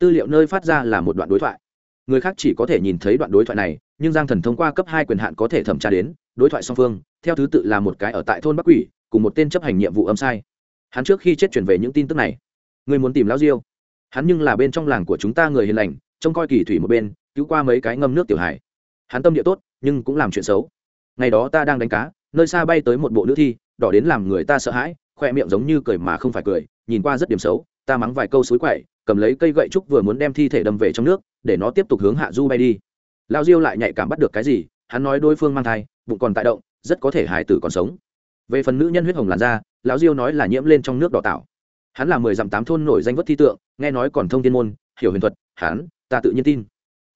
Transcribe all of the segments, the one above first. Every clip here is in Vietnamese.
tư liệu nơi phát ra là một đoạn đối thoại. Người khác chỉ có thể nhìn thấy đoạn đối thoại này, nhưng giang thần thông qua cấp hai quyền hạn có thể thẩm tra đến, đối thoại song phương, theo thứ tự là một cái ở tại thôn bắc quỷ, cùng một tên chấp hành nhiệm vụ âm sai. Hắn trước khi chết chuyển về những tin tức này. Người muốn tìm lão diêu. Hắn nhưng là bên trong làng của chúng ta người hiền lành, trông coi kỳ thủy một bên, cứu qua mấy cái ngâm nước tiểu hải hắn tâm địa tốt, nhưng cũng làm chuyện xấu. Ngày đó ta đang đánh cá, nơi xa bay tới một bộ nữ thi, đỏ đến làm người ta sợ hãi, khoe miệng giống như cười mà không phải cười, nhìn qua rất điểm xấu, ta mắng vài câu suối quậy cầm lấy cây gậy trúc vừa muốn đem thi thể đâm về trong nước, để nó tiếp tục hướng hạ du bay đi. Lao diêu lại nhạy cảm bắt được cái gì, hắn nói đối phương mang thai, bụng còn tại động, rất có thể hải tử còn sống. Về phần nữ nhân huyết hồng làn da, lão diêu nói là nhiễm lên trong nước đỏ tạo. Hắn là mười dặm tám thôn nổi danh vất thi tượng, nghe nói còn thông thiên môn, hiểu huyền thuật, hắn, ta tự nhiên tin.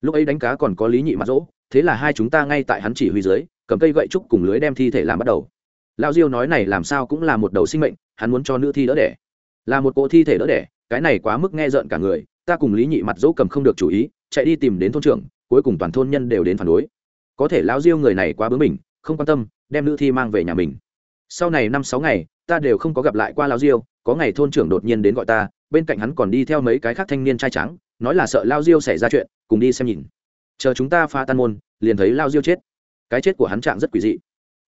Lúc ấy đánh cá còn có lý nhị mặt rỗ thế là hai chúng ta ngay tại hắn chỉ huy dưới, cầm cây gậy trúc cùng lưới đem thi thể làm bắt đầu. Lão diêu nói này làm sao cũng là một đầu sinh mệnh, hắn muốn cho nữ thi đỡ đẻ. Là một cỗ thi thể đỡ đẻ cái này quá mức nghe rợn cả người, ta cùng lý nhị mặt dỗ cầm không được chủ ý, chạy đi tìm đến thôn trưởng, cuối cùng toàn thôn nhân đều đến phản đối. Có thể lão diêu người này quá bướng mình không quan tâm, đem nữ thi mang về nhà mình. Sau này năm sáu ngày, ta đều không có gặp lại qua lão diêu, có ngày thôn trưởng đột nhiên đến gọi ta, bên cạnh hắn còn đi theo mấy cái khác thanh niên trai trắng, nói là sợ lao diêu xảy ra chuyện, cùng đi xem nhìn. Chờ chúng ta pha tan môn, liền thấy lao diêu chết. Cái chết của hắn trạng rất quỷ dị.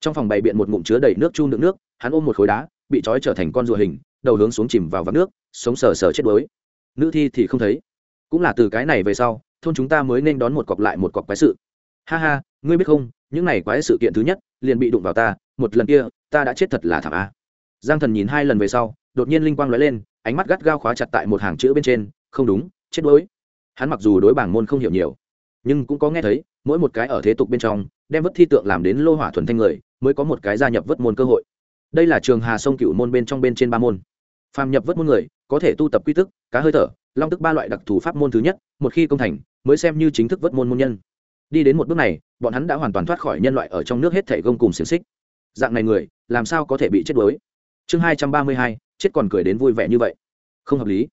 Trong phòng bày biện một ngụm chứa đầy nước chu đựng nước, hắn ôm một khối đá, bị trói trở thành con rùa hình đầu hướng xuống chìm vào vắng nước, sống sờ sờ chết đuối. Nữ thi thì không thấy. Cũng là từ cái này về sau, thôn chúng ta mới nên đón một cọc lại một cọc quái sự. Ha ha, ngươi biết không, những này quái sự kiện thứ nhất, liền bị đụng vào ta, một lần kia, ta đã chết thật là thảm a. Giang thần nhìn hai lần về sau, đột nhiên linh quang lóe lên, ánh mắt gắt gao khóa chặt tại một hàng chữ bên trên, không đúng, chết đuối. Hắn mặc dù đối bảng môn không hiểu nhiều, nhưng cũng có nghe thấy, mỗi một cái ở thế tục bên trong, đem vất thi tượng làm đến lô hỏa thuần thanh người, mới có một cái gia nhập vất môn cơ hội đây là trường hà sông cựu môn bên trong bên trên ba môn. Phàm nhập vớt môn người, có thể tu tập quy tức cá hơi thở, long tức ba loại đặc thù pháp môn thứ nhất, một khi công thành, mới xem như chính thức vớt môn môn nhân. Đi đến một bước này, bọn hắn đã hoàn toàn thoát khỏi nhân loại ở trong nước hết thể gông cùng xiềng xích. Dạng này người, làm sao có thể bị chết đuối? Chương hai trăm ba mươi hai, chết còn cười đến vui vẻ như vậy. Không hợp lý.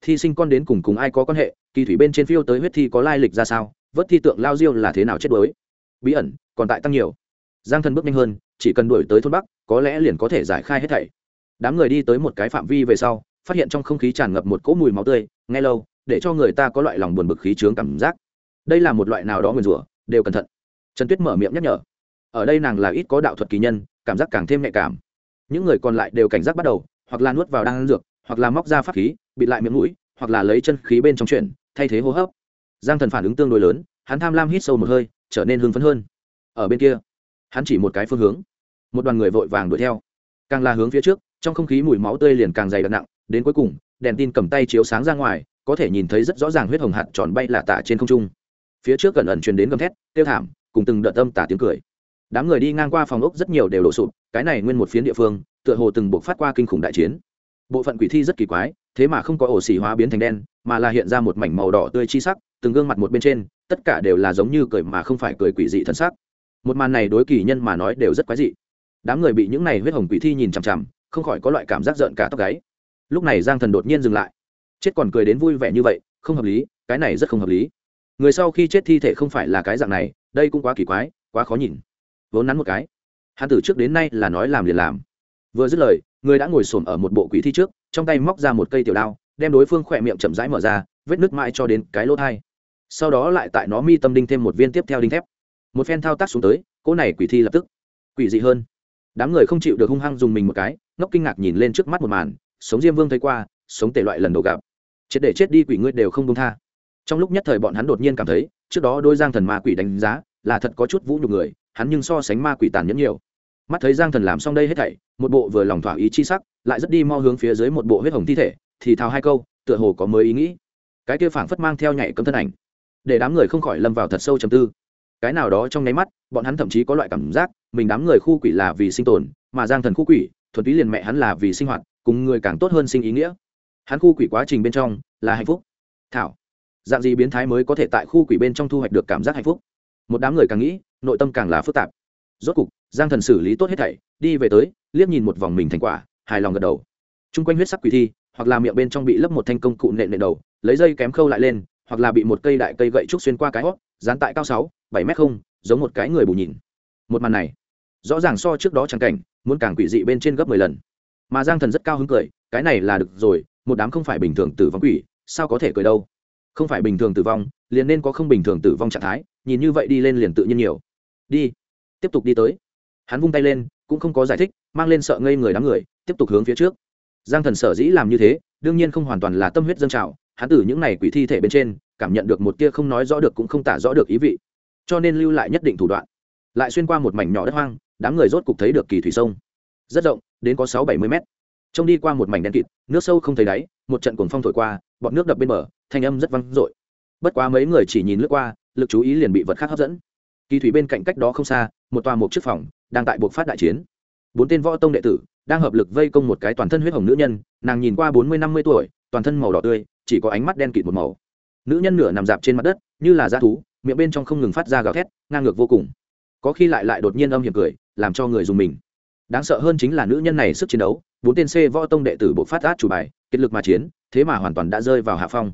Thi sinh con đến cùng cùng ai có quan hệ? Kỳ thủy bên trên phiêu tới huyết thi có lai lịch ra sao? Vớt thi tượng lao diêu là thế nào chết đuối? Bí ẩn, còn tại tăng nhiều. Giang thân bước nhanh hơn, chỉ cần đuổi tới thôn bắc có lẽ liền có thể giải khai hết thảy. Đám người đi tới một cái phạm vi về sau, phát hiện trong không khí tràn ngập một cỗ mùi máu tươi, nghe lâu, để cho người ta có loại lòng buồn bực khí trướng cảm giác. Đây là một loại nào đó nguyền rủa, đều cẩn thận. Trần tuyết mở miệng nhắc nhở. Ở đây nàng là ít có đạo thuật kỳ nhân, cảm giác càng thêm nhạy cảm. Những người còn lại đều cảnh giác bắt đầu, hoặc là nuốt vào đang dược, hoặc là móc ra pháp khí, bịt lại miệng mũi, hoặc là lấy chân khí bên trong chuyển thay thế hô hấp. Giang thần phản ứng tương đối lớn, hắn tham lam hít sâu một hơi, trở nên hưng phấn hơn. Ở bên kia, hắn chỉ một cái phương hướng một đoàn người vội vàng đuổi theo. Càng là hướng phía trước, trong không khí mùi máu tươi liền càng dày đặc nặng, đến cuối cùng, đèn tin cầm tay chiếu sáng ra ngoài, có thể nhìn thấy rất rõ ràng huyết hồng hạt tròn bay lả tả trên không trung. Phía trước gần ẩn truyền đến gầm thét tiêu thảm, cùng từng đợt âm tả tiếng cười. Đám người đi ngang qua phòng ốc rất nhiều đều đổ sụp, cái này nguyên một phiến địa phương, tựa hồ từng buộc phát qua kinh khủng đại chiến. Bộ phận quỷ thi rất kỳ quái, thế mà không có ổ xỉ hóa biến thành đen, mà là hiện ra một mảnh màu đỏ tươi chi sắc, từng gương mặt một bên trên, tất cả đều là giống như cười mà không phải cười quỷ dị thân sắc. Một màn này đối kỳ nhân mà nói đều rất quái dị đám người bị những này huyết hồng quỷ thi nhìn chằm chằm, không khỏi có loại cảm giác giận cả tóc gáy. Lúc này giang thần đột nhiên dừng lại. Chết còn cười đến vui vẻ như vậy, không hợp lý, cái này rất không hợp lý. Người sau khi chết thi thể không phải là cái dạng này, đây cũng quá kỳ quái, quá khó nhìn. Vốn nắn một cái. Hắn từ trước đến nay là nói làm liền làm. Vừa dứt lời, người đã ngồi xổm ở một bộ quỷ thi trước, trong tay móc ra một cây tiểu đao, đem đối phương khỏe miệng chậm rãi mở ra, vết nứt mãi cho đến cái lỗ thai. Sau đó lại tại nó mi tâm đinh thêm một viên tiếp theo đinh thép. Một phen thao tác xuống tới, cỗ này quỷ thi lập tức quỷ dị hơn đám người không chịu được hung hăng dùng mình một cái, ngốc kinh ngạc nhìn lên trước mắt một màn, sống diêm vương thấy qua, sống tể loại lần đầu gặp. Chết để chết đi quỷ ngươi đều không đông tha. Trong lúc nhất thời bọn hắn đột nhiên cảm thấy, trước đó đôi giang thần ma quỷ đánh giá là thật có chút vũ nhục người, hắn nhưng so sánh ma quỷ tàn nhẫn nhiều. Mắt thấy giang thần làm xong đây hết thảy, một bộ vừa lòng thỏa ý chi sắc, lại rất đi mo hướng phía dưới một bộ huyết hồng thi thể, thì thào hai câu, tựa hồ có mới ý nghĩ. Cái kia phảng phất mang theo nhảy cấm thân ảnh, để đám người không khỏi lâm vào thật sâu trầm tư cái nào đó trong nháy mắt, bọn hắn thậm chí có loại cảm giác, mình đám người khu quỷ là vì sinh tồn, mà giang thần khu quỷ, thuần túy liền mẹ hắn là vì sinh hoạt, cùng người càng tốt hơn sinh ý nghĩa. Hắn khu quỷ quá trình bên trong là hạnh phúc. Thảo, dạng gì biến thái mới có thể tại khu quỷ bên trong thu hoạch được cảm giác hạnh phúc? Một đám người càng nghĩ, nội tâm càng là phức tạp. Rốt cục, giang thần xử lý tốt hết thảy, đi về tới, liếc nhìn một vòng mình thành quả, hài lòng gật đầu. T r u n g quanh huyết sắc quỷ thi, hoặc là miệng bên trong bị lấp một thanh công cụ nện nện đầu, lấy dây kém khâu lại lên, hoặc là bị một cây đại cây gậy trúc xuyên qua cái hót dán tại cao sáu bảy mét không, giống một cái người bù nhìn. Một màn này, rõ ràng so trước đó chẳng cảnh, muốn càng quỷ dị bên trên gấp mười lần. Mà giang thần rất cao hứng cười, cái này là được rồi, một đám không phải bình thường tử vong quỷ, sao có thể cười đâu? Không phải bình thường tử vong, liền nên có không bình thường tử vong trạng thái, nhìn như vậy đi lên liền tự nhiên nhiều. Đi, tiếp tục đi tới. Hắn vung tay lên, cũng không có giải thích, mang lên sợ ngây người đám người, tiếp tục hướng phía trước. Giang thần sở dĩ làm như thế, đương nhiên không hoàn toàn là tâm huyết dân trào, hắn từ những n à y quỷ thi thể bên trên, cảm nhận được một tia không nói rõ được cũng không tả rõ được ý vị cho nên lưu lại nhất định thủ đoạn. Lại xuyên qua một mảnh nhỏ đất hoang, đám người rốt cục thấy được kỳ thủy sông. Rất rộng, đến có sáu bảy mươi mét. Trông đi qua một mảnh đen kịt, nước sâu không thấy đáy, một trận cuồng phong thổi qua bọt nước đập bên bờ, thanh âm rất văng rội bất quá mấy người chỉ nhìn lướt qua, lực chú ý liền bị vật khác hấp dẫn. Kỳ thủy bên cạnh cách đó không xa, một tòa một chiếc phòng, đang tại buộc phát đại chiến. Bốn tên võ tông đệ tử, đang hợp lực vây công một cái toàn thân huyết hồng nữ nhân, nàng nhìn qua bốn mươi năm mươi tuổi, toàn thân màu đỏ tươi, chỉ có ánh mắt đen kịt một màu. Nữ nhân nửa nằm dạp trên mặt đất, như là da thú miệng bên trong không ngừng phát ra gào thét, ngang ngược vô cùng. Có khi lại lại đột nhiên âm hiểm cười, làm cho người dùng mình. Đáng sợ hơn chính là nữ nhân này sức chiến đấu, bốn tên c võ tông đệ tử bộ phát át chủ bài, kết lực mà chiến, thế mà hoàn toàn đã rơi vào hạ phong.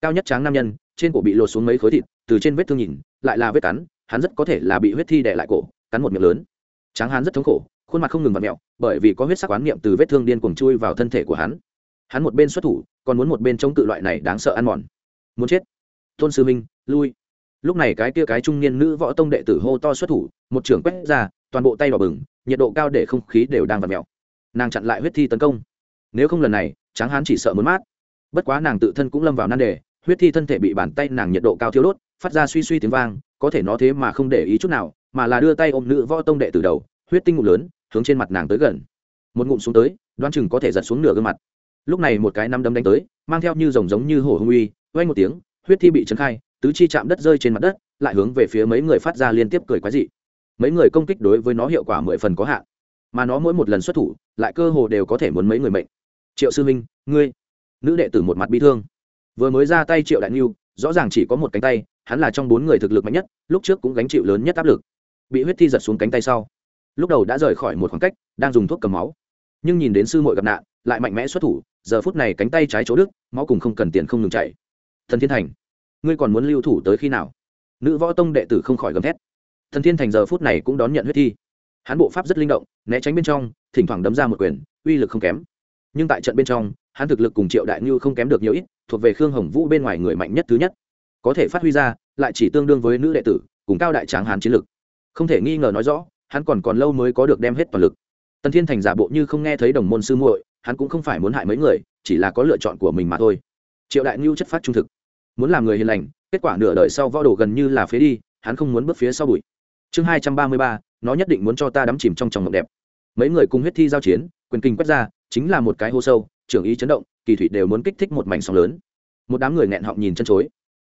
Cao nhất tráng nam nhân, trên cổ bị lột xuống mấy khối thịt, từ trên vết thương nhìn, lại là vết cắn, hắn rất có thể là bị huyết thi đẻ lại cổ, cắn một miệng lớn. Tráng hắn rất thống khổ, khuôn mặt không ngừng vặn mẹo, bởi vì có huyết sắc oán niệm từ vết thương điên cuồng chui vào thân thể của hắn. Hắn một bên xuất thủ, còn muốn một bên chống cự loại này đáng sợ ăn mòn. Muốn chết. Tôn sư minh lui lúc này cái kia cái trung niên nữ võ tông đệ tử hô to xuất thủ, một trưởng quét ra, toàn bộ tay đỏ bừng, nhiệt độ cao để không khí đều đang vặt mẹo nàng chặn lại huyết thi tấn công. Nếu không lần này, tráng hán chỉ sợ muốn mát. Bất quá nàng tự thân cũng lâm vào nan đề, huyết thi thân thể bị bàn tay nàng nhiệt độ cao thiếu đốt, phát ra suy suy tiếng vang, có thể nó thế mà không để ý chút nào, mà là đưa tay ôm nữ võ tông đệ từ đầu, huyết tinh ngụm lớn, hướng trên mặt nàng tới gần. Một ngụm xuống tới, đoan chừng có thể giật xuống nửa gương mặt. Lúc này một cái năm đấm đánh tới, mang theo như rồng giống như hổ hung uy, oanh một tiếng, huyết thi bị trấn khai tứ chi chạm đất rơi trên mặt đất, lại hướng về phía mấy người phát ra liên tiếp cười quái dị. Mấy người công kích đối với nó hiệu quả mười phần có hạn, mà nó mỗi một lần xuất thủ, lại cơ hồ đều có thể muốn mấy người mệnh. Triệu sư minh ngươi, nữ đệ tử một mặt bi thương. Vừa mới ra tay triệu đại n rõ ràng chỉ có một cánh tay, hắn là trong bốn người thực lực mạnh nhất, lúc trước cũng gánh chịu lớn nhất áp lực. Bị huyết thi giật xuống cánh tay sau, lúc đầu đã rời khỏi một khoảng cách, đang dùng thuốc cầm máu. Nhưng nhìn đến sư muội gặp nạn, lại mạnh mẽ xuất thủ, giờ phút này cánh tay trái chỗ đức máu cùng không cần tiền không ngừng chạy thần thiên thành ngươi còn muốn lưu thủ tới khi nào? Nữ võ tông đệ tử không khỏi gầm thét. Thần thiên thành giờ phút này cũng đón nhận huyết thi. Hắn bộ pháp rất linh động, né tránh bên trong, thỉnh thoảng đấm ra một quyền, uy lực không kém. Nhưng tại trận bên trong, hắn thực lực cùng triệu đại ngư không kém được nhiều ít, thuộc về khương hồng vũ bên ngoài người mạnh nhất thứ nhất. Có thể phát huy ra, lại chỉ tương đương với nữ đệ tử, cùng cao đại tráng hán chiến lực. Không thể nghi ngờ nói rõ, hắn còn còn lâu mới có được đem hết toàn lực. Tần thiên thành giả bộ như không nghe thấy đồng môn sư muội, hắn cũng không phải muốn hại mấy người, chỉ là có lựa chọn của mình mà thôi. Triệu đại ngưu chất phát trung thực muốn làm người hiền lành, kết quả nửa đời sau võ đồ gần như là phế đi, hắn không muốn bước phía sau bụi. Chương hai trăm ba mươi ba, nó nhất định muốn cho ta đắm chìm trong tròng ngọc đẹp. Mấy người cùng huyết thi giao chiến, quyền kinh quét ra, chính là một cái hô sâu, trưởng ý chấn động, kỳ thủy đều muốn kích thích một mảnh sóng lớn. Một đám người nghẹn họng nhìn chân chối.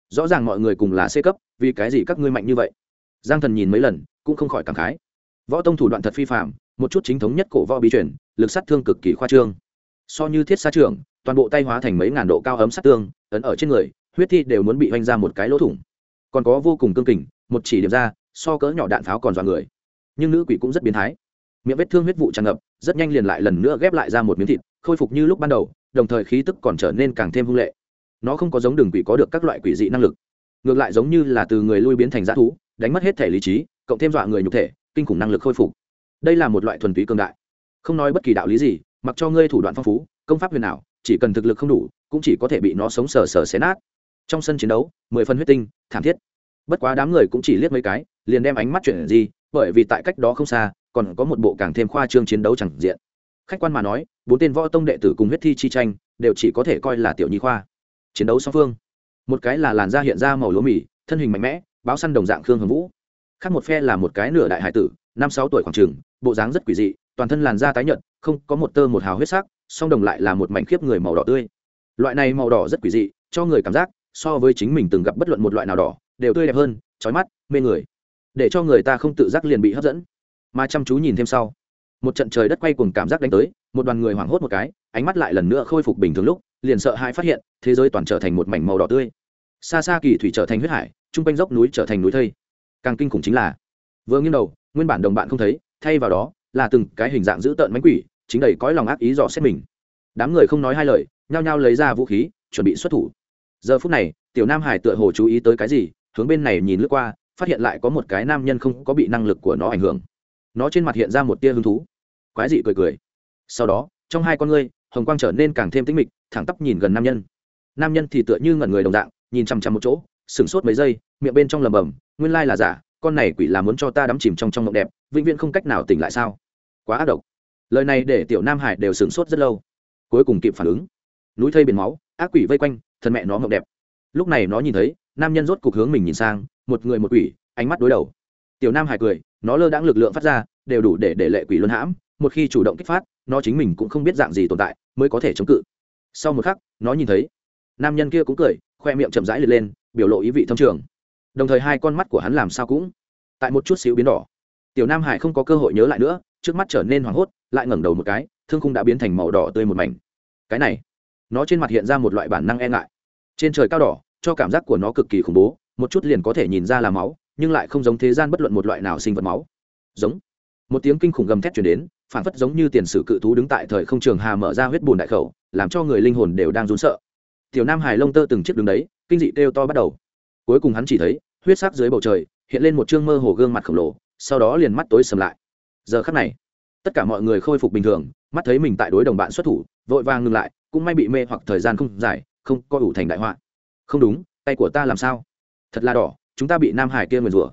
Rõ ràng mọi người cùng là c cấp, vì cái gì các ngươi mạnh như vậy? Giang thần nhìn mấy lần, cũng không khỏi cảm khái. Võ tông thủ đoạn thật phi phạm một chút chính thống nhất cổ võ bí truyền, lực sát thương cực kỳ khoa trương. So như thiết xa trường, toàn bộ tay hóa thành mấy ngàn độ cao ấm sát tương, ấn ở trên người huyết thi đều muốn bị oanh ra một cái lỗ thủng. Còn có vô cùng cương kình, một chỉ điểm ra, so cỡ nhỏ đạn pháo còn dọa người. Nhưng nữ quỷ cũng rất biến thái. Miệng vết thương huyết vụ tràn ngập, rất nhanh liền lại lần nữa ghép lại ra một miếng thịt, khôi phục như lúc ban đầu, đồng thời khí tức còn trở nên càng thêm hung lệ. Nó không có giống đường quỷ có được các loại quỷ dị năng lực. Ngược lại giống như là từ người lui biến thành g thú, đánh mất hết thể lý trí, cộng thêm dọa người nhục thể, kinh khủng năng lực khôi phục. Đây là một loại thuần túy cương đại. Không nói bất kỳ đạo lý gì, mặc cho ngươi thủ đoạn phong phú, công pháp huyền ảo, chỉ cần thực lực không đủ, cũng chỉ có thể bị nó sống sờ sờ xé nát trong sân chiến đấu, mười phân huyết tinh, thảm thiết. Bất quá đám người cũng chỉ liếc mấy cái, liền đem ánh mắt chuyển gì, bởi vì tại cách đó không xa, còn có một bộ càng thêm khoa trương chiến đấu chẳng diện. Khách quan mà nói, bốn tên võ tông đệ tử cùng huyết thi chi tranh, đều chỉ có thể coi là tiểu nhi khoa. Chiến đấu song phương. Một cái là làn da hiện ra màu lúa mì, thân hình mạnh mẽ, báo săn đồng dạng khương hồng vũ. Khác một phe là một cái nửa đại hải tử, năm sáu tuổi khoảng trường, bộ dáng rất quỷ dị, toàn thân làn da tái nhợt, không có một tơ một hào huyết sắc, song đồng lại là một mảnh khiếp người màu đỏ tươi. Loại này màu đỏ rất quỷ dị, cho người cảm giác so với chính mình từng gặp bất luận một loại nào đỏ, đều tươi đẹp hơn trói mắt, mê người. Để cho người ta không tự giác liền bị hấp dẫn. Mà chăm chú nhìn thêm sau. Một trận trời đất quay cùng cảm giác đánh tới, một đoàn người hoảng hốt một cái, ánh mắt lại lần nữa khôi phục bình thường lúc, liền sợ hãi phát hiện, thế giới toàn trở thành một mảnh màu đỏ tươi. Xa xa kỳ thủy trở thành huyết hải t r u n g quanh dốc núi trở thành núi thây. Càng kinh khủng chính là, vừa nghiêng đầu, nguyên bản đồng bạn không thấy, thay vào đó, là từng cái hình dạng dữ tợn mánh quỷ, chính đầy cõi lòng ác ý dò xét mình. Đám người không nói hai lời, nhao nhao lấy ra vũ khí, chuẩn bị xuất thủ giờ phút này, tiểu nam hải tựa hồ chú ý tới cái gì, hướng bên này nhìn lướt qua, phát hiện lại có một cái nam nhân không có bị năng lực của nó ảnh hưởng. Nó trên mặt hiện ra một tia hứng thú. Quái dị cười cười. Sau đó, trong hai con ngươi, hồng quang trở nên càng thêm tĩnh mịch, thẳng tắp nhìn gần nam nhân. Nam nhân thì tựa như ngẩn người đồng dạng, nhìn chằm chằm một chỗ, sửng sốt mấy giây, miệng bên trong lầm bầm nguyên lai là giả, con này quỷ là muốn cho ta đắm chìm trong trong mộng đẹp, vĩnh viễn không cách nào tỉnh lại sao? Quá ác độc. Lời này để tiểu nam hải đều sửng sốt rất lâu, cuối cùng kịp phản ứng. Núi thây biển máu, ác quỷ vây quanh thân mẹ nó mộng đẹp. Lúc này nó nhìn thấy, nam nhân rốt cục hướng mình nhìn sang, một người một quỷ, ánh mắt đối đầu. Tiểu nam hải cười, nó lơ đãng lực lượng phát ra, đều đủ để để lệ quỷ luân hãm, một khi chủ động kích phát, nó chính mình cũng không biết dạng gì tồn tại, mới có thể chống cự. Sau một khắc, nó nhìn thấy, nam nhân kia cũng cười, khoe miệng chậm rãi liệt lên, biểu lộ ý vị thâm trường. Đồng thời hai con mắt của hắn làm sao cũng tại một chút xíu biến đỏ. Tiểu nam hải không có cơ hội nhớ lại nữa, trước mắt trở nên hoảng hốt, lại ngẩng đầu một cái, thương khung đã biến thành màu đỏ tươi một mảnh. Cái này nó trên mặt hiện ra một loại bản năng e ngại. Trên trời cao đỏ, cho cảm giác của nó cực kỳ khủng bố, một chút liền có thể nhìn ra là máu, nhưng lại không giống thế gian bất luận một loại nào sinh vật máu. Giống. Một tiếng kinh khủng gầm thét chuyển đến, phản phất giống như tiền sử cự thú đứng tại thời không trường hà mở ra huyết bùn đại khẩu, làm cho người linh hồn đều đang rún sợ. Tiểu nam hải lông tơ từng chiếc đứng đấy, kinh dị kêu to bắt đầu. Cuối cùng hắn chỉ thấy, huyết sắc dưới bầu trời, hiện lên một chương mơ hồ gương mặt khổng lồ, sau đó liền mắt tối sầm lại. Giờ khắc này, tất cả mọi người khôi phục bình thường, mắt thấy mình tại đối đồng bạn xuất thủ, vội vàng ngừng lại cũng may bị mê hoặc thời gian không dài, không có ủ thành đại họa. Không đúng, tay của ta làm sao? Thật là đỏ, chúng ta bị nam hải kia nguyền rủa.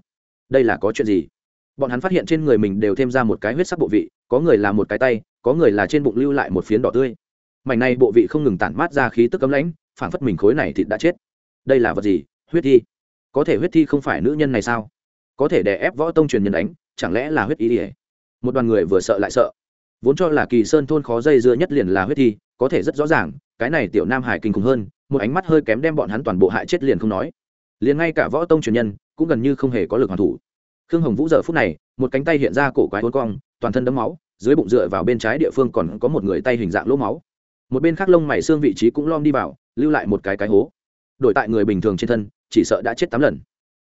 Đây là có chuyện gì? Bọn hắn phát hiện trên người mình đều thêm ra một cái huyết sắc bộ vị, có người là một cái tay, có người là trên bụng lưu lại một phiến đỏ tươi. Mảnh này bộ vị không ngừng tản mát ra khí tức cấm lãnh phản phất mình khối này thịt đã chết. Đây là vật gì? Huyết thi. Có thể huyết thi không phải nữ nhân này sao? Có thể đè ép võ tông truyền nhân đánh, chẳng lẽ là huyết ý ỉa một đoàn người vừa sợ lại sợ vốn cho là kỳ sơn thôn khó dây dưa nhất liền là huyết thi, có thể rất rõ ràng, cái này tiểu nam hải kinh khủng hơn, một ánh mắt hơi kém đem bọn hắn toàn bộ hại chết liền không nói. Liền ngay cả võ tông truyền nhân, cũng gần như không hề có lực hoàn thủ. Khương hồng vũ giờ phút này, một cánh tay hiện ra cổ quái hôn cong, toàn thân đấm máu, dưới bụng dựa vào bên trái địa phương còn có một người tay hình dạng lỗ máu. Một bên khác lông mày xương vị trí cũng lom đi vào, lưu lại một cái cái hố. Đổi tại người bình thường trên thân, chỉ sợ đã chết tám lần.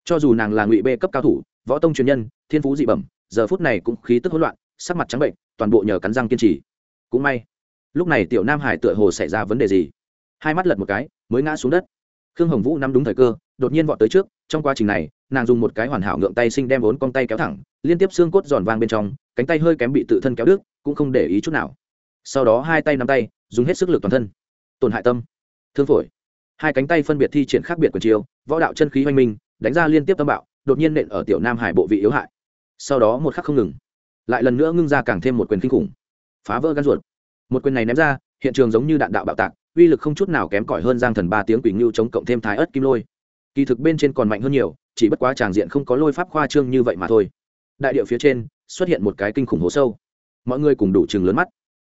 Cho dù nàng là ngụy bê cấp cao thủ, võ tông truyền nhân, thiên phú dị bẩm, giờ phút này cũng khí tức hỗn loạn sắc mặt trắng bệnh, toàn bộ nhờ cắn răng kiên trì. Cũng may, lúc này tiểu nam hải tựa hồ xảy ra vấn đề gì. Hai mắt lật một cái, mới ngã xuống đất. Khương hồng vũ nắm đúng thời cơ, đột nhiên vọt tới trước, trong quá trình này, nàng dùng một cái hoàn hảo ngượng tay sinh đem vốn con tay kéo thẳng, liên tiếp xương cốt giòn vang bên trong, cánh tay hơi kém bị tự thân kéo đứt, cũng không để ý chút nào. Sau đó hai tay nắm tay, dùng hết sức lực toàn thân. Tổn hại tâm. Thương phổi. Hai cánh tay phân biệt thi triển khác biệt của chiều võ đạo chân khí hoanh minh, đánh ra liên tiếp tâm bạo, đột nhiên nện ở tiểu nam hải bộ vị yếu hại. Sau đó một khắc không ngừng lại lần nữa ngưng ra càng thêm một quyền kinh khủng. Phá vỡ gan ruột. Một quyền này ném ra, hiện trường giống như đạn đạo bạo tạc, uy lực không chút nào kém cỏi hơn giang thần ba tiếng quỷ ngưu chống cộng thêm thái ớt kim lôi. Kỳ thực bên trên còn mạnh hơn nhiều, chỉ bất quá tràng diện không có lôi pháp khoa trương như vậy mà thôi. Đại điệu phía trên, xuất hiện một cái kinh khủng hố sâu. Mọi người cùng đủ chừng lớn mắt.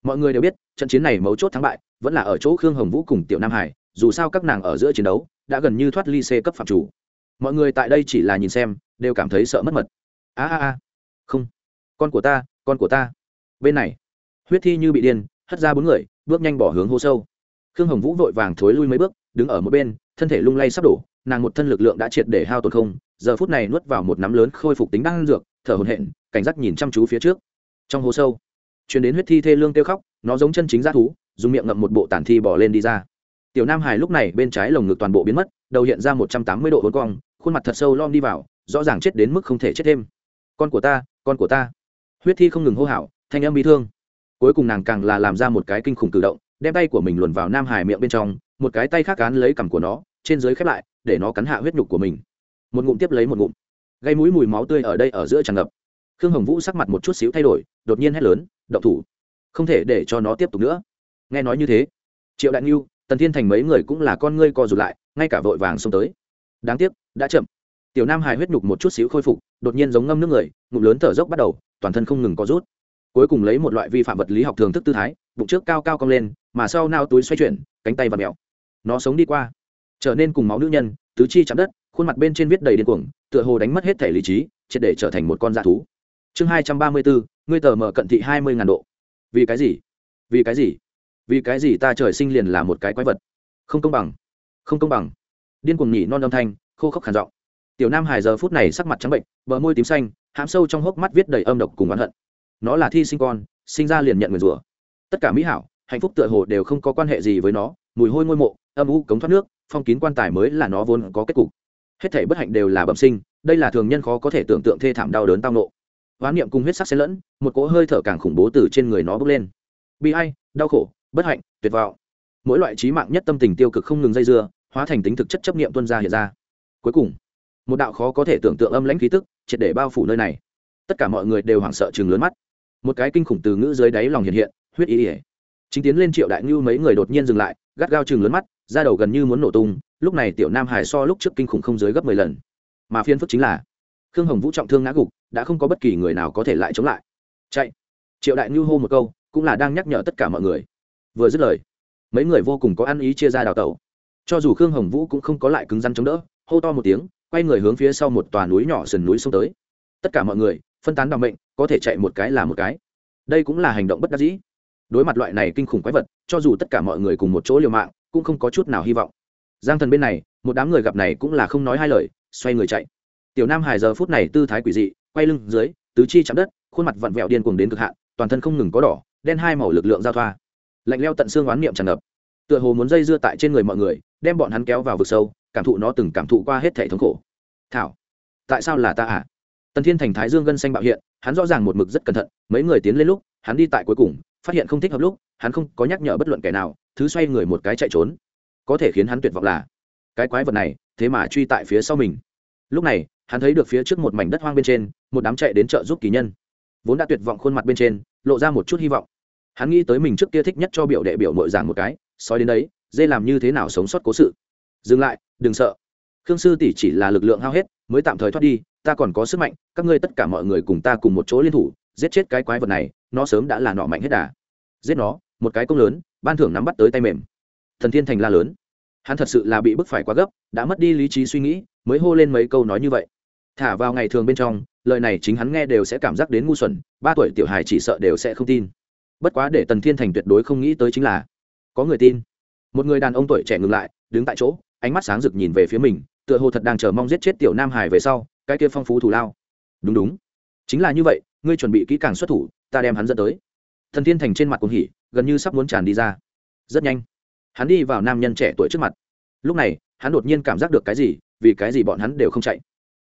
Mọi người đều biết, trận chiến này mấu chốt thắng bại, vẫn là ở chỗ khương hồng vũ cùng tiểu nam hải, dù sao các nàng ở giữa chiến đấu, đã gần như thoát ly c cấp phạm chủ. Mọi người tại đây chỉ là nhìn xem, đều cảm thấy sợ mất mật. A a a. Không con của ta, con của ta. Bên này, huyết thi như bị điên, hất ra bốn người, bước nhanh bỏ hướng hô sâu. Khương hồng vũ vội vàng thối lui mấy bước, đứng ở một bên, thân thể lung lay sắp đổ, nàng một thân lực lượng đã triệt để hao tổn không, giờ phút này nuốt vào một nắm lớn khôi phục tính năng dược, thở hồn hện cảnh giác nhìn chăm chú phía trước. Trong hố sâu chuyển đến huyết thi thê lương kêu khóc, nó giống chân chính g thú, dùng miệng ngậm một bộ tản thi bỏ lên đi ra. Tiểu nam hải lúc này bên trái lồng ngực toàn bộ biến mất, đầu hiện ra một trăm tám mươi độ hôn cong khuôn mặt thật sâu lom đi vào, rõ ràng chết đến mức không thể chết thêm. Con của ta, con của ta huyết thi không ngừng hô hào, thanh âm bị thương. Cuối cùng nàng càng là làm ra một cái kinh khủng cử động, đem tay của mình luồn vào nam hải miệng bên trong, một cái tay khác cán lấy cằm của nó, trên dưới khép lại, để nó cắn hạ huyết nhục của mình. Một ngụm tiếp lấy một ngụm. Gây mũi mùi máu tươi ở đây ở giữa tràn ngập. Khương hồng vũ sắc mặt một chút xíu thay đổi, đột nhiên hét lớn, động thủ! Không thể để cho nó tiếp tục nữa. Nghe nói như thế, triệu đại ngưu, tần thiên thành mấy người cũng là con ngươi co rụt lại, ngay cả vội vàng xông tới. Đáng tiếc, đã chậm. Tiểu nam hài huyết nhục một chút xíu khôi phục, đột nhiên giống ngâm nước người, ngụm lớn thở dốc bắt đầu toàn thân không ngừng có rút. Cuối cùng lấy một loại vi phạm vật lý học thường thức tư thái, bụng trước cao cao cong lên, mà sau nao túi xoay chuyển, cánh tay và mẹo. Nó sống đi qua. Trở nên cùng máu nữ nhân, tứ chi chạm đất, khuôn mặt bên trên viết đầy điên cuồng, tựa hồ đánh mất hết thể lý trí, triệt để trở thành một con dạ thú. Chương hai trăm ba mươi bốn, ngươi tờ mở cận thị hai mươi ngàn độ. Vì cái gì? Vì cái gì? Vì cái gì ta trời sinh liền là một cái quái vật? Không công bằng. Không công bằng. Điên cuồng nhỉ, non âm thanh, khô khốc khản giọng tiểu nam hải giờ phút này sắc mặt trắng bệnh, bờ môi tím xanh, hãm sâu trong hốc mắt viết đầy âm độc cùng oán hận. Nó là thi sinh con, sinh ra liền nhận nguyền rủa. Tất cả mỹ hảo, hạnh phúc tựa hồ đều không có quan hệ gì với nó, mùi hôi ngôi mộ, âm u cống thoát nước, phong kín quan tài mới là nó vốn có kết cục. Hết thể bất hạnh đều là bẩm sinh, đây là thường nhân khó có thể tưởng tượng thê thảm đau đớn tao nộ. Oán niệm cùng huyết sắc xen lẫn, một cỗ hơi thở càng khủng bố từ trên người nó bốc lên. Bi ai, đau khổ, bất hạnh, tuyệt vọng. Mỗi loại trí mạng nhất tâm tình tiêu cực không ngừng dây dưa, hóa thành tính thực chất chấp niệm tuân ra hiện ra. Cuối cùng một đạo khó có thể tưởng tượng âm lãnh khí tức, triệt để bao phủ nơi này. Tất cả mọi người đều hoảng sợ chừng lớn mắt. Một cái kinh khủng từ ngữ dưới đáy lòng hiện hiện, huyết ý ỉa chính tiến lên triệu đại ngưu mấy người đột nhiên dừng lại, gắt gao chừng lớn mắt ra đầu gần như muốn nổ tung, lúc này tiểu nam hải so lúc trước kinh khủng không dưới gấp mười lần. Mà phiên phức chính là, khương hồng vũ trọng thương ngã gục, đã không có bất kỳ người nào có thể lại chống lại. Chạy. Triệu đại ngưu hô một câu, cũng là đang nhắc nhở tất cả mọi người. Vừa dứt lời, mấy người vô cùng có ăn ý chia ra đào tẩu. Cho dù khương hồng vũ cũng không có lại cứng rắn chống đỡ, hô to một tiếng quay người hướng phía sau một tòa núi nhỏ sườn núi xuống tới. Tất cả mọi người, phân tán bằng bệnh có thể chạy một cái là một cái. Đây cũng là hành động bất đắc dĩ. Đối mặt loại này kinh khủng quái vật, cho dù tất cả mọi người cùng một chỗ liều mạng, cũng không có chút nào hy vọng. Giang thần bên này, một đám người gặp này cũng là không nói hai lời, xoay người chạy. Tiểu nam hải giờ phút này tư thái quỷ dị, quay lưng dưới, tứ chi chạm đất, khuôn mặt vặn vẹo điên cuồng đến cực hạn, toàn thân không ngừng có đỏ, đen hai màu lực lượng giao thoa. Lạnh leo tận xương oán niệm tràn ngập. Tựa hồ muốn dây dưa tại trên người mọi người, đem bọn hắn kéo vào vực sâu cảm thụ nó từng cảm thụ qua hết thể thống khổ. Thảo, tại sao là ta à? Tần thiên thành thái dương gân xanh bạo hiện, hắn rõ ràng một mực rất cẩn thận, mấy người tiến lên lúc, hắn đi tại cuối cùng, phát hiện không thích hợp lúc, hắn không có nhắc nhở bất luận kẻ nào, thứ xoay người một cái chạy trốn. Có thể khiến hắn tuyệt vọng là, cái quái vật này, thế mà truy tại phía sau mình. Lúc này, hắn thấy được phía trước một mảnh đất hoang bên trên, một đám chạy đến chợ giúp kỳ nhân. Vốn đã tuyệt vọng khuôn mặt bên trên, lộ ra một chút hy vọng. Hắn nghĩ tới mình trước kia thích nhất cho biểu đệ biểu mội giảng một cái soi đến đấy, dê làm như thế nào sống sót cố sự. Dừng lại đừng sợ. Khương sư tỷ chỉ là lực lượng hao hết, mới tạm thời thoát đi, ta còn có sức mạnh, các ngươi tất cả mọi người cùng ta cùng một chỗ liên thủ, giết chết cái quái vật này, nó sớm đã là nọ mạnh hết đà. Giết nó, một cái công lớn, ban thưởng nắm bắt tới tay mềm. Thần thiên thành la lớn. Hắn thật sự là bị bức phải quá gấp, đã mất đi lý trí suy nghĩ, mới hô lên mấy câu nói như vậy. Thả vào ngày thường bên trong, lời này chính hắn nghe đều sẽ cảm giác đến ngu xuẩn, ba tuổi tiểu hài chỉ sợ đều sẽ không tin. Bất quá để tần thiên thành tuyệt đối không nghĩ tới chính là, có người tin. Một người đàn ông tuổi trẻ ngừng lại, đứng tại chỗ ánh mắt sáng rực nhìn về phía mình, tựa hồ thật đang chờ mong giết chết tiểu nam hải về sau, cái kia phong phú thủ lao. Đúng đúng. Chính là như vậy, ngươi chuẩn bị kỹ càng xuất thủ, ta đem hắn dẫn tới. Thần thiên thành trên mặt cuồng hỉ, gần như sắp muốn tràn đi ra. Rất nhanh, hắn đi vào nam nhân trẻ tuổi trước mặt. Lúc này, hắn đột nhiên cảm giác được cái gì, vì cái gì bọn hắn đều không chạy.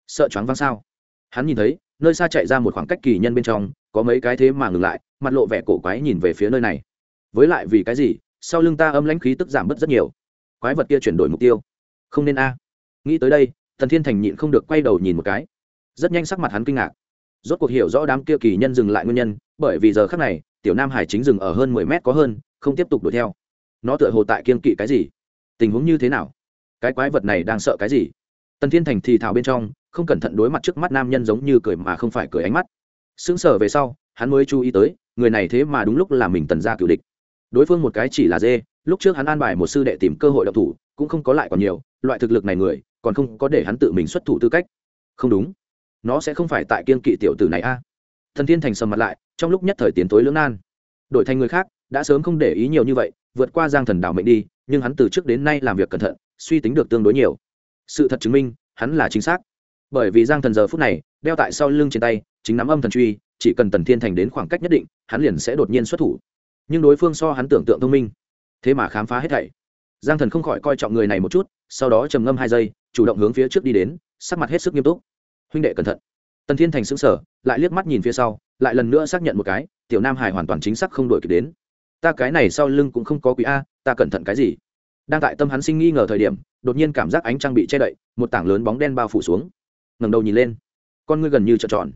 Sợ choáng văng sao? Hắn nhìn thấy, nơi xa chạy ra một khoảng cách kỳ nhân bên trong, có mấy cái thế mà ngừng lại, mặt lộ vẻ cổ quái nhìn về phía nơi này. Với lại vì cái gì, sau lưng ta âm lãnh khí tức giảm bớt rất nhiều. Quái vật kia chuyển đổi mục tiêu không nên a. Nghĩ tới đây thần thiên thành nhịn không được quay đầu nhìn một cái. Rất nhanh sắc mặt hắn kinh ngạc. Rốt cuộc hiểu rõ đám kia kỳ nhân dừng lại nguyên nhân, bởi vì giờ khác này, tiểu nam hải chính dừng ở hơn mười mét có hơn, không tiếp tục đuổi theo. Nó tựa hồ tại kiên kỵ cái gì? Tình huống như thế nào? Cái quái vật này đang sợ cái gì? Tần thiên thành thì thào bên trong, không cẩn thận đối mặt trước mắt nam nhân giống như cười mà không phải cười ánh mắt. Sững sờ về sau, hắn mới chú ý tới, người này thế mà đúng lúc là mình tần ra cựu địch. Đối phương một cái chỉ là dê, lúc trước hắn an bài một sư đệ tìm cơ hội độc thủ cũng không có lại còn nhiều, loại thực lực này người, còn không có để hắn tự mình xuất thủ tư cách. Không đúng. Nó sẽ không phải tại kiên kỵ tiểu tử này a. Thần thiên thành sầm mặt lại, trong lúc nhất thời tiến tối lưỡng nan. Đổi thành người khác, đã sớm không để ý nhiều như vậy, vượt qua giang thần đảo mệnh đi, nhưng hắn từ trước đến nay làm việc cẩn thận, suy tính được tương đối nhiều. Sự thật chứng minh, hắn là chính xác. Bởi vì giang thần giờ phút này, đeo tại sau lưng trên tay, chính nắm âm thần truy, chỉ cần tần thiên thành đến khoảng cách nhất định, hắn liền sẽ đột nhiên xuất thủ. Nhưng đối phương so hắn tưởng tượng thông minh. Thế mà khám phá hết thảy giang thần không khỏi coi trọng người này một chút, sau đó trầm ngâm hai giây, chủ động hướng phía trước đi đến, sắc mặt hết sức nghiêm túc. Huynh đệ cẩn thận. Tần thiên thành xứng sở lại liếc mắt nhìn phía sau, lại lần nữa xác nhận một cái, tiểu nam hải hoàn toàn chính xác không đổi kịp đến. Ta cái này sau lưng cũng không có quý a, ta cẩn thận cái gì? Đang tại tâm hắn sinh nghi ngờ thời điểm, đột nhiên cảm giác ánh trăng bị che đậy, một tảng lớn bóng đen bao phủ xuống. Ngẩng đầu nhìn lên. Con ngươi gần như trợn tròn.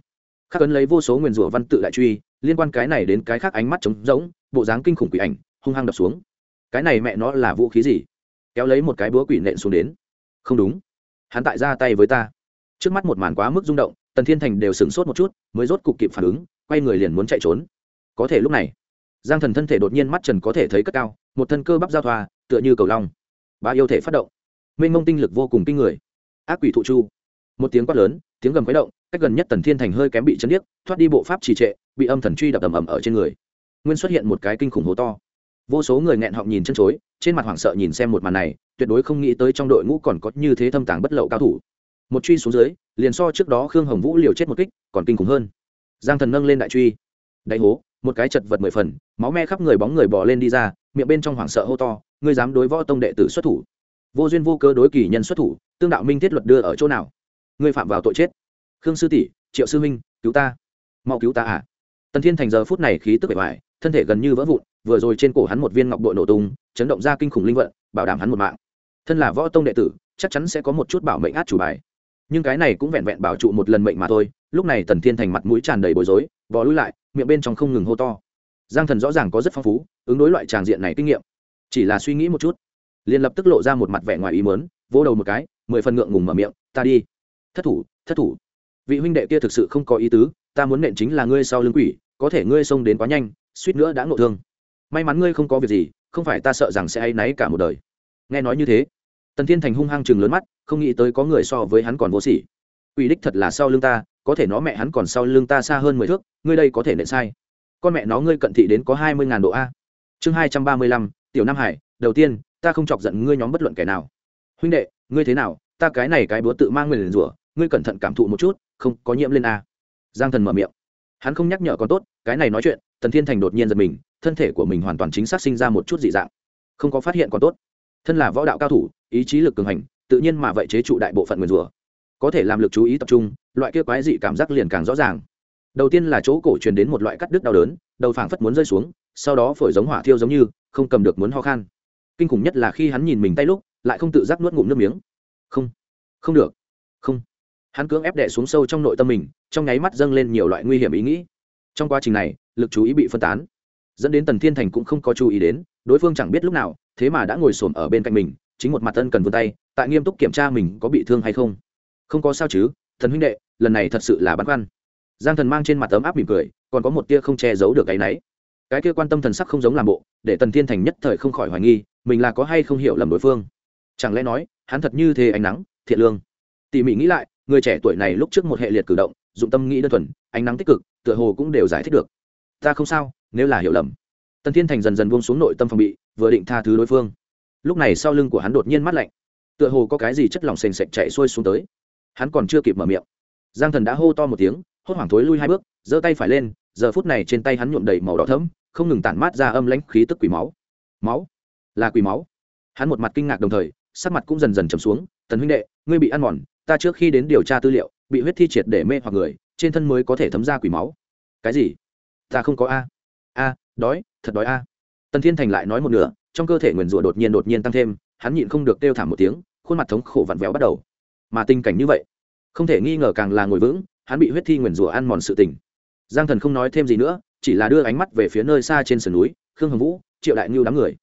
Khắc ấn lấy vô số nguyền rủa văn tự đại truy, liên quan cái này đến cái khác ánh mắt trống rỗng, bộ dáng kinh khủng quỷ ảnh, hung hăng đập xuống cái này mẹ nó là vũ khí gì? Kéo lấy một cái búa quỷ nện xuống đến. Không đúng. Hắn tại ra tay với ta. Trước mắt một màn quá mức rung động, tần thiên thành đều sửng sốt một chút, mới rốt cục kịp phản ứng, quay người liền muốn chạy trốn. Có thể lúc này, giang thần thân thể đột nhiên mắt trần có thể thấy cất cao, một thân cơ bắp giao thoa, tựa như cầu long. Ba yêu thể phát động. Mênh mông tinh lực vô cùng kinh người. Ác quỷ thụ chu. Một tiếng quát lớn, tiếng gầm khuấy động, cách gần nhất tần thiên thành hơi kém bị chấn điếc, thoát đi bộ pháp trì trệ, bị âm thần truy đập ầm ầm ở trên người. Nguyên xuất hiện một cái kinh khủng hố to vô số người nghẹn họng nhìn chân chối, trên mặt hoảng sợ nhìn xem một màn này, tuyệt đối không nghĩ tới trong đội ngũ còn có như thế thâm tàng bất lậu cao thủ. Một truy xuống dưới, liền so trước đó khương hồng vũ liều chết một kích còn kinh khủng hơn. Giang thần nâng lên đại truy. Đại hố, một cái chật vật mười phần, máu me khắp người bóng người bỏ lên đi ra, miệng bên trong hoảng sợ hô to, ngươi dám đối võ tông đệ tử xuất thủ? Vô duyên vô cớ đối kỳ nhân xuất thủ, tương đạo minh thiết luật đưa ở chỗ nào? Ngươi phạm vào tội chết. Khương sư tỷ, triệu sư minh cứu ta. Mau cứu ta à? Tần thiên thành giờ phút này khí tức bề ngoài thân thể gần như vỡ vụn, vừa rồi trên cổ hắn một viên ngọc bội nổ tung, chấn động ra kinh khủng linh vận, bảo đảm hắn một mạng. Thân là võ tông đệ tử, chắc chắn sẽ có một chút bảo mệnh át chủ bài. Nhưng cái này cũng vẹn vẹn bảo trụ một lần mệnh mà thôi, lúc này tần thiên thành mặt mũi tràn đầy bối rối, vò lui lại, miệng bên trong không ngừng hô to. Giang thần rõ ràng có rất phong phú, ứng đối loại tràng diện này kinh nghiệm. Chỉ là suy nghĩ một chút, liền lập tức lộ ra một mặt vẻ ngoài ý mớn vỗ đầu một cái, mười phần ngượng ngùng mở miệng, ta đi. Thất thủ thất thủ. Vị huynh đệ kia thực sự không có ý tứ, ta muốn nện chính là ngươi sau lưng quỷ, có thể ngươi xông đến quá nhanh suýt nữa đã ngộ thương. May mắn ngươi không có việc gì, không phải ta sợ rằng sẽ hay náy cả một đời. Nghe nói như thế, tần thiên thành hung hăng chừng lớn mắt, không nghĩ tới có người so với hắn còn vô sỉ. Quỷ đích thật là sau lưng ta, có thể nó mẹ hắn còn sau lưng ta xa hơn mười thước, ngươi đây có thể nệ sai. Con mẹ nó ngươi cận thị đến có hai mươi ngàn độ a. Chương hai trăm ba mươi lăm, tiểu nam hải, đầu tiên, ta không chọc giận ngươi nhóm bất luận kẻ nào. Huynh đệ, ngươi thế nào? Ta cái này cái búa tự mang người liền rủa, ngươi cẩn thận cảm thụ một chút, không có nhiễm lên a. Giang thần mở miệng. Hắn không nhắc nhở còn tốt, cái này nói chuyện tần thiên thành đột nhiên giật mình, thân thể của mình hoàn toàn chính xác sinh ra một chút dị dạng. Không có phát hiện còn tốt. Thân là võ đạo cao thủ, ý chí lực cường hành, tự nhiên mà vậy chế trụ đại bộ phận nguyền rủa. Có thể làm lực chú ý tập trung, loại kia quái dị cảm giác liền càng rõ ràng. Đầu tiên là chỗ cổ truyền đến một loại cắt đứt đau đớn, đầu phảng phất muốn rơi xuống, sau đó phổi giống hỏa thiêu giống như, không cầm được muốn ho khan. Kinh khủng nhất là khi hắn nhìn mình tay lúc, lại không tự giác nuốt ngụm nước miếng. Không không được, không. Hắn cưỡng ép đẻ xuống sâu trong nội tâm mình, trong nháy mắt dâng lên nhiều loại nguy hiểm ý nghĩ. Trong quá trình này lực chú ý bị phân tán. Dẫn đến tần thiên thành cũng không có chú ý đến, đối phương chẳng biết lúc nào, thế mà đã ngồi xổm ở bên cạnh mình, chính một mặt tân cần vươn tay, tại nghiêm túc kiểm tra mình có bị thương hay không. Không có sao chứ thần huynh đệ, lần này thật sự là băn khoăn. Giang thần mang trên mặt ấm áp mỉm cười, còn có một tia không che giấu được cái náy. Cái kia quan tâm thần sắc không giống làm bộ, để tần thiên thành nhất thời không khỏi hoài nghi, mình là có hay không hiểu lầm đối phương. Chẳng lẽ nói, hắn thật như thế ánh nắng, thiện lương? Tỉ mỉ nghĩ lại, người trẻ tuổi này lúc trước một hệ liệt cử động, dụng tâm nghĩ đơn thuần, ánh nắng tích cực, tựa hồ cũng đều giải thích được ta không sao, nếu là hiểu lầm. Tần thiên thành dần dần buông xuống nội tâm phòng bị, vừa định tha thứ đối phương. Lúc này sau lưng của hắn đột nhiên mắt lạnh. Tựa hồ có cái gì chất lỏng sềnh sệch chạy xuôi xuống tới. Hắn còn chưa kịp mở miệng. Giang thần đã hô to một tiếng, hốt hoảng thối lui hai bước, giơ tay phải lên, giờ phút này trên tay hắn nhuộm đầy màu đỏ thẫm, không ngừng tản mát ra âm lãnh khí tức quỷ máu. Máu? Là quỷ máu? Hắn một mặt kinh ngạc đồng thời, sắc mặt cũng dần dần trầm xuống, tần huynh đệ, ngươi bị ăn mòn, ta trước khi đến điều tra tư liệu, bị huyết thi triệt để mê hoặc người, trên thân mới có thể thấm ra quỷ máu. Cái gì? Ta không có a. A, đói, thật đói a. Tần thiên thành lại nói một nửa, trong cơ thể nguyền rủa đột nhiên đột nhiên tăng thêm, hắn nhịn không được kêu thảm một tiếng, khuôn mặt thống khổ vặn vẹo bắt đầu. Mà tình cảnh như vậy, không thể nghi ngờ càng là ngồi vững, hắn bị huyết thi nguyền rủa ăn mòn sự tình. Giang thần không nói thêm gì nữa, chỉ là đưa ánh mắt về phía nơi xa trên sườn núi, khương hồng vũ, triệu đại ngưu đám người.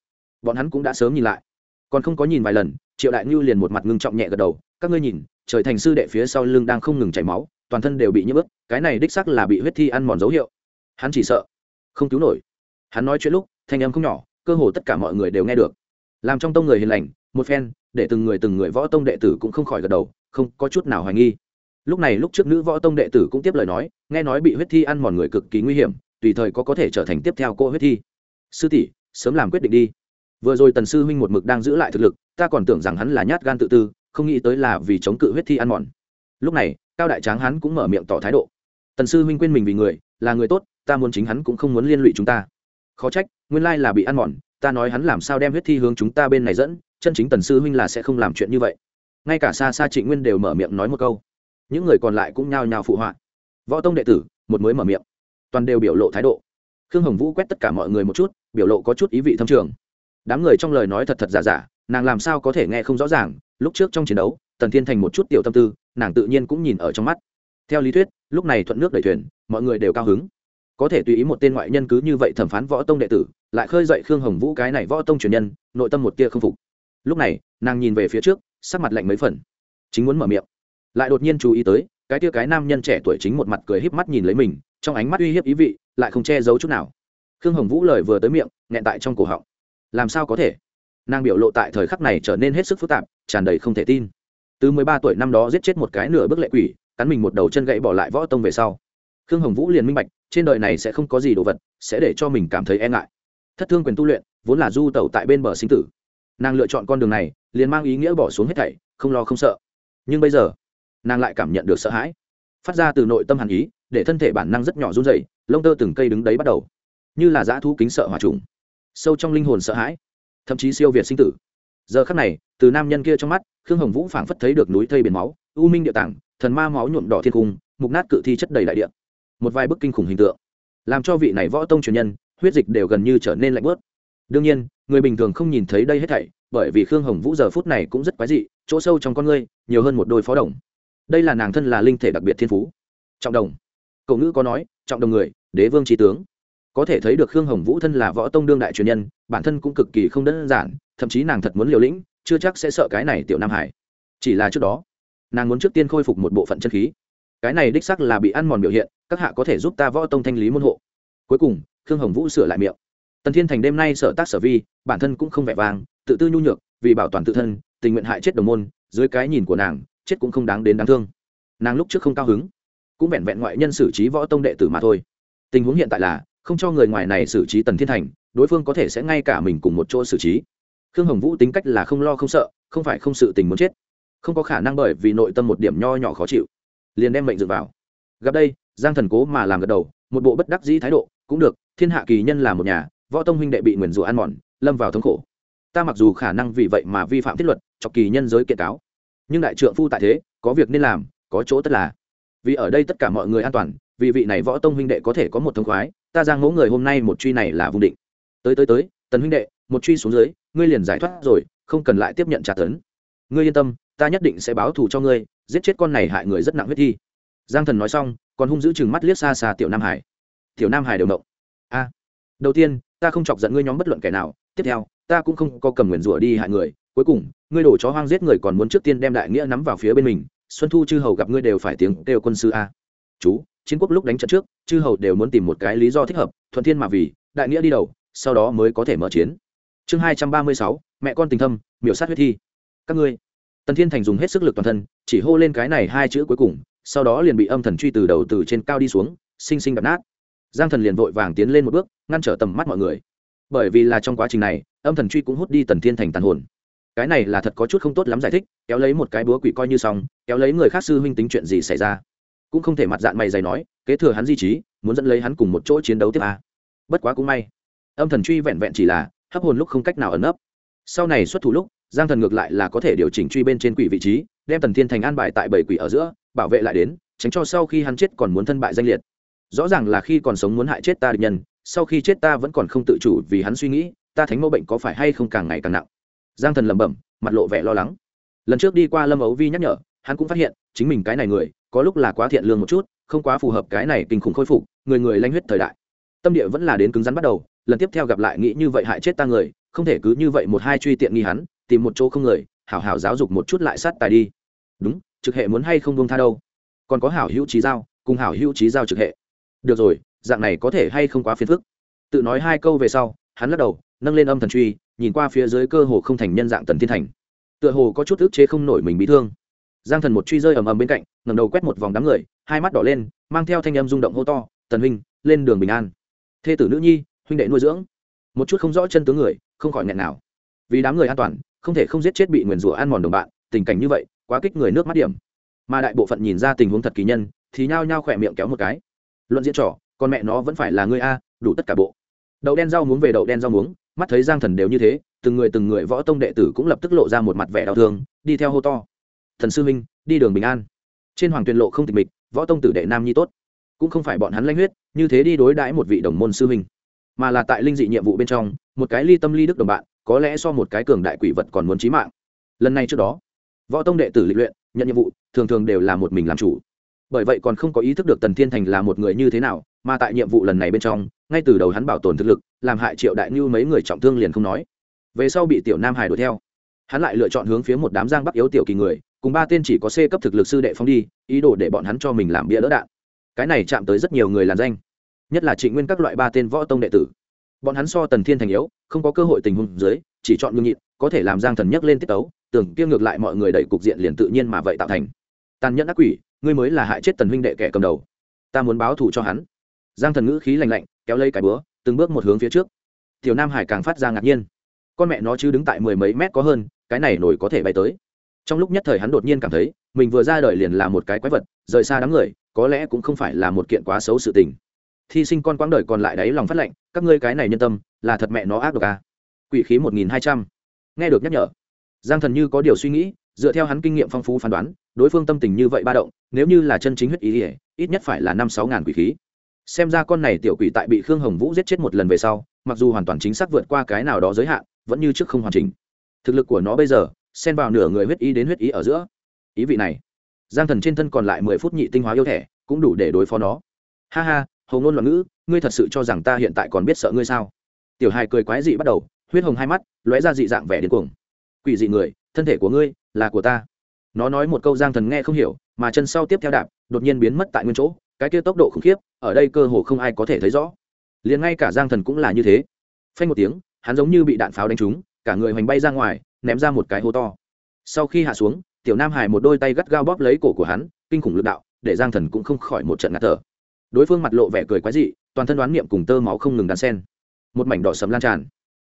Bọn hắn cũng đã sớm nhìn lại. Còn không có nhìn vài lần, triệu đại ngưu liền một mặt ngưng trọng nhẹ gật đầu, các ngươi nhìn, trời thành sư đệ phía sau lưng đang không ngừng chảy máu, toàn thân đều bị nhiễm ướt, cái này đích sắc là bị huyết thi ăn mòn dấu hiệu hắn chỉ sợ không cứu nổi. Hắn nói chuyện lúc, thanh âm không nhỏ, cơ hồ tất cả mọi người đều nghe được. Làm trong tông người hiền lành, một phen, để từng người từng người võ tông đệ tử cũng không khỏi gật đầu, không có chút nào hoài nghi. Lúc này lúc trước nữ võ tông đệ tử cũng tiếp lời nói, nghe nói bị huyết thi ăn mòn người cực kỳ nguy hiểm, tùy thời có có thể trở thành tiếp theo cô huyết thi. Sư tỷ, sớm làm quyết định đi. Vừa rồi tần sư huynh một mực đang giữ lại thực lực, ta còn tưởng rằng hắn là nhát gan tự tư, không nghĩ tới là vì chống cự huyết thi ăn mòn. Lúc này, cao đại tráng hắn cũng mở miệng tỏ thái độ. Tần sư huynh quên mình vì người, là người tốt ta muốn chính hắn cũng không muốn liên lụy chúng ta. Khó trách, nguyên lai là bị ăn mòn, ta nói hắn làm sao đem huyết thi hướng chúng ta bên này dẫn, chân chính tần sư huynh là sẽ không làm chuyện như vậy. Ngay cả xa xa trịnh nguyên đều mở miệng nói một câu. Những người còn lại cũng nhao nhao phụ họa. Võ tông đệ tử, một mới mở miệng. Toàn đều biểu lộ thái độ. Khương hồng vũ quét tất cả mọi người một chút, biểu lộ có chút ý vị thâm trường. Đám người trong lời nói thật thật giả giả, nàng làm sao có thể nghe không rõ ràng, lúc trước trong chiến đấu, tần thiên thành một chút tiểu tâm tư, nàng tự nhiên cũng nhìn ở trong mắt. Theo lý thuyết, lúc này thuận nước đẩy thuyền, mọi người đều cao hứng có thể tùy ý một tên ngoại nhân cứ như vậy thẩm phán võ tông đệ tử, lại khơi dậy khương hồng vũ cái này võ tông truyền nhân, nội tâm một tia không phục. Lúc này, nàng nhìn về phía trước, sắc mặt lạnh mấy phần. Chính muốn mở miệng. Lại đột nhiên chú ý tới, cái tia cái nam nhân trẻ tuổi chính một mặt cười híp mắt nhìn lấy mình, trong ánh mắt uy hiếp ý vị, lại không che giấu chút nào. Khương hồng vũ lời vừa tới miệng, nghẹn tại trong cổ họng. Làm sao có thể? Nàng biểu lộ tại thời khắc này trở nên hết sức phức tạp, tràn đầy không thể tin. Từ mười ba tuổi năm đó giết chết một cái nửa bức lệ quỷ, cắn mình một đầu chân gãy bỏ lại võ tông về sau. Khương hồng vũ liền minh bạch trên đời này sẽ không có gì đồ vật, sẽ để cho mình cảm thấy e ngại. Thất thương quyền tu luyện, vốn là du tẩu tại bên bờ sinh tử. Nàng lựa chọn con đường này, liền mang ý nghĩa bỏ xuống hết thảy, không lo không sợ. Nhưng bây giờ, nàng lại cảm nhận được sợ hãi. Phát ra từ nội tâm hàn ý, để thân thể bản năng rất nhỏ run dày lông tơ từng cây đứng đấy bắt đầu. Như là dã thu kính sợ hòa trùng. Sâu trong linh hồn sợ hãi, thậm chí siêu việt sinh tử. Giờ khắc này, từ nam nhân kia trong mắt, khương hồng vũ phảng phất thấy được núi thây biển máu, u minh địa tảng thần ma máu nhuộm đỏ thiên cung, mục nát cự thi chất đầy đại địa một vài bức kinh khủng hình tượng, làm cho vị này võ tông truyền nhân, huyết dịch đều gần như trở nên lạnh bớt đương nhiên, người bình thường không nhìn thấy đây hết thảy, bởi vì khương hồng vũ giờ phút này cũng rất quái dị, chỗ sâu trong con ngươi, nhiều hơn một đôi phó đồng. Đây là nàng thân là linh thể đặc biệt thiên phú. Trọng đồng. Cậu ngữ có nói, trọng đồng người, đế vương trí tướng. Có thể thấy được khương hồng vũ thân là võ tông đương đại truyền nhân, bản thân cũng cực kỳ không đơn giản, thậm chí nàng thật muốn liều lĩnh, chưa chắc sẽ sợ cái này tiểu nam hải. Chỉ là trước đó, nàng muốn trước tiên khôi phục một bộ phận chân khí cái này đích sắc là bị ăn mòn biểu hiện, các hạ có thể giúp ta võ tông thanh lý môn hộ. Cuối cùng, khương hồng vũ sửa lại miệng. Tần thiên thành đêm nay sở tác sở vi, bản thân cũng không vẻ vang, tự tư nhu nhược, vì bảo toàn tự thân, tình nguyện hại chết đồng môn, dưới cái nhìn của nàng, chết cũng không đáng đến đáng thương. Nàng lúc trước không cao hứng, cũng vẹn vẹn ngoại nhân xử trí võ tông đệ tử mà thôi. Tình huống hiện tại là, không cho người ngoài này xử trí tần thiên thành, đối phương có thể sẽ ngay cả mình cùng một chỗ xử trí. Khương hồng vũ tính cách là không lo không sợ, không phải không sự tình muốn chết. Không có khả năng bởi vì nội tâm một điểm nho nhỏ khó chịu liền đem mệnh dựa vào. Gặp đây, giang thần cố mà làm gật đầu, một bộ bất đắc dĩ thái độ, cũng được, thiên hạ kỳ nhân là một nhà, võ tông huynh đệ bị nguyền rủa ăn mòn, lâm vào thống khổ. Ta mặc dù khả năng vì vậy mà vi phạm thiết luật chọc kỳ nhân giới kiện cáo, nhưng đại trượng phu tại thế, có việc nên làm, có chỗ tất là. Vì ở đây tất cả mọi người an toàn, vì vị này võ tông huynh đệ có thể có một thông khoái, ta giang ngỗ người hôm nay một truy này là vùng định. Tới tới tới, tần huynh đệ, một truy xuống dưới, ngươi liền giải thoát rồi, không cần lại tiếp nhận trả tấn. Ngươi yên tâm ta nhất định sẽ báo thù cho ngươi, giết chết con này hại người rất nặng huyết thi. Giang thần nói xong, còn hung giữ chừng mắt liếc xa xa tiểu nam hải. Tiểu nam hải đều động. A. Đầu tiên, ta không chọc giận ngươi nhóm bất luận kẻ nào. Tiếp theo, ta cũng không có cầm nguyền rủa đi hại người. Cuối cùng, ngươi đổ chó hoang giết người còn muốn trước tiên đem đại nghĩa nắm vào phía bên mình. Xuân thu, chư hầu gặp ngươi đều phải tiếng kêu quân sư a. Chú, chiến quốc lúc đánh trận trước, chư hầu đều muốn tìm một cái lý do thích hợp, thuận thiên mà vì, đại nghĩa đi đầu, sau đó mới có thể mở chiến. Chương hai trăm ba mươi sáu, mẹ con tình thâm, miểu sát huyết thi. Các ngươi tần thiên thành dùng hết sức lực toàn thân, chỉ hô lên cái này hai chữ cuối cùng, sau đó liền bị âm thần truy từ đầu từ trên cao đi xuống xinh xinh đập nát. Giang thần liền vội vàng tiến lên một bước, ngăn trở tầm mắt mọi người. Bởi vì là trong quá trình này, âm thần truy cũng hút đi tần thiên thành tàn hồn. Cái này là thật có chút không tốt lắm giải thích, kéo lấy một cái búa quỷ coi như xong, kéo lấy người khác sư huynh tính chuyện gì xảy ra. Cũng không thể mặt dạng mày dày nói, kế thừa hắn di trí, muốn dẫn lấy hắn cùng một chỗ chiến đấu tiếp à. bất quá cũng may. Âm thần truy vẹn vẹn chỉ là, hấp hồn lúc không cách nào ẩn nấp. Sau này xuất thủ lúc giang thần ngược lại là có thể điều chỉnh truy bên trên quỷ vị trí, đem tần thiên thành an bài tại bảy quỷ ở giữa, bảo vệ lại đến, tránh cho sau khi hắn chết còn muốn thân bại danh liệt. Rõ ràng là khi còn sống muốn hại chết ta địch nhân, sau khi chết ta vẫn còn không tự chủ vì hắn suy nghĩ, ta thánh mẫu bệnh có phải hay không càng ngày càng nặng. Giang thần lẩm bẩm, mặt lộ vẻ lo lắng. Lần trước đi qua lâm ấu vi nhắc nhở, hắn cũng phát hiện, chính mình cái này người, có lúc là quá thiện lương một chút, không quá phù hợp cái này kinh khủng khôi phục, người người lanh huyết thời đại. Tâm địa vẫn là đến cứng rắn bắt đầu, lần tiếp theo gặp lại nghĩ như vậy hại chết ta người, không thể cứ như vậy một hai truy tiện nghi hắn tìm một chỗ không người, hảo hảo giáo dục một chút lại sát tài đi. Đúng, trực hệ muốn hay không buông tha đâu. Còn có hảo hữu trí giao, cùng hảo hữu trí giao trực hệ. Được rồi, dạng này có thể hay không quá phiền phức? Tự nói hai câu về sau, hắn lắc đầu, nâng lên âm thần truy, nhìn qua phía dưới cơ hồ không thành nhân dạng tần thiên thành. Tựa hồ có chút ức chế không nổi mình bị thương. Giang thần một truy rơi ầm ầm bên cạnh ngầm đầu quét một vòng đám người, hai mắt đỏ lên, mang theo thanh âm rung động hô to, tần huynh, lên đường bình an. Thê tử nữ nhi, huynh đệ nuôi dưỡng. Một chút không rõ chân tướng người, không khỏi nghẹn nào. Vì đám người an toàn không thể không giết chết bị nguyền rủa ăn mòn đồng bạn, tình cảnh như vậy, quá kích người nước mắt điểm. Mà đại bộ phận nhìn ra tình huống thật kỳ nhân, thì nhao nhao khỏe miệng kéo một cái. Luận diễn trò, con mẹ nó vẫn phải là ngươi a, đủ tất cả bộ. Đậu đen rau muống về đậu đen rau muống, mắt thấy giang thần đều như thế, từng người từng người võ tông đệ tử cũng lập tức lộ ra một mặt vẻ đau thương, đi theo hô to. Thần sư minh đi đường bình an. Trên hoàng tuyền lộ không tịch mịch, võ tông tử đệ nam nhi tốt. Cũng không phải bọn hắn lanh huyết, như thế đi đối đãi một vị đồng môn sư minh mà là tại linh dị nhiệm vụ bên trong, một cái ly tâm ly đức đồng bạn có lẽ so một cái cường đại quỷ vật còn muốn chí mạng. Lần này trước đó, võ tông đệ tử lịch luyện, nhận nhiệm vụ, thường thường đều là một mình làm chủ. Bởi vậy còn không có ý thức được tần thiên thành là một người như thế nào, mà tại nhiệm vụ lần này bên trong, ngay từ đầu hắn bảo tồn thực lực, làm hại triệu đại như mấy người trọng thương liền không nói. Về sau bị tiểu nam hải đuổi theo, hắn lại lựa chọn hướng phía một đám giang bắc yếu tiểu kỳ người, cùng ba tên chỉ có c cấp thực lực sư đệ phong đi, ý đồ để bọn hắn cho mình làm bia đỡ đạn. Cái này chạm tới rất nhiều người làm danh, nhất là trịnh nguyên các loại ba tên võ tông đệ tử bọn hắn so tần thiên thành yếu, không có cơ hội tình huống dưới, chỉ chọn ngưng nhịn, có thể làm giang thần nhấc lên tiết tấu, tưởng kia ngược lại mọi người đẩy cục diện liền tự nhiên mà vậy tạo thành. Tàn nhẫn ác quỷ, ngươi mới là hại chết tần huynh đệ kẻ cầm đầu. Ta muốn báo thù cho hắn. Giang thần ngữ khí lành lạnh, kéo lấy cái búa, từng bước một hướng phía trước. Tiểu nam hải càng phát ra ngạc nhiên. Con mẹ nó chứ đứng tại mười mấy mét có hơn, cái này nổi có thể bay tới. Trong lúc nhất thời hắn đột nhiên cảm thấy, mình vừa ra đời liền là một cái quái vật, rời xa đám người, có lẽ cũng không phải là một kiện quá xấu sự tình thi sinh con quãng đời còn lại đáy lòng phát lệnh, các ngươi cái này nhân tâm, là thật mẹ nó ác độc à. quỷ khí một nghìn hai trăm. Nghe được nhắc nhở, giang thần như có điều suy nghĩ, dựa theo hắn kinh nghiệm phong phú phán đoán, đối phương tâm tình như vậy ba động, nếu như là chân chính huyết ý ỉa ít nhất phải là năm sáu ngàn quỷ khí. Xem ra con này tiểu quỷ tại bị khương hồng vũ giết chết một lần về sau, mặc dù hoàn toàn chính xác vượt qua cái nào đó giới hạn, vẫn như trước không hoàn chỉnh. Thực lực của nó bây giờ, xen vào nửa người huyết ý đến huyết ý ở giữa. Ý vị này, giang thần trên thân còn lại mười phút nhị tinh hóa yêu thẻ cũng đủ để đối phó nó. Ha ha hầu ngôn loạn ngữ, ngươi thật sự cho rằng ta hiện tại còn biết sợ ngươi sao? Tiểu hài cười quái dị bắt đầu, huyết hồng hai mắt, lóe ra dị dạng vẻ điên cuồng. Quỷ dị người, thân thể của ngươi là của ta. Nó nói một câu giang thần nghe không hiểu, mà chân sau tiếp theo đạp, đột nhiên biến mất tại nguyên chỗ. Cái kia tốc độ khủng khiếp, ở đây cơ hồ không ai có thể thấy rõ. Liền ngay cả giang thần cũng là như thế. Phanh một tiếng, hắn giống như bị đạn pháo đánh trúng, cả người hoành bay ra ngoài, ném ra một cái hố to. Sau khi hạ xuống, tiểu nam hải một đôi tay gắt gao bóp lấy cổ của hắn, kinh khủng lực đạo, để giang thần cũng không khỏi một trận ngạt thở đối phương mặt lộ vẻ cười quái dị, toàn thân đoán niệm cùng tơ máu không ngừng đan sen một mảnh đỏ sầm lan tràn.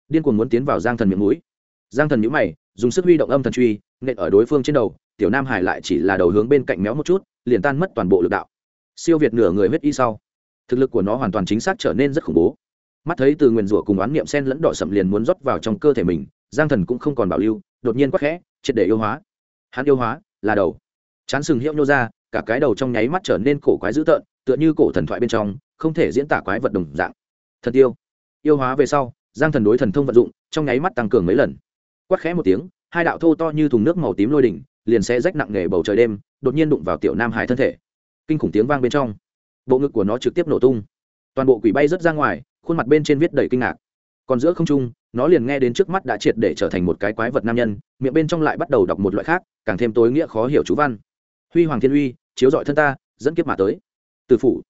Điên cuồng muốn tiến vào giang thần miệng mũi. Giang thần nhũ mày, dùng sức huy động âm thần truy, nện ở đối phương trên đầu, tiểu nam hải lại chỉ là đầu hướng bên cạnh méo một chút, liền tan mất toàn bộ lực đạo. Siêu việt nửa người huyết y sau, thực lực của nó hoàn toàn chính xác trở nên rất khủng bố. Mắt thấy từ nguyền rủa cùng oán niệm sen lẫn đỏ sậm liền muốn rót vào trong cơ thể mình, giang thần cũng không còn bảo lưu, đột nhiên quắc khẽ, triệt để yêu hóa. Hắn yêu hóa là đầu. Chán sừng hiệu nhô ra, cả cái đầu trong nháy mắt trở nên cổ quái dữ tợn tựa như cổ thần thoại bên trong, không thể diễn tả quái vật đồng dạng. Thần tiêu. Yêu hóa về sau, giang thần đối thần thông vận dụng, trong nháy mắt tăng cường mấy lần. Quắc khẽ một tiếng, hai đạo thô to như thùng nước màu tím lôi đỉnh, liền sẽ rách nặng nề bầu trời đêm, đột nhiên đụng vào tiểu nam hải thân thể. Kinh khủng tiếng vang bên trong. Bộ ngực của nó trực tiếp nổ tung. Toàn bộ quỷ bay rớt ra ngoài, khuôn mặt bên trên viết đầy kinh ngạc. Còn giữa không trung, nó liền nghe đến trước mắt đã triệt để trở thành một cái quái vật nam nhân, miệng bên trong lại bắt đầu đọc một loại khác, càng thêm tối nghĩa khó hiểu chú văn. Huy hoàng thiên uy, chiếu dọi thân ta, dẫn kiếp mà tới từ phủ.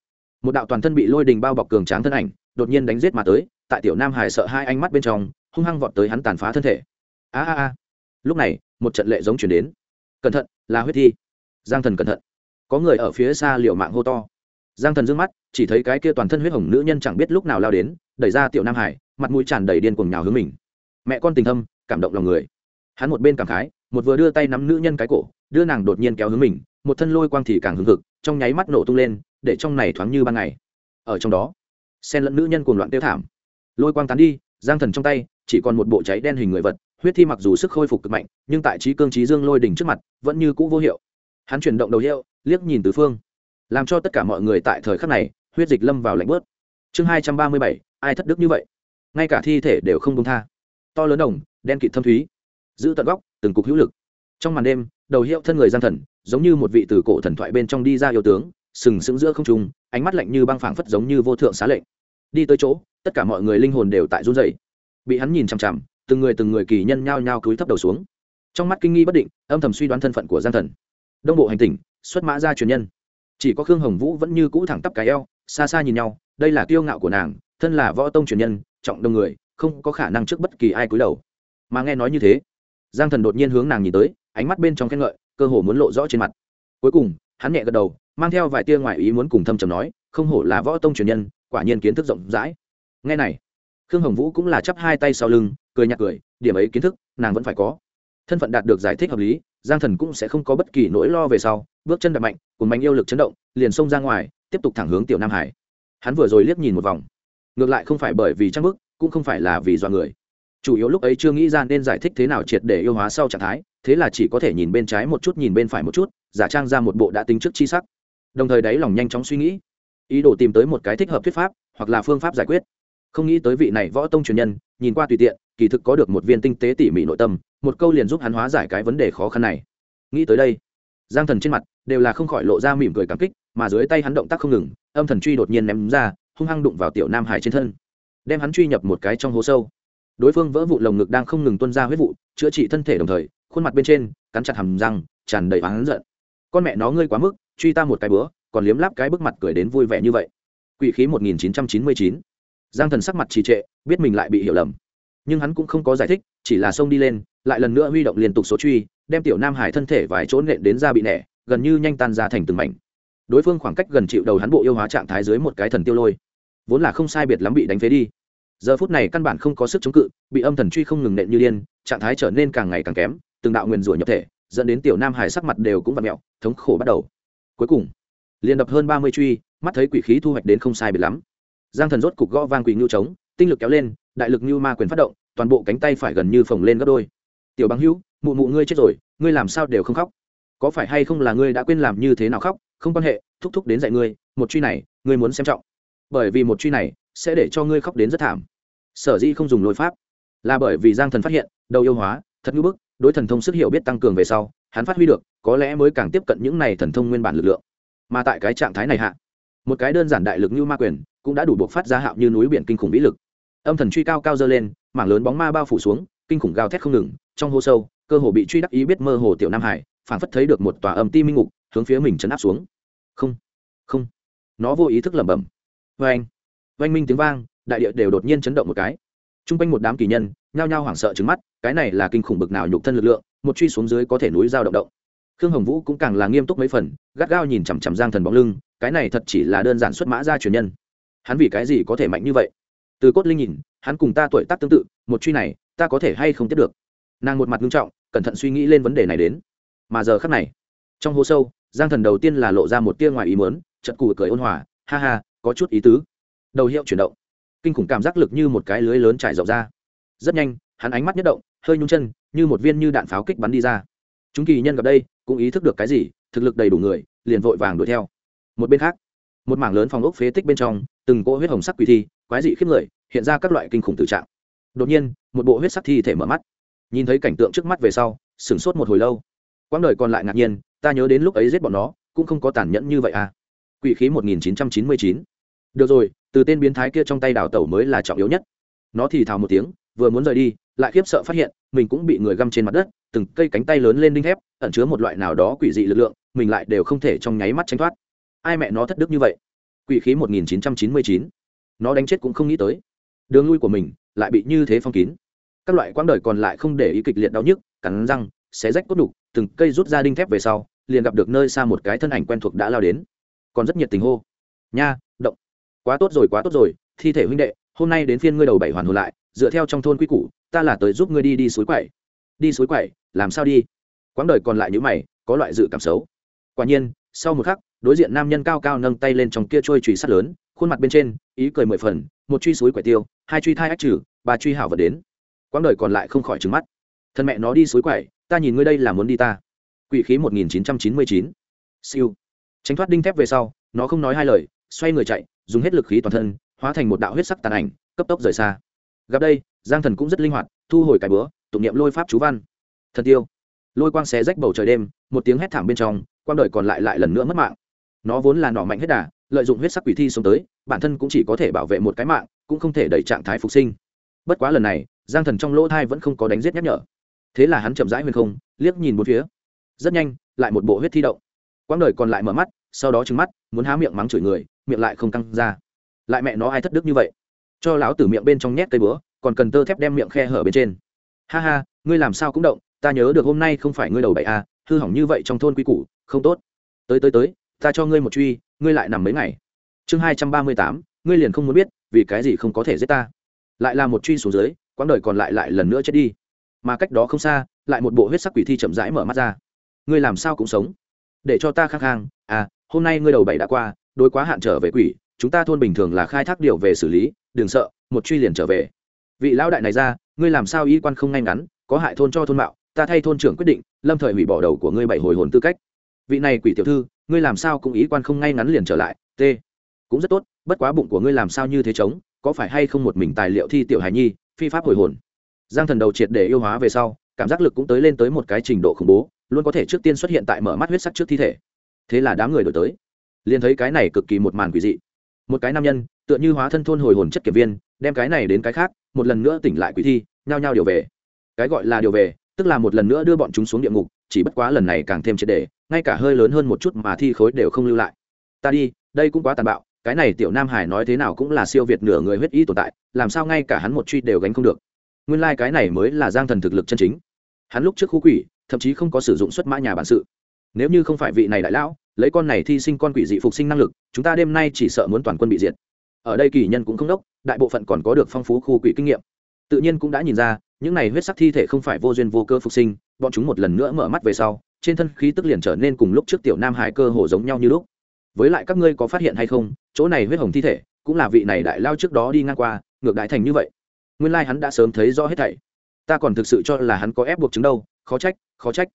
Một đạo toàn thân bị lôi đình bao bọc cường tráng thân ảnh, đột nhiên đánh giết mà tới, tại tiểu nam hải sợ hai ánh mắt bên trong, hung hăng vọt tới hắn tàn phá thân thể. A a a. Lúc này, một trận lệ giống chuyển đến. Cẩn thận, là huyết thi. Giang thần cẩn thận. Có người ở phía xa liệu mạng hô to. Giang thần d ư ơ n g mắt, chỉ thấy cái kia toàn thân huyết hồng nữ nhân chẳng biết lúc nào lao đến, đẩy ra tiểu nam hải mặt mũi tràn đầy điên cuồng nhào hướng mình. Mẹ con tình thâm, cảm động lòng người. Hắn một bên cảm khái, một vừa đưa tay nắm nữ nhân cái cổ, đưa nàng đột nhiên kéo hướng mình, một thân lôi quang thì càng hứng hực, trong nháy mắt nổ tung lên để trong này thoáng như ban ngày. Ở trong đó, sen lẫn nữ nhân cuồng loạn tiêu thảm. Lôi quang tán đi, giang thần trong tay, chỉ còn một bộ cháy đen hình người vật, huyết thi mặc dù sức khôi phục cực mạnh, nhưng tại trí cương trí dương lôi đỉnh trước mặt, vẫn như cũ vô hiệu. Hắn chuyển động đầu hiệu, liếc nhìn tứ phương, làm cho tất cả mọi người tại thời khắc này, huyết dịch lâm vào lạnh bớt chương hai trăm ba mươi bảy, ai thất đức như vậy? Ngay cả thi thể đều không công tha. To lớn đồng, đen kịt thâm thúy, giữ tận góc, từng cục hữu lực. Trong màn đêm, đầu hiệu thân người giang thần, giống như một vị từ cổ thần thoại bên trong đi ra yêu tướng sừng sững giữa không trung, ánh mắt lạnh như băng phảng phất giống như vô thượng xá lệnh. Đi tới chỗ, tất cả mọi người linh hồn đều tại run rẩy. Bị hắn nhìn chằm chằm, từng người từng người kỳ nhân nhao nhao cúi thấp đầu xuống. Trong mắt kinh nghi bất định, âm thầm suy đoán thân phận của giang thần. Đông bộ hành tỉnh, xuất mã ra truyền nhân. Chỉ có khương hồng vũ vẫn như cũ thẳng tắp cái eo, xa xa nhìn nhau, đây là kiêu ngạo của nàng, thân là võ tông truyền nhân, trọng đông người, không có khả năng trước bất kỳ ai cúi đầu. Mà nghe nói như thế, giang thần đột nhiên hướng nàng nhìn tới, ánh mắt bên trong khen ngợi, cơ hồ muốn lộ rõ trên mặt. Cuối cùng, hắn nhẹ gật đầu mang theo vài tia ngoại ý muốn cùng thâm trầm nói, không hổ là võ tông truyền nhân, quả nhiên kiến thức rộng rãi. Nghe này, khương hồng vũ cũng là chắp hai tay sau lưng, cười nhạt cười, điểm ấy kiến thức, nàng vẫn phải có. Thân phận đạt được giải thích hợp lý, giang thần cũng sẽ không có bất kỳ nỗi lo về sau, bước chân đập mạnh, cùng mạnh yêu lực chấn động, liền xông ra ngoài, tiếp tục thẳng hướng tiểu nam hải. Hắn vừa rồi liếc nhìn một vòng, ngược lại không phải bởi vì trang bức, cũng không phải là vì do người. Chủ yếu lúc ấy chưa nghĩ ra nên giải thích thế nào triệt để yêu hóa sau trạng thái, thế là chỉ có thể nhìn bên trái một chút, nhìn bên phải một chút, giả trang ra một bộ đã tính trước chi sắc đồng thời đáy lòng nhanh chóng suy nghĩ. Ý đồ tìm tới một cái thích hợp thuyết pháp, hoặc là phương pháp giải quyết. Không nghĩ tới vị này võ tông truyền nhân, nhìn qua tùy tiện, kỳ thực có được một viên tinh tế tỉ mỉ nội tâm, một câu liền giúp hắn hóa giải cái vấn đề khó khăn này. Nghĩ tới đây, giang thần trên mặt đều là không khỏi lộ ra mỉm cười cảm kích, mà dưới tay hắn động tác không ngừng, âm thần truy đột nhiên ném ra, hung hăng đụng vào tiểu nam hải trên thân, đem hắn truy nhập một cái trong hố sâu. Đối phương vỡ vụ lồng ngực đang không ngừng tuân ra huyết vụ, chữa trị thân thể đồng thời, khuôn mặt bên trên cắn chặt hầm răng, tràn đầy oán giận. Con mẹ nó ngươi quá mức truy ta một cái bữa, còn liếm láp cái bức mặt cười đến vui vẻ như vậy. Quỷ khí một nghìn chín trăm chín mươi chín. Giang thần sắc mặt trì trệ, biết mình lại bị hiểu lầm. Nhưng hắn cũng không có giải thích, chỉ là xông đi lên, lại lần nữa huy động liên tục số truy, đem tiểu nam hải thân thể vài chỗ nện đến ra bị nẻ, gần như nhanh tan ra thành từng mảnh. Đối phương khoảng cách gần chịu đầu hắn bộ yêu hóa trạng thái dưới một cái thần tiêu lôi. Vốn là không sai biệt lắm bị đánh phế đi. Giờ phút này căn bản không có sức chống cự, bị âm thần truy không ngừng nện như điên, trạng thái trở nên càng ngày càng kém, từng đạo nguyền rủa nhập thể, dẫn đến tiểu nam hải sắc mặt đều cũng vặt mẹo, thống khổ bắt đầu cuối cùng, liền đập hơn ba mươi truy, mắt thấy quỷ khí thu hoạch đến không sai biệt lắm. Giang thần rốt cục gõ vang quỷ ngưu trống, tinh lực kéo lên, đại lực như ma quyền phát động, toàn bộ cánh tay phải gần như phồng lên gấp đôi. Tiểu bằng hữu, mụ mụ ngươi chết rồi, ngươi làm sao đều không khóc? Có phải hay không là ngươi đã quên làm như thế nào khóc? Không quan hệ, thúc thúc đến dạy ngươi, một truy này, ngươi muốn xem trọng. Bởi vì một truy này sẽ để cho ngươi khóc đến rất thảm. Sở dĩ không dùng lôi pháp, là bởi vì giang thần phát hiện, đầu yêu hóa, thật ngữ bức, đối thần thông sức hiểu biết tăng cường về sau hắn phát huy được, có lẽ mới càng tiếp cận những này thần thông nguyên bản lực lượng. Mà tại cái trạng thái này hạ, một cái đơn giản đại lực như ma quyền cũng đã đủ buộc phát ra hạo như núi biển kinh khủng vĩ lực. Âm thần truy cao cao dơ lên, mảng lớn bóng ma bao phủ xuống, kinh khủng gào thét không ngừng, trong hô sâu, cơ hồ bị truy đắc ý biết mơ hồ tiểu nam hải, phảng phất thấy được một tòa âm ti minh ngục, hướng phía mình chấn áp xuống. Không không. Nó vô ý thức lẩm bẩm. Vê anh minh tiếng vang, đại địa đều đột nhiên chấn động một cái. T r u n g quanh một đám kỳ nhân, nhao nhao hoảng sợ trứng mắt, cái này là kinh khủng bực nào nhục thân lực lượng một truy xuống dưới có thể núi dao động động. Khương hồng vũ cũng càng là nghiêm túc mấy phần, gắt gao nhìn chằm chằm giang thần bóng lưng, cái này thật chỉ là đơn giản xuất mã ra truyền nhân. Hắn vì cái gì có thể mạnh như vậy? Từ cốt linh nhìn, hắn cùng ta tuổi tác tương tự, một truy này, ta có thể hay không tiếp được? Nàng một mặt nghiêm trọng, cẩn thận suy nghĩ lên vấn đề này đến. Mà giờ khắc này, trong hố sâu, giang thần đầu tiên là lộ ra một tia ngoài ý mớn chật cù cười ôn hòa, ha ha, có chút ý tứ. Đầu hiệu chuyển động, kinh khủng cảm giác lực như một cái lưới lớn trải rộng ra. Rất nhanh hắn ánh mắt nhất động, hơi nhung chân, như một viên như đạn pháo kích bắn đi ra. Chúng kỳ nhân gặp đây, cũng ý thức được cái gì, thực lực đầy đủ người, liền vội vàng đuổi theo. Một bên khác, một mảng lớn phòng ốc phế tích bên trong, từng cỗ huyết hồng sắc quỷ thi, quái dị khiếp người, hiện ra các loại kinh khủng tự trạng. Đột nhiên, một bộ huyết sắc thi thể mở mắt. Nhìn thấy cảnh tượng trước mắt về sau, sửng sốt một hồi lâu. Quãng đời còn lại ngạc nhiên, ta nhớ đến lúc ấy giết bọn nó, cũng không có tàn nhẫn như vậy à. Quỷ khí một nghìn chín trăm chín mươi chín. Được rồi, từ tên biến thái kia trong tay đào tẩu mới là trọng yếu nhất. Nó thì thào một tiếng, vừa muốn rời đi lại khiếp sợ phát hiện, mình cũng bị người găm trên mặt đất, từng cây cánh tay lớn lên đinh thép, ẩn chứa một loại nào đó quỷ dị lực lượng, mình lại đều không thể trong nháy mắt tránh thoát. Ai mẹ nó thất đức như vậy? Quỷ khí một nghìn chín trăm chín mươi chín. Nó đánh chết cũng không nghĩ tới. Đường lui của mình lại bị như thế phong kín. Các loại quãng đời còn lại không để ý kịch liệt đau nhức, cắn răng, xé rách cốt đục, từng cây rút ra đinh thép về sau, liền gặp được nơi xa một cái thân ảnh quen thuộc đã lao đến. Còn rất nhiệt tình hô. Nha, động. Quá tốt rồi, quá tốt rồi, thi thể huynh đệ, hôm nay đến phiên ngươi đầu bảy hoàn hồn lại dựa theo trong thôn quy củ, ta là tới giúp ngươi đi đi suối quậy. Đi suối quậy, làm sao đi? Quãng đời còn lại như mày, có loại dự cảm xấu. Quả nhiên, sau một khắc, đối diện nam nhân cao cao nâng tay lên trong kia trôi trùy sắt lớn, khuôn mặt bên trên, ý cười mười phần, một truy suối quậy tiêu, hai truy thai ách trừ, ba truy hảo vật đến. Quãng đời còn lại không khỏi trứng mắt. Thân mẹ nó đi suối quậy, ta nhìn ngươi đây là muốn đi ta. Quỷ khí một nghìn chín trăm chín mươi chín. Siêu. Tránh thoát đinh thép về sau, nó không nói hai lời, xoay người chạy, dùng hết lực khí toàn thân, hóa thành một đạo huyết sắc tàn ảnh, cấp tốc rời xa gặp đây, giang thần cũng rất linh hoạt, thu hồi cái bữa, tụng niệm lôi pháp chú văn. Thần tiêu, lôi quang xé rách bầu trời đêm, một tiếng hét thảm bên trong, quang đời còn lại lại lần nữa mất mạng. Nó vốn là nỏ mạnh hết đà, lợi dụng huyết sắc quỷ thi sống tới, bản thân cũng chỉ có thể bảo vệ một cái mạng, cũng không thể đẩy trạng thái phục sinh. Bất quá lần này, giang thần trong lỗ thai vẫn không có đánh giết nhắc nhở. Thế là hắn chậm rãi huyền không, liếc nhìn một phía. Rất nhanh, lại một bộ huyết thi động. Quãng đời còn lại mở mắt, sau đó trừng mắt, muốn há miệng mắng chửi người, miệng lại không căng ra. Lại mẹ nó ai thất đức như vậy? Cho lão tử miệng bên trong nhét cây búa còn cần tơ thép đem miệng khe hở bên trên. Ha ha ngươi làm sao cũng động ta nhớ được hôm nay không phải ngươi đầu bảy à, hư hỏng như vậy trong thôn quy củ không tốt. Tới tới tới ta cho ngươi một truy ngươi lại nằm mấy ngày. Chương hai trăm ba mươi tám ngươi liền không muốn biết vì cái gì không có thể giết ta. Lại là một truy xuống dưới quãng đời còn lại lại lần nữa chết đi. Mà cách đó không xa lại một bộ huyết sắc quỷ thi chậm rãi mở mắt ra. Ngươi làm sao cũng sống. Để cho ta khang khang à hôm nay ngươi đầu bảy đã qua đối quá hạn trở về quỷ chúng ta thôn bình thường là khai thác điều về xử lý đừng sợ, một truy liền trở về. Vị lão đại này ra, ngươi làm sao y quan không ngay ngắn, có hại thôn cho thôn mạo, ta thay thôn trưởng quyết định, lâm thời hủy bỏ đầu của ngươi bảy hồi hồn tư cách. Vị này quỷ tiểu thư, ngươi làm sao cũng ý quan không ngay ngắn liền trở lại t cũng rất tốt, bất quá bụng của ngươi làm sao như thế trống, có phải hay không một mình tài liệu thi tiểu hài nhi, phi pháp hồi hồn. Giang thần đầu triệt để yêu hóa về sau, cảm giác lực cũng tới lên tới một cái trình độ khủng bố, luôn có thể trước tiên xuất hiện tại mở mắt huyết sắc trước thi thể. Thế là đám người đổi tới. Liền thấy cái này cực kỳ một màn quỷ dị. Một cái nam nhân tựa như hóa thân thôn hồi hồn chất kiểm viên, đem cái này đến cái khác, một lần nữa tỉnh lại quỷ thi, nhao nhao điều về. Cái gọi là điều về, tức là một lần nữa đưa bọn chúng xuống địa ngục, chỉ bất quá lần này càng thêm triệt đề ngay cả hơi lớn hơn một chút mà thi khối đều không lưu lại. Ta đi, đây cũng quá tàn bạo, cái này tiểu nam hải nói thế nào cũng là siêu việt nửa người huyết y tồn tại, làm sao ngay cả hắn một truy đều gánh không được. Nguyên lai、like、cái này mới là giang thần thực lực chân chính. Hắn lúc trước khu quỷ, thậm chí không có sử dụng xuất mã nhà bản sự. Nếu như không phải vị này đại lão, lấy con này thi sinh con quỷ dị phục sinh năng lực, chúng ta đêm nay chỉ sợ muốn toàn quân bị diệt ở đây kỳ nhân cũng không đốc, đại bộ phận còn có được phong phú khu quỷ kinh nghiệm. Tự nhiên cũng đã nhìn ra, những này huyết sắc thi thể không phải vô duyên vô cơ phục sinh, bọn chúng một lần nữa mở mắt về sau, trên thân khí tức liền trở nên cùng lúc trước tiểu nam hải cơ hồ giống nhau như lúc. Với lại các ngươi có phát hiện hay không, chỗ này huyết hồng thi thể, cũng là vị này đại lao trước đó đi ngang qua, ngược đại thành như vậy. Nguyên lai、like、hắn đã sớm thấy rõ hết thảy. Ta còn thực sự cho là hắn có ép buộc chứng đâu, khó trách khó trách.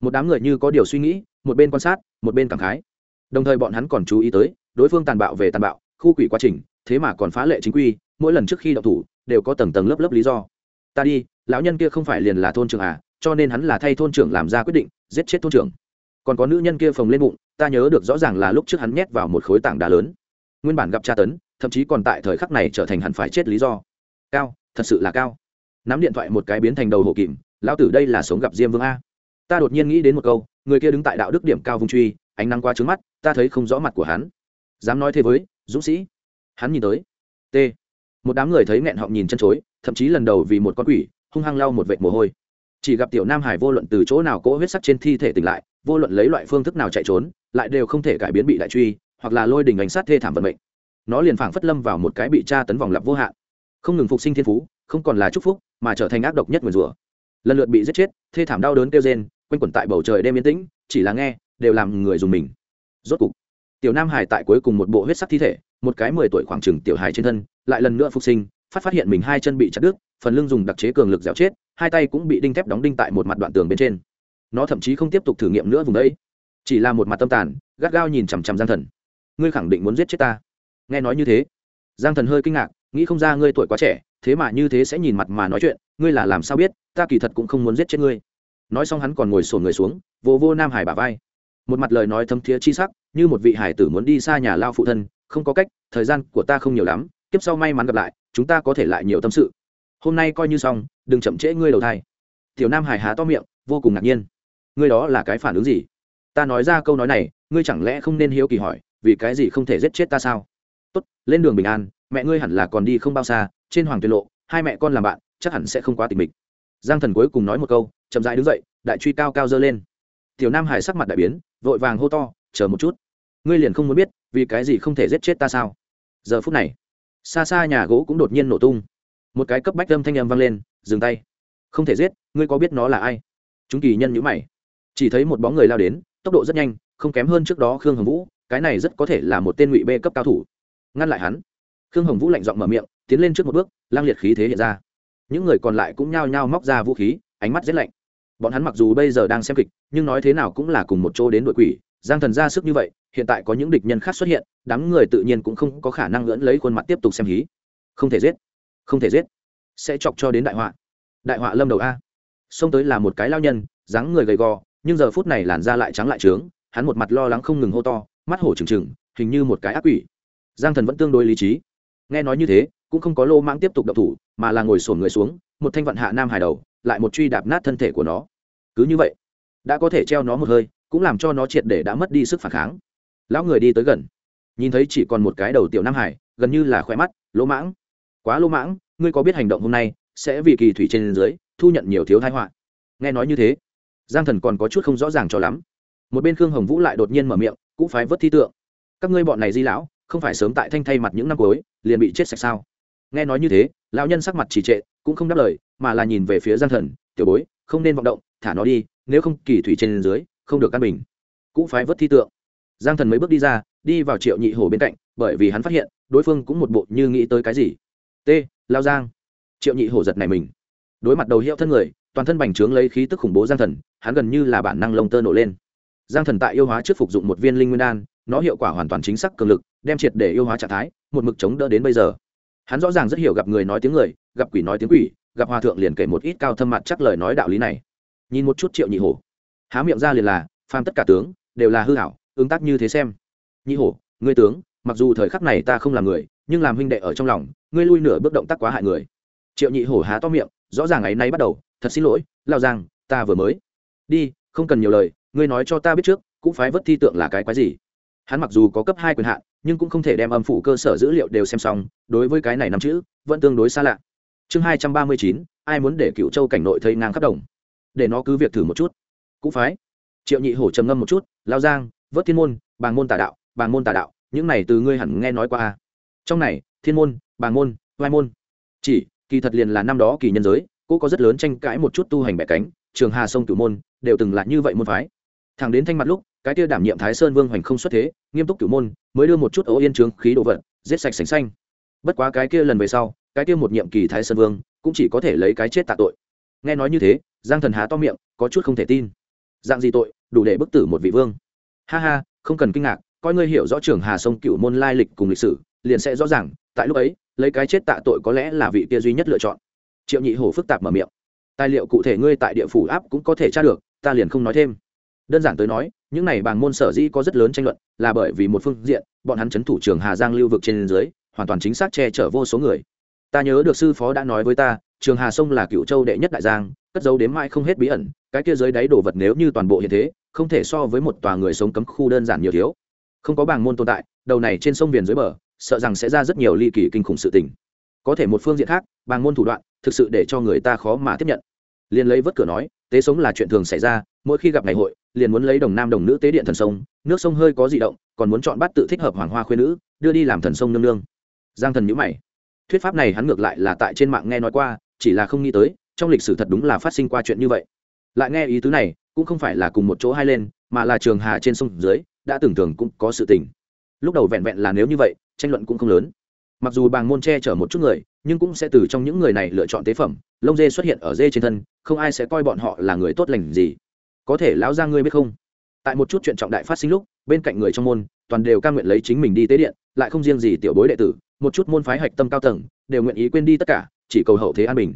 Một đám người như có điều suy nghĩ, một bên quan sát, một bên cảm khái. Đồng thời bọn hắn còn chú ý tới, đối phương tàn bạo về tàn bạo, khu quỷ quá trình thế mà còn phá lệ chính quy, mỗi lần trước khi đậu thủ, đều có tầng tầng lớp lớp lý do. Ta đi, lão nhân kia không phải liền là thôn trưởng à cho nên hắn là thay thôn trưởng làm ra quyết định, giết chết thôn trưởng. Còn có nữ nhân kia phồng lên bụng, ta nhớ được rõ ràng là lúc trước hắn nhét vào một khối tảng đá lớn. Nguyên bản gặp tra tấn, thậm chí còn tại thời khắc này trở thành hắn phải chết lý do. Cao, thật sự là cao. Nắm điện thoại một cái biến thành đầu hổ kìm, lão tử đây là sống gặp diêm vương a. Ta đột nhiên nghĩ đến một câu, người kia đứng tại đạo đức điểm cao vung truy, ánh nắng qua trứng mắt, ta thấy không rõ mặt của hắn. Dám nói thế với, dũng sĩ hắn nhìn tới. T. Một đám người thấy nghẹn họng nhìn chân chối, thậm chí lần đầu vì một con quỷ, hung hăng lau một vệt mồ hôi. Chỉ gặp tiểu nam hải vô luận từ chỗ nào cỗ huyết sắc trên thi thể tỉnh lại, vô luận lấy loại phương thức nào chạy trốn, lại đều không thể cải biến bị đại truy, hoặc là lôi đình ánh sát thê thảm vận mệnh. Nó liền phảng phất lâm vào một cái bị tra tấn vòng lặp vô hạn. Không ngừng phục sinh thiên phú, không còn là chúc phúc, mà trở thành ác độc nhất nguyền rủa. Lần lượt bị giết chết, thê thảm đau đớn kêu rên, quanh quẩn tại bầu trời đêm yên tĩnh, chỉ là nghe, đều làm người dùng mình. Rốt cục, tiểu nam hải tại cuối cùng một bộ huyết sắc thi thể một cái mười tuổi khoảng chừng tiểu hài trên thân, lại lần nữa phục sinh, phát phát hiện mình hai chân bị chặt đứt, phần lưng dùng đặc chế cường lực dẻo chết, hai tay cũng bị đinh thép đóng đinh tại một mặt đoạn tường bên trên. Nó thậm chí không tiếp tục thử nghiệm nữa vùng đấy, chỉ là một mặt tâm tàn, gắt gao nhìn chằm chằm giang thần. Ngươi khẳng định muốn giết chết ta? Nghe nói như thế, giang thần hơi kinh ngạc, nghĩ không ra ngươi tuổi quá trẻ, thế mà như thế sẽ nhìn mặt mà nói chuyện, ngươi là làm sao biết, ta kỳ thật cũng không muốn giết chết ngươi. Nói xong hắn còn ngồi sổn người xuống, vô vô nam hải bà vai. Một mặt lời nói thâm thiế chi sắc, như một vị hải tử muốn đi xa nhà lao phụ thân không có cách, thời gian của ta không nhiều lắm tiếp sau may mắn gặp lại, chúng ta có thể lại nhiều tâm sự. Hôm nay coi như xong, đừng chậm trễ ngươi đầu thai. Tiểu nam hải há to miệng, vô cùng ngạc nhiên. Ngươi đó là cái phản ứng gì? Ta nói ra câu nói này, ngươi chẳng lẽ không nên hiếu kỳ hỏi, vì cái gì không thể giết chết ta sao? Tốt, lên đường bình an, mẹ ngươi hẳn là còn đi không bao xa, trên hoàng tuyệt lộ, hai mẹ con làm bạn, chắc hẳn sẽ không quá tình mình giang thần cuối cùng nói một câu, chậm rãi đứng dậy, đại truy cao cao dơ lên. Tiểu nam hải sắc mặt đại biến, vội vàng hô to, chờ một chút. Ngươi liền không muốn biết vì cái gì không thể giết chết ta sao? Giờ phút này, xa xa nhà gỗ cũng đột nhiên nổ tung. Một cái cấp bách âm thanh âm vang lên, dừng tay. Không thể giết, ngươi có biết nó là ai? Chúng kỳ nhân nhữ mày. Chỉ thấy một bóng người lao đến, tốc độ rất nhanh, không kém hơn trước đó khương hồng vũ, cái này rất có thể là một tên ngụy bê cấp cao thủ. Ngăn lại hắn, khương hồng vũ lạnh giọng mở miệng, tiến lên trước một bước, lang liệt khí thế hiện ra. Những người còn lại cũng nhao nhao móc ra vũ khí, ánh mắt rét lạnh. Bọn hắn mặc dù bây giờ đang xem kịch, nhưng nói thế nào cũng là cùng một chỗ đến đội quỷ giang thần ra sức như vậy, hiện tại có những địch nhân khác xuất hiện, đám người tự nhiên cũng không có khả năng lẫn lấy khuôn mặt tiếp tục xem hí. Không thể giết. Không thể giết. Sẽ chọc cho đến đại họa. Đại họa lâm đầu a. Xông tới là một cái lao nhân, dáng người gầy gò, nhưng giờ phút này làn da lại trắng lại trướng, hắn một mặt lo lắng không ngừng hô to, mắt hổ trừng trừng, hình như một cái ác quỷ. Giang thần vẫn tương đối lý trí. Nghe nói như thế, cũng không có lô mãng tiếp tục đậu thủ, mà là ngồi sổn người xuống, một thanh vận hạ nam hài đầu, lại một truy đạp nát thân thể của nó. Cứ như vậy, đã có thể treo nó một hơi cũng làm cho nó triệt để đã mất đi sức phản kháng. Lão người đi tới gần, nhìn thấy chỉ còn một cái đầu tiểu nam hải, gần như là khỏe mắt, lỗ mãng, quá lỗ mãng, ngươi có biết hành động hôm nay sẽ vì kỳ thủy trên dưới thu nhận nhiều thiếu thái họa? Nghe nói như thế, giang thần còn có chút không rõ ràng cho lắm. Một bên khương hồng vũ lại đột nhiên mở miệng, cũng phải vớt thi tượng. Các ngươi bọn này di lão, không phải sớm tại thanh thay mặt những năm cuối, liền bị chết sạch sao? Nghe nói như thế, lão nhân sắc mặt trì trệ, cũng không đáp lời, mà là nhìn về phía giang thần, tiểu bối, không nên vọng động, thả nó đi, nếu không kỳ thủy trên dưới không được căn bình. Cũng phải vớt thi tượng. Giang thần mấy bước đi ra, đi vào triệu nhị Hổ bên cạnh, bởi vì hắn phát hiện, đối phương cũng một bộ như nghĩ tới cái gì. T, lao giang. Triệu nhị hổ giật này mình. Đối mặt đầu hiệu thân người, toàn thân bành trướng lấy khí tức khủng bố giang thần, hắn gần như là bản năng lông tơ nổ lên. Giang thần tại yêu hóa trước phục dụng một viên linh nguyên đan, nó hiệu quả hoàn toàn chính xác cường lực, đem triệt để yêu hóa trạng thái, một mực chống đỡ đến bây giờ. Hắn rõ ràng rất hiểu gặp người nói tiếng người, gặp quỷ nói tiếng quỷ, gặp hòa thượng liền kể một ít cao thâm mặt chắc lời nói đạo lý này. Nhìn một chút triệu nhị hổ há miệng ra liền là, phàm tất cả tướng đều là hư hảo, ứng tác như thế xem. Nhị hổ, ngươi tướng, mặc dù thời khắc này ta không làm người, nhưng làm huynh đệ ở trong lòng, ngươi lui nửa bước động tác quá hại người. Triệu nhị hổ há to miệng, rõ ràng ấy nay bắt đầu, thật xin lỗi lao giang, ta vừa mới. Đi, không cần nhiều lời, ngươi nói cho ta biết trước cũng phải vất thi tượng là cái quái gì? Hắn mặc dù có cấp hai quyền hạn, nhưng cũng không thể đem âm phủ cơ sở dữ liệu đều xem xong, đối với cái này nắm chữ, vẫn tương đối xa lạ. Chương hai trăm ba mươi chín, ai muốn để cựu châu cảnh nội thấy ngang khắp đồng? Để nó cứ việc thử một chút cũng phái. Triệu nhị hổ trầm ngâm một chút, lao giang, vớt thiên môn, bàng môn tà đạo, bàng môn tà đạo, những này từ ngươi hẳn nghe nói qua à? trong này, thiên môn, bàng môn, vai môn. Chỉ, kỳ thật liền là năm đó kỳ nhân giới cô có rất lớn tranh cãi một chút tu hành bẻ cánh, trường hà sông cửu môn, đều từng là như vậy môn phái. Thằng đến thanh mặt lúc, cái kia đảm nhiệm thái sơn vương hoành không xuất thế, nghiêm túc cửu môn, mới đưa một chút ấu yên trướng khí đồ vật, giết sạch sành xanh. Bất quá cái kia lần về sau, cái kia một nhiệm kỳ thái sơn vương, cũng chỉ có thể lấy cái chết tạ tội. Nghe nói như thế, giang thần há to miệng, có chút không thể tin dạng gì tội, đủ để bức tử một vị vương. Ha ha, không cần kinh ngạc, coi ngươi hiểu rõ trường hà sông cựu môn lai lịch cùng lịch sử, liền sẽ rõ ràng, tại lúc ấy, lấy cái chết tạ tội có lẽ là vị kia duy nhất lựa chọn. Triệu nhị hổ phức tạp mở miệng. Tài liệu cụ thể ngươi tại địa phủ áp cũng có thể tra được, ta liền không nói thêm. Đơn giản tới nói, những này bảng môn sở dĩ có rất lớn tranh luận, là bởi vì một phương diện, bọn hắn chấn thủ trường hà giang lưu vực trên dưới, hoàn toàn chính xác che chở vô số người. Ta nhớ được sư phó đã nói với ta trường hà sông là cựu châu đệ nhất đại giang, cất dấu đến mãi không hết bí ẩn cái kia dưới đáy đồ vật nếu như toàn bộ hiện thế, không thể so với một tòa người sống cấm khu đơn giản nhiều thiếu. Không có bảng môn tồn tại, đầu này trên sông viền dưới bờ, sợ rằng sẽ ra rất nhiều ly kỳ kinh khủng sự tình. Có thể một phương diện khác bảng môn thủ đoạn, thực sự để cho người ta khó mà tiếp nhận. Liền lấy vớt cửa nói, tế sống là chuyện thường xảy ra, mỗi khi gặp ngày hội, liền muốn lấy đồng nam đồng nữ tế điện thần sông, nước sông hơi có di động, còn muốn chọn bắt tự thích hợp hoàng hoa khuyên nữ, đưa đi làm thần sông nương nương. Giang thần nhữ mày. Thuyết pháp này hắn ngược lại là tại trên mạng nghe nói qua, chỉ là không nghĩ tới, trong lịch sử thật đúng là phát sinh qua chuyện như vậy lại nghe ý tứ này, cũng không phải là cùng một chỗ hai lên, mà là trường hà trên sông dưới, đã tưởng thường cũng có sự tình. Lúc đầu vẹn vẹn là nếu như vậy, tranh luận cũng không lớn. Mặc dù bàng môn che chở một chút người, nhưng cũng sẽ từ trong những người này lựa chọn tế phẩm, lông dê xuất hiện ở dê trên thân, không ai sẽ coi bọn họ là người tốt lành gì. Có thể lão ra ngươi biết không? Tại một chút chuyện trọng đại phát sinh lúc, bên cạnh người trong môn, toàn đều ca nguyện lấy chính mình đi tế điện, lại không riêng gì tiểu bối đệ tử, một chút môn phái hạch tâm cao tầng, đều nguyện ý quên đi tất cả, chỉ cầu hậu thế an bình.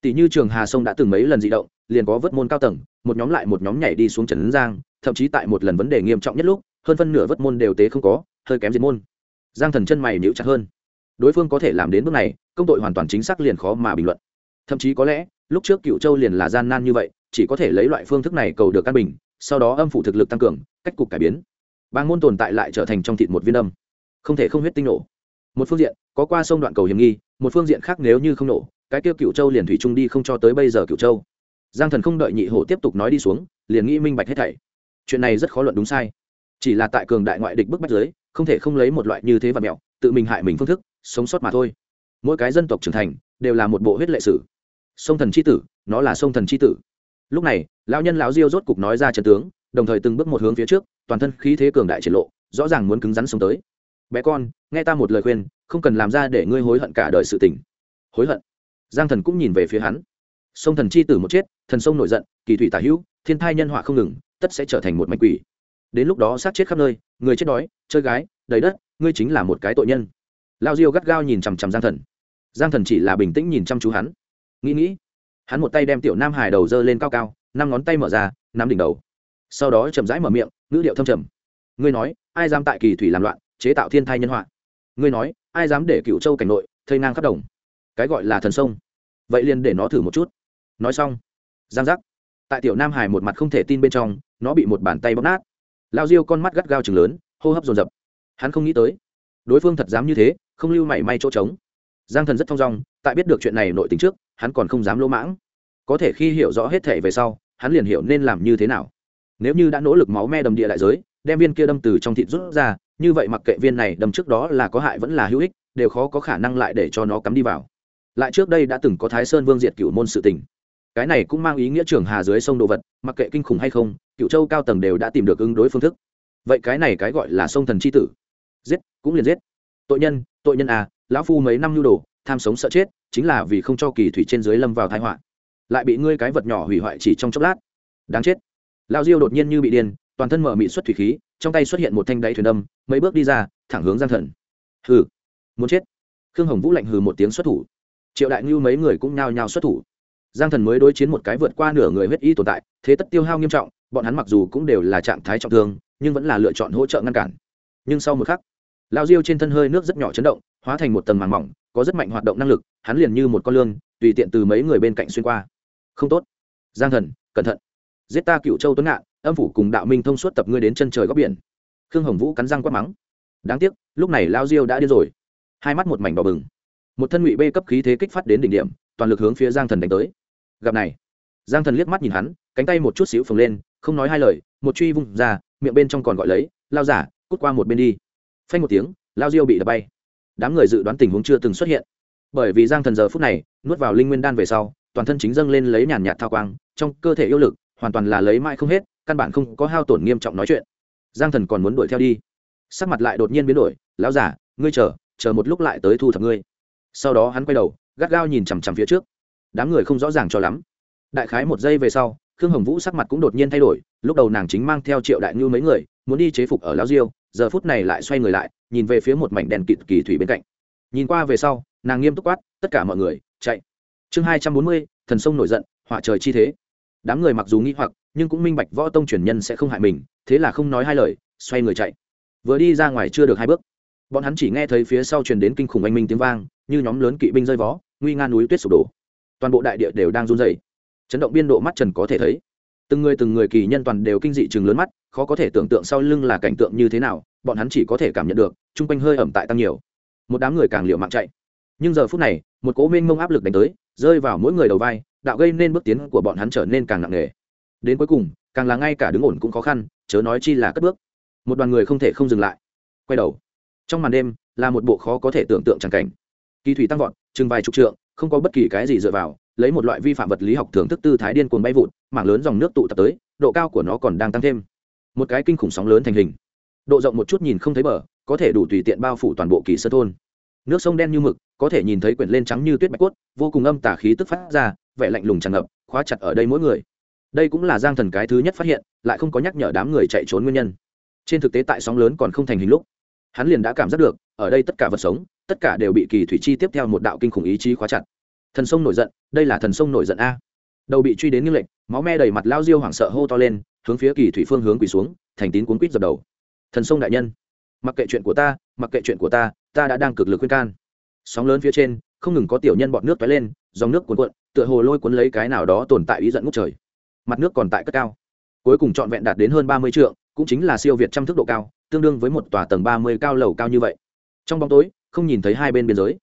Tỷ như trường hà sông đã từng mấy lần di động liền có vớt môn cao tầng, một nhóm lại một nhóm nhảy đi xuống trần giang, thậm chí tại một lần vấn đề nghiêm trọng nhất lúc, hơn phân nửa vớt môn đều tế không có, hơi kém diệt môn. Giang thần chân mày níu chặt hơn. Đối phương có thể làm đến bước này, công tội hoàn toàn chính xác liền khó mà bình luận. Thậm chí có lẽ, lúc trước cựu châu liền là gian nan như vậy, chỉ có thể lấy loại phương thức này cầu được căn bình, sau đó âm phủ thực lực tăng cường, cách cục cải biến. Bang môn tồn tại lại trở thành trong thịt một viên âm. Không thể không huyết tinh nổ. Một phương diện, có qua sông đoạn cầu hiểm nghi, một phương diện khác nếu như không nổ, cái kêu cựu châu liền thủy trung đi không cho tới bây giờ cựu châu giang thần không đợi nhị hổ tiếp tục nói đi xuống, liền nghĩ minh bạch hết thảy. Chuyện này rất khó luận đúng sai. Chỉ là tại cường đại ngoại địch bức bách giới không thể không lấy một loại như thế và mẹo, tự mình hại mình phương thức, sống sót mà thôi. Mỗi cái dân tộc trưởng thành, đều là một bộ huyết lệ sử. Sông thần c h i tử, nó là sông thần c h i tử. Lúc này, lão nhân lão diêu rốt cục nói ra trần tướng, đồng thời từng bước một hướng phía trước, toàn thân khí thế cường đại triển lộ, rõ ràng muốn cứng rắn sống tới. Bé con, nghe ta một lời khuyên, không cần làm ra để ngươi hối hận cả đời sự tình. Hối hận? Giang thần cũng nhìn về phía hắn sông thần chi tử một chết, thần sông nổi giận, kỳ thủy tả hữu, thiên thai nhân họa không ngừng, tất sẽ trở thành một mạch quỷ. Đến lúc đó sát chết khắp nơi, người chết đói, chơi gái, đầy đất, ngươi chính là một cái tội nhân. Lao diêu gắt gao nhìn chằm chằm giang thần. Giang thần chỉ là bình tĩnh nhìn chăm chú hắn. Nghĩ nghĩ, hắn một tay đem tiểu nam hải đầu dơ lên cao cao, năm ngón tay mở ra, nắm đỉnh đầu. Sau đó chậm rãi mở miệng, ngữ điệu thâm trầm. Ngươi nói, ai dám tại kỳ thủy làm loạn, chế tạo thiên thai nhân họa? Ngươi nói, ai dám để cựu châu cảnh nội, thây ngang khắp đồng? Cái gọi là thần sông. Vậy liền để nó thử một chút nói xong, giang giác. Tại tiểu nam hải một mặt không thể tin bên trong, nó bị một bàn tay bóp nát. Lao diêu con mắt gắt gao chừng lớn, hô hấp dồn dập. Hắn không nghĩ tới, đối phương thật dám như thế, không lưu mảy may chỗ trống. Giang thần rất thong dong, tại biết được chuyện này nội tình trước, hắn còn không dám lỗ mãng. Có thể khi hiểu rõ hết thể về sau, hắn liền hiểu nên làm như thế nào. Nếu như đã nỗ lực máu me đầm địa đại giới, đem viên kia đâm từ trong thịt rút ra, như vậy mặc kệ viên này đâm trước đó là có hại vẫn là hữu ích, đều khó có khả năng lại để cho nó cắm đi vào. Lại trước đây đã từng có thái sơn vương diệt cửu môn sự tình cái này cũng mang ý nghĩa trường hà dưới sông đồ vật, mặc kệ kinh khủng hay không cựu châu cao tầng đều đã tìm được ứng đối phương thức. Vậy cái này cái gọi là sông thần c h i tử. Giết, cũng liền giết. Tội nhân tội nhân à lão phu mấy năm nhu đồ, tham sống sợ chết, chính là vì không cho kỳ thủy trên dưới lâm vào thái họa. Lại bị ngươi cái vật nhỏ hủy hoại chỉ trong chốc lát. Đáng chết. Lao diêu đột nhiên như bị điên, toàn thân mở mị xuất thủy khí, trong tay xuất hiện một thanh đáy thuyền âm mấy bước đi ra, thẳng hướng giang thần. Hừ, muốn chết. Khương hồng vũ lạnh hừ một tiếng xuất thủ. Triệu đại ngưu mấy người cũng nhao nhao xuất thủ giang thần mới đối chiến một cái vượt qua nửa người huyết y tồn tại, thế tất tiêu hao nghiêm trọng, bọn hắn mặc dù cũng đều là trạng thái trọng thương, nhưng vẫn là lựa chọn hỗ trợ ngăn cản. Nhưng sau một khắc lao diêu trên thân hơi nước rất nhỏ chấn động, hóa thành một tầng màng mỏng, có rất mạnh hoạt động năng lực, hắn liền như một con lương tùy tiện từ mấy người bên cạnh xuyên qua. Không tốt. Giang thần, cẩn thận. Giết ta cựu châu tuấn ngạn, âm phủ cùng đạo minh thông suốt tập ngươi đến chân trời góc biển. Khương hồng vũ cắn răng quát mắng. Đáng tiếc, lúc này lao diêu đã điên rồi. Hai mắt một mảnh đỏ bừng. Một thân ngụy bê cấp khí thế kích phát đến đỉnh điểm, toàn lực hướng phía giang thần đánh tới gặp này. Giang thần liếc mắt nhìn hắn, cánh tay một chút xíu phồng lên, không nói hai lời, một truy vung ra, miệng bên trong còn gọi lấy, lao giả, cút qua một bên đi. Phanh một tiếng, lao diêu bị đập bay. Đám người dự đoán tình huống chưa từng xuất hiện. Bởi vì giang thần giờ phút này, nuốt vào linh nguyên đan về sau, toàn thân chính dâng lên lấy nhàn nhạt thao quang, trong cơ thể yêu lực hoàn toàn là lấy mãi không hết, căn bản không có hao tổn nghiêm trọng nói chuyện. Giang thần còn muốn đuổi theo đi. Sắc mặt lại đột nhiên biến đổi, lão giả, ngươi chờ chờ một lúc lại tới thu thập ngươi. Sau đó hắn quay đầu, gắt gao nhìn chằm chằm phía trước đám người không rõ ràng cho lắm. Đại khái một giây về sau, khương hồng vũ sắc mặt cũng đột nhiên thay đổi, lúc đầu nàng chính mang theo triệu đại ngư mấy người, muốn đi chế phục ở lao diêu, giờ phút này lại xoay người lại, nhìn về phía một mảnh đèn kịt kỳ thủy bên cạnh. Nhìn qua về sau, nàng nghiêm túc quát, tất cả mọi người, chạy. Chương hai trăm bốn mươi, thần sông nổi giận họa trời chi thế. Đám người mặc dù nghĩ hoặc, nhưng cũng minh bạch võ tông truyền nhân sẽ không hại mình, thế là không nói hai lời, xoay người chạy. Vừa đi ra ngoài chưa được hai bước. Bọn hắn chỉ nghe thấy phía sau truyền đến kinh khủng anh minh tiếng vang, như nhóm lớn kỵ binh rơi vó, nguy nga núi tuyết sụp đổ toàn bộ đại địa đều đang run rẩy, chấn động biên độ mắt trần có thể thấy. Từng người từng người kỳ nhân toàn đều kinh dị chừng lớn mắt khó có thể tưởng tượng sau lưng là cảnh tượng như thế nào bọn hắn chỉ có thể cảm nhận được chung quanh hơi ẩm tại tăng nhiều. Một đám người càng liệu mạng chạy. Nhưng giờ phút này một cố mênh mông áp lực đánh tới rơi vào mỗi người đầu vai đạo gây nên bước tiến của bọn hắn trở nên càng nặng nề. Đến cuối cùng càng là ngay cả đứng ổn cũng khó khăn chớ nói chi là cất bước. Một đoàn người không thể không dừng lại. Quay đầu. Trong màn đêm là một bộ khó có thể tưởng tượng tràng cảnh. Kỳ thủy tăng vọt chừng vài chục trượng không có bất kỳ cái gì dựa vào, lấy một loại vi phạm vật lý học thưởng thức tư thái điên cuồng bay vụt, mảng lớn dòng nước tụ tập tới, độ cao của nó còn đang tăng thêm. Một cái kinh khủng sóng lớn thành hình. Độ rộng một chút nhìn không thấy bờ, có thể đủ tùy tiện bao phủ toàn bộ kỳ sơ thôn. Nước sông đen như mực, có thể nhìn thấy quyển lên trắng như tuyết bạch cốt, vô cùng âm tả khí tức phát ra, vẻ lạnh lùng tràn ngập, khóa chặt ở đây mỗi người. Đây cũng là giang thần cái thứ nhất phát hiện, lại không có nhắc nhở đám người chạy trốn nguyên nhân. Trên thực tế tại sóng lớn còn không thành hình lúc, hắn liền đã cảm giác được, ở đây tất cả vật sống tất cả đều bị kỳ thủy chi tiếp theo một đạo kinh khủng ý chí khóa chặt. Thần sông nổi giận đây là thần sông nổi giận a. Đầu bị truy đến nghiêng lệnh, máu me đầy mặt lao diêu hoảng sợ hô to lên hướng phía kỳ thủy phương hướng quỳ xuống thành tín cuốn quýt dập đầu. Thần sông đại nhân mặc kệ chuyện của ta mặc kệ chuyện của ta ta đã đang cực lực khuyên can. Sóng lớn phía trên không ngừng có tiểu nhân bọn nước toái lên dòng nước cuồn cuộn tựa hồ lôi cuốn lấy cái nào đó tồn tại ý giận ngút trời. Mặt nước còn tại cất cao. Cuối cùng trọn vẹn đạt đến hơn ba mươi trượng cũng chính là siêu việt trăm thước độ cao tương đương với một tòa tầng ba mươi cao lầu cao như vậy. Trong bóng tối không nhìn thấy hai bên biên giới.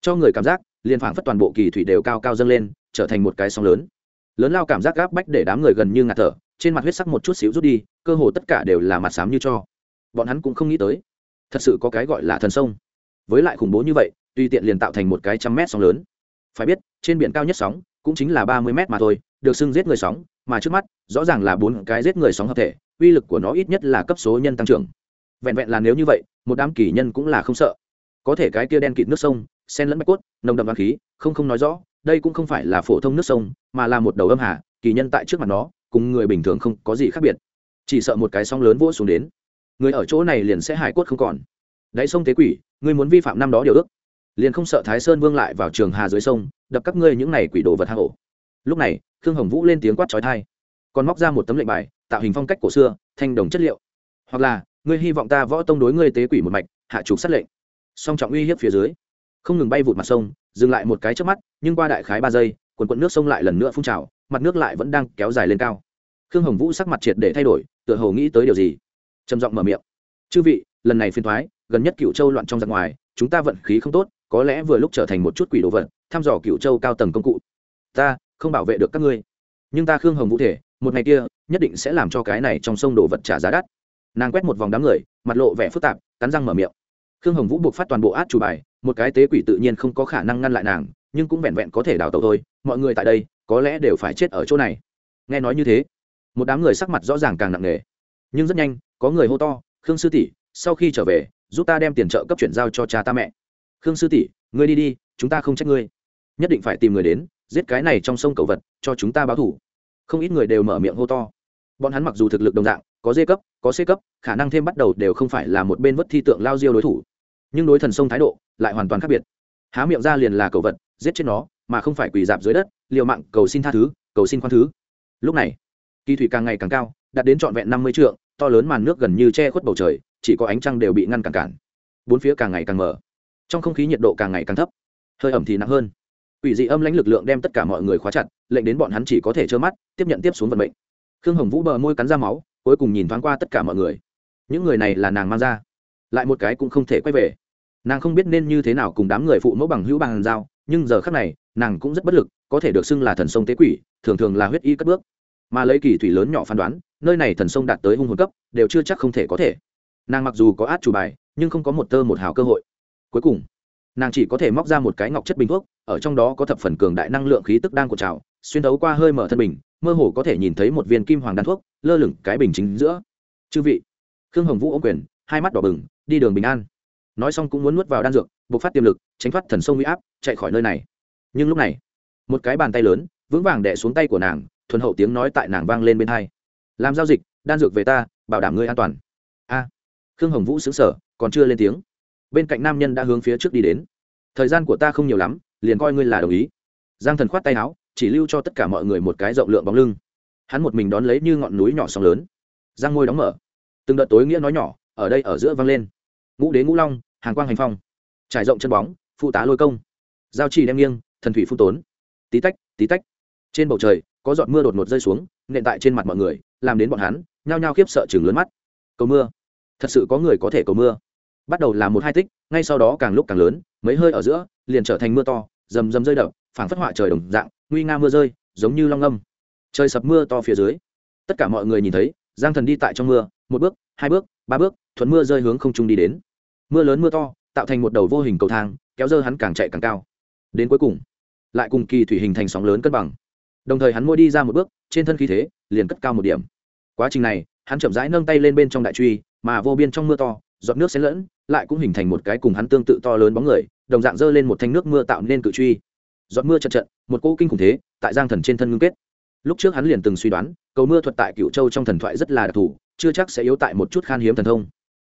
Cho người cảm giác, liền phảng phất toàn bộ kỳ thủy đều cao cao dâng lên, trở thành một cái sóng lớn. Lớn lao cảm giác gáp bách để đám người gần như ngạt thở, trên mặt huyết sắc một chút xíu rút đi, cơ hồ tất cả đều là mặt xám như cho. Bọn hắn cũng không nghĩ tới, thật sự có cái gọi là thần sông. Với lại khủng bố như vậy tuy tiện liền tạo thành một cái trăm mét sóng lớn. Phải biết, trên biển cao nhất sóng cũng chính là ba mươi mét mà thôi, được xưng giết người sóng, mà trước mắt, rõ ràng là bốn cái giết người sóng hợp thể, uy lực của nó ít nhất là cấp số nhân tăng trưởng. Vẹn vẹn là nếu như vậy, một đám kỳ nhân cũng là không sợ có thể cái kia đen kịt nước sông, sen lẫn bạch cốt, nồng đậm vàng khí, không không nói rõ, đây cũng không phải là phổ thông nước sông, mà là một đầu âm hà, kỳ nhân tại trước mặt nó, cùng người bình thường không có gì khác biệt. Chỉ sợ một cái sóng lớn vỗ xuống đến. Người ở chỗ này liền sẽ hải cốt không còn. Đáy sông thế quỷ, ngươi muốn vi phạm năm đó điều ước. Liền không sợ thái sơn vương lại vào trường hà dưới sông, đập các ngươi những này quỷ đồ vật hạ hổ lúc này, khương hồng vũ lên tiếng quát trói thai còn móc ra một tấm lệnh bài, tạo hình phong cách cổ xưa, thanh đồng chất liệu. Hoặc là, ngươi hy vọng ta võ tông đối ngươi tế quỷ một mạch, hạ trục sát lệnh song trọng uy hiếp phía dưới. Không ngừng bay vụt mặt sông, dừng lại một cái trước mắt, nhưng qua đại khái ba giây, quần quận nước sông lại lần nữa phun trào, mặt nước lại vẫn đang kéo dài lên cao. Khương hồng vũ sắc mặt triệt để thay đổi, tựa hồ nghĩ tới điều gì. Trầm giọng mở miệng. Chư vị, lần này phiên thoái, gần nhất cựu châu loạn trong giặc ngoài, chúng ta vận khí không tốt, có lẽ vừa lúc trở thành một chút quỷ đồ vật, thăm dò cựu châu cao tầng công cụ. Ta không bảo vệ được các ngươi. Nhưng ta khương hồng vũ thể, một ngày kia, nhất định sẽ làm cho cái này trong sông đồ vật trả giá đắt. Nàng quét một vòng đám người, mặt lộ vẻ phức tạp, cắn răng mở miệng khương hồng vũ buộc phát toàn bộ át chủ bài, một cái tế quỷ tự nhiên không có khả năng ngăn lại nàng, nhưng cũng vẹn vẹn có thể đào tàu thôi, mọi người tại đây, có lẽ đều phải chết ở chỗ này. Nghe nói như thế, một đám người sắc mặt rõ ràng càng nặng nề. Nhưng rất nhanh, có người hô to, khương sư tỷ, sau khi trở về, giúp ta đem tiền trợ cấp chuyển giao cho cha ta mẹ. Khương sư tỷ, ngươi đi đi, chúng ta không trách ngươi. Nhất định phải tìm người đến, giết cái này trong sông cầu vật, cho chúng ta báo thủ không ít người đều mở miệng hô to. Bọn hắn mặc dù thực lực đồng dạng có d cấp, có c cấp, khả năng thêm bắt đầu đều không phải là một bên vất thi tượng lao diêu đối thủ. Nhưng đối thần sông thái độ lại hoàn toàn khác biệt. Há miệng ra liền là cầu vật, giết chết nó, mà không phải quỳ dạp dưới đất, liều mạng, cầu xin tha thứ, cầu xin khoan thứ. Lúc này, kỳ thủy càng ngày càng cao, đạt đến trọn vẹn năm mươi trượng, to lớn màn nước gần như che khuất bầu trời, chỉ có ánh trăng đều bị ngăn cản cản. Bốn phía càng ngày càng mở trong không khí nhiệt độ càng ngày càng thấp. Hơi ẩm thì nặng hơn. Ủy dị âm lãnh lực lượng đem tất cả mọi người khóa chặt, lệnh đến bọn hắn chỉ có thể trơ mắt, tiếp nhận tiếp xuống vận mệnh. Khương hồng vũ bờ môi cắn ra máu cuối cùng nhìn thoáng qua tất cả mọi người. Những người này là nàng mang ra. Lại một cái cũng không thể quay về. Nàng không biết nên như thế nào cùng đám người phụ mẫu bằng hữu bằng giao, nhưng giờ khác này, nàng cũng rất bất lực, có thể được xưng là thần sông tế quỷ, thường thường là huyết y cất bước. Mà lấy kỳ thủy lớn nhỏ phán đoán, nơi này thần sông đạt tới hung hồn cấp, đều chưa chắc không thể có thể. Nàng mặc dù có át chủ bài, nhưng không có một tơ một hào cơ hội. Cuối cùng, nàng chỉ có thể móc ra một cái ngọc chất bình thuốc, ở trong đó có thập phần cường đại năng lượng khí tức đang cột trào, xuyên thấu qua hơi mở thân bình mơ hồ có thể nhìn thấy một viên kim hoàng đan thuốc, lơ lửng cái bình chính giữa. Chư vị, khương hồng vũ ô quyền, hai mắt đỏ bừng, đi đường bình an. Nói xong cũng muốn nuốt vào đan dược, bộc phát tiềm lực, tránh thoát thần sông huy áp, chạy khỏi nơi này. Nhưng lúc này, một cái bàn tay lớn, vững vàng đẻ xuống tay của nàng, thuần hậu tiếng nói tại nàng vang lên bên hai. Làm giao dịch, đan dược về ta, bảo đảm ngươi an toàn. A. Khương hồng vũ xứng sở còn chưa lên tiếng. Bên cạnh nam nhân đã hướng phía trước đi đến. Thời gian của ta không nhiều lắm, liền coi ngươi là đồng ý. Giang thần khoát tay áo chỉ lưu cho tất cả mọi người một cái rộng lượng bóng lưng. Hắn một mình đón lấy như ngọn núi nhỏ sóng lớn. Giang ngôi đóng mở. Từng đợt tối nghĩa nói nhỏ, ở đây ở giữa vang lên. Ngũ đế ngũ long, hàng quang hành phong. Trải rộng chân bóng phụ tá lôi công. Giao trì đem nghiêng, thần thủy phun tốn. Tí tách tí tách. Trên bầu trời, có giọt mưa đột ngột rơi xuống, nện tại trên mặt mọi người, làm đến bọn hắn, nhao nhao khiếp sợ chừng lớn mắt. Cầu mưa. Thật sự có người có thể cầu mưa. Bắt đầu là một hai tích, ngay sau đó càng lúc càng lớn, mấy hơi ở giữa, liền trở thành mưa to, rầm rầm rơi đập, phảng phất họa trời đồng dạng nguy nga mưa rơi, giống như long âm. Trời sập mưa to phía dưới. Tất cả mọi người nhìn thấy, giang thần đi tại trong mưa, một bước, hai bước, ba bước, thuận mưa rơi hướng không trung đi đến. Mưa lớn mưa to, tạo thành một đầu vô hình cầu thang, kéo dơ hắn càng chạy càng cao. Đến cuối cùng, lại cùng kỳ thủy hình thành sóng lớn cân bằng. Đồng thời hắn môi đi ra một bước, trên thân khí thế liền cất cao một điểm. Quá trình này, hắn chậm rãi nâng tay lên bên trong đại truy, mà vô biên trong mưa to, giọt nước xen lẫn, lại cũng hình thành một cái cùng hắn tương tự to lớn bóng người, đồng dạng dơ lên một thanh nước mưa tạo nên cự truy giọt mưa trận trận, một cỗ kinh khủng thế, tại giang thần trên thân ngưng kết. Lúc trước hắn liền từng suy đoán, cầu mưa thuật tại cựu châu trong thần thoại rất là đặc thù, chưa chắc sẽ yếu tại một chút khan hiếm thần thông.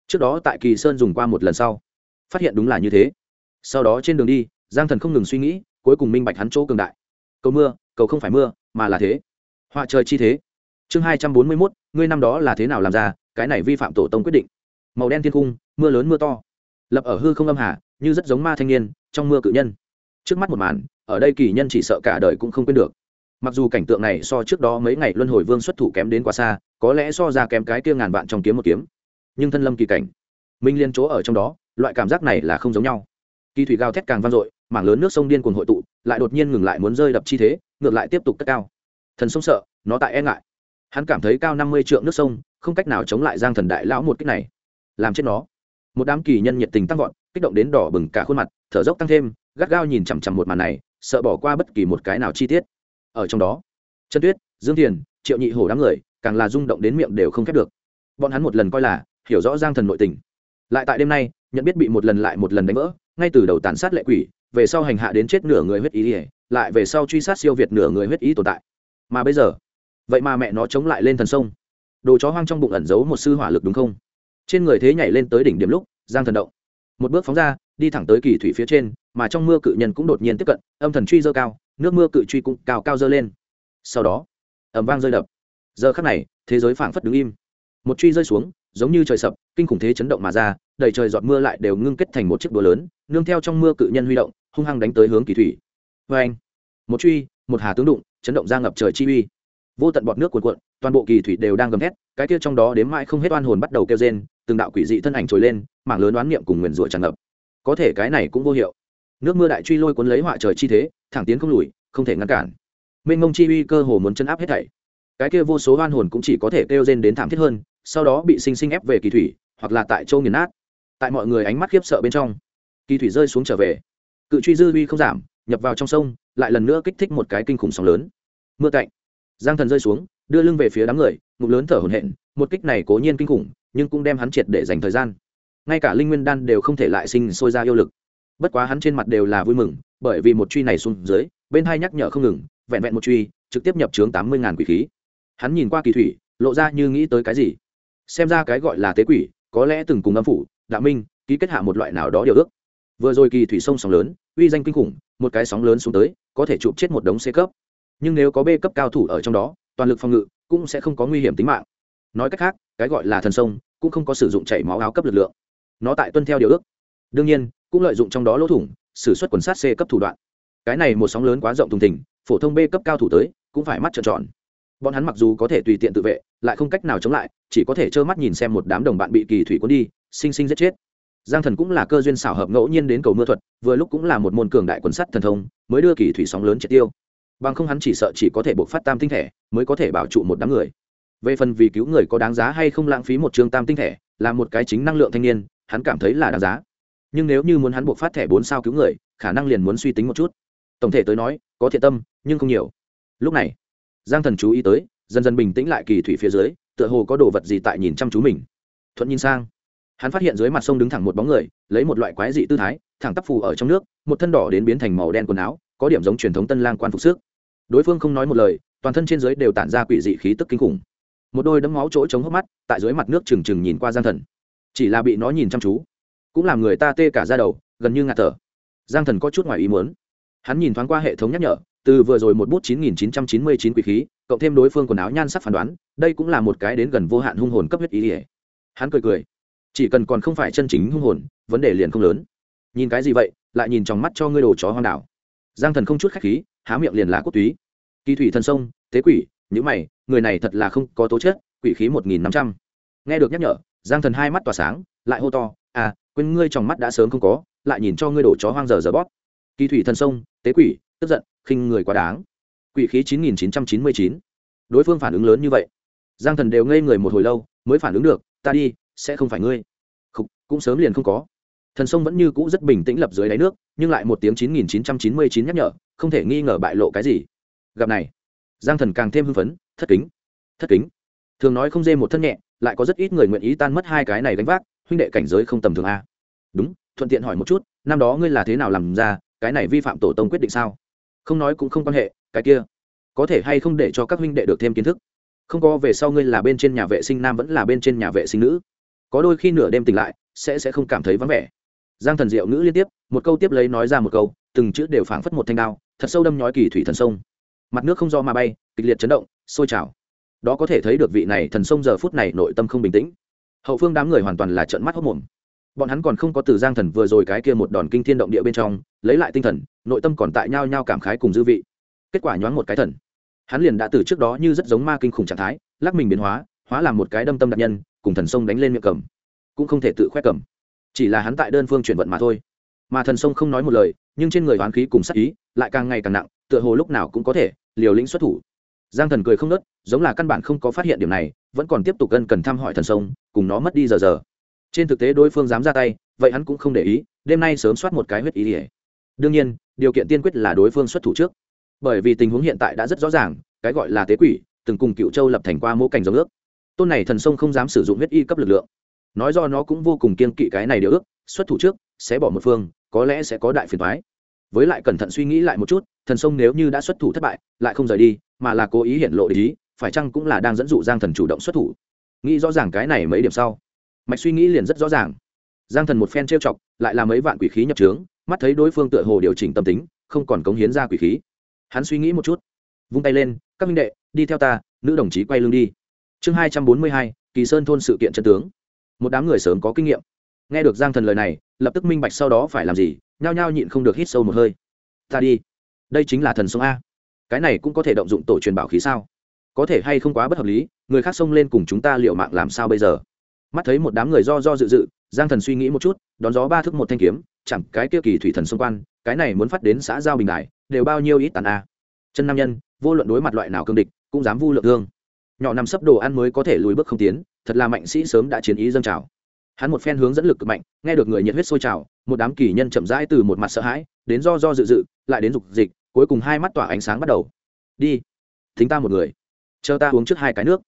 Trước đó tại kỳ sơn dùng qua một lần sau, phát hiện đúng là như thế. Sau đó trên đường đi, giang thần không ngừng suy nghĩ, cuối cùng minh bạch hắn chỗ cường đại. Cầu mưa, cầu không phải mưa, mà là thế. Họa trời chi thế. Chương hai trăm bốn mươi mốt, ngươi năm đó là thế nào làm ra, cái này vi phạm tổ tông quyết định. Màu đen thiên cung, mưa lớn mưa to. Lập ở hư không âm hà, như rất giống ma thanh niên, trong mưa cự nhân. Trước mắt một màn ở đây kỳ nhân chỉ sợ cả đời cũng không quên được. Mặc dù cảnh tượng này so trước đó mấy ngày luân hồi vương xuất thủ kém đến quá xa, có lẽ so ra kém cái kia ngàn vạn trong kiếm một kiếm. Nhưng thân lâm kỳ cảnh, minh liên chỗ ở trong đó, loại cảm giác này là không giống nhau. Kỳ thủy gào thét càng vang dội, mảng lớn nước sông điên cuồng hội tụ, lại đột nhiên ngừng lại muốn rơi đập chi thế, ngược lại tiếp tục cất cao. Thần sông sợ, nó tại e ngại. Hắn cảm thấy cao năm mươi trượng nước sông, không cách nào chống lại giang thần đại lão một cách này. Làm chết nó. Một đám kỳ nhân nhiệt tình tăng vọt, kích động đến đỏ bừng cả khuôn mặt, thở dốc tăng thêm gắt gao nhìn chằm chằm một màn này, sợ bỏ qua bất kỳ một cái nào chi tiết. Ở trong đó, trần tuyết, dương thiền, triệu nhị hổ đám người, càng là rung động đến miệng đều không khép được. Bọn hắn một lần coi là hiểu rõ giang thần nội tình, lại tại đêm nay, nhận biết bị một lần lại một lần đánh vỡ, ngay từ đầu tàn sát lệ quỷ, về sau hành hạ đến chết nửa người huyết ý ỉa lại về sau truy sát siêu việt nửa người huyết ý tồn tại. Mà bây giờ, vậy mà mẹ nó chống lại lên thần sông. Đồ chó hoang trong bụng ẩn giấu một sư hỏa lực đúng không? Trên người thế nhảy lên tới đỉnh điểm lúc, giang thần động. Một bước phóng ra đi thẳng tới kỳ thủy phía trên, mà trong mưa cự nhân cũng đột nhiên tiếp cận, âm thần truy dơ cao, nước mưa cự truy cũng cao cao dơ lên. Sau đó ẩm vang rơi đập. Giờ khắc này, thế giới phảng phất đứng im. Một truy rơi xuống, giống như trời sập, kinh khủng thế chấn động mà ra, đầy trời giọt mưa lại đều ngưng kết thành một chiếc đũa lớn, nương theo trong mưa cự nhân huy động, hung hăng đánh tới hướng kỳ thủy. Vê anh một truy, một hà tướng đụng, chấn động ra ngập trời chi uy. Vô tận bọt nước cuồn cuộn, toàn bộ kỳ thủy đều đang gầm thét, cái kia trong đó đếm mãi không hết oan hồn bắt đầu kêu rên, từng đạo quỷ dị thân ảnh trồi lên, mảng lớn oán niệm cùng nguyền rủa tràn ngập có thể cái này cũng vô hiệu. Nước mưa đại truy lôi cuốn lấy họa trời chi thế, thẳng tiến không lùi, không thể ngăn cản. Mênh mông chi uy cơ hồ muốn chân áp hết thảy. Cái kia vô số oan hồn cũng chỉ có thể kêu rên đến thảm thiết hơn, sau đó bị sinh sinh ép về kỳ thủy, hoặc là tại châu nghiền nát. Tại mọi người ánh mắt khiếp sợ bên trong, kỳ thủy rơi xuống trở về. Cự truy dư uy không giảm, nhập vào trong sông, lại lần nữa kích thích một cái kinh khủng sóng lớn. Mưa cạnh giang thần rơi xuống, đưa lưng về phía đám người, ngục lớn thở hổn hển, một kích này cố nhiên kinh khủng, nhưng cũng đem hắn triệt để dành thời gian ngay cả linh nguyên đan đều không thể lại sinh sôi ra yêu lực. Bất quá hắn trên mặt đều là vui mừng, bởi vì một truy này xuống dưới, bên hai nhắc nhở không ngừng, vẹn vẹn một truy, trực tiếp nhập chướng tám mươi ngàn quỷ khí. Hắn nhìn qua kỳ thủy, lộ ra như nghĩ tới cái gì. Xem ra cái gọi là tế quỷ, có lẽ từng cùng âm phủ, đạo minh, ký kết hạ một loại nào đó điều ước. Vừa rồi kỳ thủy sông sóng lớn, uy danh kinh khủng, một cái sóng lớn xuống tới, có thể chụp chết một đống c cấp. Nhưng nếu có b cấp cao thủ ở trong đó, toàn lực phòng ngự, cũng sẽ không có nguy hiểm tính mạng. Nói cách khác, cái gọi là thần sông, cũng không có sử dụng chảy máu áo cấp lực lượng nó tại tuân theo điều ước. Đương nhiên, cũng lợi dụng trong đó lỗ thủng xử suất quần sát c cấp thủ đoạn. Cái này một sóng lớn quá rộng thùng thình, phổ thông b cấp cao thủ tới, cũng phải mắt trợn tròn. Bọn hắn mặc dù có thể tùy tiện tự vệ, lại không cách nào chống lại, chỉ có thể trơ mắt nhìn xem một đám đồng bạn bị kỳ thủy cuốn đi, sinh sinh giết chết. Giang thần cũng là cơ duyên xảo hợp ngẫu nhiên đến cầu mưa thuật, vừa lúc cũng là một môn cường đại quần sắt thần thông, mới đưa kỳ thủy sóng lớn triệt tiêu. Bằng không hắn chỉ sợ chỉ có thể buộc phát tam tinh thể, mới có thể bảo trụ một đám người. Về phần vì cứu người có đáng giá hay không lãng phí một chương tam tinh thể, là một cái chính năng lượng thanh niên hắn cảm thấy là đáng giá. Nhưng nếu như muốn hắn buộc phát thẻ bốn sao cứu người, khả năng liền muốn suy tính một chút. Tổng thể tới nói, có thiện tâm, nhưng không nhiều. Lúc này, giang thần chú ý tới, dần dần bình tĩnh lại kỳ thủy phía dưới, tựa hồ có đồ vật gì tại nhìn chăm chú mình. Thuận nhìn sang, hắn phát hiện dưới mặt sông đứng thẳng một bóng người, lấy một loại quái dị tư thái, thẳng tắp phù ở trong nước, một thân đỏ đến biến thành màu đen quần áo, có điểm giống truyền thống tân lang quan phục sức. Đối phương không nói một lời, toàn thân trên dưới đều tản ra quỷ dị khí tức kinh khủng. Một đôi đấm máu chỗ chống hốc mắt, tại dưới mặt nước trừng trừng nhìn qua giang thần chỉ là bị nó nhìn chăm chú, cũng làm người ta tê cả ra đầu, gần như ngạt thở. Giang thần có chút ngoài ý muốn. Hắn nhìn thoáng qua hệ thống nhắc nhở, từ vừa rồi một bút chín nghìn chín trăm chín mươi chín quỷ khí, cộng thêm đối phương quần áo nhan sắc phán đoán, đây cũng là một cái đến gần vô hạn hung hồn cấp huyết ý ỉa hắn cười cười. Chỉ cần còn không phải chân chính hung hồn, vấn đề liền không lớn. Nhìn cái gì vậy, lại nhìn trong mắt cho ngươi đồ chó hoang đảo. Giang thần không chút khách khí, há miệng liền là cốt túy. Kỳ thủy thần sông, tế quỷ nhữ mày, người này thật là không có tố chất, quỷ khí một nghìn năm trăm. Nghe được nhắc nhở giang thần hai mắt tỏa sáng lại hô to à quên ngươi trong mắt đã sớm không có lại nhìn cho ngươi đổ chó hoang giờ giờ bóp. Kỳ thủy thần sông tế quỷ tức giận khinh người quá đáng. Quỷ khí chín nghìn chín trăm chín mươi chín. Đối phương phản ứng lớn như vậy. Giang thần đều ngây người một hồi lâu mới phản ứng được ta đi sẽ không phải ngươi. Khúc, cũng sớm liền không có. Thần sông vẫn như cũ rất bình tĩnh lập dưới đáy nước nhưng lại một tiếng chín nghìn chín trăm chín mươi chín nhắc nhở không thể nghi ngờ bại lộ cái gì. Gặp này giang thần càng thêm hưng phấn thất kính thất kính thường nói không dê một thân nhẹ, lại có rất ít người nguyện ý tan mất hai cái này đánh vác, huynh đệ cảnh giới không tầm thường a. Đúng, thuận tiện hỏi một chút, năm đó ngươi là thế nào làm ra, cái này vi phạm tổ tông quyết định sao? Không nói cũng không quan hệ, cái kia. Có thể hay không để cho các huynh đệ được thêm kiến thức? Không có, về sau ngươi là bên trên nhà vệ sinh nam vẫn là bên trên nhà vệ sinh nữ. Có đôi khi nửa đêm tỉnh lại, sẽ sẽ không cảm thấy vắng vẻ. Giang thần diệu ngữ liên tiếp, một câu tiếp lấy nói ra một câu, từng chữ đều phảng phất một thanh đao, thật sâu đâm nhói kỳ thủy thần sông. Mặt nước không do mà bay, kịch liệt chấn động, sôi trào đó có thể thấy được vị này thần sông giờ phút này nội tâm không bình tĩnh. Hậu phương đám người hoàn toàn là trận mắt hốc mồm bọn hắn còn không có từ giang thần vừa rồi cái kia một đòn kinh thiên động địa bên trong, lấy lại tinh thần, nội tâm còn tại nhau nhau cảm khái cùng dư vị. Kết quả nhoáng một cái thần. Hắn liền đã từ trước đó như rất giống ma kinh khủng trạng thái, lắc mình biến hóa hóa làm một cái đâm tâm đặc nhân, cùng thần sông đánh lên miệng cầm. Cũng không thể tự khoe cầm. Chỉ là hắn tại đơn phương chuyển vận mà thôi. Mà thần sông không nói một lời, nhưng trên người hoán khí cùng sắc ý lại càng ngày càng nặng, tựa hồ lúc nào cũng có thể liều lĩnh xuất thủ giang thần cười không nớt, giống là căn bản không có phát hiện điểm này, vẫn còn tiếp tục cân cần thăm hỏi thần sông, cùng nó mất đi giờ giờ. Trên thực tế đối phương dám ra tay, vậy hắn cũng không để ý, đêm nay sớm soát một cái huyết ý ỉa đương nhiên, điều kiện tiên quyết là đối phương xuất thủ trước. Bởi vì tình huống hiện tại đã rất rõ ràng, cái gọi là tế quỷ, từng cùng cựu châu lập thành qua mô cảnh dòng ước. Tôn này thần sông không dám sử dụng huyết y cấp lực lượng. Nói do nó cũng vô cùng kiên kỵ cái này điều ước, xuất thủ trước, sẽ bỏ một phương, có lẽ sẽ có đại phiền thoái với lại cẩn thận suy nghĩ lại một chút thần sông nếu như đã xuất thủ thất bại, lại không rời đi, mà là cố ý hiện lộ ý, phải chăng cũng là đang dẫn dụ giang thần chủ động xuất thủ? Nghĩ rõ ràng cái này mấy điểm sau, mạch suy nghĩ liền rất rõ ràng. Giang thần một phen trêu chọc, lại là mấy vạn quỷ khí nhập trướng, mắt thấy đối phương tựa hồ điều chỉnh tâm tính, không còn cống hiến ra quỷ khí. Hắn suy nghĩ một chút, vung tay lên, các minh đệ, đi theo ta, nữ đồng chí quay lưng đi. Chương hai trăm bốn mươi hai, kỳ sơn thôn sự kiện chân tướng. Một đám người sớm có kinh nghiệm. Nghe được giang thần lời này, lập tức minh bạch sau đó phải làm gì, nhao nhao nhịn không được hít sâu một hơi. Ta đi đây chính là thần sông a. Cái này cũng có thể động dụng tổ truyền bảo khí sao? Có thể hay không quá bất hợp lý, người khác xông lên cùng chúng ta liệu mạng làm sao bây giờ? Mắt thấy một đám người do do dự dự, giang thần suy nghĩ một chút, đón gió ba thức một thanh kiếm, chẳng cái kia kỳ thủy thần xung quan, cái này muốn phát đến xã giao bình đại, đều bao nhiêu ít tàn a. Chân nam nhân, vô luận đối mặt loại nào cương địch, cũng dám vu lượng thương. Nhỏ nằm sấp đồ ăn mới có thể lùi bước không tiến, thật là mạnh sĩ sớm đã chiến ý dâng trào. Hắn một phen hướng dẫn lực cực mạnh, nghe được người nhiệt huyết sôi trào, một đám kỳ nhân chậm rãi từ một mặt sợ hãi, đến do do dự dự lại đến dục dịch, cuối cùng hai mắt tỏa ánh sáng bắt đầu. Đi, thính ta một người. Chờ ta uống trước hai cái nước.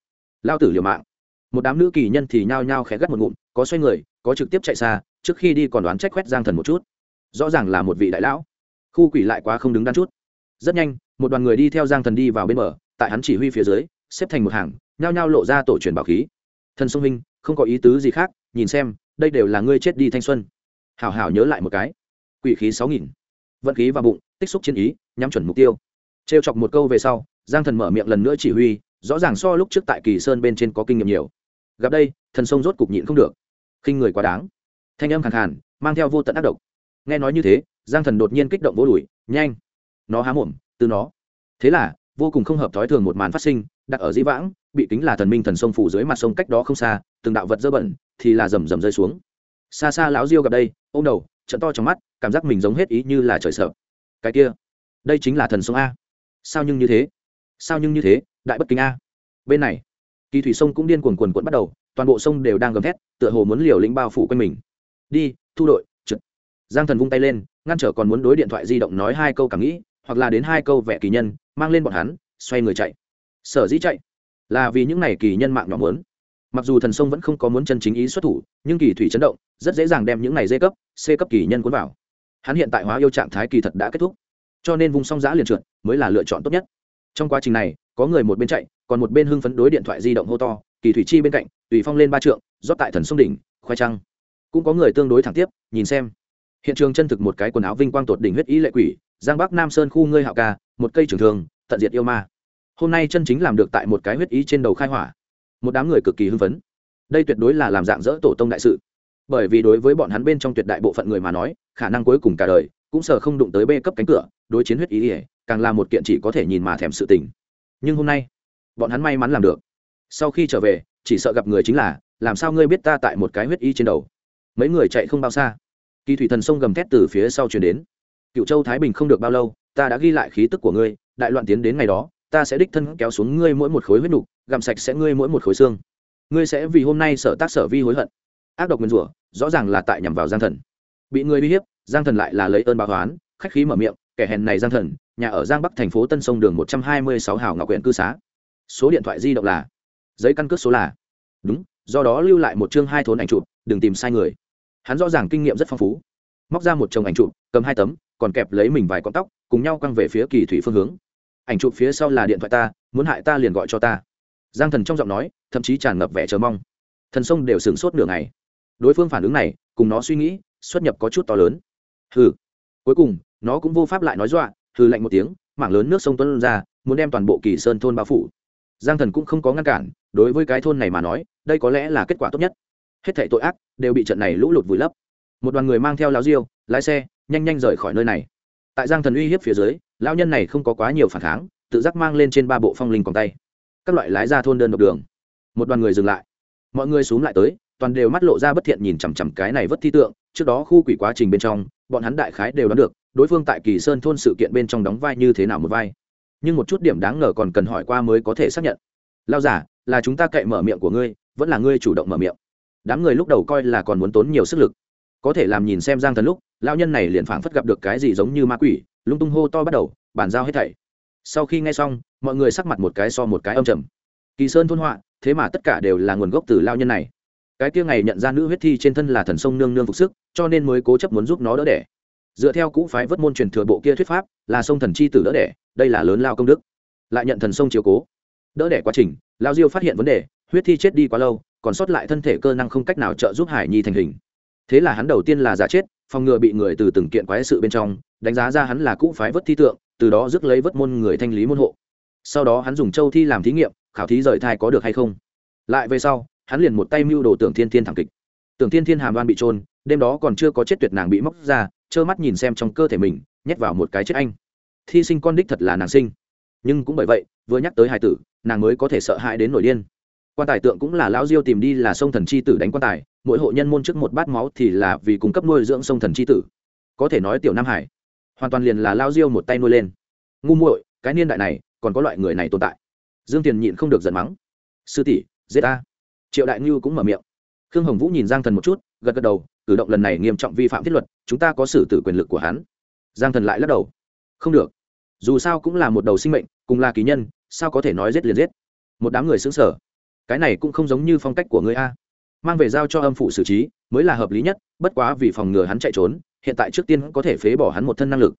Lao tử liều mạng. Một đám nữ kỳ nhân thì nhao nhao khẽ gắt một ngụm, có xoay người, có trực tiếp chạy xa, trước khi đi còn đoán trách quét giang thần một chút. Rõ ràng là một vị đại lão. Khu quỷ lại quá không đứng đắn chút. Rất nhanh, một đoàn người đi theo giang thần đi vào bên bờ, tại hắn chỉ huy phía dưới, xếp thành một hàng, nhao nhao lộ ra tổ truyền bảo khí. Thần sông minh không có ý tứ gì khác, nhìn xem, đây đều là ngươi chết đi thanh xuân. Hảo hảo nhớ lại một cái. Quỷ khí sáu nghìn vận khí vào bụng, tích xúc chiến ý, nhắm chuẩn mục tiêu. T chọc một câu về sau, giang thần mở miệng lần nữa chỉ huy, rõ ràng so lúc trước tại kỳ sơn bên trên có kinh nghiệm nhiều. Gặp đây, thần sông rốt cục nhịn không được. Khinh người quá đáng. Thanh âm khẳng hẳn mang theo vô tận ác độc. Nghe nói như thế, giang thần đột nhiên kích động vô đùi, nhanh. Nó há mồm, từ nó. Thế là, vô cùng không hợp thói thường một màn phát sinh, đặt ở dĩ vãng, bị kính là thần minh thần sông phủ dưới mặt sông cách đó không xa, từng đạo vật dơ bẩn, thì là rầm rầm rơi xuống. Xa xa lão diêu gặp đây ô m đầu trận to trong mắt, cảm giác mình giống hết ý như là trời sợ. Cái kia, đây chính là thần sông a. Sao nhưng như thế? Sao nhưng như thế? Đại bất kính a. Bên này, kỳ thủy sông cũng điên cuồn cuồn cuộn bắt đầu, toàn bộ sông đều đang gầm thét, tựa hồ muốn liều lĩnh bao phủ quanh mình. Đi, thu đội trực giang thần vung tay lên, ngăn trở còn muốn đối điện thoại di động nói hai câu cảm nghĩ, hoặc là đến hai câu vẽ kỳ nhân, mang lên bọn hắn, xoay người chạy. Sở dĩ chạy, là vì những n à y kỳ nhân mạng nhỏ muốn mặc dù thần sông vẫn không có muốn chân chính ý xuất thủ, nhưng kỳ thủy chấn động, rất dễ dàng đem những này dê cấp, c cấp kỳ nhân cuốn vào. Hắn hiện tại hóa yêu trạng thái kỳ thật đã kết thúc. Cho nên vùng song giã liền trượt, mới là lựa chọn tốt nhất. Trong quá trình này, có người một bên chạy, còn một bên hưng phấn đối điện thoại di động hô to, kỳ thủy chi bên cạnh, tùy phong lên ba trượng, rót tại thần sông đỉnh, khoai trăng. Cũng có người tương đối thẳng tiếp, nhìn xem. Hiện trường chân thực một cái quần áo vinh quang tột đỉnh huyết ý lệ quỷ, giang bắc nam sơn khu ngươi hạo ca, một cây trường thường tận diệt yêu ma. Hôm nay chân chính làm được tại một cái huyết ý trên đầu khai hỏa một đám người cực kỳ hưng phấn. Đây tuyệt đối là làm dạng dỡ tổ tông đại sự. Bởi vì đối với bọn hắn bên trong tuyệt đại bộ phận người mà nói, khả năng cuối cùng cả đời cũng sợ không đụng tới bê cấp cánh cửa, đối chiến huyết ý ỉa càng là một kiện chỉ có thể nhìn mà thèm sự tình. Nhưng hôm nay, bọn hắn may mắn làm được. Sau khi trở về, chỉ sợ gặp người chính là, làm sao ngươi biết ta tại một cái huyết y trên đầu? Mấy người chạy không bao xa. Kỳ thủy thần sông gầm thét từ phía sau chuyển đến. Cựu châu thái bình không được bao lâu, ta đã ghi lại khí tức của ngươi, đại loạn tiến đến ngày đó ta sẽ đích thân kéo xuống ngươi mỗi một khối huyết nục, gặm sạch sẽ ngươi mỗi một khối xương. Ngươi sẽ vì hôm nay sở tác sở vi hối hận. Ác độc nguyên rủa, rõ ràng là tại nhằm vào giang thần. Bị người uy hiếp, giang thần lại là lấy ơn báo toán khách khí mở miệng, kẻ hèn này giang thần, nhà ở giang bắc thành phố tân sông đường một trăm hai mươi sáu hào ngọc huyện cư xá. Số điện thoại di động là, giấy căn cước số là. Đúng, do đó lưu lại một chương hai thốn ảnh chụp, đừng tìm sai người. Hắn rõ ràng kinh nghiệm rất phong phú. Móc ra một chồng ảnh chụp, cầm hai tấm, còn kẹp lấy mình vài con tóc, cùng nhau quăng về phía kỳ thủy phương hướng ảnh chụp phía sau là điện thoại ta, muốn hại ta liền gọi cho ta. Giang thần trong giọng nói, thậm chí tràn ngập vẻ chờ mong. Thần sông đều sửng sốt nửa ngày. Đối phương phản ứng này, cùng nó suy nghĩ, xuất nhập có chút to lớn. Hừ. Cuối cùng, nó cũng vô pháp lại nói dọa, hừ lạnh một tiếng, mảng lớn nước sông tuân ra, muốn đem toàn bộ kỳ sơn thôn bao phủ. Giang thần cũng không có ngăn cản, đối với cái thôn này mà nói, đây có lẽ là kết quả tốt nhất. Hết thảy tội ác đều bị trận này lũ lụt vùi lấp. Một đoàn người mang theo láo diêu, lái xe, nhanh nhanh rời khỏi nơi này tại giang thần uy hiếp phía dưới, lão nhân này không có quá nhiều phản kháng, tự giác mang lên trên ba bộ phong linh còn tay. Các loại lái ra thôn đơn độc đường. Một đoàn người dừng lại. Mọi người xuống lại tới, toàn đều mắt lộ ra bất thiện nhìn chằm chằm cái này vất thi tượng, trước đó khu quỷ quá trình bên trong, bọn hắn đại khái đều đoán được, đối phương tại kỳ sơn thôn sự kiện bên trong đóng vai như thế nào một vai. Nhưng một chút điểm đáng ngờ còn cần hỏi qua mới có thể xác nhận. Lao giả là chúng ta cậy mở miệng của ngươi, vẫn là ngươi chủ động mở miệng. Đám người lúc đầu coi là còn muốn tốn nhiều sức lực có thể làm nhìn xem giang thần lúc lao nhân này liền phảng phất gặp được cái gì giống như ma quỷ, lung tung hô to bắt đầu, bàn giao hết thảy. Sau khi nghe xong, mọi người sắc mặt một cái so một cái âm trầm. Kỳ sơn thôn họa, thế mà tất cả đều là nguồn gốc từ lao nhân này. Cái kia ngày nhận ra nữ huyết thi trên thân là thần sông nương nương phục sức, cho nên mới cố chấp muốn giúp nó đỡ đẻ. Dựa theo cũ phái vớt môn truyền thừa bộ kia thuyết pháp, là sông thần chi tử đỡ đẻ, đây là lớn lao công đức. Lại nhận thần sông chiếu cố. Đỡ đẻ quá trình lao diêu phát hiện vấn đề, huyết thi chết đi quá lâu, còn sót lại thân thể cơ năng không cách nào trợ giúp hải nhi thành hình thế là hắn đầu tiên là giả chết, phòng ngừa bị người từ từng kiện quái sự bên trong, đánh giá ra hắn là cũ phái vất thi tượng, từ đó rước lấy vất môn người thanh lý môn hộ. Sau đó hắn dùng châu thi làm thí nghiệm, khảo thí rời thai có được hay không. Lại về sau, hắn liền một tay mưu đồ tưởng thiên thiên thảm kịch. Tưởng thiên thiên hàm đoan bị trôn, đêm đó còn chưa có chết tuyệt nàng bị móc ra, trơ mắt nhìn xem trong cơ thể mình, nhét vào một cái chết anh. Thi sinh con đích thật là nàng sinh. Nhưng cũng bởi vậy, vừa nhắc tới hai tử, nàng mới có thể sợ hãi đến nổi điên. Quan tài tượng cũng là lão diêu tìm đi là sông thần chi tử đánh quan tài mỗi hộ nhân môn trước một bát máu thì là vì cung cấp nuôi dưỡng sông thần chi tử. Có thể nói tiểu nam hải, hoàn toàn liền là lao diêu một tay nuôi lên. Ngu muội, cái niên đại này, còn có loại người này tồn tại. Dương tiền nhịn không được giận mắng. Sư tỷ, giết ta. Triệu đại ngưu cũng mở miệng. Khương hồng vũ nhìn giang thần một chút, gật gật đầu, cử động lần này nghiêm trọng vi phạm thiết luật, chúng ta có xử tử quyền lực của hắn. Giang thần lại lắc đầu. Không được. Dù sao cũng là một đầu sinh mệnh, cùng là ký nhân, sao có thể nói giết liền giết? Một đám người xứng sở cái này cũng không giống như phong cách của người a mang về giao cho âm phụ xử trí, mới là hợp lý nhất, bất quá vì phòng ngừa hắn chạy trốn, hiện tại trước tiên có thể phế bỏ hắn một thân năng lực.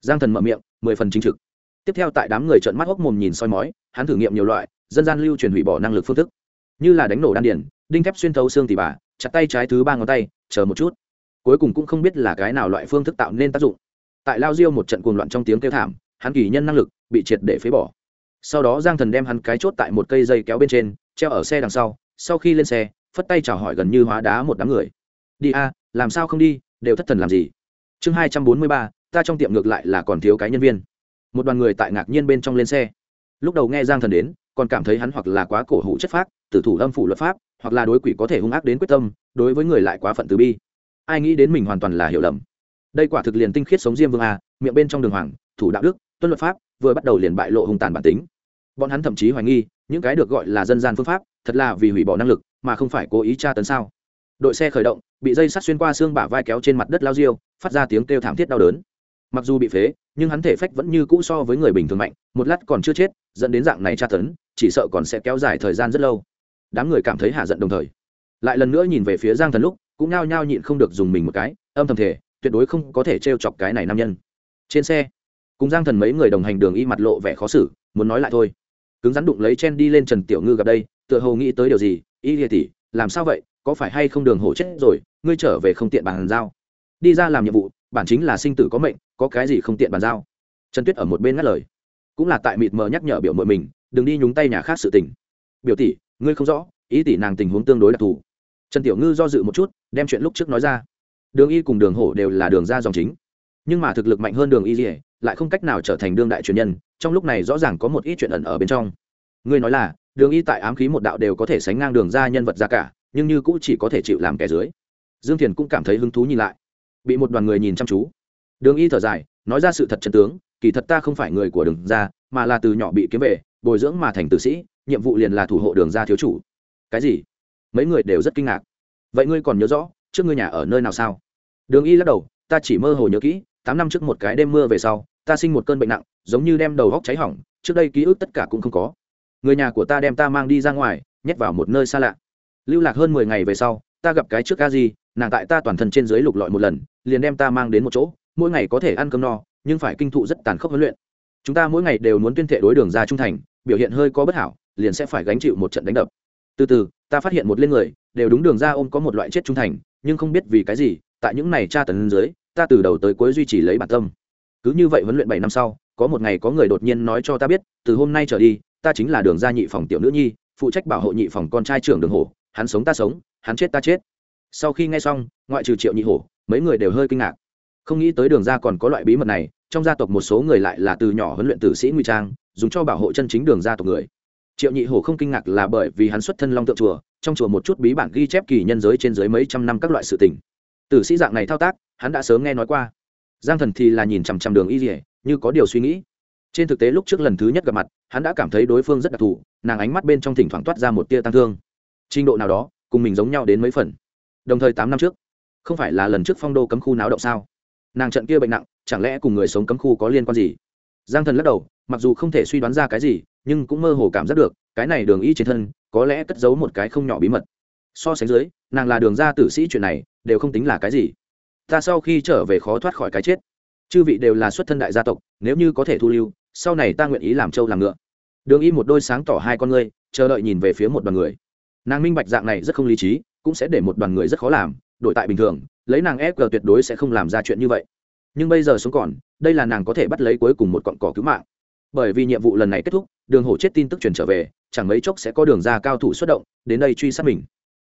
Giang thần mở miệng, mười phần chính trực. Tiếp theo tại đám người trợn mắt hốc mồm nhìn soi mói, hắn thử nghiệm nhiều loại, dân gian lưu truyền hủy bỏ năng lực phương thức. Như là đánh nổ đan điển đinh thép xuyên thấu xương tỉ bà, chặt tay trái thứ ba ngón tay, chờ một chút. Cuối cùng cũng không biết là cái nào loại phương thức tạo nên tác dụng. Tại lao diêu một trận cuồng loạn trong tiếng kêu thảm, hắn kỳ nhân năng lực bị triệt để phế bỏ. Sau đó giang thần đem hắn cái chốt tại một cây dây kéo bên trên, treo ở xe đằng sau sau khi lên xe phất tay chào hỏi gần như hóa đá một đám người. Đi a, làm sao không đi, đều thất thần làm gì? Chương hai trăm bốn mươi ba, ta trong tiệm ngược lại là còn thiếu cái nhân viên. Một đoàn người tại ngạc nhiên bên trong lên xe. Lúc đầu nghe giang thần đến, còn cảm thấy hắn hoặc là quá cổ hủ chất phác, tử thủ âm phủ luật pháp, hoặc là đối quỷ có thể hung ác đến quyết tâm, đối với người lại quá phận từ bi. Ai nghĩ đến mình hoàn toàn là hiểu lầm. Đây quả thực liền tinh khiết sống diêm vương a, miệng bên trong đường hoàng, thủ đạo đức, tuân luật pháp, vừa bắt đầu liền bại lộ hung tàn bản tính. Bọn hắn thậm chí hoài nghi những cái được gọi là dân gian phương pháp, thật là vì hủy bỏ năng lực, mà không phải cố ý tra tấn sao? Đội xe khởi động, bị dây sắt xuyên qua xương bả vai kéo trên mặt đất lao diêu, phát ra tiếng kêu thảm thiết đau đớn. Mặc dù bị phế, nhưng hắn thể phách vẫn như cũ so với người bình thường mạnh, một lát còn chưa chết, dẫn đến dạng này tra tấn, chỉ sợ còn sẽ kéo dài thời gian rất lâu. Đám người cảm thấy hạ giận đồng thời. Lại lần nữa nhìn về phía giang thần lúc, cũng nao nhao nhịn không được dùng mình một cái, âm thầm thể tuyệt đối không có thể t chọc cái này nam nhân. Trên xe, cùng giang thần mấy người đồng hành đường y mặt lộ vẻ khó xử, muốn nói lại thôi cứng rắn đụng lấy chen đi lên trần tiểu ngư gặp đây, tựa hồ nghĩ tới điều gì, y lìa tỷ, làm sao vậy? Có phải hay không đường hổ chết rồi? Ngươi trở về không tiện bàn giao. Đi ra làm nhiệm vụ, bản chính là sinh tử có mệnh, có cái gì không tiện bàn giao? Trần tuyết ở một bên ngắt lời. Cũng là tại mịt mờ nhắc nhở biểu mội mình, đừng đi nhúng tay nhà khác sự tình. Biểu tỷ, ngươi không rõ, ý tỷ nàng tình huống tương đối đặc thù. Trần tiểu ngư do dự một chút, đem chuyện lúc trước nói ra. Đường y cùng đường hổ đều là đường ra dòng chính. Nhưng mà thực lực mạnh hơn đường y dỉa lại không cách nào trở thành đương đại truyền nhân, trong lúc này rõ ràng có một ít chuyện ẩn ở bên trong. Ngươi nói là, đường y tại ám khí một đạo đều có thể sánh ngang đường ra nhân vật ra cả, nhưng như cũng chỉ có thể chịu làm kẻ dưới. Dương thiền cũng cảm thấy hứng thú nhìn lại. Bị một đoàn người nhìn chăm chú. Đường y thở dài, nói ra sự thật chân tướng, kỳ thật ta không phải người của đường ra, mà là từ nhỏ bị kiếm về, bồi dưỡng mà thành tử sĩ, nhiệm vụ liền là thủ hộ đường ra thiếu chủ. Cái gì? Mấy người đều rất kinh ngạc. Vậy ngươi còn nhớ rõ, trước ngươi nhà ở nơi nào sao? Đường y lắc đầu, ta chỉ mơ hồ nhớ kỹ tám năm trước một cái đêm mưa về sau ta sinh một cơn bệnh nặng giống như đem đầu góc cháy hỏng trước đây ký ức tất cả cũng không có. Người nhà của ta đem ta mang đi ra ngoài nhét vào một nơi xa lạ. Lưu lạc hơn mười ngày về sau ta gặp cái trước ca gì, nàng tại ta toàn thân trên dưới lục lọi một lần liền đem ta mang đến một chỗ mỗi ngày có thể ăn cơm no nhưng phải kinh thụ rất tàn khốc huấn luyện. Chúng ta mỗi ngày đều muốn tuyên thệ đối đường ra trung thành biểu hiện hơi có bất hảo liền sẽ phải gánh chịu một trận đánh đập. Từ từ ta phát hiện một lên người đều đúng đường ra ôm có một loại chết trung thành nhưng không biết vì cái gì tại những này tra tấn dưới ta từ đầu tới cuối duy trì lấy bản tâm. Cứ như vậy huấn luyện bảy năm sau, có một ngày có người đột nhiên nói cho ta biết, từ hôm nay trở đi, ta chính là đường gia nhị phòng tiểu nữ nhi, phụ trách bảo hộ nhị phòng con trai trưởng đường hổ, hắn sống ta sống, hắn chết ta chết. Sau khi nghe xong, ngoại trừ triệu nhị hổ, mấy người đều hơi kinh ngạc. Không nghĩ tới đường ra còn có loại bí mật này, trong gia tộc một số người lại là từ nhỏ huấn luyện tử sĩ nguy trang, dùng cho bảo hộ chân chính đường gia tộc người. Triệu nhị hổ không kinh ngạc là bởi vì hắn xuất thân long tượng chùa, trong chùa một chút bí bản ghi chép kỳ nhân giới trên dưới mấy trăm năm các loại sự tình. Tử sĩ dạng này thao tác hắn đã sớm nghe nói qua. Giang thần thì là nhìn chằm chằm đường y dỉa như có điều suy nghĩ. Trên thực tế lúc trước lần thứ nhất gặp mặt, hắn đã cảm thấy đối phương rất đặc thù, nàng ánh mắt bên trong thỉnh thoảng toát ra một tia tăng thương. Trình độ nào đó, cùng mình giống nhau đến mấy phần. Đồng thời tám năm trước, không phải là lần trước phong đô cấm khu náo động sao? Nàng trận kia bệnh nặng, chẳng lẽ cùng người sống cấm khu có liên quan gì? Giang thần lắc đầu, mặc dù không thể suy đoán ra cái gì, nhưng cũng mơ hồ cảm giác được, cái này đường y trên thân, có lẽ cất giấu một cái không nhỏ bí mật. So sánh dưới, nàng là đường ra tử sĩ chuyện này, đều không tính là cái gì ta sau khi trở về khó thoát khỏi cái chết. Chư vị đều là xuất thân đại gia tộc, nếu như có thể thu lưu, sau này ta nguyện ý làm trâu làm ngựa. Đường y một đôi sáng tỏ hai con ngươi, chờ đợi nhìn về phía một đoàn người. Nàng minh bạch dạng này rất không lý trí, cũng sẽ để một đoàn người rất khó làm, đổi tại bình thường, lấy nàng ép tuyệt đối sẽ không làm ra chuyện như vậy. Nhưng bây giờ sống còn, đây là nàng có thể bắt lấy cuối cùng một cọn cỏ cứu mạng. Bởi vì nhiệm vụ lần này kết thúc, đường hổ chết tin tức truyền trở về, chẳng mấy chốc sẽ có đường ra cao thủ xuất động, đến đây truy sát mình.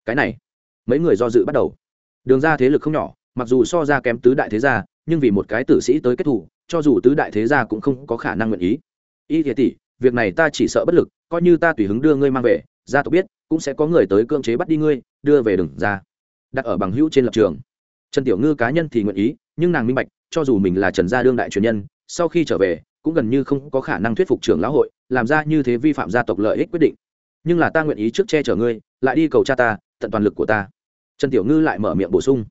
Cái này, mấy người do dự bắt đầu. Đường ra thế lực không nhỏ mặc dù so ra kém tứ đại thế gia, nhưng vì một cái tử sĩ tới kết thủ cho dù tứ đại thế gia cũng không có khả năng nguyện ý. Y thiệt tỷ, việc này ta chỉ sợ bất lực, coi như ta tùy hứng đưa ngươi mang về, gia tộc biết, cũng sẽ có người tới cưỡng chế bắt đi ngươi, đưa về đường ra. Đặt ở bằng hữu trên lập trường. Trần tiểu ngư cá nhân thì nguyện ý, nhưng nàng minh bạch, cho dù mình là trần gia đương đại truyền nhân, sau khi trở về, cũng gần như không có khả năng thuyết phục trưởng lão hội, làm ra như thế vi phạm gia tộc lợi ích quyết định. Nhưng là ta nguyện ý trước che chở ngươi, lại đi cầu cha ta, tận toàn lực của ta. Trần tiểu ngư lại mở miệng bổ sung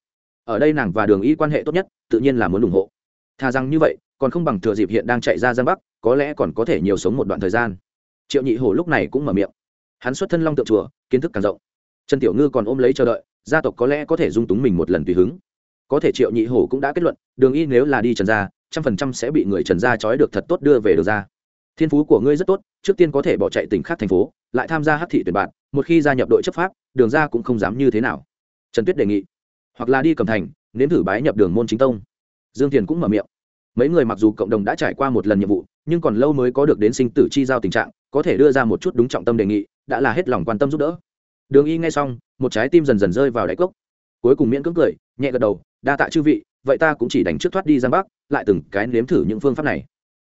ở đây nàng và đường y quan hệ tốt nhất, tự nhiên là muốn ủng hộ. Thà rằng như vậy, còn không bằng thừa dịp hiện đang chạy ra giang bắc, có lẽ còn có thể nhiều sống một đoạn thời gian. Triệu nhị hổ lúc này cũng mở miệng. Hắn xuất thân long tượng chùa, kiến thức càng rộng. Trần tiểu ngư còn ôm lấy chờ đợi, gia tộc có lẽ có thể dung túng mình một lần tùy hứng. Có thể triệu nhị hổ cũng đã kết luận, đường y nếu là đi trần gia, trăm phần trăm sẽ bị người trần gia trói được thật tốt đưa về được ra thiên phú của ngươi rất tốt, trước tiên có thể bỏ chạy tỉnh khác thành phố, lại tham gia hát thị tuyển bạn, một khi gia nhập đội chấp pháp, đường ra cũng không dám như thế nào. Trần tuyết đề nghị hoặc là đi cầm thành, nếm thử bái nhập đường môn chính tông. Dương thiền cũng mở miệng. Mấy người mặc dù cộng đồng đã trải qua một lần nhiệm vụ, nhưng còn lâu mới có được đến sinh tử chi giao tình trạng, có thể đưa ra một chút đúng trọng tâm đề nghị, đã là hết lòng quan tâm giúp đỡ. Đường y nghe xong, một trái tim dần dần rơi vào đáy cốc. Cuối cùng miễn cưỡng cười, nhẹ gật đầu, đa tạ chư vị, vậy ta cũng chỉ đánh trước thoát đi giang bắc, lại từng cái nếm thử những phương pháp này.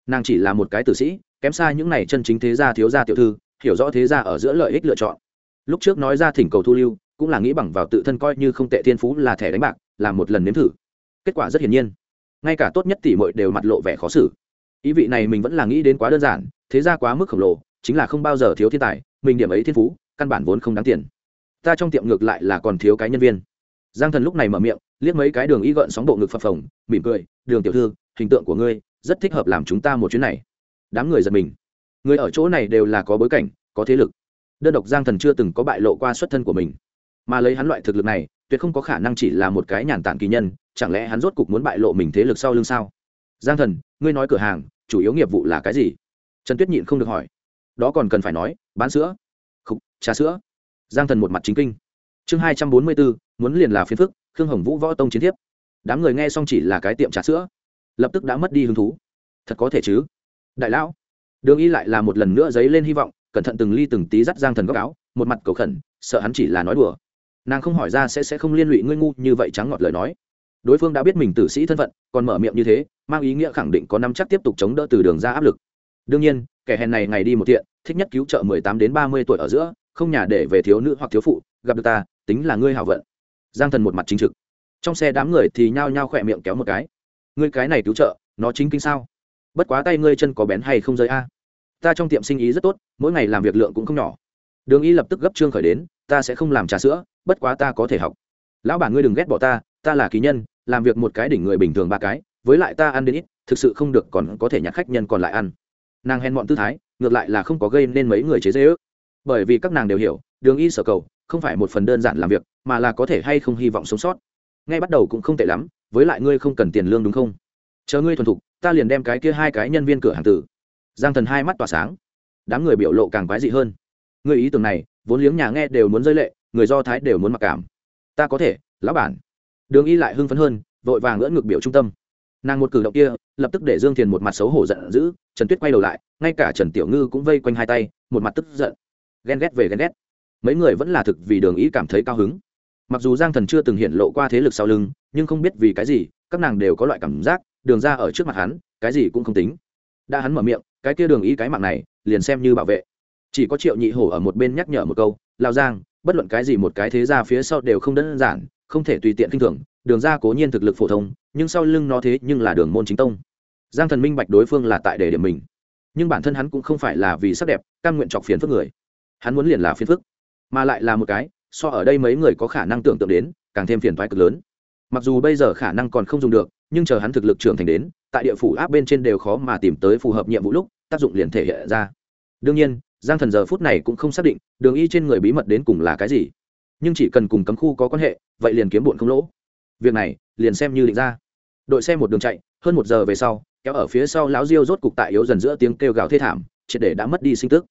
Nàng chỉ là một cái tử sĩ, kém xa những này chân chính thế gia thiếu gia tiểu thư, hiểu rõ thế gia ở giữa lợi ích lựa chọn. Lúc trước nói ra thỉnh cầu thu lưu cũng là nghĩ bằng vào tự thân coi như không tệ thiên phú là thẻ đánh bạc làm một lần nếm thử. Kết quả rất hiển nhiên. Ngay cả tốt nhất tỷ muội đều mặt lộ vẻ khó xử. Ý vị này mình vẫn là nghĩ đến quá đơn giản, thế ra quá mức khổng lồ, chính là không bao giờ thiếu thiên tài, mình điểm ấy thiên phú, căn bản vốn không đáng tiền. Ta trong tiệm ngược lại là còn thiếu cái nhân viên. Giang thần lúc này mở miệng, liếc mấy cái đường y gợn sóng bộ ngực phập phồng, mỉm cười, đường tiểu thư, hình tượng của ngươi rất thích hợp làm chúng ta một chuyến này. Đám người giật mình. Người ở chỗ này đều là có bối cảnh, có thế lực. Đơn độc giang thần chưa từng có bại lộ qua xuất thân của mình mà lấy hắn loại thực lực này, tuyệt không có khả năng chỉ là một cái nhàn tản kỳ nhân, chẳng lẽ hắn rốt cục muốn bại lộ mình thế lực sau lưng sao? Giang thần, ngươi nói cửa hàng, chủ yếu nghiệp vụ là cái gì? Trần tuyết nhịn không được hỏi. Đó còn cần phải nói, bán sữa. Khục, trà sữa. Giang thần một mặt chính kinh. Chương hai trăm bốn mươi bốn, muốn liền là phiến phức, khương hồng vũ võ tông chiến thiếp. Đám người nghe xong chỉ là cái tiệm trà sữa. Lập tức đã mất đi hứng thú. Thật có thể chứ? Đại lão, đường y lại là một lần nữa dấy lên hy vọng, cẩn thận từng ly từng tí dắt giang thần góc áo, một mặt cầu khẩn, sợ hắn chỉ là nói đùa nàng không hỏi ra sẽ sẽ không liên lụy ngươi ngu như vậy trắng ngọt lời nói. Đối phương đã biết mình tử sĩ thân phận, còn mở miệng như thế, mang ý nghĩa khẳng định có năm chắc tiếp tục chống đỡ từ đường ra áp lực. Đương nhiên, kẻ hèn này ngày đi một thiện, thích nhất cứu trợ mười tám đến ba mươi tuổi ở giữa, không nhà để về thiếu nữ hoặc thiếu phụ, gặp được ta, tính là ngươi hảo vận. Giang thần một mặt chính trực. Trong xe đám người thì nhao nhao khỏe miệng kéo một cái. Ngươi cái này cứu trợ, nó chính kinh sao? Bất quá tay ngươi chân có bén hay không rơi a? Ta trong tiệm sinh ý rất tốt, mỗi ngày làm việc lượng cũng không nhỏ. Đường y lập tức gấp trương khởi đến ta sẽ không làm trà sữa, bất quá ta có thể học. Lão bản ngươi đừng ghét bỏ ta ta là ký nhân, làm việc một cái đỉnh người bình thường ba cái, với lại ta ăn đến ít, thực sự không được còn có thể nhặt khách nhân còn lại ăn. Nàng hèn mọn tư thái, ngược lại là không có gây nên mấy người chế dễ ước bởi vì các nàng đều hiểu, đường y sở cầu không phải một phần đơn giản làm việc, mà là có thể hay không hy vọng sống sót. Ngay bắt đầu cũng không tệ lắm, với lại ngươi không cần tiền lương đúng không? Chờ ngươi thuần thục, ta liền đem cái kia hai cái nhân viên cửa hàng tử. Giang thần hai mắt tỏa sáng. Đám người biểu lộ càng quái dị hơn. Người ý tưởng này vốn liếng nhà nghe đều muốn rơi lệ, người do thái đều muốn mặc cảm. Ta có thể, lão bản. Đường y lại hưng phấn hơn, vội vàng ngỡ ngược biểu trung tâm. Nàng một cử động kia, lập tức để dương thiền một mặt xấu hổ giận dữ, trần tuyết quay đầu lại, ngay cả trần tiểu ngư cũng vây quanh hai tay, một mặt tức giận. Ghen ghét về ghen ghét. Mấy người vẫn là thực vì đường ý cảm thấy cao hứng. Mặc dù giang thần chưa từng hiện lộ qua thế lực sau lưng, nhưng không biết vì cái gì, các nàng đều có loại cảm giác, đường ra ở trước mặt hắn, cái gì cũng không tính. Đã hắn mở miệng, cái kia đường ý cái mạng này, liền xem như bảo vệ chỉ có triệu nhị hổ ở một bên nhắc nhở một câu, lao giang, bất luận cái gì một cái thế ra phía sau đều không đơn giản, không thể tùy tiện k i n h thường, đường ra cố nhiên thực lực phổ thông, nhưng sau lưng nó thế nhưng là đường môn chính tông. Giang thần minh bạch đối phương là tại đề điểm mình, nhưng bản thân hắn cũng không phải là vì sắc đẹp căn nguyện chọc phiền phức người. Hắn muốn liền là phiền phức, mà lại là một cái, so ở đây mấy người có khả năng tưởng tượng đến, càng thêm phiền thoái cực lớn. Mặc dù bây giờ khả năng còn không dùng được, nhưng chờ hắn thực lực trưởng thành đến, tại địa phủ áp bên trên đều khó mà tìm tới phù hợp nhiệm vụ lúc, tác dụng liền thể hiện ra. Đương nhiên giang thần giờ phút này cũng không xác định đường y trên người bí mật đến cùng là cái gì. Nhưng chỉ cần cùng cấm khu có quan hệ, vậy liền kiếm bụn không lỗ. Việc này, liền xem như định ra. Đội xe một đường chạy, hơn một giờ về sau, kéo ở phía sau lão diêu rốt cục tại yếu dần giữa tiếng kêu gào thê thảm, triệt để đã mất đi sinh tức.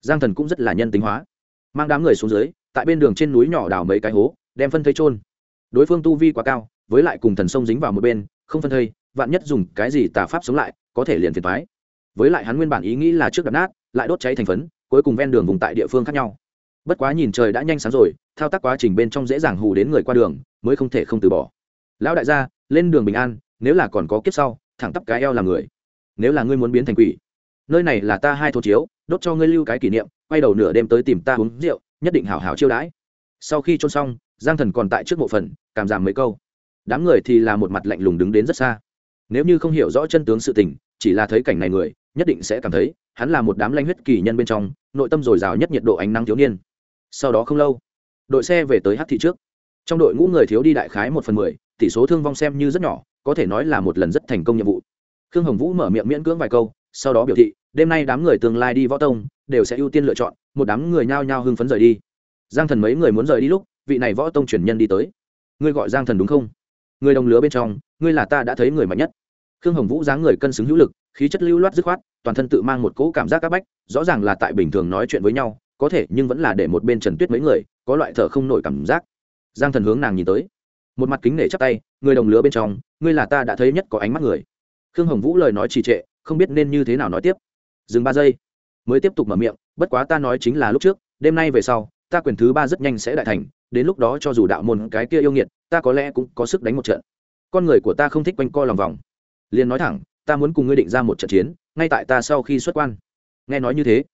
Giang thần cũng rất là nhân tính hóa. Mang đám người xuống dưới, tại bên đường trên núi nhỏ đào mấy cái hố, đem phân thây trôn đối phương tu vi quá cao, với lại cùng thần sông dính vào một bên, không phân thây, vạn nhất dùng cái gì tà pháp sống lại, có thể liền thiệt thái với lại hắn nguyên bản ý nghĩ là trước đập nát, lại đốt cháy thành phấn cuối cùng ven đường vùng tại địa phương khác nhau. Bất quá nhìn trời đã nhanh sáng rồi, thao tác quá trình bên trong dễ dàng hù đến người qua đường, mới không thể không từ bỏ. Lão đại gia, lên đường bình an, nếu là còn có kiếp sau, thẳng tắp cái eo làm người. Nếu là ngươi muốn biến thành quỷ, nơi này là ta hai thô chiếu, đốt cho ngươi lưu cái kỷ niệm, quay đầu nửa đêm tới tìm ta uống rượu, nhất định hảo hảo chiêu đãi. Sau khi trôn xong, giang thần còn tại trước bộ phận, cảm giảm mấy câu. Đám người thì là một mặt lạnh lùng đứng đến rất xa. Nếu như không hiểu rõ chân tướng sự tình, chỉ là thấy cảnh này người, nhất định sẽ cảm thấy hắn là một đám lanh huyết kỳ nhân bên trong, nội tâm dồi dào nhất nhiệt độ ánh nắng thiếu niên. Sau đó không lâu, đội xe về tới hát thị trước. Trong đội ngũ người thiếu đi đại khái một phần mười, tỷ số thương vong xem như rất nhỏ, có thể nói là một lần rất thành công nhiệm vụ. Khương hồng vũ mở miệng miễn cưỡng vài câu, sau đó biểu thị, đêm nay đám người tương lai đi võ tông, đều sẽ ưu tiên lựa chọn, một đám người nhao nhao hưng phấn rời đi. Giang thần mấy người muốn rời đi lúc, vị này võ tông truyền nhân đi tới. Ngươi gọi giang thần đúng không? Người đồng lứa bên trong, ngươi là ta đã thấy người mạnh nhất khương hồng vũ dáng người cân xứng hữu lực, khí chất lưu loát dứt khoát, toàn thân tự mang một cỗ cảm giác c áp bách, rõ ràng là tại bình thường nói chuyện với nhau, có thể nhưng vẫn là để một bên trần tuyết mấy người, có loại thở không nổi cảm giác. Giang thần hướng nàng nhìn tới, một mặt kính nể chắp tay, người đồng lứa bên trong, ngươi là ta đã thấy nhất có ánh mắt người. Khương hồng vũ lời nói trì trệ, không biết nên như thế nào nói tiếp. Dừng ba giây, mới tiếp tục mở miệng, bất quá ta nói chính là lúc trước, đêm nay về sau, ta quyền thứ ba rất nhanh sẽ đại thành, đến lúc đó cho dù đạo môn cái kia yêu nghiệt, ta có lẽ cũng có sức đánh một trận. Con người của ta không thích quanh co lòng vòng liền nói thẳng, ta muốn cùng ngươi định ra một trận chiến, ngay tại ta sau khi xuất quan. Nghe nói như thế,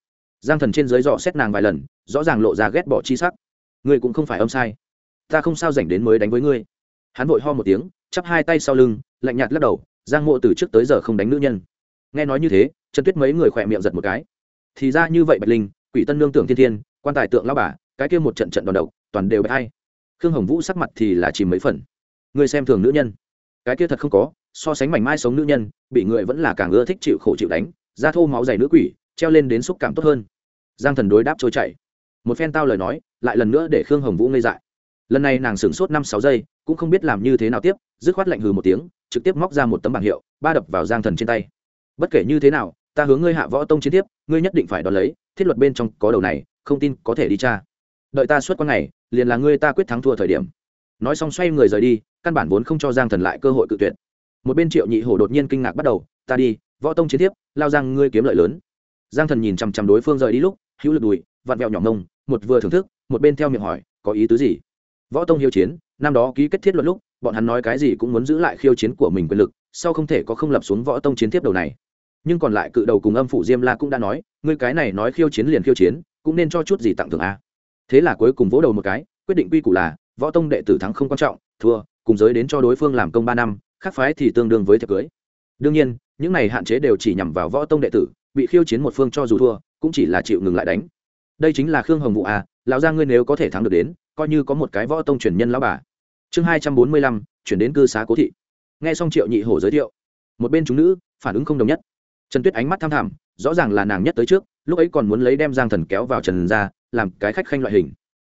giang thần trên dưới dò xét nàng vài lần, rõ ràng lộ ra ghét bỏ chi sắc. Ngươi cũng không phải âm sai. Ta không sao dành đến mới đánh với ngươi. Hắn vội ho một tiếng, chắp hai tay sau lưng, lạnh nhạt lắc đầu, giang mộ từ trước tới giờ không đánh nữ nhân. Nghe nói như thế, trần tuyết mấy người khỏe miệng giật một cái. Thì ra như vậy bạch linh, quỷ tân lương tưởng thiên thiên, quan tài tượng lao bà, cái kia một trận trận đòn độc, toàn đều bạch hay khương hồng vũ sắc mặt thì là chìm mấy phần. Ngươi xem thường nữ nhân. Cái kia thật không có so sánh mảnh mai sống nữ nhân, bị người vẫn là càng ưa thích chịu khổ chịu đánh da thô máu dày nữ quỷ, treo lên đến xúc cảm tốt hơn. Giang thần đối đáp trôi chảy. Một phen tao lời nói, lại lần nữa để khương hồng vũ ngây dại. Lần này nàng sửng sốt năm sáu giây, cũng không biết làm như thế nào tiếp, dứt khoát lạnh hừ một tiếng, trực tiếp móc ra một tấm bảng hiệu, ba đập vào giang thần trên tay. Bất kể như thế nào, ta hướng ngươi hạ võ tông chiến tiếp, ngươi nhất định phải đón lấy, thiết luật bên trong có đầu này, không tin có thể đi tra. Đợi ta suốt qua ngày, liền là ngươi ta quyết thắng thua thời điểm. Nói xong xoay người rời đi, căn bản vốn không cho giang thần lại cơ hội cự tuyệt một bên triệu nhị hổ đột nhiên kinh ngạc bắt đầu, ta đi, võ tông chiến tiếp lao giang ngươi kiếm lợi lớn. Giang thần nhìn chằm chằm đối phương rời đi lúc, hữu lực đùi, vặn vẹo nhỏ ngông một vừa thưởng thức, một bên theo miệng hỏi, có ý tứ gì? Võ tông hiếu chiến, năm đó ký kết thiết luật lúc, bọn hắn nói cái gì cũng muốn giữ lại khiêu chiến của mình quyền lực sau không thể có không lập xuống võ tông chiến tiếp đầu này? Nhưng còn lại cự đầu cùng âm phủ diêm la cũng đã nói, ngươi cái này nói khiêu chiến liền khiêu chiến, cũng nên cho chút gì tặng thưởng a. Thế là cuối cùng vỗ đầu một cái, quyết định quy củ là, võ tông đệ tử thắng không quan trọng, thua, cùng giới đến cho đối phương làm công ba năm khác phái thì tương đương với thiệp cưới. Đương nhiên, những này hạn chế đều chỉ nhằm vào võ tông đệ tử, bị khiêu chiến một phương cho dù thua, cũng chỉ là chịu ngừng lại đánh. Đây chính là khương hồng vụ à lão gia ngươi nếu có thể thắng được đến, coi như có một cái võ tông truyền nhân lão bà. Chương hai trăm bốn mươi lăm, chuyển đến cư xá cố thị. Nghe xong triệu nhị hổ giới thiệu, một bên chúng nữ phản ứng không đồng nhất. Trần tuyết ánh mắt tham thảm rõ ràng là nàng nhất tới trước, lúc ấy còn muốn lấy đem giang thần kéo vào trần ra, làm cái khách khanh loại hình.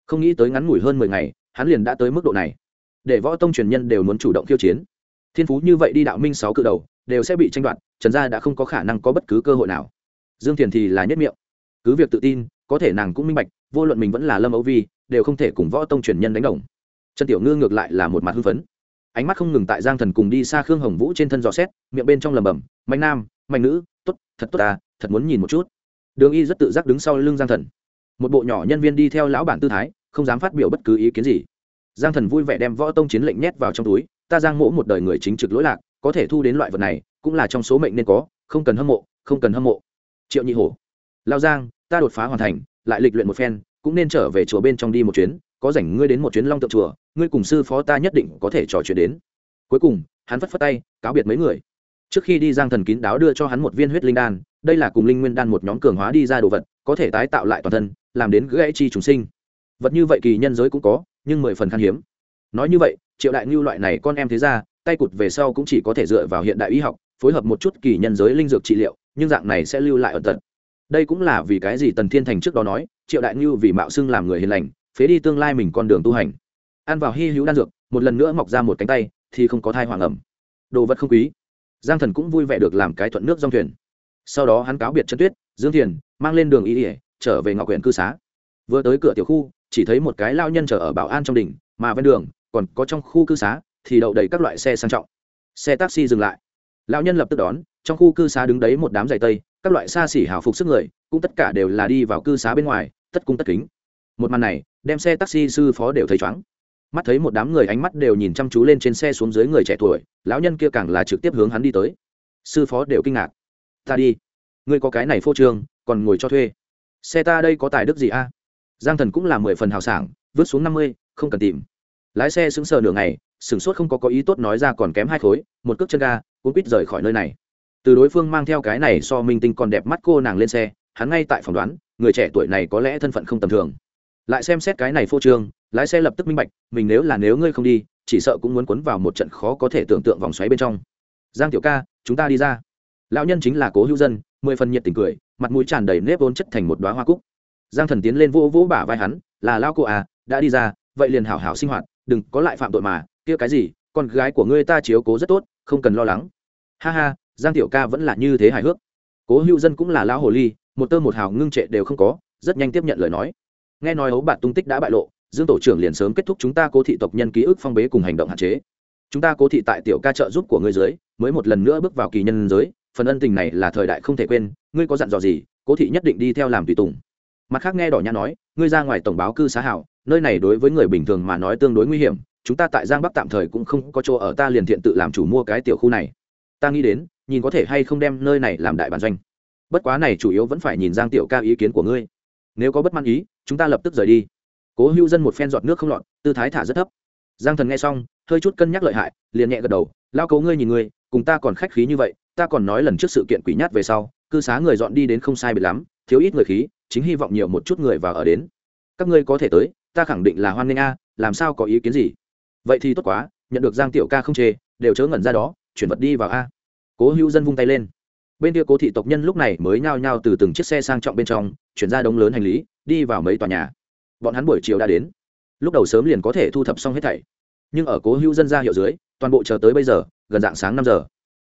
Không nghĩ tới ngắn ngủi hơn mười ngày, hắn liền đã tới mức độ này. Để võ tông truyền nhân đều muốn chủ động khiêu chiến thiên phú như vậy đi đạo minh sáu cự đầu, đều sẽ bị tranh đoạt, trần gia đã không có khả năng có bất cứ cơ hội nào. Dương thiền thì là nhất miệng. Cứ việc tự tin, có thể nàng cũng minh bạch, vô luận mình vẫn là lâm ấu vi, đều không thể cùng võ tông truyền nhân đánh đồng. Trần tiểu ngư ngược lại là một mặt hưng phấn. Ánh mắt không ngừng tại giang thần cùng đi xa khương hồng vũ trên thân dò xét, miệng bên trong lầm bầm mạnh nam, mạnh nữ t ố t thật tốt ta, thật muốn nhìn một chút. Đường y rất tự giác đứng sau lưng giang thần. Một bộ nhỏ nhân viên đi theo lão bản tư thái, không dám phát biểu bất cứ ý kiến gì. Giang thần vui vẻ đem võ tông chiến lệnh nhét vào trong túi ta giang mỗ một đời người chính trực lỗi lạc, có thể thu đến loại vật này, cũng là trong số mệnh nên có, không cần hâm mộ, không cần hâm mộ. Triệu nhị hổ. Lao giang, ta đột phá hoàn thành, lại lịch luyện một phen, cũng nên trở về chùa bên trong đi một chuyến, có rảnh ngươi đến một chuyến long tượng chùa, ngươi cùng sư phó ta nhất định có thể trò chuyện đến. Cuối cùng, hắn phất phất tay, cáo biệt mấy người. Trước khi đi giang thần kín đáo đưa cho hắn một viên huyết linh đan, đây là cùng linh nguyên đan một nhóm cường hóa đi ra đồ vật, có thể tái tạo lại toàn thân, làm đến gãy chi chúng sinh. Vật như vậy kỳ nhân giới cũng có, nhưng mười phần khan hiếm. Nói như vậy triệu đại ngưu loại này con em thế ra tay cụt về sau cũng chỉ có thể dựa vào hiện đại y học phối hợp một chút kỳ nhân giới linh dược trị liệu nhưng dạng này sẽ lưu lại ở tận đây cũng là vì cái gì tần thiên thành trước đó nói triệu đại ngưu vì mạo xưng làm người hiền lành phế đi tương lai mình con đường tu hành. Ăn vào hy hữu đan dược một lần nữa mọc ra một cánh tay thì không có thai hoàng ẩm. Đồ vật không quý. Giang thần cũng vui vẻ được làm cái thuận nước dòng thuyền. Sau đó hắn cáo biệt chân tuyết dương thiền mang lên đường y ỉa trở về ngọc huyện cư xá. Vừa tới cửa tiểu khu chỉ thấy một cái lao nhân chờ ở bảo an trong đình, mà ven đường còn có trong khu cư xá, thì đậu đầy các loại xe sang trọng. Xe taxi dừng lại. Lão nhân lập tức đón, trong khu cư xá đứng đấy một đám giày tây, các loại xa xỉ hào phục sức người, cũng tất cả đều là đi vào cư xá bên ngoài, tất cung tất kính. Một màn này, đem xe taxi sư phó đều thấy chóng mắt thấy một đám người ánh mắt đều nhìn chăm chú lên trên xe xuống dưới người trẻ tuổi, lão nhân kia càng là trực tiếp hướng hắn đi tới. Sư phó đều kinh ngạc. Ta đi. Ngươi có cái này phô trương, còn ngồi cho thuê. Xe ta đây có tài đức gì a? Giang thần cũng là mười phần hào sảng, vứt xuống năm mươi, không cần tìm lái xe sững sờ nửa ngày, sửng sốt không có có ý tốt nói ra còn kém hai khối, một cước chân ga cũng quýt rời khỏi nơi này. Từ đối phương mang theo cái này so minh tinh còn đẹp mắt cô nàng lên xe, hắn ngay tại phỏng đoán, người trẻ tuổi này có lẽ thân phận không tầm thường. Lại xem xét cái này phô trương, lái xe lập tức minh bạch, mình nếu là nếu ngươi không đi, chỉ sợ cũng muốn cuốn vào một trận khó có thể tưởng tượng vòng xoáy bên trong. Giang tiểu ca, chúng ta đi ra. Lão nhân chính là cố hữu dân, mười phần nhiệt tình cười, mặt mũi tràn đầy nếp vốn chất thành một đoá hoa cúc. Giang thần tiến lên vỗ vỗ bả vai hắn, là lao cô à đã đi ra, vậy liền hảo hảo sinh hoạt đừng có lại phạm tội mà, kia cái gì, con gái của ngươi ta chiếu cố rất tốt, không cần lo lắng. Ha ha, giang tiểu ca vẫn là như thế hài hước. Cố hữu dân cũng là lão hồ ly, một tơ một hào ngưng trệ đều không có, rất nhanh tiếp nhận lời nói. Nghe nói ấu bạn tung tích đã bại lộ, dương tổ trưởng liền sớm kết thúc chúng ta cố thị tộc nhân ký ức phong bế cùng hành động hạn chế. Chúng ta cố thị tại tiểu ca trợ giúp của ngươi dưới mới một lần nữa bước vào kỳ nhân giới, phần ân tình này là thời đại không thể quên, ngươi có dặn dò gì, cố thị nhất định đi theo làm tùy tùng. Mặt khác nghe đỏ nhã nói, ngươi ra ngoài tổng báo cư xá hảo nơi này đối với người bình thường mà nói tương đối nguy hiểm, chúng ta tại giang bắc tạm thời cũng không có chỗ ở, ta liền thiện tự làm chủ mua cái tiểu khu này. Ta nghĩ đến, nhìn có thể hay không đem nơi này làm đại bản doanh. Bất quá này chủ yếu vẫn phải nhìn giang tiểu ca ý kiến của ngươi. Nếu có bất mãn ý, chúng ta lập tức rời đi. Cố hữu dân một phen giọt nước không lọt, tư thái thả rất thấp. Giang thần nghe xong, hơi chút cân nhắc lợi hại, liền nhẹ gật đầu lao cấu ngươi nhìn ngươi, cùng ta còn khách khí như vậy, ta còn nói lần trước sự kiện quỷ nhát về sau, cư xá người dọn đi đến không sai biệt lắm, thiếu ít người khí, chính hy vọng nhiều một chút người vào ở đến. Các ngươi có thể tới ta khẳng định là hoan nghênh a, làm sao có ý kiến gì? Vậy thì tốt quá, nhận được giang tiểu ca không chê, đều chớ ngẩn ra đó, chuyển vật đi vào a. Cố hữu dân vung tay lên. Bên kia cố thị tộc nhân lúc này mới nhao nhao từ từng chiếc xe sang trọng bên trong, chuyển ra đống lớn hành lý, đi vào mấy tòa nhà. Bọn hắn buổi chiều đã đến. Lúc đầu sớm liền có thể thu thập xong hết thảy. Nhưng ở cố hữu dân ra hiệu dưới, toàn bộ chờ tới bây giờ, gần dạng sáng năm giờ.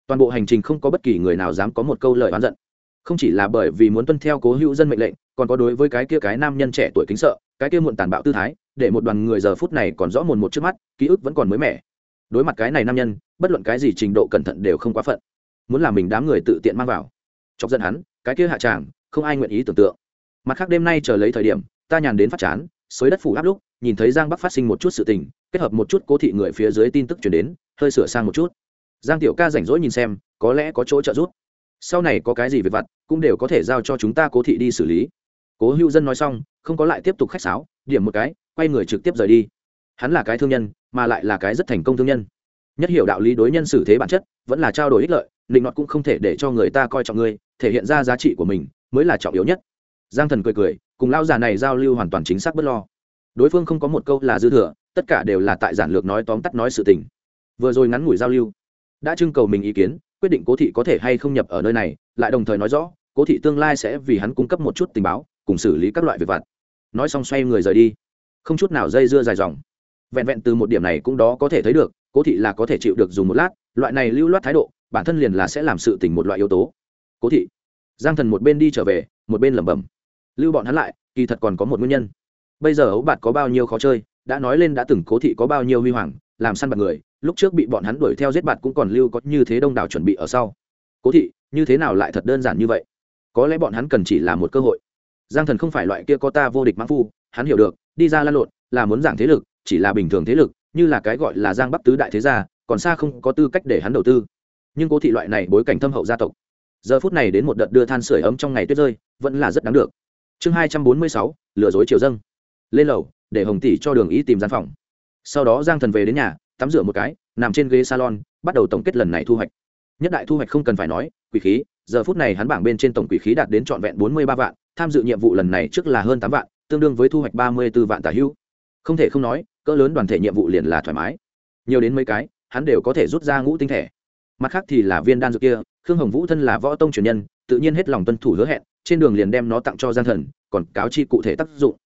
Toàn bộ hành trình không có bất kỳ người nào dám có một câu lời oán giận. Không chỉ là bởi vì muốn tuân theo cố hữu dân mệnh lệnh, còn có đối với cái kia cái nam nhân trẻ tuổi kính sợ cái kia muộn tàn bạo tư thái, để một đoàn người giờ phút này còn rõ mồn một trước mắt, ký ức vẫn còn mới mẻ. Đối mặt cái này nam nhân, bất luận cái gì trình độ cẩn thận đều không quá phận. Muốn làm mình đám người tự tiện mang vào. Chọc giận hắn, cái kia hạ tràng, không ai nguyện ý tưởng tượng. Mặt khác đêm nay chờ lấy thời điểm, ta nhàn đến phát chán, xới đất phủ áp lúc, nhìn thấy giang bắc phát sinh một chút sự tình, kết hợp một chút cố thị người phía dưới tin tức chuyển đến, hơi sửa sang một chút. Giang tiểu ca rảnh rỗi nhìn xem, có lẽ có chỗ trợ giúp. Sau này có cái gì về vặt, cũng đều có thể giao cho chúng ta cố thị đi xử lý cố hữu dân nói xong, không có lại tiếp tục khách sáo, điểm một cái, quay người trực tiếp rời đi. Hắn là cái thương nhân, mà lại là cái rất thành công thương nhân. Nhất hiểu đạo lý đối nhân xử thế bản chất, vẫn là trao đổi ích lợi định đoạt cũng không thể để cho người ta coi trọng ngươi, thể hiện ra giá trị của mình, mới là trọng yếu nhất. Giang thần cười cười, cùng lao già này giao lưu hoàn toàn chính xác bất lo. Đối phương không có một câu là dư thừa, tất cả đều là tại giản lược nói tóm tắt nói sự tình. Vừa rồi ngắn ngủi giao lưu, đã trưng cầu mình ý kiến, quyết định cố thị có thể hay không nhập ở nơi này, lại đồng thời nói rõ, cố thị tương lai sẽ vì hắn cung cấp một chút tình báo cùng xử lý các loại việc vặt. Nói xong xoay người rời đi. Không chút nào dây dưa dài dòng. Vẹn vẹn từ một điểm này cũng đó có thể thấy được, cố thị là có thể chịu được dùng một lát, loại này lưu loát thái độ, bản thân liền là sẽ làm sự tình một loại yếu tố. Cố thị, giang thần một bên đi trở về, một bên lẩm bẩm. Lưu bọn hắn lại, kỳ thật còn có một nguyên nhân. Bây giờ ấu bạt có bao nhiêu khó chơi, đã nói lên đã từng cố thị có bao nhiêu huy hoàng, làm săn bạt người, lúc trước bị bọn hắn đuổi theo giết bạt cũng còn lưu có như thế đông đảo chuẩn bị ở sau. Cố thị, như thế nào lại thật đơn giản như vậy? Có lẽ bọn hắn cần chỉ là một cơ hội giang thần không phải loại kia có ta vô địch mãn phu, hắn hiểu được, đi ra lan lộn, là muốn giảng thế lực, chỉ là bình thường thế lực, như là cái gọi là giang bắc tứ đại thế gia, còn xa không có tư cách để hắn đầu tư. Nhưng cố thị loại này bối cảnh thâm hậu gia tộc, giờ phút này đến một đợt đưa than sửa ấm trong ngày tuyết rơi, vẫn là rất đáng được. Chương hai trăm bốn mươi sáu, lừa dối triều dâng. Lên lầu, để hồng tỷ cho đường ý tìm gian phòng. Sau đó giang thần về đến nhà, tắm rửa một cái, nằm trên ghế salon, bắt đầu tổng kết lần này thu hoạch. Nhất đại thu hoạch không cần phải nói, quỷ khí, giờ phút này hắn bảng bên trên tổng quỷ khí đạt đến trọn vẹn bốn mươi ba vạn tham dự nhiệm vụ lần này trước là hơn tám vạn, tương đương với thu hoạch ba mươi b ố vạn tả hữu không thể không nói, cỡ lớn đoàn thể nhiệm vụ liền là thoải mái. Nhiều đến mấy cái, hắn đều có thể rút ra ngũ tinh thể. Mặt khác thì là viên đan dược kia, khương hồng vũ thân là võ tông truyền nhân, tự nhiên hết lòng tuân thủ hứa hẹn, trên đường liền đem nó tặng cho gian thần, còn cáo chi cụ thể tác dụng.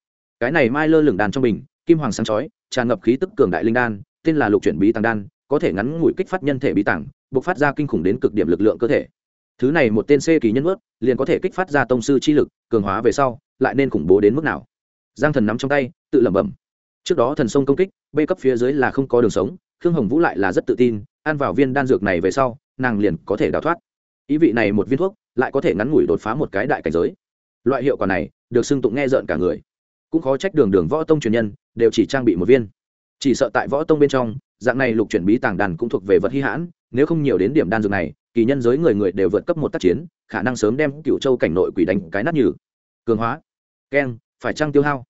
Cái này mai lơ lửng đàn trong bình, kim hoàng sáng chói, tràn ngập khí tức cường đại linh đan, tên là lục chuyển bí tàng đan, có thể ngắn ngủi kích phát nhân thể bí tàng, bộc phát ra kinh khủng đến cực điểm lực lượng cơ thể thứ này một tên c kỳ nhân ướt liền có thể kích phát ra tông sư chi lực, cường hóa về sau, lại nên khủng bố đến mức nào? Giang thần nắm trong tay, tự lẩm bẩm. Trước đó thần sông công kích b cấp phía dưới là không có đường sống, khương hồng vũ lại là rất tự tin, ăn vào viên đan dược này về sau, nàng liền có thể đào thoát. Ý vị này một viên thuốc, lại có thể ngắn ngủi đột phá một cái đại cảnh giới. Loại hiệu quả này, được xưng tụng nghe rợn cả người. Cũng khó trách đường đường võ tông truyền nhân, đều chỉ trang bị một viên. Chỉ sợ tại võ tông bên trong, dạng này lục chuyển bí tàng đàn cũng thuộc về vật hy hãn nếu không nhiều đến điểm đan dược này, kỳ nhân giới người người đều vượt cấp một tác chiến, khả năng sớm đem cựu châu cảnh nội quỷ đánh cái nát nhừ. Cường hóa. Keng, phải trăng tiêu hao?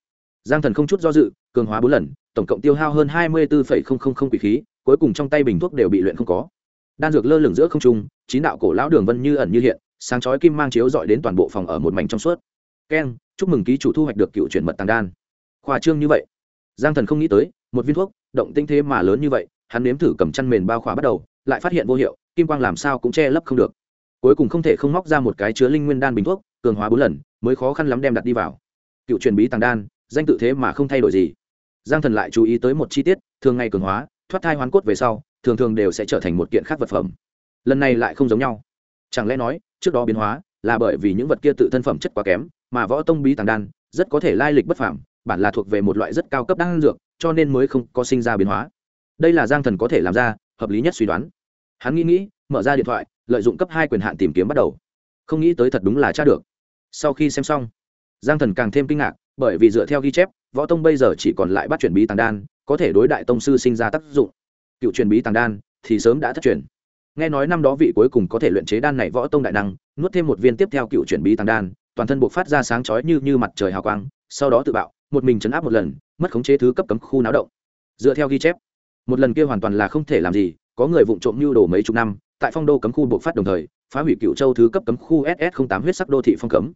Giang thần không chút do dự, cường hóa bốn lần, tổng cộng tiêu hao hơn hai mươi bốn quỷ khí, cuối cùng trong tay bình thuốc đều bị luyện không có. Đan dược lơ lửng giữa không trung, chín đạo cổ lão đường vân như ẩn như hiện, sáng chói kim mang chiếu dọi đến toàn bộ phòng ở một mảnh trong suốt. Keng, chúc mừng ký chủ thu hoạch được cựu chuyển mật tàng đan. Khoa trương như vậy. Giang thần không nghĩ tới, một viên thuốc, động tinh thế mà lớn như vậy, hắn nếm thử cầm chăn mền bao khóa bắt đầu lại phát hiện vô hiệu kim quang làm sao cũng che lấp không được. Cuối cùng không thể không móc ra một cái chứa linh nguyên đan bình thuốc cường hóa bốn lần mới khó khăn lắm đem đặt đi vào. Cựu truyền bí tàng đan danh tự thế mà không thay đổi gì. Giang thần lại chú ý tới một chi tiết thường ngày cường hóa thoát thai hoán cốt về sau thường thường đều sẽ trở thành một kiện khác vật phẩm. Lần này lại không giống nhau. Chẳng lẽ nói trước đó biến hóa là bởi vì những vật kia tự thân phẩm chất quá kém mà võ tông bí tàng đan rất có thể lai lịch bất phẳng, bản là thuộc về một loại rất cao cấp đan dược cho nên mới không có sinh ra biến hóa. Đây là giang thần có thể làm ra hợp lý nhất suy đoán. Hắn nghĩ nghĩ, mở ra điện thoại, lợi dụng cấp hai quyền hạn tìm kiếm bắt đầu. Không nghĩ tới thật đúng là t được. Sau khi xem xong, giang thần càng thêm kinh ngạc, bởi vì dựa theo ghi chép, võ tông bây giờ chỉ còn lại bắt chuyển bí tàng đan, có thể đối đại tông sư sinh ra tác dụng. Cựu truyền bí tàng đan thì sớm đã thất truyền. Nghe nói năm đó vị cuối cùng có thể luyện chế đan này võ tông đại năng, nuốt thêm một viên tiếp theo cựu truyền bí tàng đan, toàn thân buộc phát ra sáng chói như như mặt trời hào quang, sau đó tự bạo, một mình chấn áp một lần, mất khống chế thứ cấp cấm khu náo động. Dựa theo ghi chép một lần kia hoàn toàn là không thể làm gì, có người vụng trộm mưu đồ mấy chục năm, tại phong đô cấm khu buộc phát đồng thời, phá hủy cựu châu thứ cấp cấm khu ss tám huyết sắc đô thị phong cấm.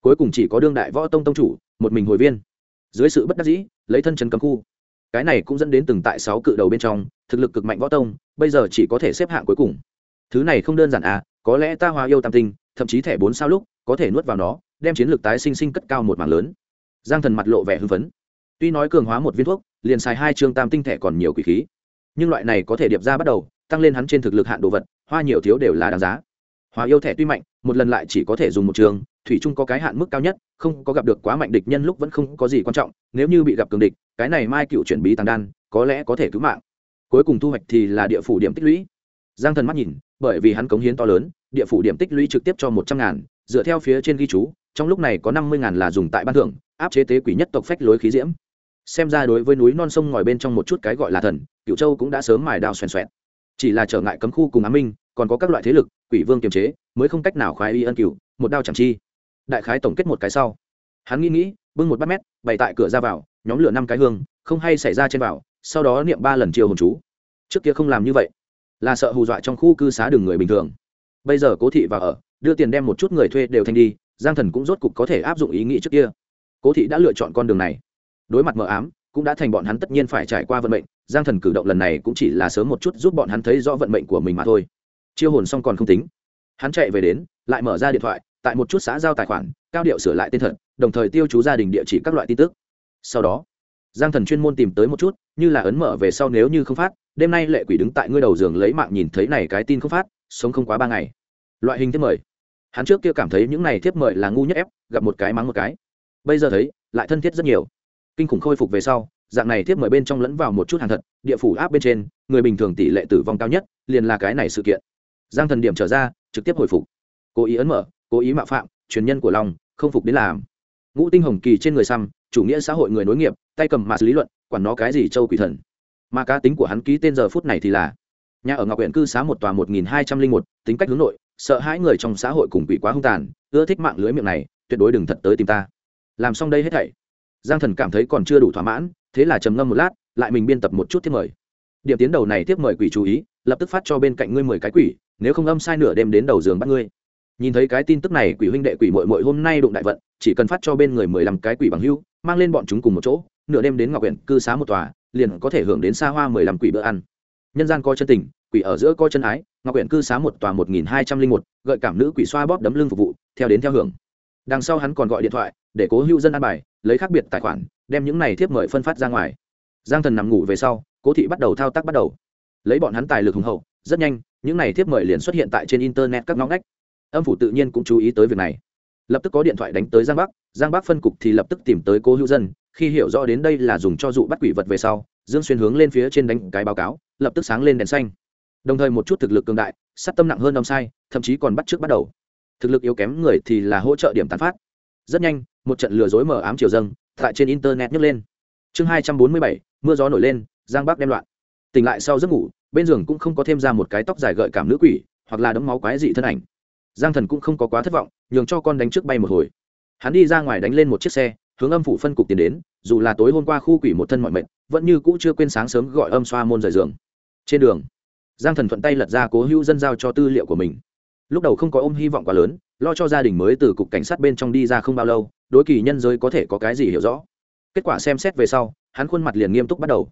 Cuối cùng chỉ có đương đại võ tông tông chủ, một mình hồi viên. Dưới sự bất đắc dĩ, lấy thân chân cấm khu. Cái này cũng dẫn đến từng tại sáu cự đầu bên trong, thực lực cực mạnh võ tông, bây giờ chỉ có thể xếp hạng cuối cùng. Thứ này không đơn giản à có lẽ ta hòa yêu tam tinh, thậm chí thẻ bốn sao lúc, có thể nuốt vào nó, đem chiến lược tái sinh sinh cất cao một mảng lớn. Giang thần mặt lộ vẻ hưng phấn. Tuy nói cường hóa một viên thuốc, liền xài hai chương tam tinh thẻ còn nhiều quỷ khí nhưng loại này có thể điệp ra bắt đầu, tăng lên hắn trên thực lực hạn đồ vật, hoa nhiều thiếu đều là đáng giá. Hóa yêu thẻ tuy mạnh, một lần lại chỉ có thể dùng một trường, thủy chung có cái hạn mức cao nhất, không có gặp được quá mạnh địch nhân lúc vẫn không có gì quan trọng, nếu như bị gặp cường địch, cái này mai cựu chuyển bí tàng đan, có lẽ có thể cứu mạng. Cuối cùng thu hoạch thì là địa phủ điểm tích lũy. Giang thần mắt nhìn, bởi vì hắn cống hiến to lớn, địa phủ điểm tích lũy trực tiếp cho một trăm ngàn, dựa theo phía trên ghi chú, trong lúc này có năm mươi ngàn là dùng tại ban thưởng, áp chế tế quỷ nhất tộc phách lối khí diễm xem ra đối với núi non sông ngòi bên trong một chút cái gọi là thần cựu châu cũng đã sớm mài đao xoèn xoẹn chỉ là trở ngại cấm khu cùng á minh, còn có các loại thế lực, quỷ vương kiềm chế, mới không cách nào khoái y ân cựu một đao chẳng chi. Đại khái tổng kết một cái sau. Hắn nghĩ nghĩ, bưng một bát mét, bày tại cửa ra vào, nhóm lửa năm cái hương, không hay xảy ra trên vào, sau đó niệm ba lần chiều hồn chú. Trước kia không làm như vậy, là sợ hù dọa trong khu cư xá đường người bình thường. Bây giờ cố thị vào ở, đưa tiền đem một chút người thuê đều thanh đi, giang thần cũng rốt cục có thể áp dụng ý nghĩ trước kia. Cố thị đã lựa chọn con đường này đối mặt mờ ám, cũng đã thành bọn hắn tất nhiên phải trải qua vận mệnh, giang thần cử động lần này cũng chỉ là sớm một chút giúp bọn hắn thấy rõ vận mệnh của mình mà thôi. Chiêu hồn xong còn không tính. Hắn chạy về đến, lại mở ra điện thoại, tại một chút xã giao tài khoản, cao điệu sửa lại tên thật, đồng thời tiêu chú gia đình địa chỉ các loại tin tức. Sau đó, giang thần chuyên môn tìm tới một chút, như là ấn mở về sau nếu như không phát, đêm nay lệ quỷ đứng tại ngươi đầu giường lấy mạng nhìn thấy này cái tin không phát, sống không quá ba ngày. Loại hình thiết mời. Hắn trước kia cảm thấy những này thiếp mời là ngu nhất ép, gặp một cái mắng một cái. Bây giờ thấy, lại thân thiết rất nhiều kinh khủng khôi phục về sau, dạng này thiếp mời bên trong lẫn vào một chút hàng thật, địa phủ áp bên trên, người bình thường tỷ lệ tử vong cao nhất, liền là cái này sự kiện. Giang thần điểm trở ra, trực tiếp hồi phục. Cố ý ấn mở, cố ý mạo phạm, truyền nhân của long, không phục đến làm. Ngũ tinh hồng kỳ trên người xăm, chủ nghĩa xã hội người nối nghiệp, tay cầm mạt lý luận, quản nó cái gì châu quỷ thần. Mà cá tính của hắn ký tên giờ phút này thì là, nhà ở ngọc huyện cư xá một tòa một nghìn hai trăm linh một, tính cách hướng nội, sợ hãi người trong xã hội cùng quỷ quá hung tàn, ưa thích mạng lưới miệng này, tuyệt đối đừng thật tới tìm ta. Làm xong đây hết thảy giang thần cảm thấy còn chưa đủ thỏa mãn, thế là trầm ngâm một lát, lại mình biên tập một chút tiếp mời. Điểm tiến đầu này tiếp mời quỷ chú ý, lập tức phát cho bên cạnh ngươi mười cái quỷ, nếu không âm sai nửa đêm đến đầu giường bắt ngươi. Nhìn thấy cái tin tức này, quỷ huynh đệ quỷ mội mội hôm nay đụng đại vận, chỉ cần phát cho bên người mười lăm cái quỷ bằng hưu, mang lên bọn chúng cùng một chỗ, nửa đêm đến ngọc huyện cư xá một tòa, liền có thể hưởng đến xa hoa mười lăm quỷ bữa ăn. Nhân gian coi chân tình, quỷ ở giữa coi chân ái, ngọc huyện cư xá một tòa một nghìn hai trăm linh một, gợi cảm nữ quỷ xoa bóp đấm lưng phục vụ, theo đến theo hưởng. Đằng sau hắn còn gọi điện thoại, để cố hữu dân ăn bài lấy khác biệt tài khoản, đem những này thiếp mời phân phát ra ngoài. Giang thần nằm ngủ về sau, cố thị bắt đầu thao tác bắt đầu. Lấy bọn hắn tài lực hùng hậu, rất nhanh, những này thiếp mời liền xuất hiện tại trên internet các ngõ ngách. Âm phủ tự nhiên cũng chú ý tới việc này. Lập tức có điện thoại đánh tới giang bắc giang bắc phân cục thì lập tức tìm tới cố hữu dân, khi hiểu rõ đến đây là dùng cho dụ bắt quỷ vật về sau, dương xuyên hướng lên phía trên đánh cái báo cáo, lập tức sáng lên đèn xanh. Đồng thời một chút thực lực cường đại, sát tâm nặng hơn ông sai, thậm chí còn bắt trước bắt đầu. Thực lực yếu kém người thì là hỗ trợ điểm tán phát rất nhanh, một trận lừa dối mờ ám chiều dâng, tại trên internet nhấc lên. Chương hai trăm bốn mươi bảy, mưa gió nổi lên, giang bắc đem loạn. Tỉnh lại sau giấc ngủ, bên giường cũng không có thêm ra một cái tóc dài gợi cảm nữ quỷ, hoặc là đấm máu quái dị thân ảnh. Giang thần cũng không có quá thất vọng, nhường cho con đánh trước bay một hồi. Hắn đi ra ngoài đánh lên một chiếc xe, hướng âm phủ phân cục tiền đến, dù là tối hôm qua khu quỷ một thân mọi mệnh vẫn như cũ chưa quên sáng sớm gọi âm xoa môn rời giường. Trên đường, giang thần thuận tay lật ra cố hữu dân giao cho tư liệu của mình lúc đầu không có ôm hy vọng quá lớn, lo cho gia đình mới từ cục cảnh sát bên trong đi ra không bao lâu, đối kỳ nhân giới có thể có cái gì hiểu rõ. Kết quả xem xét về sau, hắn khuôn mặt liền nghiêm túc bắt đầu.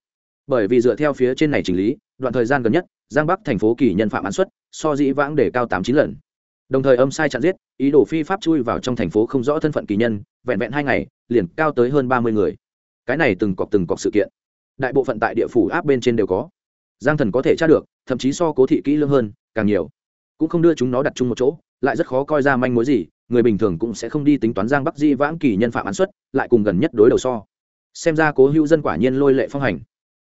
Bởi vì dựa theo phía trên này chỉnh lý, đoạn thời gian gần nhất, giang bắc thành phố kỳ nhân phạm án xuất so dĩ vãng để cao tám chín lần. Đồng thời âm sai chặn giết, ý đồ phi pháp chui vào trong thành phố không rõ thân phận kỳ nhân, vẹn vẹn hai ngày, liền cao tới hơn ba mươi người. Cái này từng cọc từng cọc sự kiện, đại bộ phận tại địa phủ áp bên trên đều có. Giang thần có thể tra được, thậm chí so cố thị kỹ lưỡng hơn, càng nhiều cũng không đưa chúng nó đặt chung một chỗ, lại rất khó coi ra manh mối gì, người bình thường cũng sẽ không đi tính toán giang bắc di vãng kỳ nhân phạm án xuất, lại cùng gần nhất đối đầu so. Xem ra cố hữu dân quả nhiên lôi lệ phong hành.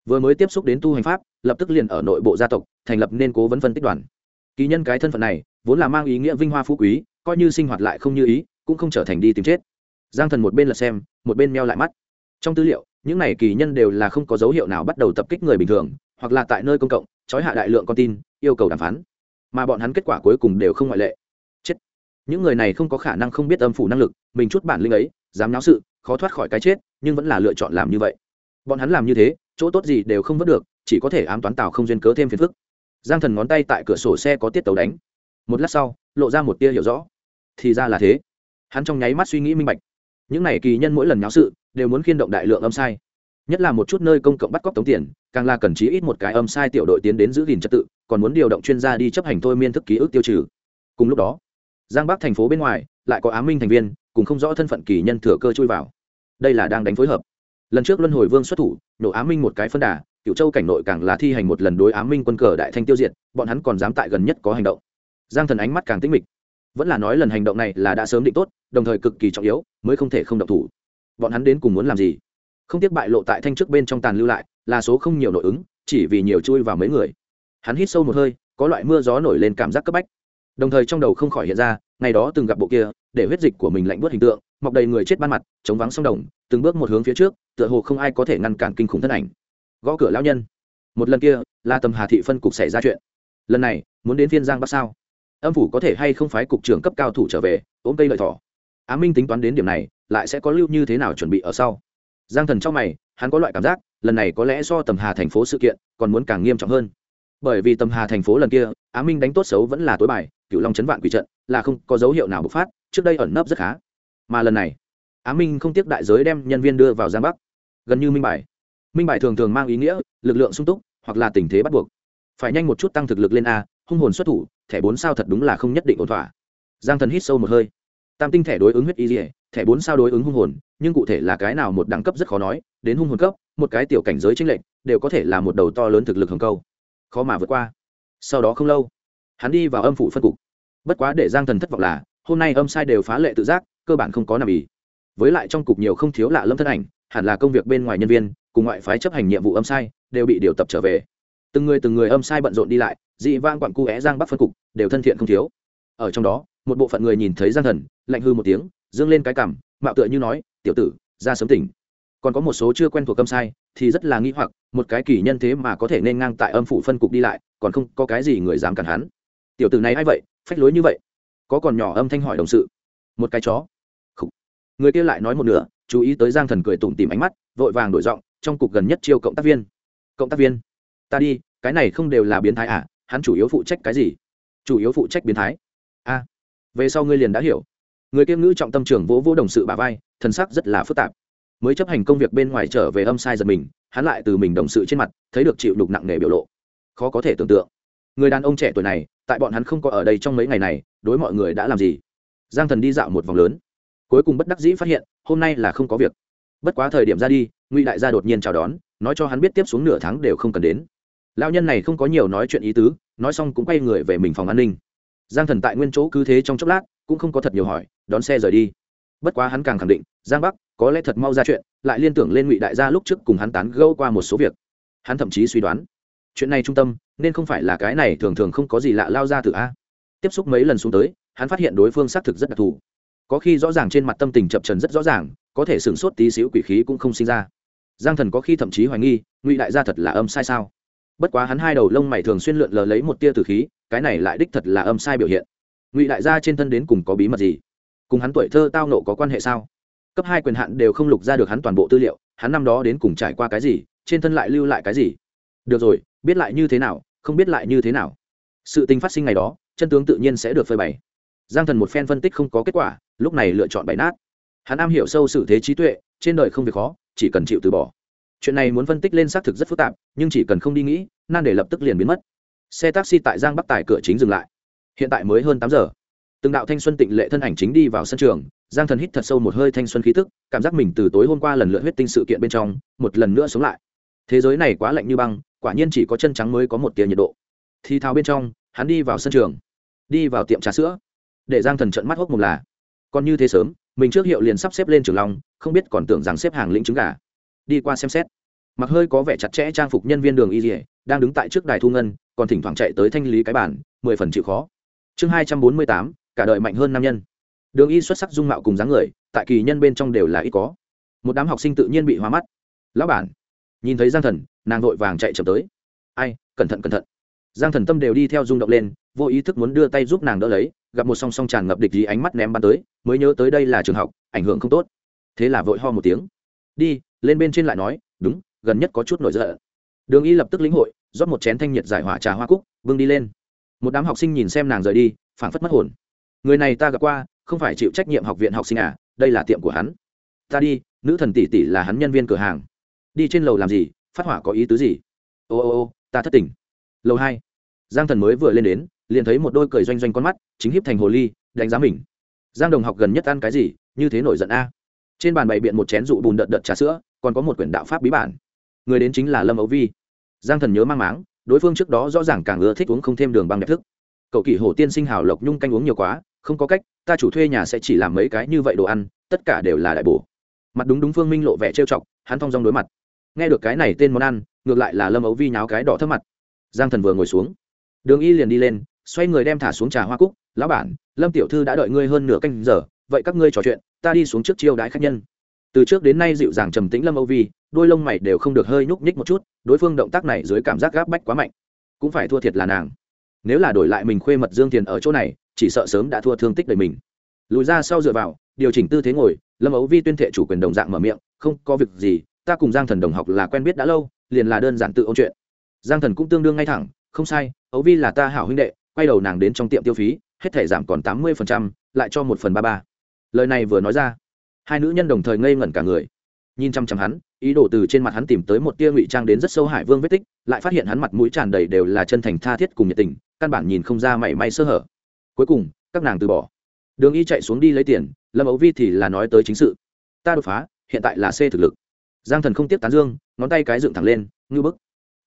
Vừa mới tiếp xúc đến tu hành pháp, lập tức liền ở nội bộ gia tộc, thành lập nên cố vấn phân tích đoàn. Kỳ nhân cái thân phận này, vốn là mang ý nghĩa vinh hoa phú quý, coi như sinh hoạt lại không như ý, cũng không trở thành đi tìm chết. Giang thần một bên là xem, một bên meo lại mắt. Trong tư liệu, những này kỳ nhân đều là không có dấu hiệu nào bắt đầu tập kích người bình thường, hoặc là tại nơi công cộng, trói hạ đại lượng con tin, yêu cầu đàm phán mà bọn hắn kết quả cuối cùng đều không ngoại lệ. Chết. Những người này không có khả năng không biết âm phủ năng lực, mình chút bản linh ấy, dám náo sự, khó thoát khỏi cái chết, nhưng vẫn là lựa chọn làm như vậy. Bọn hắn làm như thế, chỗ tốt gì đều không vớt được, chỉ có thể ám toán tào không duyên cớ thêm phiền phức. Giang thần ngón tay tại cửa sổ xe có tiết tấu đánh. Một lát sau, lộ ra một tia hiểu rõ. Thì ra là thế. Hắn trong nháy mắt suy nghĩ minh bạch. Những n à y kỳ nhân mỗi lần nháo sự, đều muốn khiên động đại lượng âm sai nhất là một chút nơi công cộng bắt cóc tống tiền, càng là cần chí ít một cái âm sai tiểu đội tiến đến giữ gìn trật tự, còn muốn điều động chuyên gia đi chấp hành thôi miên thức ký ức tiêu trừ. Cùng lúc đó, giang bắc thành phố bên ngoài lại có á minh thành viên, cùng không rõ thân phận kỳ nhân thừa cơ chui vào. Đây là đang đánh phối hợp. Lần trước luân hồi vương xuất thủ, nổ á minh một cái phân đà cựu châu cảnh nội càng là thi hành một lần đối á minh quân cờ đại thanh tiêu diệt, bọn hắn còn dám tại gần nhất có hành động. Giang thần ánh mắt càng tĩnh mịch. Vẫn là nói lần hành động này là đã sớm định tốt, đồng thời cực kỳ trọng yếu, mới không thể không động thủ. Bọn hắn đến cùng muốn làm gì? Không tiếc bại lộ tại thanh trước bên trong tàn lưu lại, là số không nhiều nội ứng, chỉ vì nhiều chui vào mấy người. Hắn hít sâu một hơi, có loại mưa gió nổi lên cảm giác cấp bách. Đồng thời trong đầu không khỏi hiện ra, ngày đó từng gặp bộ kia, để huyết dịch của mình lạnh bớt hình tượng, mọc đầy người chết ban mặt, chống vắng sông đồng, từng bước một hướng phía trước, tựa hồ không ai có thể ngăn cản kinh khủng thân ảnh. Gõ cửa lão nhân. Một lần kia, là tầm hà thị phân cục xảy ra chuyện. Lần này, muốn đến phiên giang bắc sao? Âm phủ có thể hay không phái cục trưởng cấp cao thủ trở về, ôm cây lợi thỏ. Á minh tính toán đến điểm này, lại sẽ có lưu như thế nào chuẩn bị ở sau? Giang thần trong mày, hắn có loại cảm giác, lần này có lẽ do tầm hà thành phố sự kiện còn muốn càng nghiêm trọng hơn. Bởi vì tầm hà thành phố lần kia, á minh đánh tốt xấu vẫn là tối bài cựu long chấn vạn quỷ trận, là không có dấu hiệu nào bộc phát, trước đây ẩn nấp rất khá. Mà lần này, á minh không tiếc đại giới đem nhân viên đưa vào giang bắc. Gần như minh bài. Minh bài thường thường mang ý nghĩa, lực lượng sung túc, hoặc là tình thế bắt buộc. Phải nhanh một chút tăng thực lực lên a, hung hồn xuất thủ, thẻ bốn sao thật đúng là không nhất định ổn thỏa. Giang thần hít sâu một hơi. Tam tinh thẻ đối ứng huyết y dỉa thẻ bốn sao đối ứng hung hồn, nhưng cụ thể là cái nào một đẳng cấp rất khó nói, đến hung hồn cấp, một cái tiểu cảnh giới tranh lệch, đều có thể là một đầu to lớn thực lực hồng câu. Khó mà vượt qua. Sau đó không lâu, hắn đi vào âm phủ phân cục. Bất quá để giang thần thất vọng là, hôm nay âm sai đều phá lệ tự giác, cơ bản không có nằm ý với lại trong cục nhiều không thiếu lạ lâm thân ảnh, hẳn là công việc bên ngoài nhân viên, cùng ngoại phái chấp hành nhiệm vụ âm sai, đều bị điều tập trở về. Từng người từng người âm sai bận rộn đi lại, dị vang quặn cu é giang bắc phân cục, đều thân thiện không thiếu. Ở trong đó, một bộ phận người nhìn thấy giang thần, lạnh hư một tiếng dương lên cái cằm mạo tựa như nói, tiểu tử, ra sớm tỉnh. Còn có một số chưa quen thuộc âm sai, thì rất là nghi hoặc, một cái kỳ nhân thế mà có thể nên ngang tại âm phủ phân cục đi lại, còn không có cái gì người dám cản hắn. Tiểu tử này a i vậy? Phách lối như vậy. Có còn nhỏ âm thanh hỏi đồng sự. Một cái chó. Khủ. người kia lại nói một nửa, chú ý tới giang thần cười tủm tìm ánh mắt, vội vàng đổi giọng, trong cục gần nhất chiêu cộng tác viên. Cộng tác viên? Ta đi, cái này không đều là biến thái à? Hắn chủ yếu phụ trách cái gì? Chủ yếu phụ trách biến thái. A về sau ngươi liền đã hiểu người kiêm ngữ trọng tâm trưởng vỗ vỗ đồng sự bà vai thân sắc rất là phức tạp. Mới chấp hành công việc bên ngoài trở về âm sai giật mình, hắn lại từ mình đồng sự trên mặt, thấy được chịu đục nặng nề biểu lộ. Khó có thể tưởng tượng. Người đàn ông trẻ tuổi này, tại bọn hắn không có ở đây trong mấy ngày này, đối mọi người đã làm gì? Giang thần đi dạo một vòng lớn. Cuối cùng bất đắc dĩ phát hiện, hôm nay là không có việc. Bất quá thời điểm ra đi, ngụy đại gia đột nhiên chào đón, nói cho hắn biết tiếp xuống nửa tháng đều không cần đến. Lao nhân này không có nhiều nói chuyện ý tứ, nói xong cũng quay người về mình phòng an ninh. Giang thần tại nguyên chỗ cứ thế trong chốc lát, cũng không có thật nhiều hỏi đón xe rời đi. Bất quá hắn càng khẳng định, giang bắc, có lẽ thật mau ra chuyện, lại liên tưởng lên ngụy đại gia lúc trước cùng hắn tán gâu qua một số việc. Hắn thậm chí suy đoán, chuyện này trung tâm, nên không phải là cái này thường thường không có gì lạ lao ra từ a. Tiếp xúc mấy lần xuống tới, hắn phát hiện đối phương xác thực rất đặc thù. Có khi rõ ràng trên mặt tâm tình chập trần rất rõ ràng, có thể sửng sốt tí xíu quỷ khí cũng không sinh ra. Giang thần có khi thậm chí hoài nghi, ngụy đại gia thật là âm sai sao? Bất quá hắn hai đầu lông mày thường xuyên lượn lờ lấy một tia từ khí, cái này lại đích thật là âm sai biểu hiện. Ngụy đại gia trên thân đến cùng có bí mật gì? Cùng hắn tuổi thơ tao nộ có quan hệ sao? Cấp hai quyền hạn đều không lục ra được hắn toàn bộ tư liệu, hắn năm đó đến cùng trải qua cái gì, trên thân lại lưu lại cái gì? Được rồi, biết lại như thế nào, không biết lại như thế nào. Sự tình phát sinh ngày đó, chân tướng tự nhiên sẽ được phơi bày. Giang thần một phen phân tích không có kết quả, lúc này lựa chọn bày nát. Hắn am hiểu sâu sự thế trí tuệ, trên đời không việc khó, chỉ cần chịu từ bỏ. Chuyện này muốn phân tích lên xác thực rất phức tạp, nhưng chỉ cần không đi nghĩ, nan để lập tức liền biến mất. Xe taxi tại giang bắc tài cửa chính dừng lại. Hiện tại mới hơn tám giờ từng đạo thanh xuân tịnh lệ thân ảnh chính đi vào sân trường, giang thần hít thật sâu một hơi thanh xuân khí tức, cảm giác mình từ tối hôm qua lần lượt huyết tinh sự kiện bên trong, một lần nữa sống lại. Thế giới này quá lạnh như băng, quả nhiên chỉ có chân trắng mới có một tia nhiệt độ. Thì thao bên trong, hắn đi vào sân trường, đi vào tiệm trà sữa. Để giang thần trận mắt hốc mồm là, còn như thế sớm, mình trước hiệu liền sắp xếp lên trường long, không biết còn tưởng rằng xếp hàng lĩnh trứng gà. Đi qua xem xét. Mặc hơi có vẻ chặt chẽ trang phục nhân viên đường y dỉa đang đứng tại trước đài thu ngân, còn thỉnh thoảng chạy tới thanh lý cái bản mười phần chịu khó. Chương hai trăm bốn mươi tám cả đời mạnh hơn nam nhân. Đường y xuất sắc dung mạo cùng dáng người, tại kỳ nhân bên trong đều là ít có. Một đám học sinh tự nhiên bị hóa mắt. Lão bản, nhìn thấy giang thần, nàng vội vàng chạy chậm tới. Ai, cẩn thận cẩn thận. Giang thần tâm đều đi theo rung động lên, vô ý thức muốn đưa tay giúp nàng đỡ lấy, gặp một song song tràn ngập địch gì ánh mắt ném bắn tới, mới nhớ tới đây là trường học, ảnh hưởng không tốt. Thế là vội ho một tiếng. Đi, lên bên trên lại nói, đúng, gần nhất có chút nổi giận. Đường y lập tức lĩnh hội, rót một chén thanh nhiệt giải hỏa trà hoa cúc vương đi lên. Một đám học sinh nhìn xem nàng rời đi, phảng phất mất hồn người này ta gặp qua, không phải chịu trách nhiệm học viện học sinh à đây là tiệm của hắn. Ta đi, nữ thần tỷ tỷ là hắn nhân viên cửa hàng. Đi trên lầu làm gì, phát hỏa có ý tứ gì? Ô ô ô, ta thất tình. Lầu hai. Giang thần mới vừa lên đến, liền thấy một đôi cười doanh doanh con mắt, chính hiếp thành hồ ly, đánh giá mình. Giang đồng học gần nhất ăn cái gì, như thế nổi giận a. Trên bàn bày biện một chén rụ bùn đợt đợt trà sữa, còn có một quyển đạo pháp bí bản. Người đến chính là lâm ấu vi. Giang thần nhớ mang máng, đối phương trước đó rõ ràng càng ưa thích uống không thêm đường băng đẹp thức. Cậu kỷ hổ tiên sinh hào lộc nhung canh uống nhiều quá không có cách, ta chủ thuê nhà sẽ chỉ làm mấy cái như vậy đồ ăn, tất cả đều là đại bổ. Mặt đúng đúng phương minh lộ vẻ trêu chọc, hắn thong dong đối mặt. Nghe được cái này tên món ăn, ngược lại là lâm ấu vi nháo cái đỏ thấp mặt. Giang thần vừa ngồi xuống. Đường y liền đi lên, xoay người đem thả xuống trà hoa cúc. Lão bản, lâm tiểu thư đã đợi ngươi hơn nửa canh giờ, vậy các ngươi trò chuyện, ta đi xuống trước chiêu đãi khách nhân. Từ trước đến nay dịu dàng trầm tĩnh lâm âu vi, đôi lông mày đều không được hơi nhúc nhích một chút, đối phương động tác này dưới cảm giác gáp bách quá mạnh. Cũng phải thua thiệt là nàng. Nếu là đổi lại mình khuê mật dương tiền ở chỗ này chỉ sợ sớm đã thua thương tích đời mình. Lùi ra sau dựa vào, điều chỉnh tư thế ngồi, lâm ấu vi tuyên thệ chủ quyền đồng dạng mở miệng, không có việc gì, ta cùng giang thần đồng học là quen biết đã lâu, liền là đơn giản tự ôn chuyện. Giang thần cũng tương đương ngay thẳng, không sai, ấu vi là ta hảo huynh đệ, quay đầu nàng đến trong tiệm tiêu phí, hết thể giảm còn tám mươi lại cho một phần ba ba. Lời này vừa nói ra, hai nữ nhân đồng thời ngây ngẩn cả người. Nhìn chăm chăm hắn, ý đồ từ trên mặt hắn tìm tới một tia ngụy trang đến rất sâu hải vương vết tích, lại phát hiện hắn mặt mũi tràn đầy đều là chân thành tha thiết cùng nhiệt tình, căn bản nhìn không ra mảy may sơ hở cuối cùng, các nàng từ bỏ. Đường y chạy xuống đi lấy tiền, lâm ấu vi thì là nói tới chính sự. Ta đột phá, hiện tại là c thực lực. Giang thần không tiếp tán dương, ngón tay cái dựng thẳng lên, ngư bức.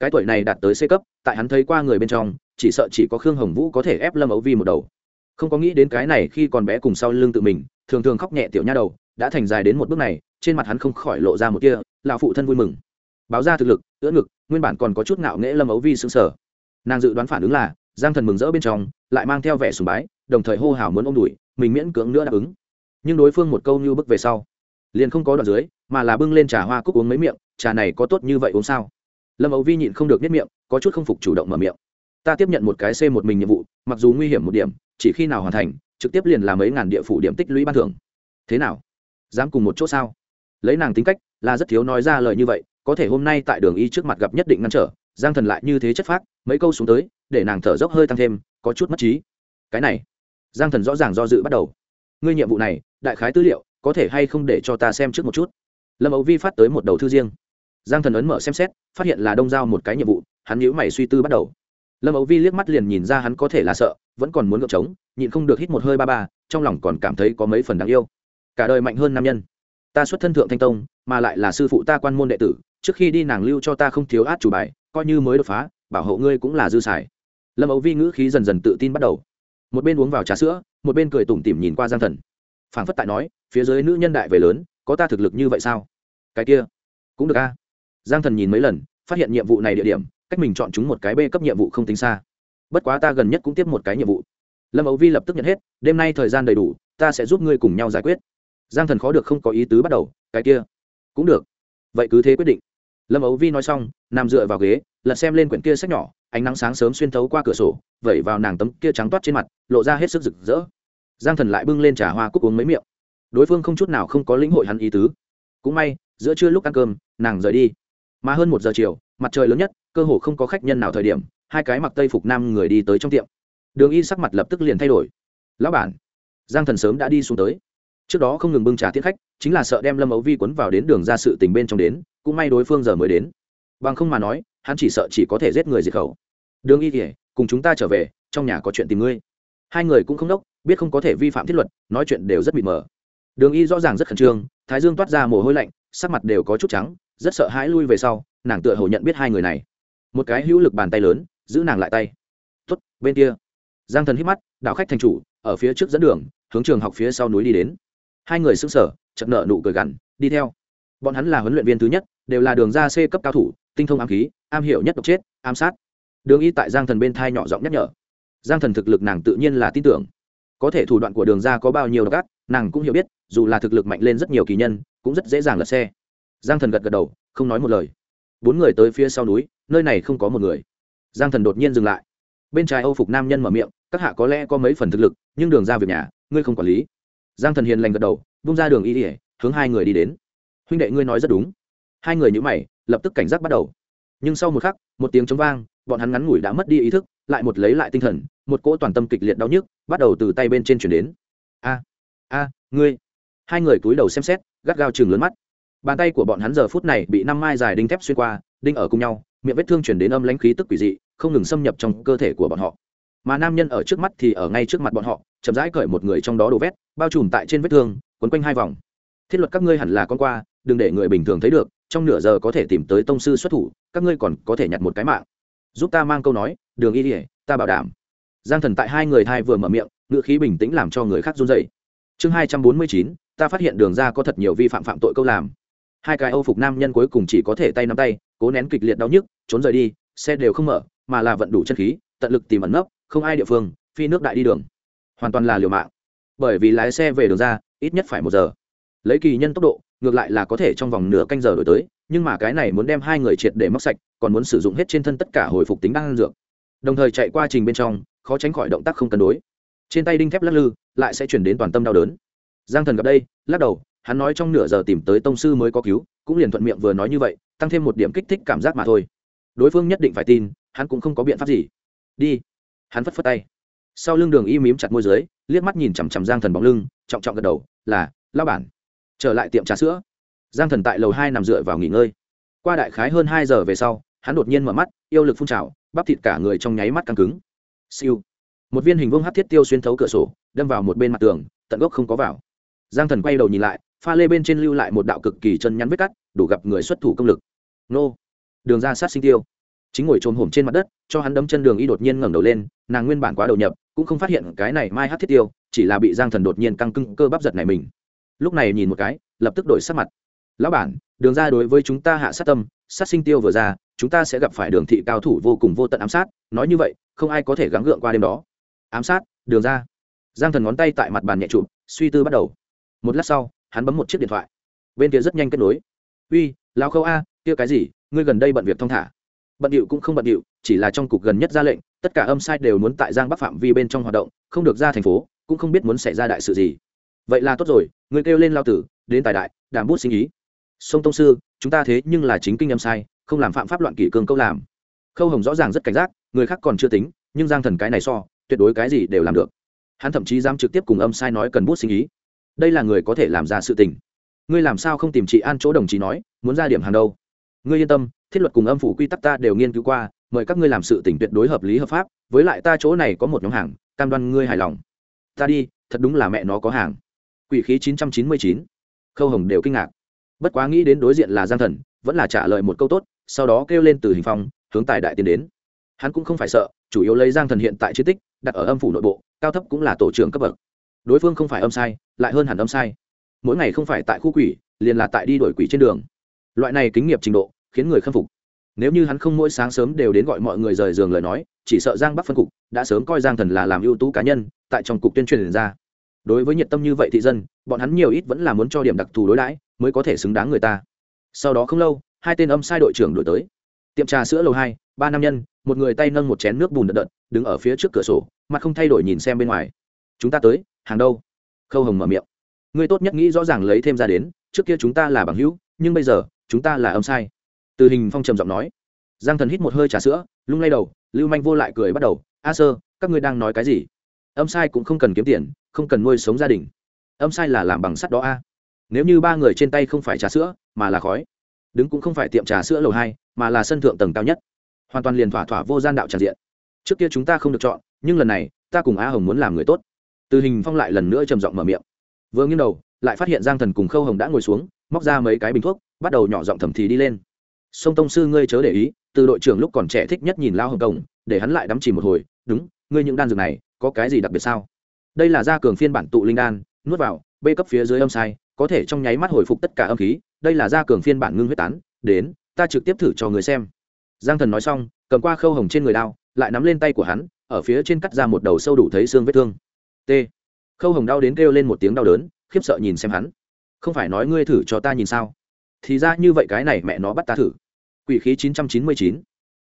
Cái tuổi này đạt tới c cấp, tại hắn thấy qua người bên trong, chỉ sợ chỉ có khương hồng vũ có thể ép lâm ấu vi một đầu. Không có nghĩ đến cái này khi còn bé cùng sau lưng tự mình, thường thường khóc nhẹ tiểu nha đầu, đã thành dài đến một bước này, trên mặt hắn không khỏi lộ ra một kia là phụ thân vui mừng. Báo ra thực lực, ưỡn ngực, nguyên bản còn có chút ngạo nghễ lâm ấu vi xứng sở nàng dự đoán phản ứng là giang thần mừng rỡ bên trong, lại mang theo vẻ sùng bái, đồng thời hô hào muốn ôm đùi mình miễn cưỡng nữa đáp ứng. Nhưng đối phương một câu như bức về sau, liền không có đoạn dưới, mà là bưng lên trà hoa cúc uống mấy miệng, trà này có tốt như vậy uống sao? Lâm ấu vi nhịn không được biết miệng, có chút không phục chủ động mở miệng. Ta tiếp nhận một cái c một mình nhiệm vụ, mặc dù nguy hiểm một điểm, chỉ khi nào hoàn thành, trực tiếp liền làm mấy ngàn địa phủ điểm tích lũy ban thưởng. Thế nào? Dám cùng một chỗ sao? Lấy nàng tính cách, là rất thiếu nói ra lời như vậy, có thể hôm nay tại đường y trước mặt gặp nhất định ngăn trở, giang thần lại như thế chất phác, mấy câu xuống tới để nàng thở dốc hơi tăng thêm, có chút mất trí. Cái này, giang thần rõ ràng do dự bắt đầu. Ngươi nhiệm vụ này, đại khái tư liệu, có thể hay không để cho ta xem trước một chút? Lâm ấu vi phát tới một đầu thư riêng. Giang thần ấn mở xem xét, phát hiện là đông giao một cái nhiệm vụ, hắn nhíu mày suy tư bắt đầu. Lâm ấu vi liếc mắt liền nhìn ra hắn có thể là sợ, vẫn còn muốn gợp trống, nhịn không được hít một hơi ba ba, trong lòng còn cảm thấy có mấy phần đáng yêu. Cả đời mạnh hơn nam nhân. Ta xuất thân thượng thanh tông, mà lại là sư phụ ta quan môn đệ tử, trước khi đi nàng lưu cho ta không thiếu át chủ bài, coi như mới đột phá, bảo hộ ngươi cũng là dư xài lâm ấu vi ngữ khí dần dần tự tin bắt đầu một bên uống vào trà sữa một bên cười tủm tỉm nhìn qua giang thần phảng phất tại nói phía dưới nữ nhân đại về lớn có ta thực lực như vậy sao cái kia cũng được a giang thần nhìn mấy lần phát hiện nhiệm vụ này địa điểm cách mình chọn chúng một cái b cấp nhiệm vụ không tính xa bất quá ta gần nhất cũng tiếp một cái nhiệm vụ lâm ấu vi lập tức nhận hết đêm nay thời gian đầy đủ ta sẽ giúp ngươi cùng nhau giải quyết giang thần khó được không có ý tứ bắt đầu cái kia cũng được vậy cứ thế quyết định lâm ấu vi nói xong nằm dựa vào ghế lật xem lên quyển kia sách nhỏ ánh nắng sáng sớm xuyên thấu qua cửa sổ, vẩy vào nàng tấm kia trắng toát trên mặt, lộ ra hết sức rực rỡ. Giang thần lại bưng lên trà hoa cúc uống mấy miệng. Đối phương không chút nào không có lĩnh hội hắn ý tứ. Cũng may, giữa trưa lúc ăn cơm, nàng rời đi. Mà hơn một giờ chiều, mặt trời lớn nhất, cơ hồ không có khách nhân nào thời điểm, hai cái mặc tây phục nam người đi tới trong tiệm. Đường y sắc mặt lập tức liền thay đổi. Lão bản. Giang thần sớm đã đi xuống tới. Trước đó không ngừng bưng trà tiết khách, chính là sợ đem lâm ấu vi quấn vào đến đường ra sự tình bên trong đến, cũng may đối phương giờ mới đến. Bằng không mà nói, hắn chỉ sợ chỉ có thể giết người diệt khẩu đường y kể cùng chúng ta trở về, trong nhà có chuyện tìm ngươi. Hai người cũng không đốc, biết không có thể vi phạm thiết luật, nói chuyện đều rất bị mờ. Đường y rõ ràng rất khẩn trương, thái dương toát ra mồ hôi lạnh, sắc mặt đều có chút trắng, rất sợ hãi lui về sau, nàng tựa hồ nhận biết hai người này. Một cái hữu lực bàn tay lớn, giữ nàng lại tay. Tuất bên kia. Giang thần hít mắt đạo khách thành chủ, ở phía trước dẫn đường, hướng trường học phía sau núi đi đến. Hai người xứng sở chậm nợ nụ cười gằn, đi theo. Bọn hắn là huấn luyện viên thứ nhất, đều là đường ra c cấp cao thủ, tinh thông ám khí, am hiểu nhất độc chết, ám sát đường y tại giang thần bên thai nhỏ giọng nhắc nhở. Giang thần thực lực nàng tự nhiên là tin tưởng. Có thể thủ đoạn của đường ra có bao nhiêu độc nàng cũng hiểu biết, dù là thực lực mạnh lên rất nhiều kỳ nhân, cũng rất dễ dàng lật xe. Giang thần gật gật đầu, không nói một lời. Bốn người tới phía sau núi, nơi này không có một người. Giang thần đột nhiên dừng lại. Bên trái âu phục nam nhân mở miệng, các hạ có lẽ có mấy phần thực lực, nhưng đường ra việc nhà, ngươi không quản lý. Giang thần hiền lành gật đầu bung ra đường y ỉa hướng hai người đi đến. Huynh đệ, ngươi nói rất đúng. Hai người nhữ mày, lập tức cảnh giác bắt đầu. Nhưng sau một khắc, một tiếng chống vang bọn hắn ngắn ngủi đã mất đi ý thức, lại một lấy lại tinh thần, một cỗ toàn tâm kịch liệt đau nhức bắt đầu từ tay bên trên chuyển đến. A a, ngươi. Hai người cúi đầu xem xét, gắt gao chừng lớn mắt. Bàn tay của bọn hắn giờ phút này bị năm mai dài đinh thép xuyên qua, đinh ở cùng nhau, miệng vết thương chuyển đến âm lãnh khí tức quỷ dị, không ngừng xâm nhập trong cơ thể của bọn họ. Mà nam nhân ở trước mắt thì ở ngay trước mặt bọn họ, chậm rãi cởi một người trong đó đổ vét, bao trùm tại trên vết thương, quấn quanh hai vòng. Thiết luật các ngươi hẳn là con qua, đừng để người bình thường thấy được, trong nửa giờ có thể tìm tới tông sư xuất thủ, các ngươi còn có thể nhặt một cái mạng giúp ta mang câu nói, đường y ỉa ta bảo đảm. Giang thần tại hai người thai vừa mở miệng ngựa khí bình tĩnh làm cho người khác run dậy chương hai trăm bốn mươi chín, ta phát hiện đường ra có thật nhiều vi phạm phạm tội câu làm. Hai cái âu phục nam nhân cuối cùng chỉ có thể tay nắm tay, cố nén kịch liệt đau nhức, trốn rời đi, xe đều không mở, mà là vận đủ chân khí, tận lực tìm ẩn nấp, không ai địa phương, phi nước đại đi đường. Hoàn toàn là liều mạng. Bởi vì lái xe về đường ra, ít nhất phải một giờ. Lấy kỳ nhân tốc độ, ngược lại là có thể trong vòng nửa canh giờ đổi tới nhưng mà cái này muốn đem hai người triệt để móc sạch, còn muốn sử dụng hết trên thân tất cả hồi phục tính năng dược. Đồng thời chạy qua trình bên trong, khó tránh khỏi động tác không cân đối. Trên tay đinh thép lắc lư, lại sẽ chuyển đến toàn tâm đau đớn. Giang thần gặp đây, lắc đầu, hắn nói trong nửa giờ tìm tới tông sư mới có cứu, cũng liền thuận miệng vừa nói như vậy, tăng thêm một điểm kích thích cảm giác mà thôi. Đối phương nhất định phải tin, hắn cũng không có biện pháp gì. Đi. Hắn phất phất tay. Sau lưng đường y mím chặt môi dưới, liếc mắt nhìn chằm chằm giang thần bóng lưng, trọng trọng gật đầu, là lao bản, trở lại tiệm trà sữa giang thần tại lầu hai nằm dựa vào nghỉ ngơi. Qua đại khái hơn hai giờ về sau, hắn đột nhiên mở mắt, yêu lực phun trào, bắp thịt cả người trong nháy mắt căng cứng. Siêu. Một viên hình vương hát thiết tiêu xuyên thấu cửa sổ, đâm vào một bên mặt tường, tận gốc không có vào. Giang thần quay đầu nhìn lại, pha lê bên trên lưu lại một đạo cực kỳ chân nhắn vết cắt, đủ gặp người xuất thủ công lực. Nô. Đường ra sát sinh tiêu. Chính ngồi trồm hổm trên mặt đất, cho hắn đấm chân đường y đột nhiên ngẩng đầu lên, nàng nguyên bản quá đầu nhập, cũng không phát hiện cái này mai hát thiết tiêu, chỉ là bị giang thần đột nhiên căng cưng cơ bắp giật này mình. Lúc này nhìn một cái, lập tức đổi sắc mặt lão bản, đường ra đối với chúng ta hạ sát tâm, sát sinh tiêu vừa ra, chúng ta sẽ gặp phải đường thị cao thủ vô cùng vô tận ám sát, nói như vậy, không ai có thể gắng gượng qua đêm đó. Ám sát, đường ra. Giang thần ngón tay tại mặt bàn nhẹ chụp, suy tư bắt đầu. Một lát sau, hắn bấm một chiếc điện thoại. Bên kia rất nhanh kết nối. Uy lao khâu a, kia cái gì? Ngươi gần đây bận việc thong thả. Bận điệu cũng không bận điệu, chỉ là trong cục gần nhất ra lệnh, tất cả âm sai đều muốn tại giang bắc phạm vi bên trong hoạt động, không được ra thành phố, cũng không biết muốn xảy ra đại sự gì. Vậy là tốt rồi, ngươi kêu lên lao tử, đến tài đại, đảm bút sinh ý sông tông sư, chúng ta thế nhưng là chính kinh âm sai, không làm phạm pháp loạn kỷ cương câu làm. Khâu hồng rõ ràng rất cảnh giác, người khác còn chưa tính, nhưng giang thần cái này so, tuyệt đối cái gì đều làm được. Hắn thậm chí dám trực tiếp cùng âm sai nói cần bút sinh ý. Đây là người có thể làm ra sự tình. Ngươi làm sao không tìm chị an chỗ đồng chí nói, muốn ra điểm hàng đâu? Ngươi yên tâm, thiết luật cùng âm phủ quy tắc ta đều nghiên cứu qua, mời các ngươi làm sự tỉnh tuyệt đối hợp lý hợp pháp, với lại ta chỗ này có một nhóm hàng, cam đoan ngươi hài lòng. Ta đi, thật đúng là mẹ nó có hàng. Quỷ khí chín trăm chín mươi chín. Khâu hồng đều kinh ngạc bất quá nghĩ đến đối diện là giang thần, vẫn là trả lời một câu tốt, sau đó kêu lên từ hình phong, hướng tài đại tiến đến. Hắn cũng không phải sợ, chủ yếu lấy giang thần hiện tại chiến tích, đặt ở âm phủ nội bộ, cao thấp cũng là tổ trưởng cấp bậc. Đối phương không phải âm sai, lại hơn hẳn âm sai. Mỗi ngày không phải tại khu quỷ, liền là tại đi đổi quỷ trên đường. Loại này kính nghiệp trình độ, khiến người khâm phục. Nếu như hắn không mỗi sáng sớm đều đến gọi mọi người rời giường lời nói, chỉ sợ giang bắc phân cục, đã sớm coi giang thần là làm ưu tú cá nhân, tại trong cục tuyên truyền ra. Đối với nhiệt tâm như vậy thị dân, bọn hắn nhiều ít vẫn là muốn cho điểm đặc thù đối đãi mới có thể xứng đáng người ta. Sau đó không lâu, hai tên âm sai đội trưởng đổi tới. Tiệm trà sữa lầu hai, ba nam nhân, một người tay nâng một chén nước bùn đợt đợt đứng ở phía trước cửa sổ, mặt không thay đổi nhìn xem bên ngoài. Chúng ta tới, hàng đâu? Khâu hồng mở miệng. Ngươi tốt nhất nghĩ rõ ràng lấy thêm ra đến, trước kia chúng ta là bằng hữu, nhưng bây giờ, chúng ta là âm sai. Từ hình phong trầm giọng nói. Giang thần hít một hơi trà sữa, lung lay đầu, lưu manh vô lại cười bắt đầu. A sơ, các ngươi đang nói cái gì? Âm sai cũng không cần kiếm tiền, không cần nuôi sống gia đình. Âm sai là làm bằng sắt đó a nếu như ba người trên tay không phải trà sữa mà là khói đứng cũng không phải tiệm trà sữa lầu hai mà là sân thượng tầng cao nhất. Hoàn toàn liền thỏa thỏa vô gian đạo tràn diện. Trước kia chúng ta không được chọn nhưng lần này ta cùng a hồng muốn làm người tốt. Từ hình phong lại lần nữa trầm giọng mở miệng. Vừa nghiêng đầu lại phát hiện giang thần cùng khâu hồng đã ngồi xuống móc ra mấy cái bình thuốc bắt đầu nhỏ giọng thầm thì đi lên. Sông tông sư ngươi chớ để ý từ đội trưởng lúc còn trẻ thích nhất nhìn lao hồng cổng, để hắn lại đắm chìm một hồi đúng ngươi những đan dược này có cái gì đặc biệt sao? Đây là gia cường phiên bản tụ linh đan nuốt vào bê cấp phía dưới âm sai có thể trong nháy mắt hồi phục tất cả âm khí, đây là gia cường phiên bản ngưng huyết tán, đến, ta trực tiếp thử cho người xem. Giang thần nói xong, cầm qua khâu hồng trên người đao, lại nắm lên tay của hắn, ở phía trên cắt ra một đầu sâu đủ thấy xương vết thương. T. Khâu hồng đau đến kêu lên một tiếng đau đớn, khiếp sợ nhìn xem hắn. Không phải nói ngươi thử cho ta nhìn sao? Thì ra như vậy cái này mẹ nó bắt ta thử. Quỷ khí chín trăm chín mươi chín.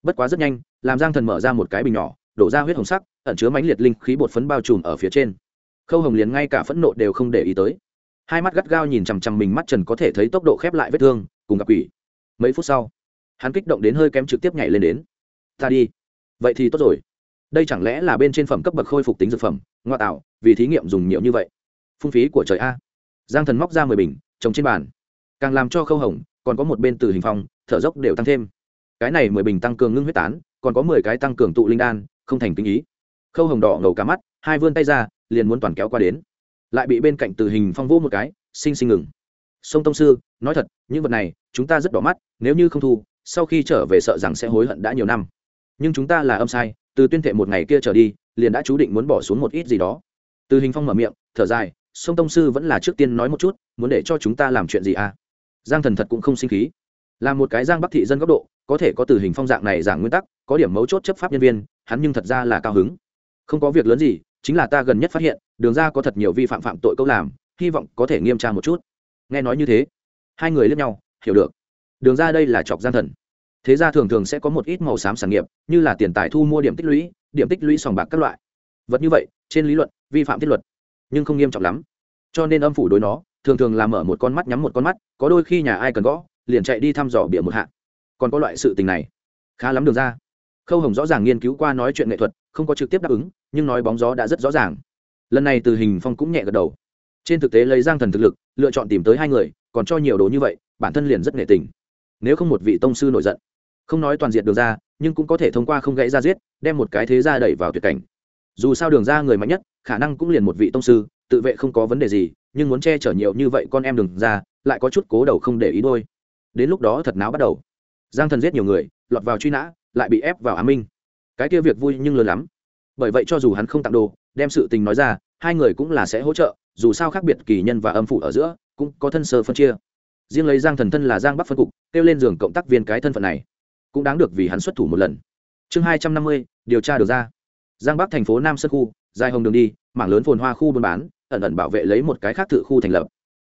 Bất quá rất nhanh, làm giang thần mở ra một cái bình nhỏ, đổ ra huyết hồng sắc, ẩn chứa mãnh liệt linh khí bột phấn bao trùm ở phía trên. Khâu hồng liền ngay cả phẫn nộ đều không để ý tới hai mắt gắt gao nhìn chằm chằm mình mắt trần có thể thấy tốc độ khép lại vết thương, cùng gặp quỷ. Mấy phút sau, hắn kích động đến hơi kém trực tiếp nhảy lên đến. Ta đi. Vậy thì tốt rồi. Đây chẳng lẽ là bên trên phẩm cấp bậc khôi phục tính dược phẩm? Ngoa tạo, vì thí nghiệm dùng nhiều như vậy. Phung phí của trời a. Giang thần móc ra mười bình, trồng trên bàn. Càng làm cho khâu hồng, còn có một bên từ hình phong, thở dốc đều tăng thêm. Cái này mười bình tăng cường ngưng huyết tán, còn có mười cái tăng cường tụ linh đan, không thành kinh ý. Khâu hồng đỏ ngầu cả mắt, hai vươn tay ra, liền muốn toàn kéo qua đến lại bị bên cạnh từ hình phong vô một cái, xinh xinh ngừng. Sông tông sư, nói thật, những vật này, chúng ta rất đỏ mắt, nếu như không thu, sau khi trở về sợ rằng sẽ hối hận đã nhiều năm. Nhưng chúng ta là âm sai, từ tuyên thệ một ngày kia trở đi, liền đã chú định muốn bỏ xuống một ít gì đó. Từ hình phong mở miệng, thở dài, sông tông sư vẫn là trước tiên nói một chút, muốn để cho chúng ta làm chuyện gì à? Giang thần thật cũng không sinh khí. Là một cái giang bắc thị dân góc độ, có thể có từ hình phong dạng này giảng nguyên tắc, có điểm mấu chốt chấp pháp nhân viên, hắn nhưng thật ra là cao hứng. Không có việc lớn gì chính là ta gần nhất phát hiện, đường ra có thật nhiều vi phạm phạm tội câu làm, hy vọng có thể nghiêm tra một chút. Nghe nói như thế, hai người lướt nhau, hiểu được. Đường ra đây là chọc gian thần. Thế ra thường thường sẽ có một ít màu xám sản nghiệp, như là tiền tài thu mua điểm tích lũy, điểm tích lũy sòng bạc các loại. Vật như vậy, trên lý luận, vi phạm thiết luật, nhưng không nghiêm trọng lắm. Cho nên âm phủ đối nó, thường thường là mở một con mắt nhắm một con mắt, có đôi khi nhà ai cần gõ, liền chạy đi thăm dò bịa một hạ. Còn có loại sự tình này, khá lắm đường ra khâu hồng rõ ràng nghiên cứu qua nói chuyện nghệ thuật, không có trực tiếp đáp ứng, nhưng nói bóng gió đã rất rõ ràng. Lần này từ hình phong cũng nhẹ gật đầu. Trên thực tế lấy giang thần thực lực, lựa chọn tìm tới hai người, còn cho nhiều đồ như vậy, bản thân liền rất nghệ tình. Nếu không một vị tông sư nổi giận, không nói toàn diện đường ra, nhưng cũng có thể thông qua không gãy ra giết, đem một cái thế ra đẩy vào tuyệt cảnh. Dù sao đường ra người mạnh nhất, khả năng cũng liền một vị tông sư, tự vệ không có vấn đề gì, nhưng muốn che chở nhiều như vậy con em đường ra, lại có chút cố đầu không để ý đôi. Đến lúc đó thật náo bắt đầu. Giang thần giết nhiều người, lọt vào truy nã lại bị ép vào á minh. Cái kia việc vui nhưng lớn lắm. Bởi vậy cho dù hắn không tặng đồ, đem sự tình nói ra, hai người cũng là sẽ hỗ trợ, dù sao khác biệt kỳ nhân và âm phụ ở giữa, cũng có thân sơ phân chia. Riêng lấy giang thần thân là giang bắc phân cục, kêu lên giường cộng tác viên cái thân phận này, cũng đáng được vì hắn xuất thủ một lần. Chương hai trăm năm mươi, điều tra được ra. Giang bắc thành phố nam sơn khu, dài hồng đường đi, mảng lớn phồn hoa khu buôn bán, ẩn ẩn bảo vệ lấy một cái khác thự khu thành lập.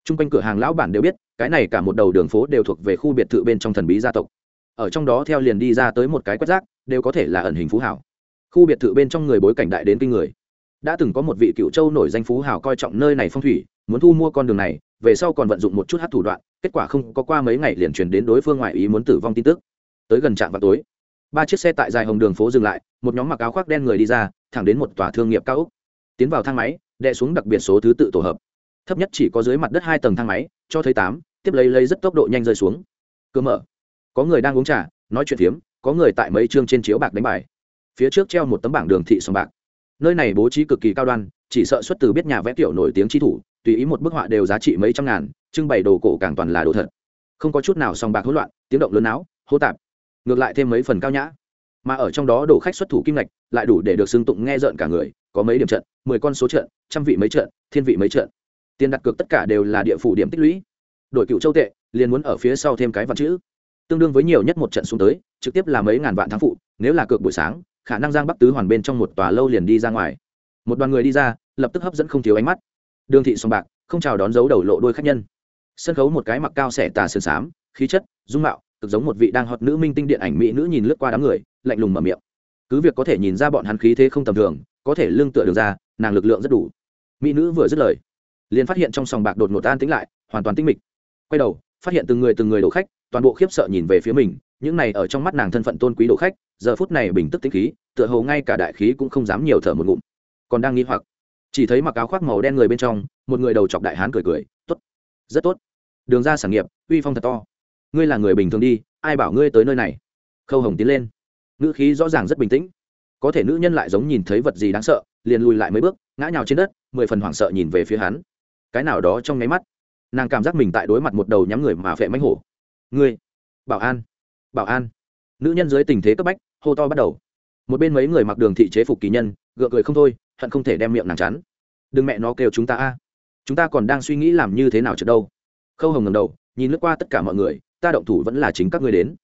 T r u n g quanh cửa hàng lão bản đều biết, cái này cả một đầu đường phố đều thuộc về khu biệt thự bên trong thần bí gia tộc ở trong đó theo liền đi ra tới một cái quét rác, đều có thể là ẩn hình phú hảo khu biệt thự bên trong người bối cảnh đại đến kinh người. Đã từng có một vị cựu châu nổi danh phú hảo coi trọng nơi này phong thủy, muốn thu mua con đường này, về sau còn vận dụng một chút hát thủ đoạn, kết quả không có qua mấy ngày liền truyền đến đối phương ngoại ý muốn tử vong tin tức. Tới gần trạm vào tối, ba chiếc xe tại dài hồng đường phố dừng lại, một nhóm mặc áo khoác đen người đi ra, thẳng đến một tòa thương nghiệp cao úc tiến vào thang máy đệ xuống đặc biệt số thứ tự tổ hợp. Thấp nhất chỉ có dưới mặt đất hai tầng thang máy, cho thấy tám, tiếp lấy lấy rất tốc độ nhanh rơi xuống. Cơ mở có người đang uống trà, nói chuyện phiếm, có người tại mấy chương trên chiếu bạc đánh bài. Phía trước treo một tấm bảng đường thị sòng bạc. Nơi này bố trí cực kỳ cao đoan, chỉ sợ xuất từ biết nhà vẽ tiểu nổi tiếng chi thủ, tùy ý một bức họa đều giá trị mấy trăm ngàn, trưng bày đồ cổ càng toàn là đồ thật. Không có chút nào sòng bạc hỗn loạn, tiếng động lớn áo hô tạp. Ngược lại thêm mấy phần cao nhã. Mà ở trong đó đổ khách xuất thủ kim ngạch, lại đủ để được xưng tụng nghe rợn cả người, có mấy điểm trận, mười con số trận, trăm vị mấy trận, thiên vị mấy trận. Tiền đặt cược tất cả đều là địa phủ điểm tích lũy. Đội cựu châu tệ, liền muốn ở phía sau thêm cái văn chữ tương đương với nhiều nhất một trận xuống tới, trực tiếp là mấy ngàn vạn thắng phụ, nếu là cược buổi sáng, khả năng giang bắc tứ hoàn bên trong một tòa lâu liền đi ra ngoài. Một đoàn người đi ra, lập tức hấp dẫn không thiếu ánh mắt. Đường thị sòng bạc, không chào đón dấu đầu lộ đôi khách nhân. Sân khấu một cái mặc cao xẻ tà sườn xám, khí chất, dung mạo, cực giống một vị đang hot nữ minh tinh điện ảnh mỹ nữ nhìn lướt qua đám người, lạnh lùng mở miệng. Cứ việc có thể nhìn ra bọn hắn khí thế không tầm thường, có thể lương tựa được ra, nàng lực lượng rất đủ. Mỹ nữ vừa dứt lời, liền phát hiện trong sòng bạc đột ngột an tĩnh lại, hoàn toàn tinh mịch. Quay đầu, phát hiện từng người từng người đổ khách toàn bộ khiếp sợ nhìn về phía mình, những này ở trong mắt nàng thân phận tôn quý đồ khách, giờ phút này bình tức tinh khí, tựa hồ ngay cả đại khí cũng không dám nhiều thở một ngụm. Còn đang nghi hoặc, chỉ thấy mặc áo khoác màu đen người bên trong, một người đầu chọc đại hán cười cười, tốt, rất tốt. Đường ra sản nghiệp, uy phong thật to. Ngươi là người bình thường đi, ai bảo ngươi tới nơi này? Khâu hồng tiến lên. Ngữ khí rõ ràng rất bình tĩnh. Có thể nữ nhân lại giống nhìn thấy vật gì đáng sợ, liền lùi lại mấy bước, ngã nhào trên đất, mười phần hoảng sợ nhìn về phía hắn. Cái nào đó trong nháy mắt, nàng cảm giác mình tại đối mặt một đầu nhắm người mà phệ mánh hổ ngươi, bảo an bảo an. Nữ nhân dưới tình thế cấp bách, hô to bắt đầu. Một bên mấy người mặc đường thị chế phục kỳ nhân, gượng cười không thôi, hận không thể đem miệng nàng chắn đừng mẹ nó kêu chúng ta a. Chúng ta còn đang suy nghĩ làm như thế nào trước đâu. Khâu hồng ngầm đầu, nhìn lướt qua tất cả mọi người, ta động thủ vẫn là chính các ngươi đến.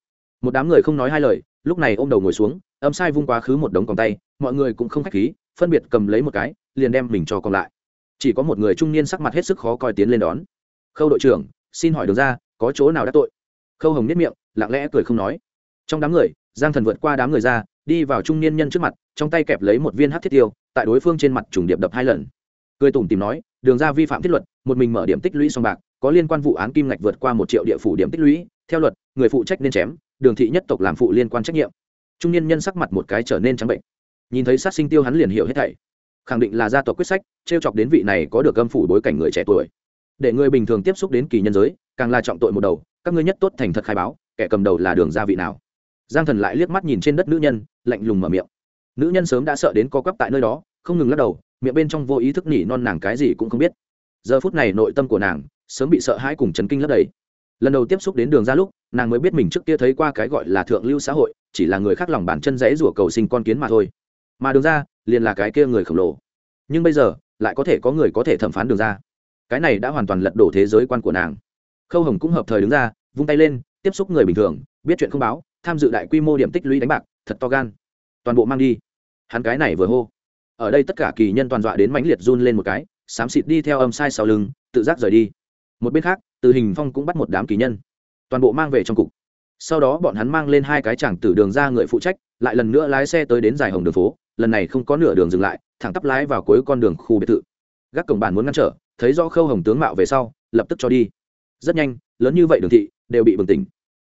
Một đám người không nói hai lời, lúc này ôm đầu ngồi xuống, âm sai vung quá khứ một đống còn tay, mọi người cũng không khách khí, phân biệt cầm lấy một cái, liền đem mình cho còn lại. Chỉ có một người trung niên sắc mặt hết sức khó coi tiến lên đón. Khâu đội trưởng, xin hỏi đường ra, có chỗ nào đã tội? Khâu hồng nhất miệng, lặng lẽ cười không nói. Trong đám người, giang thần vượt qua đám người ra, đi vào trung niên nhân trước mặt, trong tay kẹp lấy một viên hát thiết tiêu, tại đối phương trên mặt trùng điệp đập hai lần. Cười tủm tìm nói, đường ra vi phạm thiết luật, một mình mở điểm tích lũy song bạc, có liên quan vụ án kim ngạch vượt qua một triệu địa phủ điểm tích lũy, theo luật, người phụ trách nên chém, đường thị nhất tộc làm phụ liên quan trách nhiệm. Trung niên nhân sắc mặt một cái trở nên trắng bệnh. Nhìn thấy sát sinh tiêu hắn liền hiểu hết thảy. Khẳng định là gia tộc quyết sách t r e o chọc đến vị này có được âm phủ bối cảnh người trẻ tuổi để người bình thường tiếp xúc đến kỳ nhân giới, càng là trọng tội một đầu, các ngươi nhất tốt thành thật khai báo, kẻ cầm đầu là đường gia vị nào. Giang thần lại liếc mắt nhìn trên đất nữ nhân, lạnh lùng mở miệng. Nữ nhân sớm đã sợ đến co quắp tại nơi đó, không ngừng lắc đầu, miệng bên trong vô ý thức nỉ non nàng cái gì cũng không biết. Giờ phút này nội tâm của nàng sớm bị sợ hãi cùng chấn kinh lấp đầy. Lần đầu tiếp xúc đến đường ra lúc, nàng mới biết mình trước kia thấy qua cái gọi là thượng lưu xã hội, chỉ là người khác lòng bàn chân rẽ rủa cầu sinh con kiến mà thôi. Mà đường ra liền là cái kia người khổng lồ. Nhưng bây giờ, lại có thể có người có thể thẩm phán đường ra cái này đã hoàn toàn lật đổ thế giới quan của nàng. Khâu hồng cũng hợp thời đứng ra, vung tay lên, tiếp xúc người bình thường, biết chuyện không báo, tham dự đại quy mô điểm tích lũy đánh bạc, thật to gan. Toàn bộ mang đi. Hắn cái này vừa hô. Ở đây tất cả kỳ nhân toàn dọa đến mãnh liệt run lên một cái, xám xịt đi theo âm sai sau lưng, tự giác rời đi. Một bên khác, từ hình phong cũng bắt một đám kỳ nhân. Toàn bộ mang về trong cục. Sau đó bọn hắn mang lên hai cái chẳng tử đường ra người phụ trách, lại lần nữa lái xe tới đến dài hồng đường phố, lần này không có nửa đường dừng lại, thẳng tắp lái vào cuối con đường khu biệt thự. Gác cổng bản muốn ngăn trở thấy rõ khâu hồng tướng mạo về sau, lập tức cho đi. Rất nhanh, lớn như vậy đường thị đều bị bừng tỉnh.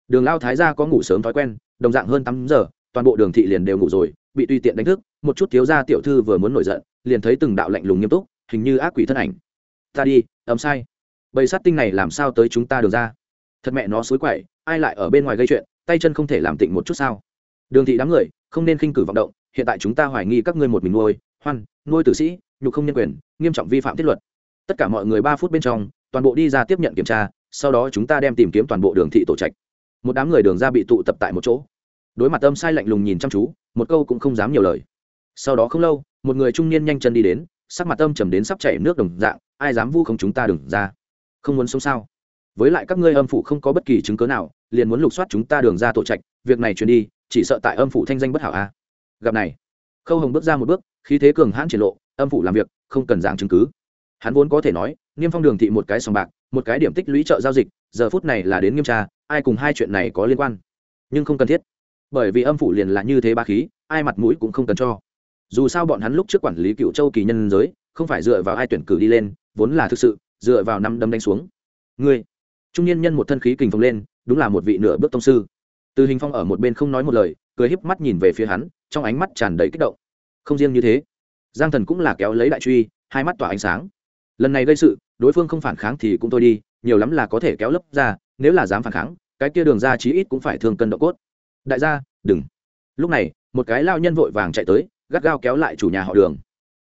Đường lao thái gia có ngủ sớm thói quen, đồng dạng hơn tám giờ, toàn bộ đường thị liền đều ngủ rồi, bị tùy tiện đánh thức, một chút thiếu gia tiểu thư vừa muốn nổi giận, liền thấy từng đạo lạnh lùng nghiêm túc, hình như ác quỷ thân ảnh. Ta đi, ấm sai. Bầy sát tinh này làm sao tới chúng ta đường ra? Thật mẹ nó xối quậy, ai lại ở bên ngoài gây chuyện, tay chân không thể làm tịnh một chút sao? Đường thị đám người, không nên khinh cử vọng động, hiện tại chúng ta hoài nghi các ngươi một mình nuôi, hoan, nuôi tử sĩ, nhục không nhân quyền, nghiêm trọng vi phạm thiết luật tất cả mọi người ba phút bên trong, toàn bộ đi ra tiếp nhận kiểm tra, sau đó chúng ta đem tìm kiếm toàn bộ đường thị tổ trạch. Một đám người đường ra bị tụ tập tại một chỗ. Đối mặt âm sai lạnh lùng nhìn chăm chú, một câu cũng không dám nhiều lời. Sau đó không lâu, một người trung niên nhanh chân đi đến, sắc mặt âm trầm đến sắp chảy nước đồng dạng, ai dám vu không chúng ta đừng ra? Không muốn sống sao? Với lại các ngươi âm phủ không có bất kỳ chứng cớ nào, liền muốn lục soát chúng ta đường ra tổ trạch, việc này truyền đi, chỉ sợ tại âm phủ thanh danh bất hảo a. Gặp này, khâu hồng bước ra một bước, khí thế cường hãn triển lộ, âm phủ làm việc, không cần giảng chứng cứ hắn vốn có thể nói, niêm phong đường thị một cái sòng bạc, một cái điểm tích lũy trợ giao dịch, giờ phút này là đến nghiêm tra, ai cùng hai chuyện này có liên quan. Nhưng không cần thiết, bởi vì âm phủ liền là như thế ba khí, ai mặt mũi cũng không cần cho. Dù sao bọn hắn lúc trước quản lý cựu châu kỳ nhân giới, không phải dựa vào ai tuyển cử đi lên, vốn là thực sự, dựa vào năm đâm đánh xuống. Ngươi, trung niên nhân một thân khí kình phồng lên, đúng là một vị nửa bước tông sư. Từ hình phong ở một bên không nói một lời, cười híp mắt nhìn về phía hắn, trong ánh mắt tràn đầy kích động. Không riêng như thế, giang thần cũng là kéo lấy đại truy, hai mắt tỏa ánh sáng lần này gây sự, đối phương không phản kháng thì cũng thôi đi, nhiều lắm là có thể kéo lấp ra, nếu là dám phản kháng, cái kia đường ra chí ít cũng phải thương cân độ cốt. Đại gia, đừng. Lúc này, một cái lao nhân vội vàng chạy tới, gắt gao kéo lại chủ nhà họ đường.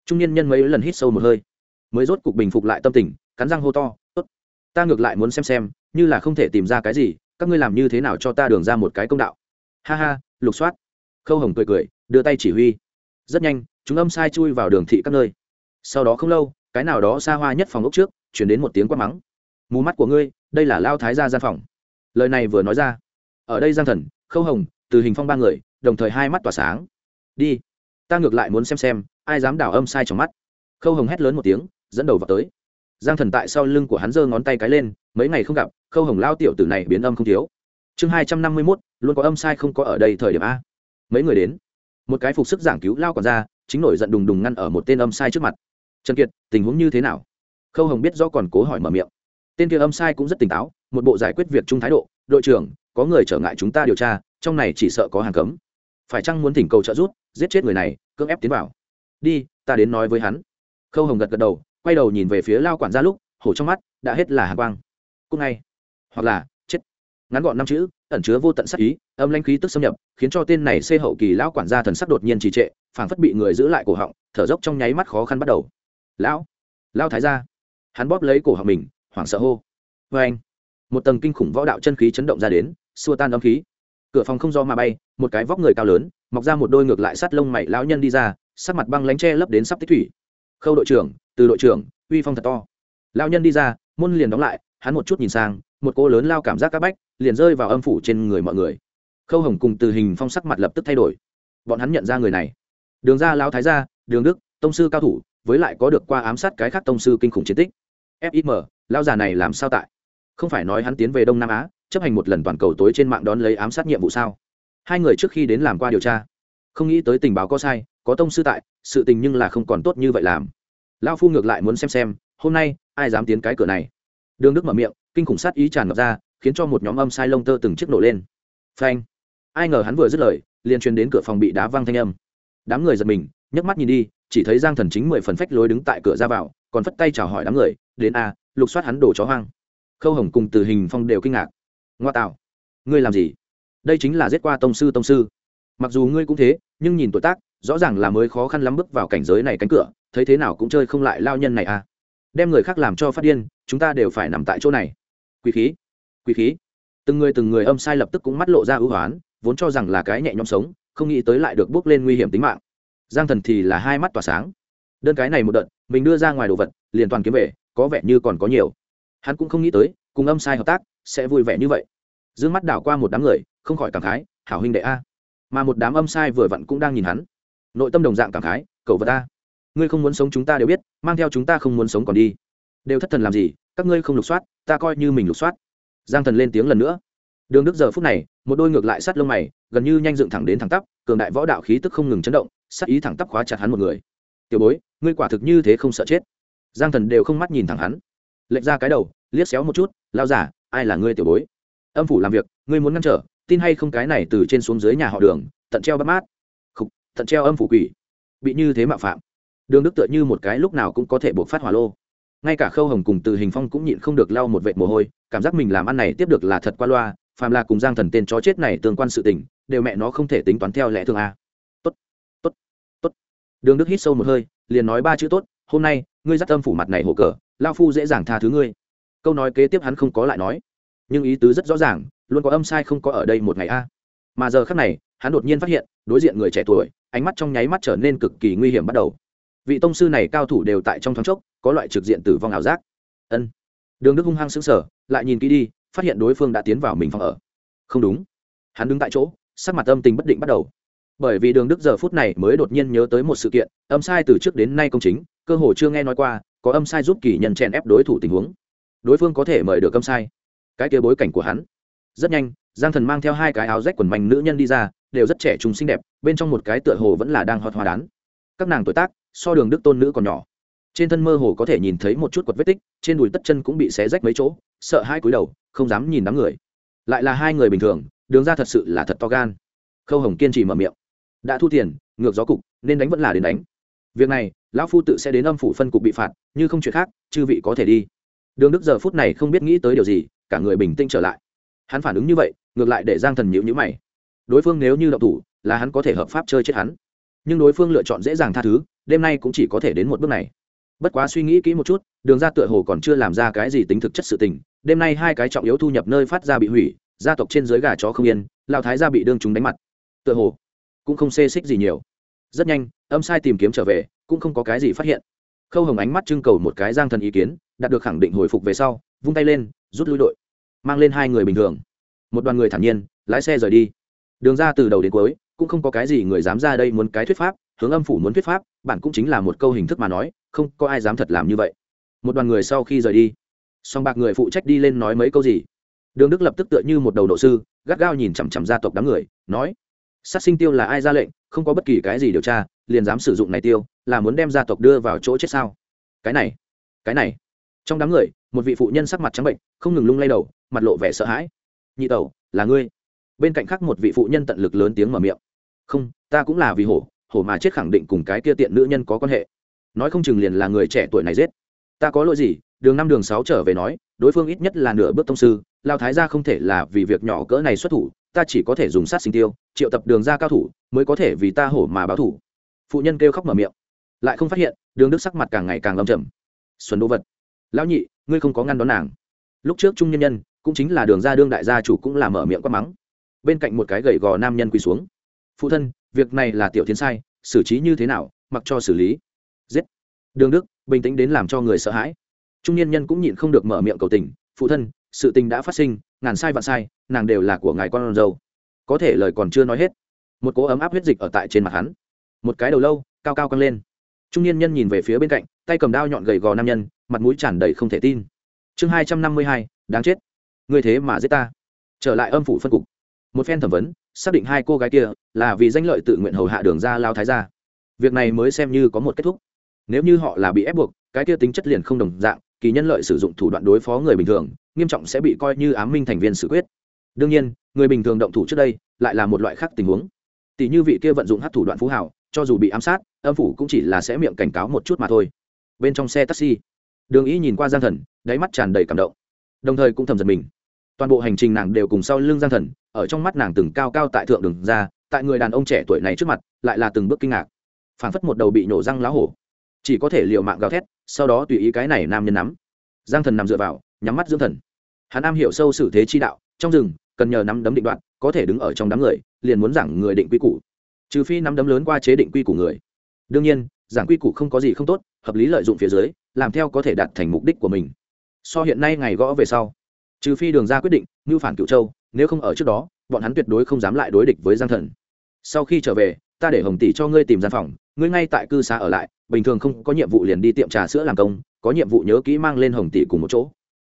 Trung niên nhân mấy lần hít sâu một hơi. Mới rốt cục bình phục lại tâm tình, cắn răng hô to, tốt, ta ngược lại muốn xem xem, như là không thể tìm ra cái gì, các ngươi làm như thế nào cho ta đường ra một cái công đạo. Ha ha, lục soát. Khâu hồng cười cười, đưa tay chỉ huy. Rất nhanh, chúng âm sai chui vào đường thị các nơi. Sau đó không lâu cái nào đó xa hoa nhất phòng ốc trước, chuyển đến một tiếng quát mắng. Mù mắt của ngươi, đây là lao thái gia gian phòng. Lời này vừa nói ra, ở đây giang thần, khâu hồng, từ hình phong ba người, đồng thời hai mắt tỏa sáng. Đi, ta ngược lại muốn xem xem, ai dám đảo âm sai trong mắt. Khâu hồng hét lớn một tiếng, dẫn đầu vào tới. Giang thần tại sau lưng của hắn giơ ngón tay cái lên, mấy ngày không gặp, khâu hồng lao tiểu tử này biến âm không thiếu. Chương hai trăm năm mươi mốt, luôn có âm sai không có ở đây thời điểm a. Mấy người đến. Một cái phục sức giảng cứu lao còn ra chính nổi giận đùng đùng ngăn ở một tên âm sai trước mặt trần kiệt, tình huống như thế nào? Khâu hồng biết do còn cố hỏi mở miệng. Tên kia âm sai cũng rất tỉnh táo, một bộ giải quyết việc chung thái độ. Đội trưởng, có người trở ngại chúng ta điều tra, trong này chỉ sợ có hàng cấm. Phải chăng muốn thỉnh cầu trợ giúp, giết chết người này, cưỡng ép tiến vào? Đi, ta đến nói với hắn. Khâu hồng gật gật đầu, quay đầu nhìn về phía lao quản gia lúc, hổ trong mắt, đã hết là hàng quang. Cúc ngay. Hoặc là, chết. Ngắn gọn năm chữ, ẩn chứa vô tận sắc ý, âm lanh khí tức xâm nhập, khiến cho tên này xê hậu kỳ lão quản gia thần sắc đột nhiên trì trệ, phảng phất bị người giữ lại cổ họng, thở dốc trong nháy mắt khó khăn bắt đầu lão lão thái gia. Hắn bóp lấy cổ họng mình, hoảng sợ hô. Vê anh. Một tầng kinh khủng võ đạo chân khí chấn động ra đến, xua tan âm khí. Cửa phòng không do mà bay, một cái vóc người cao lớn, mọc ra một đôi ngược lại sắt lông mày lão nhân đi ra, sắc mặt băng lánh tre lấp đến sắp tích thủy. Khâu đội trưởng, từ đội trưởng, uy phong thật to. Lão nhân đi ra, môn liền đóng lại, hắn một chút nhìn sang, một cô lớn lao cảm giác các bách, liền rơi vào âm phủ trên người mọi người. Khâu hồng cùng từ hình phong sắc mặt lập tức thay đổi. Bọn hắn nhận ra người này. Đường ra lao thái gia, đường đức, tông sư cao thủ với lại có được qua ám sát cái khác tông sư kinh khủng chiến tích. Fim lao già này làm sao tại? Không phải nói hắn tiến về đông nam á, chấp hành một lần toàn cầu tối trên mạng đón lấy ám sát nhiệm vụ sao? Hai người trước khi đến làm qua điều tra, không nghĩ tới tình báo có sai, có tông sư tại, sự tình nhưng là không còn tốt như vậy làm. Lao phu ngược lại muốn xem xem, hôm nay, ai dám tiến cái cửa này? Đường đức mở miệng, kinh khủng sát ý tràn ngập ra, khiến cho một nhóm âm sai lông tơ từng chiếc nổ lên. Phanh. Ai ngờ hắn vừa dứt lời, liền truyền đến cửa phòng bị đá văng thanh âm. Đám người giật mình nhấc mắt nhìn đi, chỉ thấy giang thần chính mười phần phách lối đứng tại cửa ra vào, còn phất tay chào hỏi đám người, đến a, lục soát hắn đổ chó hoang. Khâu hồng cùng từ hình phong đều kinh ngạc. Ngoa tạo, ngươi làm gì? Đây chính là giết qua tông sư tông sư. Mặc dù ngươi cũng thế, nhưng nhìn tuổi tác, rõ ràng là mới khó khăn lắm bước vào cảnh giới này cánh cửa, thấy thế nào cũng chơi không lại lao nhân này à đem người khác làm cho phát điên, chúng ta đều phải nằm tại chỗ này. Quý khí quý khí. Từng người từng người âm sai lập tức cũng mắt lộ ra ưu hoán, vốn cho rằng là cái nhẹ nhõm sống, không nghĩ tới lại được bước lên nguy hiểm tính mạng giang thần thì là hai mắt tỏa sáng. Đơn cái này một đợt, mình đưa ra ngoài đồ vật, liền toàn kiếm về, có vẻ như còn có nhiều. Hắn cũng không nghĩ tới, cùng âm sai hợp tác, sẽ vui vẻ như vậy. D ư ơ n g mắt đảo qua một đám người, không khỏi cảm khái, hảo huynh đệ a. Mà một đám âm sai vừa vặn cũng đang nhìn hắn. Nội tâm đồng dạng cảm khái, cậu vật ta ngươi không muốn sống chúng ta đều biết, mang theo chúng ta không muốn sống còn đi. Đều thất thần làm gì, các ngươi không lục soát, ta coi như mình lục soát. Giang thần lên tiếng lần nữa. Đường đức giờ phút này, một đôi ngược lại sát lông mày, gần như nhanh dựng thẳng đến thẳng tắp, cường đại võ đạo khí tức không ngừng chấn động sát ý thẳng tắp khóa chặt hắn một người. Tiểu bối ngươi quả thực như thế không sợ chết. Giang thần đều không mắt nhìn thẳng hắn. Lệch ra cái đầu liếc xéo một chút lao giả ai là ngươi tiểu bối? Âm phủ làm việc ngươi muốn ngăn trở tin hay không cái này từ trên xuống dưới nhà họ đường tận treo bắt mát. Khục, tận treo âm phủ quỷ. Bị như thế mạo phạm. Đường đức tựa như một cái lúc nào cũng có thể buộc phát hỏa lô. Ngay cả khâu hồng cùng từ hình phong cũng nhịn không được lau một vệt mồ hôi cảm giác mình làm ăn này tiếp được là thật qua loa phàm là cùng giang thần tên chó chết này tương quan sự tình đều mẹ nó không thể tính toán theo lẽ thường a đường đức hít sâu một hơi, liền nói ba chữ tốt, hôm nay, ngươi dắt tâm phủ mặt này hổ cờ lao phu dễ dàng tha thứ ngươi. Câu nói kế tiếp hắn không có lại nói. Nhưng ý tứ rất rõ ràng, luôn có âm sai không có ở đây một ngày a. Mà giờ khác này, hắn đột nhiên phát hiện, đối diện người trẻ tuổi, ánh mắt trong nháy mắt trở nên cực kỳ nguy hiểm bắt đầu. Vị tông sư này cao thủ đều tại trong thoáng chốc, có loại trực diện tử vong ảo giác. Ân. Đường đức hung hăng sững sờ, lại nhìn kỹ đi, phát hiện đối phương đã tiến vào mình phòng ở. Không đúng. Hắn đứng tại chỗ, sắc mặt âm tình bất định bắt đầu bởi vì đường đức giờ phút này mới đột nhiên nhớ tới một sự kiện, âm sai từ trước đến nay công chính, cơ hồ chưa nghe nói qua, có âm sai giúp kỳ nhân chèn ép đối thủ tình huống. Đối phương có thể mời được âm sai. Cái kia bối cảnh của hắn. Rất nhanh, giang thần mang theo hai cái áo rách quần mảnh nữ nhân đi ra, đều rất trẻ trung xinh đẹp, bên trong một cái tựa hồ vẫn là đang hoạt hoa đán. Các nàng tuổi tác, so đường đức tôn nữ còn nhỏ. Trên thân mơ hồ có thể nhìn thấy một chút quật vết tích, trên đùi tất chân cũng bị xé rách mấy chỗ, sợ hai cúi đầu, không dám nhìn đám người. Lại là hai người bình thường, đường ra thật sự là thật to gan. Khâu hồng kiên trì mở miệng đã thu tiền, ngược gió cục, nên đánh vẫn là đến đánh. Việc này, lão phu tự sẽ đến âm phủ phân cục bị phạt, như không chuyện khác, chư vị có thể đi. Đường đức giờ phút này không biết nghĩ tới điều gì, cả người bình tĩnh trở lại. Hắn phản ứng như vậy, ngược lại để giang thần nhịu nhữ mày. Đối phương nếu như đậu thủ, là hắn có thể hợp pháp chơi chết hắn. Nhưng đối phương lựa chọn dễ dàng tha thứ, đêm nay cũng chỉ có thể đến một bước này. Bất quá suy nghĩ kỹ một chút, đường ra tựa hồ còn chưa làm ra cái gì tính thực chất sự tình, đêm nay hai cái trọng yếu thu nhập nơi phát ra bị hủy, gia tộc trên dưới gà chó không yên lao thái gia bị đương chúng đánh mặt. Tựa hồ cũng không xê xích gì nhiều. Rất nhanh, âm sai tìm kiếm trở về, cũng không có cái gì phát hiện. Khâu hồng ánh mắt trưng cầu một cái giang thần ý kiến, đạt được khẳng định hồi phục về sau, vung tay lên, rút lui đội, mang lên hai người bình thường. Một đoàn người thản nhiên, lái xe rời đi. Đường ra từ đầu đến cuối, cũng không có cái gì người dám ra đây muốn cái thuyết pháp, hướng âm phủ muốn thuyết pháp, bản cũng chính là một câu hình thức mà nói, không có ai dám thật làm như vậy. Một đoàn người sau khi rời đi, song bạc người phụ trách đi lên nói mấy câu gì. Đường đức lập tức tựa như một đầu độ sư, gắt gao nhìn chằm chằm gia tộc đám người, nói sát sinh tiêu là ai ra lệnh, không có bất kỳ cái gì điều tra, liền dám sử dụng này tiêu, là muốn đem gia tộc đưa vào chỗ chết sao? Cái này cái này. Trong đám người, một vị phụ nhân sắc mặt trắng bệnh, không ngừng lung lay đầu, mặt lộ vẻ sợ hãi. Nhị tẩu, là ngươi. Bên cạnh khác một vị phụ nhân tận lực lớn tiếng mở miệng. Không, ta cũng là vì hổ hổ mà chết khẳng định cùng cái kia tiện nữ nhân có quan hệ. Nói không chừng liền là người trẻ tuổi này giết. Ta có lỗi gì? Đường năm, đường sáu trở về nói, đối phương ít nhất là nửa bước tông sư, lao thái gia không thể là vì việc nhỏ cỡ này xuất thủ ta chỉ có thể dùng sát sinh tiêu, triệu tập đường ra cao thủ, mới có thể vì ta hổ mà báo thủ. Phụ nhân kêu khóc mở miệng. Lại không phát hiện, đường đức sắc mặt càng ngày càng lâm trầm. Xuân đô vật, lão nhị, ngươi không có ngăn đón nàng. Lúc trước trung nhân nhân, cũng chính là đường ra đương đại gia chủ cũng là mở miệng quát mắng. Bên cạnh một cái gầy gò nam nhân quỳ xuống. Phụ thân, việc này là tiểu thiên sai, xử trí như thế nào, mặc cho xử lý. Giết. Đường đức, bình tĩnh đến làm cho người sợ hãi. Trung nhân nhân cũng nhịn không được mở miệng cầu tình. Phụ thân sự tình đã phát sinh, ngàn sai vạn sai, nàng đều là của ngài con dâu. Có thể lời còn chưa nói hết, một cỗ ấm áp huyết dịch ở tại trên mặt hắn. Một cái đầu lâu, cao cao căng lên. Trung niên nhân nhìn về phía bên cạnh, tay cầm đao nhọn gầy gò nam nhân, mặt mũi tràn đầy không thể tin. Chương hai trăm năm mươi hai, đáng chết. Người thế mà giết ta. Trở lại âm phủ phân cục. Một phen thẩm vấn, xác định hai cô gái kia là vì danh lợi tự nguyện hầu hạ đường ra lao thái ra việc này mới xem như có một kết thúc. Nếu như họ là bị ép buộc, cái kia tính chất liền không đồng dạng kỳ nhân lợi sử dụng thủ đoạn đối phó người bình thường, nghiêm trọng sẽ bị coi như ám minh thành viên xử quyết. Đương nhiên, người bình thường động thủ trước đây lại là một loại khác tình huống. Tỷ như vị kia vận dụng hát thủ đoạn phú hảo, cho dù bị ám sát, âm phủ cũng chỉ là sẽ miệng cảnh cáo một chút mà thôi. Bên trong xe taxi, đường ý nhìn qua giang thần, đáy mắt tràn đầy cảm động. Đồng thời cũng thầm giật mình. Toàn bộ hành trình nàng đều cùng sau lưng giang thần, ở trong mắt nàng từng cao cao tại thượng đường ra, tại người đàn ông trẻ tuổi này trước mặt, lại là từng bước kinh ngạc. Phảng phất một đầu bị nổ răng lá hổ. Chỉ có thể liều mạng gào thét sau đó tùy ý cái này nam nhân nắm. Giang thần nằm dựa vào, nhắm mắt dưỡng thần. Hắn am hiểu sâu xử thế chi đạo, trong rừng, cần nhờ nắm đấm định đoạn, có thể đứng ở trong đám người, liền muốn giảng người định quy củ. Trừ phi nắm đấm lớn qua chế định quy củ người. Đương nhiên, giảng quy củ không có gì không tốt, hợp lý lợi dụng phía dưới, làm theo có thể đạt thành mục đích của mình. So hiện nay ngày gõ về sau, trừ phi đường ra quyết định như phản cựu châu, nếu không ở trước đó, bọn hắn tuyệt đối không dám lại đối địch với giang thần. Sau khi trở về, ta để hồng tỷ cho ngươi tìm gian phòng ngươi ngay tại cư xá ở lại, bình thường không có nhiệm vụ liền đi tiệm trà sữa làm công, có nhiệm vụ nhớ kỹ mang lên hồng tỷ cùng một chỗ.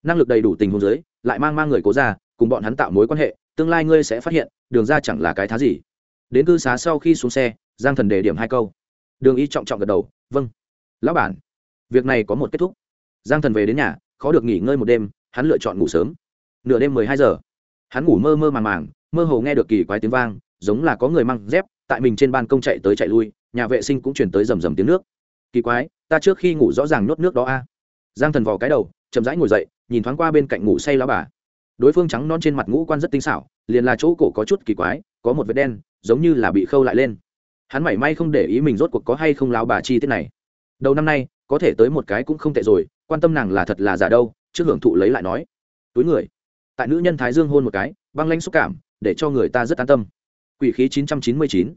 Năng lực đầy đủ tình huống giới lại mang mang người cố ra, cùng bọn hắn tạo mối quan hệ, tương lai ngươi sẽ phát hiện, đường ra chẳng là cái thá gì. Đến cư xá sau khi xuống xe, giang thần đề điểm hai câu. Đường y trọng trọng gật đầu vâng lão bản, việc này có một kết thúc. Giang thần về đến nhà, khó được nghỉ ngơi một đêm, hắn lựa chọn ngủ sớm. Nửa đêm mười hai giờ, hắn ngủ mơ mơ màng màng, mơ hồ nghe được kỳ quái tiếng vang, giống là có người mang dép, tại mình trên ban công chạy tới chạy lui nhà vệ sinh cũng chuyển tới rầm rầm tiếng nước. Kỳ quái, ta trước khi ngủ rõ ràng nhốt nước đó a. Giang thần vò cái đầu, chậm rãi ngồi dậy, nhìn thoáng qua bên cạnh ngủ say lao bà. Đối phương trắng non trên mặt ngũ quan rất tinh xảo, liền là chỗ cổ có chút kỳ quái, có một vết đen, giống như là bị khâu lại lên. Hắn mảy may không để ý mình rốt cuộc có hay không lao bà chi tiết này. Đầu năm nay, có thể tới một cái cũng không tệ rồi, quan tâm nàng là thật là giả đâu, trước hưởng thụ lấy lại nói. Túi người. Tại nữ nhân thái dương hôn một cái, băng lanh xúc cảm, để cho người ta rất an tâm. Quỷ khí 999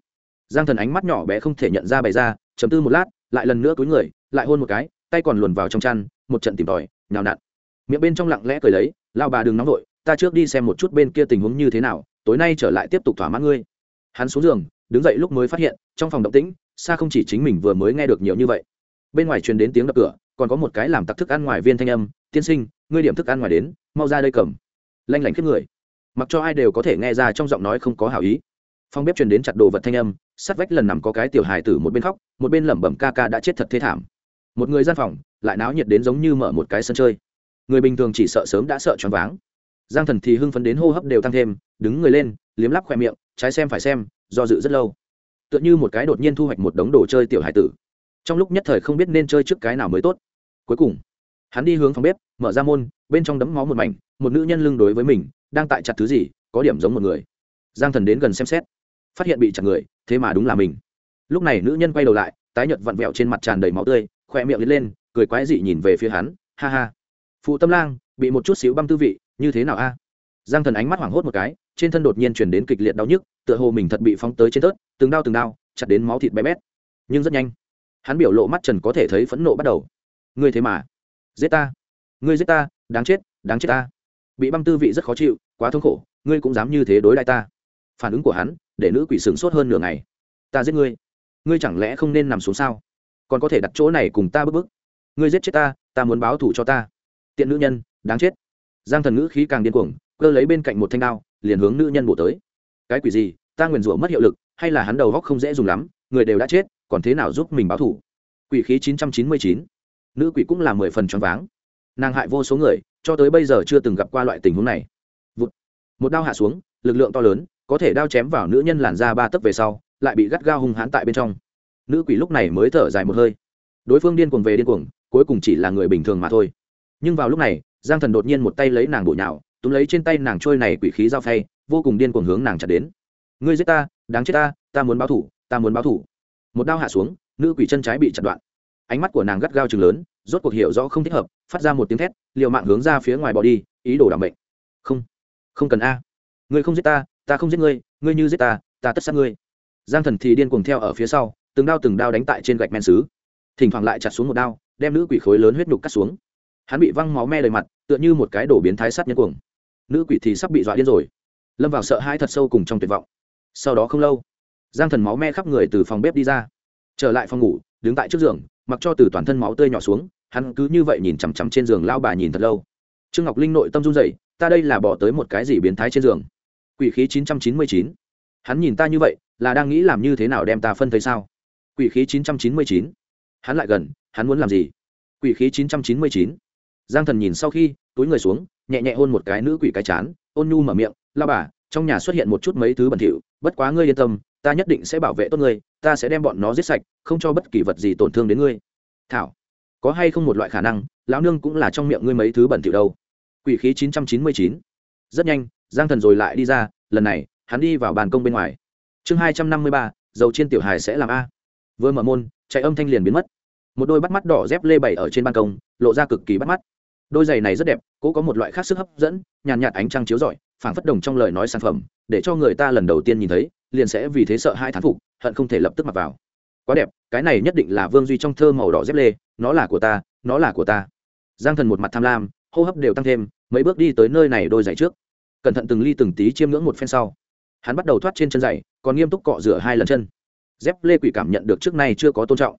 giang thần ánh mắt nhỏ bé không thể nhận ra bày ra chấm tư một lát, lại lần nữa túi người, lại hôn một cái, tay còn luồn vào trong chăn, một trận tìm tòi, nhào nặn. Miệng bên trong lặng lẽ cười lấy lao bà đừng nóng vội, ta trước đi xem một chút bên kia tình huống như thế nào, tối nay trở lại tiếp tục thỏa mãn ngươi. Hắn xuống giường, đứng dậy lúc mới phát hiện, trong phòng động tĩnh, xa không chỉ chính mình vừa mới nghe được nhiều như vậy. Bên ngoài truyền đến tiếng đập cửa, còn có một cái làm tặc thức ăn ngoài viên thanh âm, tiên sinh, ngươi điểm thức ăn ngoài đến, mau ra đây cầm. Lanh lảnh khiếp người. Mặc cho ai đều có thể nghe ra trong giọng nói không có hảo ý phong bếp truyền đến chặt đồ vật thanh âm sát vách lần nằm có cái tiểu hài tử một bên khóc, một bên lẩm bẩm ca ca đã chết thật thế thảm. Một người gian phòng, lại náo nhiệt đến giống như mở một cái sân chơi. Người bình thường chỉ sợ sớm đã sợ choáng váng. Giang thần thì hưng phấn đến hô hấp đều tăng thêm, đứng người lên, liếm lắp khoe miệng, trái xem phải xem, do dự rất lâu. Tựa như một cái đột nhiên thu hoạch một đống đồ chơi tiểu hải tử. Trong lúc nhất thời không biết nên chơi trước cái nào mới tốt. Cuối cùng, hắn đi hướng phòng bếp, mở ra môn, bên trong đấm máu một mảnh, một nữ nhân lưng đối với mình, đang tại chặt thứ gì, có điểm giống một người. Giang thần đến gần xem xét phát hiện bị chặt người, thế mà đúng là mình. Lúc này nữ nhân quay đầu lại, tái nhợt vặn vẹo trên mặt tràn đầy máu tươi khoe miệng lên lên, cười quái dị nhìn về phía hắn, ha ha. Phụ tâm lang, bị một chút xíu băm tư vị, như thế nào a? Giang thần ánh mắt hoảng hốt một cái, trên thân đột nhiên chuyển đến kịch liệt đau nhức, tựa hồ mình thật bị phóng tới trên tớt, từng đau từng đau, chặt đến máu thịt bé bét. Nhưng rất nhanh, hắn biểu lộ mắt trần có thể thấy phẫn nộ bắt đầu. Ngươi thế mà, giết ta. Ngươi giết ta, đáng chết đáng chết ta. Bị băm tư vị rất khó chịu, quá thống khổ, ngươi cũng dám như thế đối lại ta phản ứng của hắn, để nữ quỷ sửng sốt hơn nửa ngày. Ta giết ngươi. Ngươi chẳng lẽ không nên nằm xuống sao? Còn có thể đặt chỗ này cùng ta bức bức ngươi giết chết ta ta muốn báo thù cho ta. Tiện nữ nhân, đáng chết. Giang thần ngữ khí càng điên cuồng, cơ lấy bên cạnh một thanh đao, liền hướng nữ nhân bổ tới. Cái quỷ gì? Ta nguyền rủa mất hiệu lực, hay là hắn đầu góc không dễ dùng lắm, người đều đã chết, còn thế nào giúp mình báo thù? Quỷ khí chín trăm chín mươi chín. Nữ quỷ cũng là mười phần choáng váng. Nàng hại vô số người, cho tới bây giờ chưa từng gặp qua loại tình huống này. Vụt. một đao hạ xuống, lực lượng to lớn có thể đao chém vào nữ nhân làn ra ba tấc về sau, lại bị gắt gao hung hãn tại bên trong. Nữ quỷ lúc này mới thở dài một hơi. Đối phương điên cuồng về điên cuồng, cuối cùng chỉ là người bình thường mà thôi. Nhưng vào lúc này, giang thần đột nhiên một tay lấy nàng bụi nhạo túm lấy trên tay nàng trôi này quỷ khí dao phay, vô cùng điên cuồng hướng nàng chặt đến. Ngươi giết ta, đáng chết ta ta muốn báo thủ, ta muốn báo thủ. Một đao hạ xuống, nữ quỷ chân trái bị chặt đoạn. Ánh mắt của nàng gắt gao chừng lớn, rốt cuộc hiểu rõ không thích hợp, phát ra một tiếng thét, liều mạng hướng ra phía ngoài bỏ đi, ý đồ đảm bệnh. Không không cần a. Ngươi không giết ta ta không giết ngươi ngươi như giết ta ta tất sát ngươi. Giang thần thì điên cuồng theo ở phía sau, từng đao từng đao đánh tại trên gạch men xứ. Thỉnh thoảng lại chặt xuống một đao, đem nữ quỷ khối lớn huyết nhục cắt xuống. Hắn bị văng máu me đầy mặt, tựa như một cái đổ biến thái sát nhân cuồng. Nữ quỷ thì sắp bị dọa điên rồi. Lâm vào sợ hãi thật sâu cùng trong tuyệt vọng. Sau đó không lâu, giang thần máu me khắp người từ phòng bếp đi ra. Trở lại phòng ngủ, đứng tại trước giường, mặc cho từ toàn thân máu tươi nhỏ xuống, hắn cứ như vậy nhìn chằm chằm trên giường lao bà nhìn thật lâu. Trương ngọc linh nội tâm run dậy ta đây là bỏ tới một cái gì biến thái trên giường? Quỷ khí chín trăm chín mươi chín. Hắn nhìn ta như vậy, là đang nghĩ làm như thế nào đem ta phân thấy sao? Quỷ khí chín trăm chín mươi chín. Hắn lại gần, hắn muốn làm gì? Quỷ khí chín trăm chín mươi chín. Giang thần nhìn sau khi, túi người xuống, nhẹ nhẹ hôn một cái nữ quỷ cái chán, ôn nhu mở miệng lao bà, trong nhà xuất hiện một chút mấy thứ bẩn thỉu, bất quá ngươi yên tâm, ta nhất định sẽ bảo vệ tốt ngươi, ta sẽ đem bọn nó giết sạch, không cho bất kỳ vật gì tổn thương đến ngươi. Thảo, có hay không một loại khả năng, lão nương cũng là trong miệng ngươi mấy thứ bẩn thỉu đâu? Quỷ khí chín trăm chín mươi chín. Rất nhanh giang thần rồi lại đi ra, lần này, hắn đi vào bàn công bên ngoài. Chương hai trăm năm mươi ba, dầu trên tiểu hài sẽ làm a. Vừa mở môn, chạy âm thanh liền biến mất. Một đôi bắt mắt đỏ dép lê bày ở trên ban công, lộ ra cực kỳ bắt mắt. Đôi giày này rất đẹp, cố có một loại khác sức hấp dẫn, nhàn nhạt ánh trăng chiếu rọi, phảng phất đồng trong lời nói sản phẩm, để cho người ta lần đầu tiên nhìn thấy, liền sẽ vì thế sợ hai thán phục, hận không thể lập tức mặc vào. Quá đẹp, cái này nhất định là vương duy trong thơ màu đỏ dép lê, nó là của ta, nó là của ta. Giang thần một mặt tham lam, hô hấp đều tăng thêm, mấy bước đi tới nơi này đôi giày trước cẩn thận từng ly từng tí chiêm ngưỡng một phen sau. Hắn bắt đầu thoát trên chân giày, còn nghiêm túc cọ rửa hai lần chân. Dép lê quỷ cảm nhận được trước nay chưa có tôn trọng.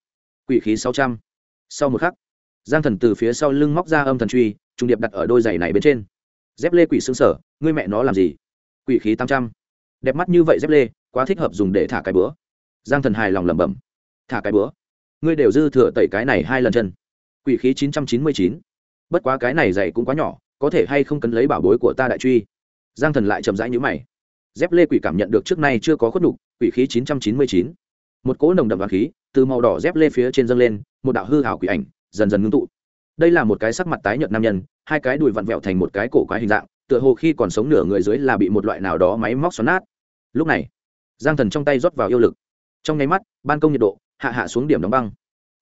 Quỷ khí sáu trăm. Sau một khắc, giang thần từ phía sau lưng móc ra âm thần truy trung điệp đặt ở đôi giày này bên trên. Dép lê quỷ xương sở ngươi mẹ nó làm gì? Quỷ khí tám trăm. Đẹp mắt như vậy dép lê, quá thích hợp dùng để thả cái bữa. Giang thần hài lòng lẩm bẩm, thả cái bữa? Ngươi đều dư thừa tẩy cái này hai lần chân. Quỷ khí chín trăm chín mươi chín. Bất quá cái này dày cũng quá nhỏ, có thể hay không cấn lấy bảo bối của ta đại truy? Giang thần lại chậm rãi nhữ mày. Dép lê quỷ cảm nhận được trước nay chưa có khuất đục quỷ khí chín trăm chín mươi chín. Một cỗ nồng đậm và khí từ màu đỏ dép lê phía trên dâng lên, một đạo hư hảo quỷ ảnh dần dần ngưng tụ. Đây là một cái sắc mặt tái nhợt nam nhân, hai cái đùi vặn vẹo thành một cái cổ quái hình dạng, tựa hồ khi còn sống nửa người dưới là bị một loại nào đó máy móc xoắn nát. Lúc này, giang thần trong tay rót vào yêu lực. Trong nháy mắt, ban công nhiệt độ hạ hạ xuống điểm đóng băng.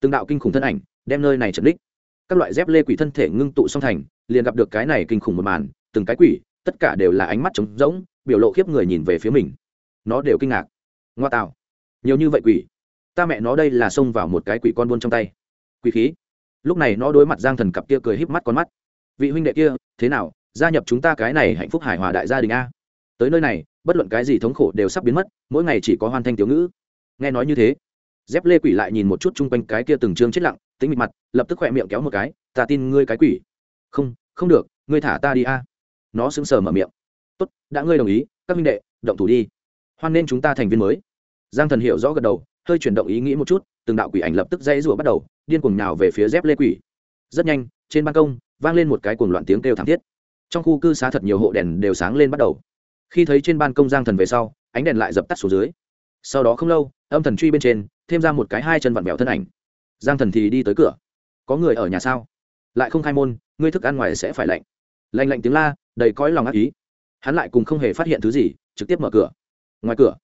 Từng đạo kinh khủng thân ảnh đem nơi này chật đích các loại dép lê quỷ thân thể ngưng tụ song thành, liền gặp được cái này kinh khủng một màn, từng cái quỷ tất cả đều là ánh mắt trống rỗng, biểu lộ khiếp người nhìn về phía mình. Nó đều kinh ngạc. Ngoa tạo. Nhiều như vậy quỷ. Ta mẹ nó đây là xông vào một cái quỷ con buôn trong tay. Quỷ khí. Lúc này nó đối mặt giang thần cặp kia cười híp mắt con mắt. Vị huynh đệ kia, thế nào? Gia nhập chúng ta cái này hạnh phúc hài hòa đại gia đình a. Tới nơi này, bất luận cái gì thống khổ đều sắp biến mất, mỗi ngày chỉ có hoàn thanh tiểu ngữ. Nghe nói như thế, dép lê quỷ lại nhìn một chút chung quanh cái kia từng chương chết lặng, tính mịt mặt, lập tức khỏe miệng kéo một cái, ta tin ngươi cái quỷ. Không không được, ngươi thả ta đi a nó sững sờ mở miệng. Tốt, đã ngươi đồng ý, các minh đệ, động thủ đi. Hoan nên chúng ta thành viên mới. Giang thần hiểu rõ gật đầu, hơi chuyển động ý nghĩ một chút, từng đạo quỷ ảnh lập tức dãy rủa bắt đầu, điên cuồng nhào về phía dép lê quỷ. Rất nhanh, trên ban công, vang lên một cái cuồng loạn tiếng kêu thảm thiết. Trong khu cư xá thật nhiều hộ đèn đều sáng lên bắt đầu. Khi thấy trên ban công giang thần về sau, ánh đèn lại dập tắt xuống dưới. Sau đó không lâu, âm thần truy bên trên, thêm ra một cái hai chân vặn vẹo thân ảnh. Giang thần thì đi tới cửa. Có người ở nhà sao? Lại không khai môn, ngươi thức ăn ngoài sẽ phải lạnh. Lạnh lạnh tiếng la đầy cõi lòng ác ý. Hắn lại cùng không hề phát hiện thứ gì, trực tiếp mở cửa. Ngoài cửa,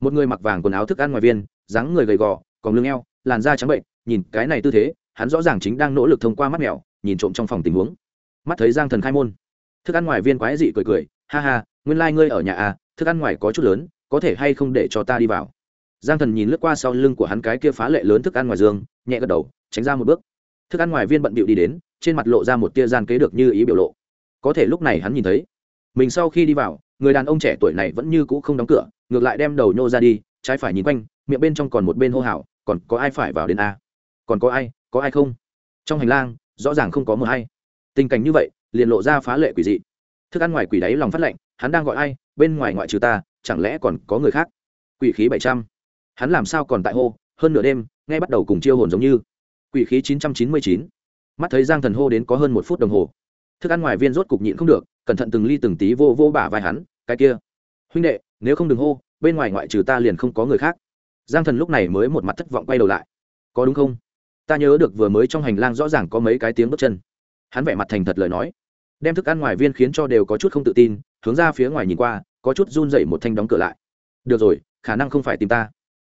một người mặc vàng quần áo thức ăn ngoài viên, dáng người gầy gò, còn lưng eo, làn da trắng bệnh, nhìn cái này tư thế, hắn rõ ràng chính đang nỗ lực thông qua mắt mèo, nhìn trộm trong phòng tình huống. Mắt thấy giang thần khai môn. Thức ăn ngoài viên quái dị cười cười, ha ha, nguyên lai、like、ngươi ở nhà à thức ăn ngoài có chút lớn, có thể hay không để cho ta đi vào? Giang thần nhìn lướt qua sau lưng của hắn cái kia phá lệ lớn thức ăn ngoài giường, nhẹ gật đầu, tránh ra một bước. Thức ăn ngoài viên bận bịu đi đến, trên mặt lộ ra một tia gian kế được như ý biểu lộ có thể lúc này hắn nhìn thấy. Mình sau khi đi vào, người đàn ông trẻ tuổi này vẫn như cũ không đóng cửa, ngược lại đem đầu nhô ra đi, trái phải nhìn quanh, miệng bên trong còn một bên hô hào, còn có ai phải vào đến a? Còn có ai có ai không? Trong hành lang, rõ ràng không có mờ hay. Tình cảnh như vậy, liền lộ ra phá lệ quỷ dị. Thức ăn ngoài quỷ đáy lòng phát lệnh hắn đang gọi ai, bên ngoài ngoại trừ ta, chẳng lẽ còn có người khác? Quỷ khí bảy trăm. Hắn làm sao còn tại hô, hơn nửa đêm, ngay bắt đầu cùng chiêu hồn giống như. Quỷ khí chín trăm chín mươi chín. Mắt thấy giang thần hô đến có hơn một phút đồng hồ thức ăn ngoài viên rốt cục nhịn không được, cẩn thận từng ly từng tí vô vô bả vai hắn, cái kia, huynh đệ, nếu không đừng hô, bên ngoài ngoại trừ ta liền không có người khác. Giang thần lúc này mới một mặt thất vọng quay đầu lại. Có đúng không? Ta nhớ được vừa mới trong hành lang rõ ràng có mấy cái tiếng bước chân. Hắn vẻ mặt thành thật lời nói. Đem thức ăn ngoài viên khiến cho đều có chút không tự tin, hướng ra phía ngoài nhìn qua, có chút run dậy một thanh đóng cửa lại. Được rồi, khả năng không phải tìm ta.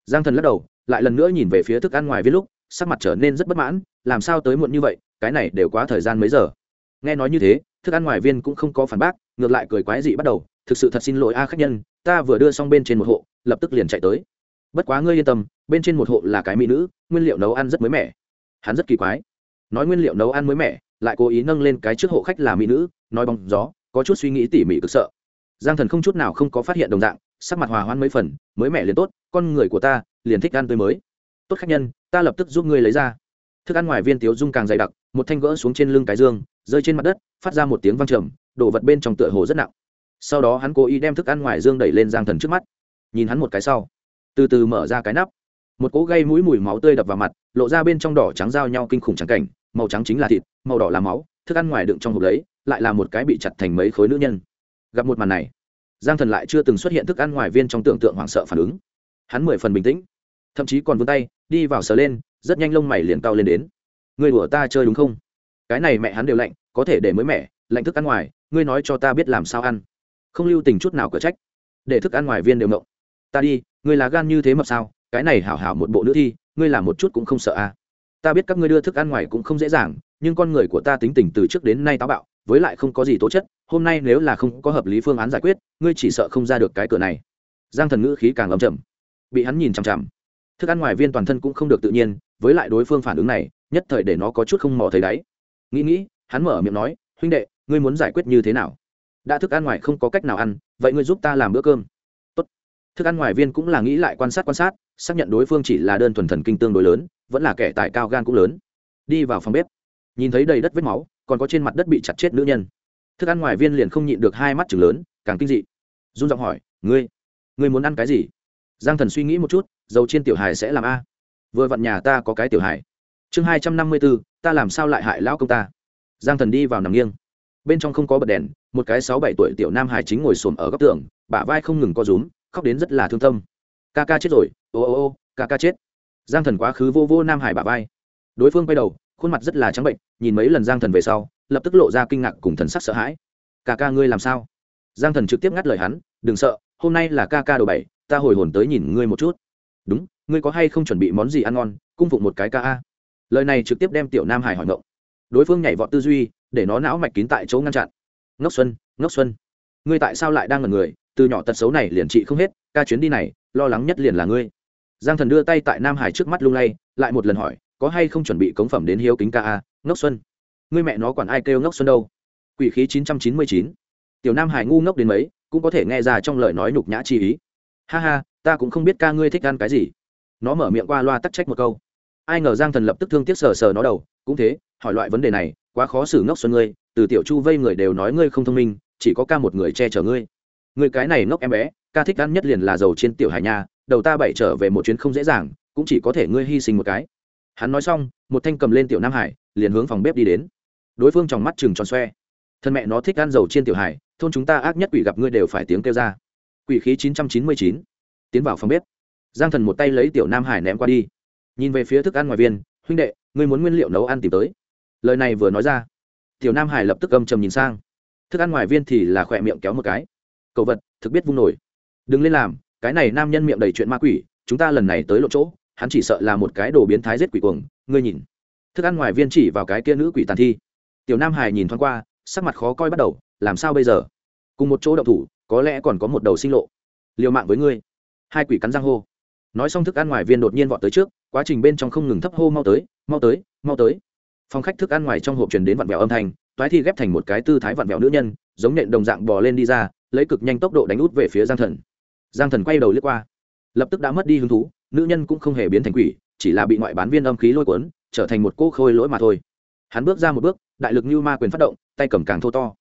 Giang thần lắc đầu, lại lần nữa nhìn về phía thức ăn ngoài viên lúc, sắc mặt trở nên rất bất mãn, làm sao tới muộn như vậy? Cái này đều quá thời gian mấy giờ? Nghe nói như thế, thức ăn ngoài viên cũng không có phản bác, ngược lại cười quái dị bắt đầu, thực sự thật xin lỗi a khách nhân, ta vừa đưa xong bên trên một hộ, lập tức liền chạy tới. Bất quá ngươi yên tâm, bên trên một hộ là cái mỹ nữ, nguyên liệu nấu ăn rất mới mẻ. Hắn rất kỳ quái. Nói nguyên liệu nấu ăn mới mẻ, lại cố ý nâng lên cái trước hộ khách là mỹ nữ, nói bóng gió, có chút suy nghĩ tỉ mỉ cực sợ. Giang thần không chút nào không có phát hiện đồng dạng, sắc mặt hòa hoan mấy phần, mới mẻ liền tốt, con người của ta liền thích ăn tươi mới. Tốt khách nhân, ta lập tức giúp ngươi lấy ra thức ăn ngoài viên tiếu dung càng dày đặc, một thanh gỡ xuống trên lưng cái dương, rơi trên mặt đất, phát ra một tiếng văng trầm đổ vật bên trong tựa hồ rất nặng. Sau đó hắn cố ý đem thức ăn ngoài dương đẩy lên giang thần trước mắt. Nhìn hắn một cái sau, từ từ mở ra cái nắp. Một cỗ gây mũi mùi máu tươi đập vào mặt, lộ ra bên trong đỏ trắng giao nhau kinh khủng trắng cảnh, màu trắng chính là thịt, màu đỏ là máu, thức ăn ngoài đựng trong hộp lấy, lại là một cái bị chặt thành mấy khối nữ nhân. Gặp một màn này, giang thần lại chưa từng xuất hiện thức ăn ngoài viên trong tưởng tượng hoảng sợ phản ứng. Hắn mười phần bình tĩnh thậm chí còn vươn tay, đi vào sờ lên, rất nhanh lông mày liền cao lên đến. Người đùa ta chơi đúng không? Cái này mẹ hắn đều lạnh, có thể để mới mẻ, lạnh thức ăn ngoài, ngươi nói cho ta biết làm sao ăn. Không lưu tình chút nào cở trách. Để thức ăn ngoài viên đều mộng ta đi, ngươi là gan như thế mập sao? Cái này hảo hảo một bộ nữ thi, ngươi làm một chút cũng không sợ à? Ta biết các ngươi đưa thức ăn ngoài cũng không dễ dàng, nhưng con người của ta tính tình từ trước đến nay táo bạo, với lại không có gì tố chất, hôm nay nếu là không có hợp lý phương án giải quyết, ngươi chỉ sợ không ra được cái cửa này. Giang thần ngữ khí càng ấm chầm bị hắn nhìn chằm chằm thức ăn ngoài viên toàn thân cũng không được tự nhiên, với lại đối phương phản ứng này, nhất thời để nó có chút không mò thấy đáy. Nghĩ nghĩ, hắn mở miệng nói, huynh đệ, ngươi muốn giải quyết như thế nào? Đã thức ăn ngoài không có cách nào ăn, vậy ngươi giúp ta làm bữa cơm. Tốt. thức ăn ngoài viên cũng là nghĩ lại quan sát quan sát, xác nhận đối phương chỉ là đơn thuần thần kinh tương đối lớn, vẫn là kẻ tài cao gan cũng lớn. Đi vào phòng bếp, nhìn thấy đầy đất vết máu, còn có trên mặt đất bị chặt chết nữ nhân. Thức ăn ngoài viên liền không nhịn được hai mắt chừng lớn, càng kinh dị. Run giọng hỏi, ngươi ngươi muốn ăn cái gì? Giang thần suy nghĩ một chút dầu chiên tiểu hài sẽ làm a. Vừa vặn nhà ta có cái tiểu hài. Chương hai trăm năm mươi bốn ta làm sao lại hại lão công ta? Giang thần đi vào nằm nghiêng. Bên trong không có bật đèn, một cái sáu bảy tuổi tiểu nam hải chính ngồi xổm ở góc tường, bả vai không ngừng co rúm, khóc đến rất là thương tâm. Ca ca chết rồi, ô ô ô, ca ca chết. Giang thần quá khứ vô vô nam hải bả vai. Đối phương quay đầu, khuôn mặt rất là trắng bệnh, nhìn mấy lần giang thần về sau, lập tức lộ ra kinh ngạc cùng thần sắc sợ hãi. Ca ca ngươi làm sao? Giang thần trực tiếp ngắt lời hắn, đừng sợ, hôm nay là ca ca đồ bảy, ta hồi hồn tới nhìn ngươi một chút đúng, ngươi có hay không chuẩn bị món gì ăn ngon, cung phụng một cái ca a. Lời này trực tiếp đem tiểu nam hải hỏi ngộng. Đối phương nhảy vọt tư duy, để nó não mạch kín tại chỗ ngăn chặn. Ngốc xuân ngốc xuân, ngươi tại sao lại đang ngần người? Từ nhỏ tật xấu này liền trị không hết, ca chuyến đi này, lo lắng nhất liền là ngươi. Giang thần đưa tay tại nam hải trước mắt lung lay, lại một lần hỏi, có hay không chuẩn bị cống phẩm đến hiếu kính ca a? Ngốc xuân, ngươi mẹ nó quản ai kêu ngốc xuân đâu? Quỷ khí chín trăm chín mươi chín. Tiểu nam hải ngu ngốc đến mấy, cũng có thể nghe ra trong lời nói nhục nhã chi ý. Ha ha ta cũng không biết ca ngươi thích ăn cái gì. Nó mở miệng qua loa tắc trách một câu. Ai ngờ giang thần lập tức thương tiếc sờ sờ nó đầu, cũng thế, hỏi loại vấn đề này, quá khó xử ngốc xuân ngươi, từ tiểu chu vây người đều nói ngươi không thông minh, chỉ có ca một người che chở ngươi. Người cái này ngốc em bé, ca thích ăn nhất liền là dầu trên tiểu hải nha, đầu ta bảy trở về một chuyến không dễ dàng, cũng chỉ có thể ngươi hy sinh một cái. Hắn nói xong, một thanh cầm lên tiểu nam hải, liền hướng phòng bếp đi đến. Đối phương trong mắt chừng tròn xoe. Thân mẹ nó thích ăn dầu trên tiểu hải, thôn chúng ta ác nhất quỷ gặp ngươi đều phải tiếng kêu ra. Quỷ khí chín trăm chín mươi chín tiến vào phòng bếp. Giang thần một tay lấy tiểu nam hải ném qua đi. Nhìn về phía thức ăn ngoài viên, huynh đệ, ngươi muốn nguyên liệu nấu ăn tìm tới. Lời này vừa nói ra, tiểu nam hải lập tức âm trầm nhìn sang. Thức ăn ngoài viên thì là khỏe miệng kéo một cái. Cậu vật, thực biết vung nổi. Đừng lên làm, cái này nam nhân miệng đầy chuyện ma quỷ, chúng ta lần này tới lộ chỗ, hắn chỉ sợ là một cái đồ biến thái giết quỷ cuồng, ngươi nhìn. Thức ăn ngoài viên chỉ vào cái kia nữ quỷ tàn thi. Tiểu nam hải nhìn thoáng qua, sắc mặt khó coi bắt đầu, làm sao bây giờ? Cùng một chỗ đậu thủ, có lẽ còn có một đầu sinh lộ. Liều mạng với ngươi hai quỷ cắn răng hô. Nói xong thức ăn ngoài viên đột nhiên vọt tới trước, quá trình bên trong không ngừng thấp hô mau tới mau tới mau tới. Phòng khách thức ăn ngoài trong hộp truyền đến vặn vẹo âm thanh, toái thi ghép thành một cái tư thái vặn vẹo nữ nhân, giống nện đồng dạng bò lên đi ra, lấy cực nhanh tốc độ đánh út về phía giang thần. Giang thần quay đầu lướt qua, lập tức đã mất đi hứng thú, nữ nhân cũng không hề biến thành quỷ, chỉ là bị ngoại bán viên âm khí lôi cuốn, trở thành một cô khôi lỗi mà thôi. Hắn bước ra một bước, đại lực như ma quyền phát động, tay cầm càng thô to.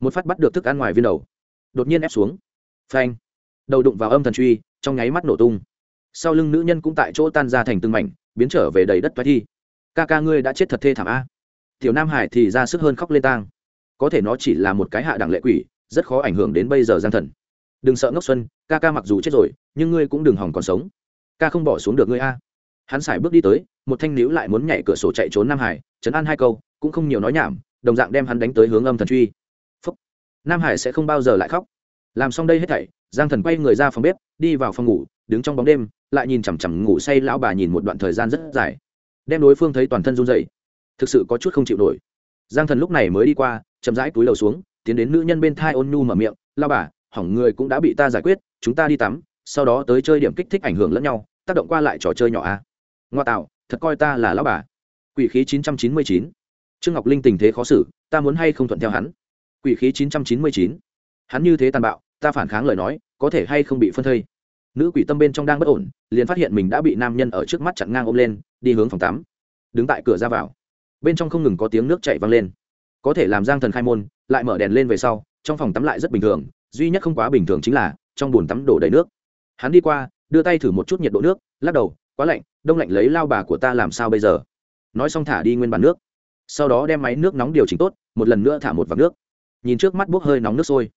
Một phát bắt được thức ăn ngoài viên đầu, đột nhiên ép xuống. Phanh. Đầu đụng vào âm thần truy trong nháy mắt nổ tung. Sau lưng nữ nhân cũng tại chỗ tan ra thành từng mảnh, biến trở về đầy đất toái thi. Ca ca ngươi đã chết thật thê thảm a. Tiểu nam hải thì ra sức hơn khóc lên tang. Có thể nó chỉ là một cái hạ đẳng lệ quỷ, rất khó ảnh hưởng đến bây giờ giang thần. Đừng sợ ngốc xuân, ca ca mặc dù chết rồi, nhưng ngươi cũng đừng hỏng còn sống. Ca không bỏ xuống được ngươi a. Hắn xài bước đi tới, một thanh níu lại muốn nhảy cửa sổ chạy trốn nam hải chấn an hai câu, cũng không nhiều nói nhảm, đồng dạng đem hắn đánh tới hướng âm thần truy. Phúc. nam hải sẽ không bao giờ lại khóc làm xong đây hết thảy, giang thần quay người ra phòng bếp, đi vào phòng ngủ, đứng trong bóng đêm, lại nhìn chằm chằm ngủ say lão bà nhìn một đoạn thời gian rất dài. Đem đối phương thấy toàn thân run dậy thực sự có chút không chịu nổi. Giang thần lúc này mới đi qua, chậm rãi túi đầu xuống, tiến đến nữ nhân bên thai ôn nhu mở miệng lao bà, hỏng người cũng đã bị ta giải quyết, chúng ta đi tắm, sau đó tới chơi điểm kích thích ảnh hưởng lẫn nhau, tác động qua lại trò chơi nhỏ a. Ngoa tạo, thật coi ta là lao bà. Quỷ khí chín trăm chín mươi chín. Trương ngọc linh tình thế khó xử, ta muốn hay không thuận theo hắn? Quỷ khí chín trăm chín mươi chín. Hắn như thế tàn bạo ta phản kháng lời nói, có thể hay không bị phân thây? Nữ quỷ tâm bên trong đang bất ổn, liền phát hiện mình đã bị nam nhân ở trước mắt chặn ngang ôm lên, đi hướng phòng tắm. Đứng tại cửa ra vào, bên trong không ngừng có tiếng nước chạy văng lên. Có thể làm giang thần khai môn, lại mở đèn lên về sau, trong phòng tắm lại rất bình thường, duy nhất không quá bình thường chính là trong bồn tắm đổ đầy nước. Hắn đi qua, đưa tay thử một chút nhiệt độ nước, lắc đầu, quá lạnh, đông lạnh lấy lao bà của ta làm sao bây giờ? Nói xong thả đi nguyên bản nước. Sau đó đem máy nước nóng điều chỉnh tốt, một lần nữa thả một vạc nước. Nhìn trước mắt bốc hơi nóng nước sôi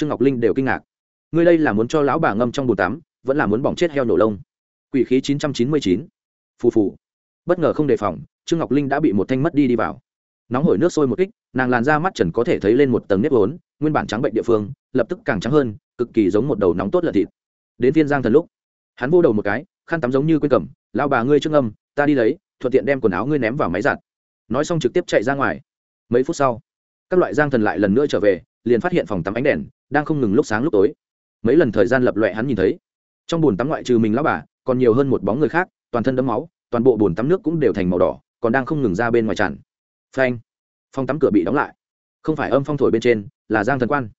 trương ngọc linh đều kinh ngạc. Ngươi đây là muốn cho lão bà ngâm trong bồn tắm, vẫn là muốn bỏng chết heo nổ lông. Quỷ khí chín trăm chín mươi chín. Phù phù. Bất ngờ không đề phòng, trương ngọc linh đã bị một thanh mất đi đi vào. Nóng hổi nước sôi một kích, nàng làn ra mắt trần có thể thấy lên một tầng nếp vốn, nguyên bản trắng bệnh địa phương, lập tức càng trắng hơn, cực kỳ giống một đầu nóng tốt lợn thịt. Đến phiên giang thần lúc, hắn vô đầu một cái, khăn tắm giống như quên cầm lao bà ngươi trước âm ta đi lấy, thuận tiện đem quần áo ngươi ném vào máy giặt. Nói xong trực tiếp chạy ra ngoài. Mấy phút sau, các loại giang thần lại lần nữa trở về liền phát hiện phòng tắm ánh đèn đang không ngừng lúc sáng lúc tối. Mấy lần thời gian lập loẹ hắn nhìn thấy, trong bồn tắm ngoại trừ mình lão bà, còn nhiều hơn một bóng người khác, toàn thân đấm máu, toàn bộ bồn tắm nước cũng đều thành màu đỏ, còn đang không ngừng ra bên ngoài tràn. Phanh! Phòng tắm cửa bị đóng lại. Không phải âm phong thổi bên trên, là giang thần quan.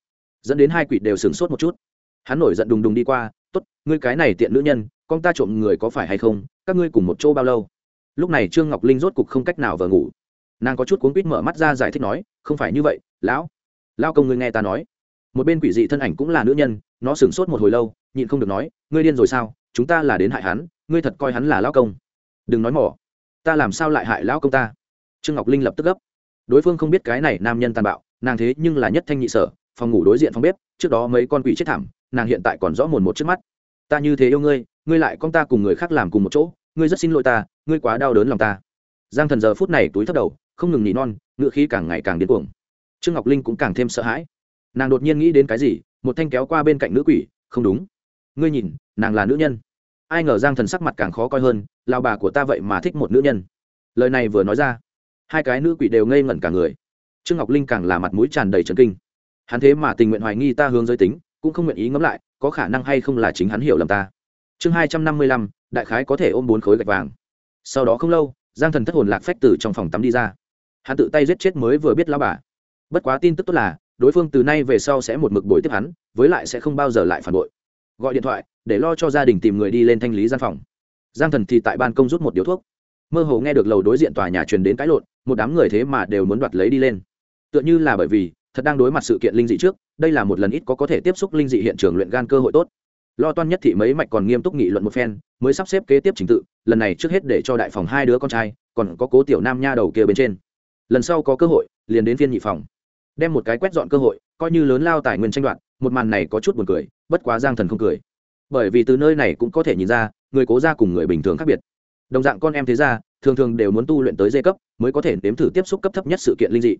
Dẫn đến hai quỷ đều sửng sốt một chút. Hắn nổi giận đùng đùng đi qua, tốt, ngươi cái này tiện nữ nhân, con ta trộm người có phải hay không? Các ngươi cùng một chỗ bao lâu? Lúc này trương ngọc linh rốt cục không cách nào vờ ngủ. Nàng có chút cuốn quýt mở mắt ra giải thích nói, không phải như vậy, lão lao công ngươi nghe ta nói. Một bên quỷ dị thân ảnh cũng là nữ nhân, nó sửng sốt một hồi lâu, nhịn không được nói, ngươi điên rồi sao? Chúng ta là đến hại hắn, ngươi thật coi hắn là lao công. Đừng nói mỏ. Ta làm sao lại hại lão công ta? Trương ngọc linh lập tức gấp. Đối phương không biết cái này nam nhân tàn bạo, nàng thế nhưng là nhất thanh nhị sở, phòng ngủ đối diện phòng bếp, trước đó mấy con quỷ chết thảm, nàng hiện tại còn rõ mồn một trước mắt. Ta như thế yêu ngươi ngươi lại con ta cùng người khác làm cùng một chỗ, ngươi rất xin lỗi ta, ngươi quá đau đớn lòng ta. Giang thần giờ phút này túi thấp đầu, không ngừng nhị non ngựa khí càng ngày càng điên cuồng trương ngọc linh cũng càng thêm sợ hãi. Nàng đột nhiên nghĩ đến cái gì, một thanh kéo qua bên cạnh nữ quỷ, không đúng. Ngươi nhìn, nàng là nữ nhân. Ai ngờ giang thần sắc mặt càng khó coi hơn lao bà của ta vậy mà thích một nữ nhân. Lời này vừa nói ra, hai cái nữ quỷ đều ngây ngẩn cả người. Trương ngọc linh càng là mặt mũi tràn đầy trần kinh. Hắn thế mà tình nguyện hoài nghi ta hướng giới tính, cũng không nguyện ý ngẫm lại, có khả năng hay không là chính hắn hiểu lầm ta. Chương hai trăm năm mươi lăm, đại khái có thể ôm bốn khối gạch vàng. Sau đó không lâu, giang thần thất hồn lạc phách từ trong phòng tắm đi ra. Hắn tự tay giết chết mới vừa biết lao bà bất quá tin tức tốt là, đối phương từ nay về sau sẽ một mực bồi tiếp hắn, với lại sẽ không bao giờ lại phản bội. Gọi điện thoại, để lo cho gia đình tìm người đi lên thanh lý gian phòng. Giang thần thì tại ban công rút một điếu thuốc. Mơ hồ nghe được lầu đối diện tòa nhà truyền đến cãi lộn, một đám người thế mà đều muốn đoạt lấy đi lên. Tựa như là bởi vì, thật đang đối mặt sự kiện linh dị trước, đây là một lần ít có có thể tiếp xúc linh dị hiện trường luyện gan cơ hội tốt. Lo toan nhất thị mấy mạch còn nghiêm túc nghị luận một phen, mới sắp xếp kế tiếp trình tự, lần này trước hết để cho đại phòng hai đứa con trai, còn có cố tiểu nam nha đầu kia bên trên. Lần sau có cơ hội, liền đến phiên nhị phòng đem một cái quét dọn cơ hội, coi như lớn lao tài nguyên tranh đoạt, một màn này có chút buồn cười, bất quá giang thần không cười. Bởi vì từ nơi này cũng có thể nhìn ra, người cố gia cùng người bình thường khác biệt. Đồng dạng con em thế gia, thường thường đều muốn tu luyện tới dây cấp, mới có thể nếm thử tiếp xúc cấp thấp nhất sự kiện linh dị.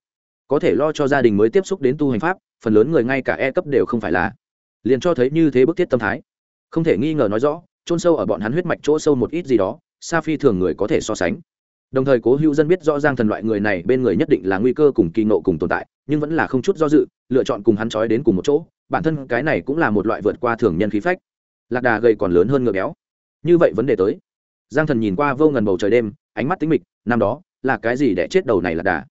Có thể lo cho gia đình mới tiếp xúc đến tu hành pháp, phần lớn người ngay cả e cấp đều không phải là. Liền cho thấy như thế bức thiết tâm thái. Không thể nghi ngờ nói rõ trôn sâu ở bọn hắn huyết mạch chỗ sâu một ít gì đó xa phi thường người có thể so sánh đồng thời cố hữu dân biết rõ ràng thần loại người này bên người nhất định là nguy cơ cùng kỳ nộ cùng tồn tại, nhưng vẫn là không chút do dự, lựa chọn cùng hắn trói đến cùng một chỗ, bản thân cái này cũng là một loại vượt qua thường nhân khí phách. Lạc đà gầy còn lớn hơn ngựa béo. Như vậy vấn đề tới. Giang thần nhìn qua vô ngần bầu trời đêm, ánh mắt tính mịch, năm đó, là cái gì để chết đầu này lạc đà?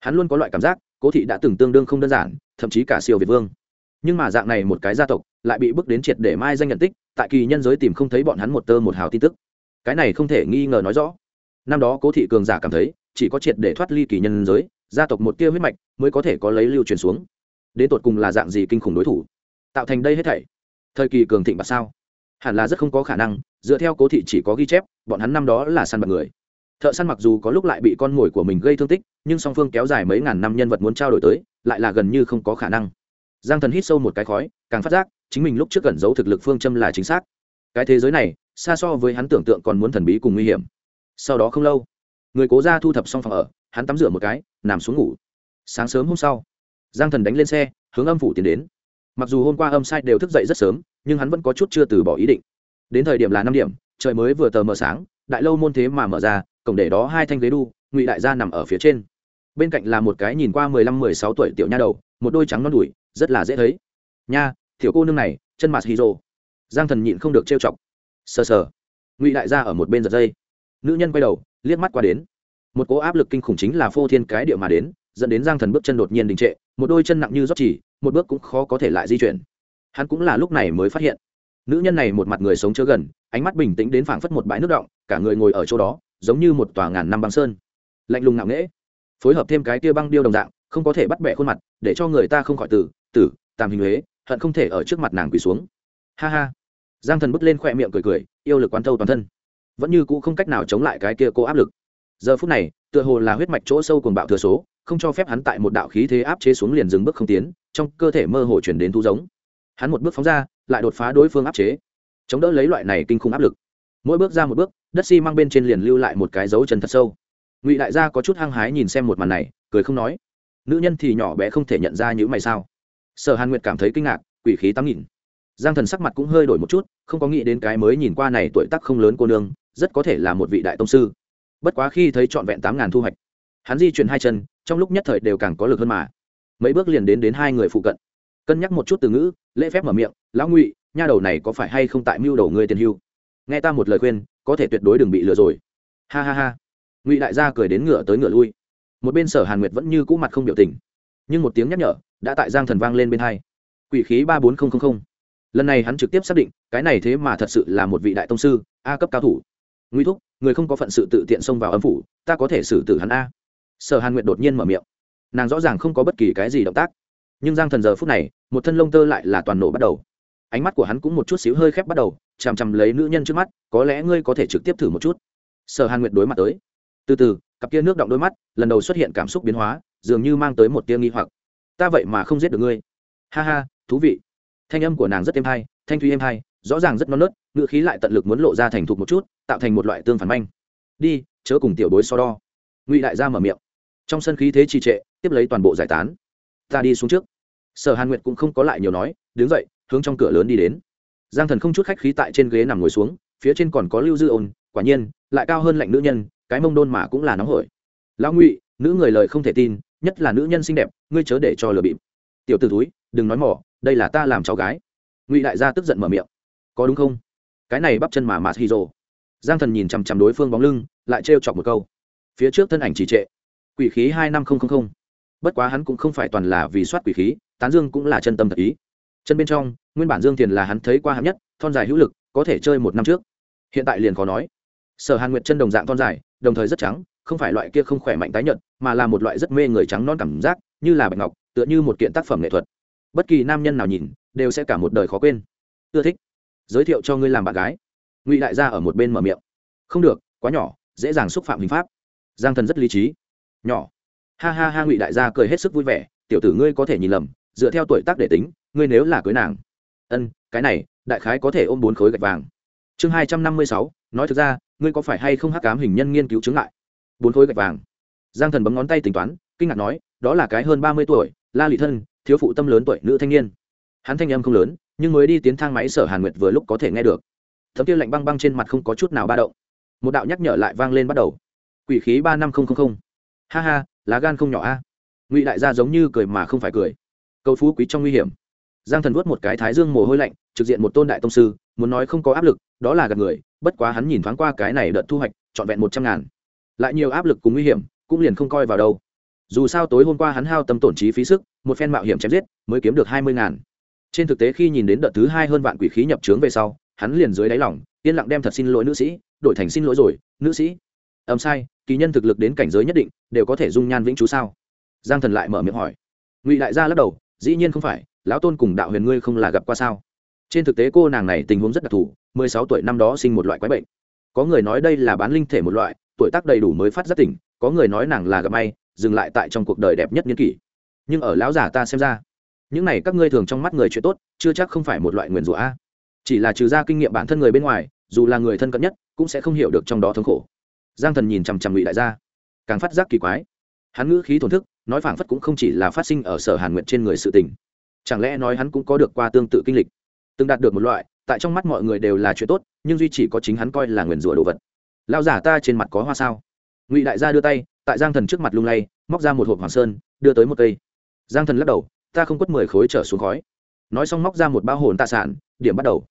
Hắn luôn có loại cảm giác, cố thị đã từng tương đương không đơn giản, thậm chí cả siêu việt vương. Nhưng mà dạng này một cái gia tộc, lại bị bước đến triệt để mai danh nhận tích, tại kỳ nhân giới tìm không thấy bọn hắn một tơ một hào tin tức. Cái này không thể nghi ngờ nói rõ năm đó cố thị cường giả cảm thấy, chỉ có triệt để thoát ly kỳ nhân giới, gia tộc một tia huyết mạch mới có thể có lấy lưu truyền xuống. Đến tột cùng là dạng gì kinh khủng đối thủ? Tạo thành đây hết thảy, thời kỳ cường thịnh bạc sao? Hẳn là rất không có khả năng, dựa theo cố thị chỉ có ghi chép, bọn hắn năm đó là săn bạc người. Thợ săn mặc dù có lúc lại bị con mồi của mình gây thương tích, nhưng song phương kéo dài mấy ngàn năm nhân vật muốn trao đổi tới, lại là gần như không có khả năng. Giang thần hít sâu một cái khói, càng phát giác, chính mình lúc trước cẩn giấu thực lực phương châm là chính xác. Cái thế giới này, xa so với hắn tưởng tượng còn muốn thần bí cùng nguy hiểm sau đó không lâu, người cố ra thu thập xong phòng ở, hắn tắm rửa một cái, nằm xuống ngủ. Sáng sớm hôm sau, giang thần đánh lên xe, hướng âm phủ tiến đến. Mặc dù hôm qua âm sai đều thức dậy rất sớm, nhưng hắn vẫn có chút chưa từ bỏ ý định. Đến thời điểm là năm điểm, trời mới vừa tờ mờ sáng, đại lâu môn thế mà mở ra, cổng để đó hai thanh ghế đu, ngụy đại gia nằm ở phía trên. Bên cạnh là một cái nhìn qua mười lăm, mười sáu tuổi tiểu nha đầu, một đôi trắng non đùi, rất là dễ thấy. Nha, tiểu cô nương này, chân mặt hì rồ. Giang thần nhịn không được trêu chọc. Sờ sờ. Ngụy đại gia ở một bên giật dây nữ nhân quay đầu, liếc mắt qua đến. Một cỗ áp lực kinh khủng chính là phô thiên cái địa mà đến, dẫn đến giang thần bước chân đột nhiên đình trệ, một đôi chân nặng như rót chỉ, một bước cũng khó có thể lại di chuyển. Hắn cũng là lúc này mới phát hiện. Nữ nhân này một mặt người sống chớ gần, ánh mắt bình tĩnh đến phảng phất một bãi nước động, cả người ngồi ở chỗ đó, giống như một tòa ngàn năm băng sơn. Lạnh lùng ngạo nghễ, phối hợp thêm cái tia băng điêu đồng dạng, không có thể bắt bẻ khuôn mặt, để cho người ta không khỏi tử tử, tàm hình huế, hận không thể ở trước mặt nàng quỳ xuống. Ha ha. Giang thần bước lên khỏe miệng cười cười, yêu lực quán thâu toàn thân vẫn như cũ không cách nào chống lại cái kia cô áp lực. Giờ phút này, tựa hồ là huyết mạch chỗ sâu cuồng bạo thừa số, không cho phép hắn tại một đạo khí thế áp chế xuống liền dừng bước không tiến, trong cơ thể mơ hồ chuyển đến thu giống. Hắn một bước phóng ra, lại đột phá đối phương áp chế. Chống đỡ lấy loại này kinh khủng áp lực. Mỗi bước ra một bước, đất xi、si、mang bên trên liền lưu lại một cái dấu chân thật sâu. Ngụy đại gia có chút hăng hái nhìn xem một màn này, cười không nói. Nữ nhân thì nhỏ bé không thể nhận ra những mày sao. Sở hàn nguyệt cảm thấy kinh ngạc, quỷ khí tám nghìn. Giang thần sắc mặt cũng hơi đổi một chút, không có nghĩ đến cái mới nhìn qua này tuổi tác không lớn cô nương rất có thể là một vị đại tông sư. Bất quá khi thấy trọn vẹn tám ngàn thu hoạch, hắn di chuyển hai chân, trong lúc nhất thời đều càng có lực hơn mà. Mấy bước liền đến đến hai người phụ cận. Cân nhắc một chút từ ngữ, lễ phép mở miệng, lão ngụy, nha đầu này có phải hay không tại mưu đầu ngươi tiền hưu? Nghe ta một lời khuyên, có thể tuyệt đối đừng bị lừa rồi. Ha ha ha. Ngụy đại gia cười đến ngựa tới ngựa lui. Một bên sở hàn nguyệt vẫn như cũ mặt không biểu tình, nhưng một tiếng nhắc nhở đã tại giang thần vang lên bên hai. Quỷ khí ba bốn nghìn lần này hắn trực tiếp xác định, cái này thế mà thật sự là một vị đại tông sư, a cấp cao thủ nguy thúc, người không có phận sự tự tiện xông vào âm phủ, ta có thể xử tử hắn a. Sở hàn Nguyện đột nhiên mở miệng. Nàng rõ ràng không có bất kỳ cái gì động tác. Nhưng giang thần giờ phút này, một thân lông tơ lại là toàn nổ bắt đầu. Ánh mắt của hắn cũng một chút xíu hơi khép bắt đầu, chằm chằm lấy nữ nhân trước mắt, có lẽ ngươi có thể trực tiếp thử một chút. Sở hàn nguyệt đối mặt tới. Từ từ, cặp kia nước động đôi mắt, lần đầu xuất hiện cảm xúc biến hóa, dường như mang tới một tia nghi hoặc. Ta vậy mà không giết được ngươi. Ha ha, thú vị. Thanh âm của nàng rất êm hay, thanh thúy êm hay rõ ràng rất non nớt, ngữ khí lại tận lực muốn lộ ra thành thục một chút, tạo thành một loại tương phản manh. Đi, chớ cùng tiểu bối so đo. Ngụy đại gia mở miệng. Trong sân khí thế trì trệ, tiếp lấy toàn bộ giải tán. Ta đi xuống trước. Sở hàn nguyệt cũng không có lại nhiều nói, đứng dậy, hướng trong cửa lớn đi đến. Giang thần không chút khách khí tại trên ghế nằm ngồi xuống, phía trên còn có lưu dư ôn, quả nhiên, lại cao hơn lạnh nữ nhân, cái mông đôn mà cũng là nóng hổi. Lão ngụy, nữ người lời không thể tin, nhất là nữ nhân xinh đẹp, ngươi chớ để cho lừa bịp. Tiểu t ử túi đừng nói mỏ, đây là ta làm cháu gái. Ngụy đại gia tức giận mở miệng có đúng không? Cái này bắp chân mà mạt hì rồ. Giang thần nhìn chằm chằm đối phương bóng lưng, lại trêu chọc một câu. Phía trước thân ảnh trì trệ. Quỷ khí hai năm nghìn bất quá hắn cũng không phải toàn là vì soát quỷ khí, tán dương cũng là chân tâm thật ý. Chân bên trong, nguyên bản dương tiền là hắn thấy qua hạng nhất, thon dài hữu lực, có thể chơi một năm trước. Hiện tại liền khó nói. Sở hàn nguyệt chân đồng dạng thon dài, đồng thời rất trắng, không phải loại kia không khỏe mạnh tái nhợt, mà là một loại rất mê người trắng non cảm giác, như là bạch ngọc, tựa như một kiện tác phẩm nghệ thuật. Bất kỳ nam nhân nào nhìn, đều sẽ cả một đời khó quên. Ưa thích giới thiệu cho ngươi làm bạn gái. Ngụy đại gia ở một bên mở miệng. Không được, quá nhỏ, dễ dàng xúc phạm hình pháp. Giang thần rất lý trí. Nhỏ. Ha ha ha, ngụy đại gia cười hết sức vui vẻ. Tiểu tử ngươi có thể nhìn lầm, dựa theo tuổi tác để tính, ngươi nếu là cưới nàng. Ân, cái này, đại khái có thể ôm bốn khối gạch vàng. Chương hai trăm năm mươi sáu, nói thực ra, ngươi có phải hay không hắc cám hình nhân nghiên cứu chứng lại? Bốn khối gạch vàng. Giang thần bấm ngón tay tính toán, kinh ngạc nói, đó là cái hơn ba mươi tuổi, la lị thân, thiếu phụ tâm lớn tuổi nữ thanh niên. Hắn thanh âm không lớn nhưng mới đi tiến thang máy sở hàn nguyệt vừa lúc có thể nghe được. Thấm tiêu lạnh băng băng trên mặt không có chút nào ba động. Một đạo nhắc nhở lại vang lên bắt đầu. Quỷ khí ba năm nghìn ha ha, lá gan không nhỏ a. Ngụy đại gia giống như cười mà không phải cười. Câu phú quý trong nguy hiểm. Giang thần vuốt một cái thái dương mồ hôi lạnh, trực diện một tôn đại tông sư, muốn nói không có áp lực, đó là gạt người, bất quá hắn nhìn thoáng qua cái này đợt thu hoạch, trọn vẹn một trăm ngàn. Lại nhiều áp lực cùng nguy hiểm, cũng liền không coi vào đâu. Dù sao tối hôm qua hắn hao tâm tổn trí phí sức, một phen mạo hiểm chém giết, mới kiếm được hai mươi ngàn trên thực tế khi nhìn đến đợt thứ hai hơn vạn quỷ khí nhập trướng về sau, hắn liền dưới đáy lòng, yên lặng đem thật xin lỗi nữ sĩ, đổi thành xin lỗi rồi, nữ sĩ âm sai, kỳ nhân thực lực đến cảnh giới nhất định, đều có thể dung nhan vĩnh chú sao? Giang thần lại mở miệng hỏi. Ngụy đại gia lắc đầu, dĩ nhiên không phải, lão tôn cùng đạo huyền ngươi không là gặp qua sao? Trên thực tế cô nàng này tình huống rất đặc thù, mười sáu tuổi năm đó sinh một loại quái bệnh. Có người nói đây là bán linh thể một loại, tuổi tác đầy đủ mới phát giác tỉnh, có người nói nàng là gặp may, dừng lại tại trong cuộc đời đẹp nhất niên kỷ. Nhưng ở lão giả ta xem ra những này các ngươi thường trong mắt người chuyện tốt, chưa chắc không phải một loại nguyền rủa a. Chỉ là trừ ra kinh nghiệm bản thân người bên ngoài, dù là người thân cận nhất, cũng sẽ không hiểu được trong đó thống khổ. Giang thần nhìn chằm chằm ngụy đại gia. Càng phát giác kỳ quái. Hắn ngữ khí thổn thức, nói phảng phất cũng không chỉ là phát sinh ở sở hàn nguyện trên người sự tình. Chẳng lẽ nói hắn cũng có được qua tương tự kinh lịch? Từng đạt được một loại, tại trong mắt mọi người đều là chuyện tốt, nhưng duy chỉ có chính hắn coi là nguyền rủa đồ vật. Lao giả ta trên mặt có hoa sao? Ngụy đại gia đưa tay, tại giang thần trước mặt lung lay, móc ra một hộp hoàng sơn, đưa tới một cây. Giang thần lắc đầu ta không quất mười khối trở xuống khói. Nói xong móc ra một bao hồn tạ sản điểm bắt đầu.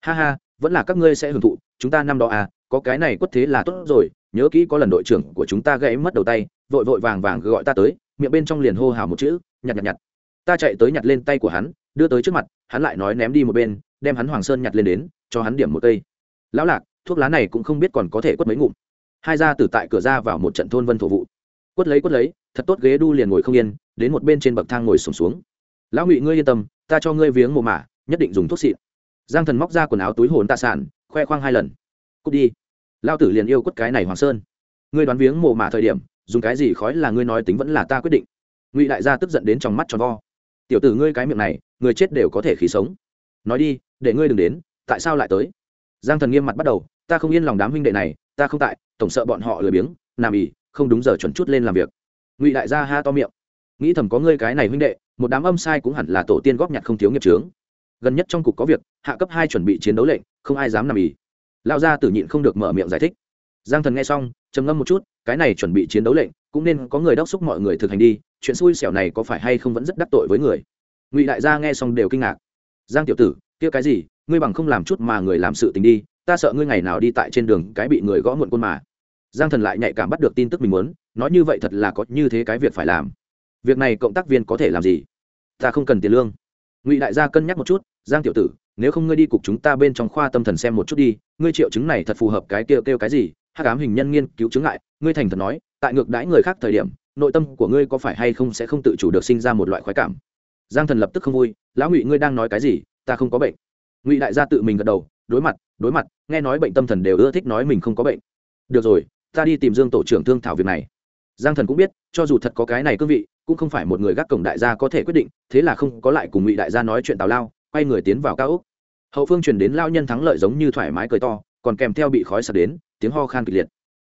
Ha ha vẫn là các ngươi sẽ hưởng thụ chúng ta năm đó à có cái này quất thế là tốt rồi nhớ kỹ có lần đội trưởng của chúng ta gãy mất đầu tay vội vội vàng vàng gọi ta tới miệng bên trong liền hô hào một chữ nhặt nhặt nhặt. Ta chạy tới nhặt lên tay của hắn đưa tới trước mặt hắn lại nói ném đi một bên đem hắn hoàng sơn nhặt lên đến cho hắn điểm một cây. Lão lạc thuốc lá này cũng không biết còn có thể quất mấy ngụm. Hai gia tử tại cửa ra vào một trận thôn vân thổ vụ. Quất lấy quất lấy thật tốt ghế đu liền ngồi không yên đến một bên trên bậc thang ngồi sùng xuống, xuống lão ngụy, ngươi yên tâm, ta cho ngươi viếng mồ mả, nhất định dùng thuốc xịn. Giang thần móc ra quần áo túi hồn tạ sản khoe khoang hai lần. Cút đi. Lao tử liền yêu quất cái này hoàng sơn. Ngươi đoán viếng mồ mả thời điểm, dùng cái gì khói là ngươi nói tính vẫn là ta quyết định. Ngụy đại gia tức giận đến trong mắt tròn vo. Tiểu tử ngươi cái miệng này, người chết đều có thể khí sống. Nói đi, để ngươi đừng đến, tại sao lại tới? Giang thần nghiêm mặt bắt đầu, ta không yên lòng đám huynh đệ này, ta không tại, tổng sợ bọn họ lười biếng, nằm ỉ không đúng giờ chuẩn chút lên làm việc. Ngụy đại gia ha to miệng nghĩ thầm có ngươi cái này huynh đệ, một đám âm sai cũng hẳn là tổ tiên góp nhặt không thiếu nghiệp trướng gần nhất trong cục có việc, hạ cấp hai chuẩn bị chiến đấu lệnh, không ai dám nằm ý lao ra tử nhịn không được mở miệng giải thích. Giang thần nghe xong, trầm ngâm một chút, cái này chuẩn bị chiến đấu lệnh, cũng nên có người đốc xúc mọi người thực hành đi, chuyện xui xẻo này có phải hay không vẫn rất đắc tội với người? Ngụy đại gia nghe xong đều kinh ngạc. Giang tiểu tử, kia cái gì? Ngươi bằng không làm chút mà người làm sự tình đi, ta sợ ngươi ngày nào đi tại trên đường cái bị người gõ muộn quân mà. Giang thần lại nhạy cảm bắt được tin tức mình muốn, nói như vậy thật là có như thế cái việc phải làm việc này cộng tác viên có thể làm gì? Ta không cần tiền lương. Ngụy đại gia cân nhắc một chút, giang tiểu tử, nếu không ngươi đi cục chúng ta bên trong khoa tâm thần xem một chút đi, ngươi triệu chứng này thật phù hợp cái kêu kêu cái gì? Hắc ám hình nhân nghiên cứu chứng ngại, ngươi thành thật nói, tại ngược đãi người khác thời điểm, nội tâm của ngươi có phải hay không sẽ không tự chủ được sinh ra một loại khoái cảm? Giang thần lập tức không vui, lão ngụy ngươi đang nói cái gì? Ta không có bệnh. Ngụy đại gia tự mình gật đầu, đối mặt đối mặt, nghe nói bệnh tâm thần đều ưa thích nói mình không có bệnh. Được rồi, ta đi tìm dương tổ trưởng thương thảo việc này. Giang thần cũng biết, cho dù thật có cái này cương vị cũng không phải một người gác cổng đại gia có thể quyết định, thế là không có lại cùng ngụy đại gia nói chuyện tào lao, quay người tiến vào cao úc hậu phương truyền đến lao nhân thắng lợi giống như thoải mái cười to, còn kèm theo bị khói sạt đến, tiếng ho khan kịch liệt.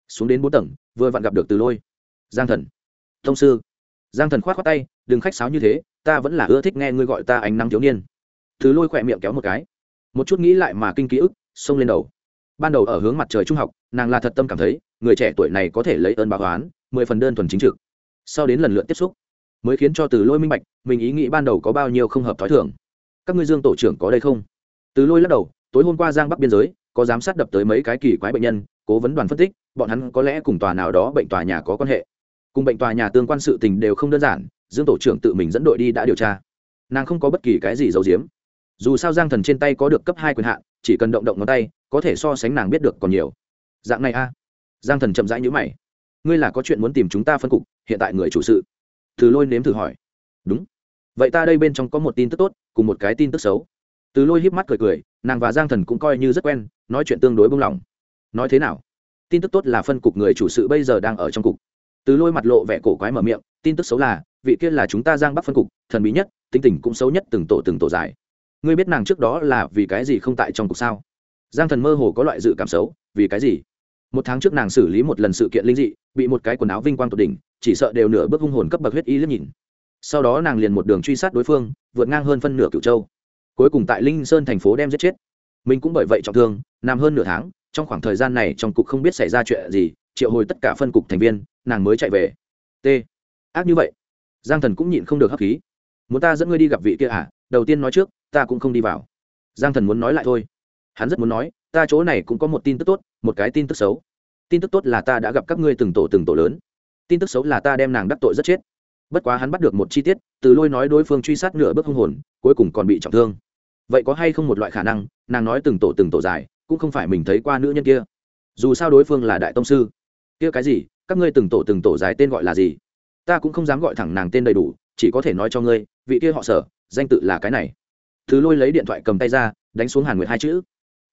Xuống đến bốn tầng, vừa vặn gặp được từ lôi. Giang thần. Thông sư. Giang thần k h o á t khoác tay, đừng khách sáo như thế, ta vẫn là ưa thích nghe ngươi gọi ta ánh năng thiếu niên. Từ lôi khỏe miệng kéo một cái. Một chút nghĩ lại mà kinh ký ức, xông lên đầu. Ban đầu ở hướng mặt trời trung học, nàng là thật tâm cảm thấy, người trẻ tuổi này có thể lấy ơn báo toán mười phần đơn thuần chính trực sau đến lần lượt tiếp xúc, mới khiến cho từ lôi minh bạch, mình ý nghĩ ban đầu có bao nhiêu không hợp t h ó i thường. Các ngươi dương tổ trưởng có đây không? Từ lôi lắc đầu, tối hôm qua giang bắc biên giới, có giám sát đập tới mấy cái kỳ quái bệnh nhân, cố vấn đoàn phân tích, bọn hắn có lẽ cùng tòa nào đó bệnh tòa nhà có quan hệ. Cùng bệnh tòa nhà tương quan sự tình đều không đơn giản, dương tổ trưởng tự mình dẫn đội đi đã điều tra. Nàng không có bất kỳ cái gì giấu giếm. Dù sao giang thần trên tay có được cấp hai quyền hạn, chỉ cần động động ngón tay, có thể so sánh nàng biết được còn nhiều. Dạng này a. Giang thần chậm rãi nhữ mày ngươi là có chuyện muốn tìm chúng ta phân cục, hiện tại người chủ sự. Từ lôi nếm thử hỏi. Đúng. Vậy ta đây bên trong có một tin tức tốt, cùng một cái tin tức xấu. Từ lôi híp mắt cười cười, nàng và giang thần cũng coi như rất quen, nói chuyện tương đối bông lòng. Nói thế nào? Tin tức tốt là phân cục người chủ sự bây giờ đang ở trong cục. Từ lôi mặt lộ vẻ cổ quái mở miệng, tin tức xấu là, vị kia là chúng ta giang bắc phân cục, thần bí nhất, tính tình cũng xấu nhất từng tổ từng tổ dài. Ngươi biết nàng trước đó là vì cái gì không tại trong cục sao? Giang thần mơ hồ có loại dự cảm xấu, vì cái gì? Một tháng trước nàng xử lý một lần sự kiện linh dị, bị một cái quần áo vinh quang tột đỉnh, chỉ sợ đều nửa bước hung hồn cấp bậc huyết y liếc nhìn. Sau đó nàng liền một đường truy sát đối phương, vượt ngang hơn phân nửa cựu châu. Cuối cùng tại linh sơn thành phố đem giết chết. Mình cũng bởi vậy trọng thương, nằm hơn nửa tháng, trong khoảng thời gian này trong cục không biết xảy ra chuyện gì, triệu hồi tất cả phân cục thành viên, nàng mới chạy về. T. Ác như vậy. Giang thần cũng nhịn không được hấp khí. Muốn ta dẫn ngươi đi gặp vị kia à? Đầu tiên nói trước, ta cũng không đi vào. Giang thần muốn nói lại thôi. Hắn rất muốn nói ta chỗ này cũng có một tin tức tốt, một cái tin tức xấu. Tin tức tốt là ta đã gặp các ngươi từng tổ từng tổ lớn. Tin tức xấu là ta đem nàng đắc tội rất chết. Bất quá hắn bắt được một chi tiết, từ lôi nói đối phương truy sát nửa bước hung hồn, cuối cùng còn bị trọng thương. Vậy có hay không một loại khả năng, nàng nói từng tổ từng tổ dài, cũng không phải mình thấy qua nữ nhân kia? Dù sao đối phương là đại tông sư. Kia cái gì? Các ngươi từng tổ từng tổ dài tên gọi là gì? Ta cũng không dám gọi thẳng nàng tên đầy đủ, chỉ có thể nói cho ngươi, vị kia họ sở, danh tự là cái này. Thứ lôi lấy điện thoại cầm tay ra, đánh xuống hàn nguyệt hai chữ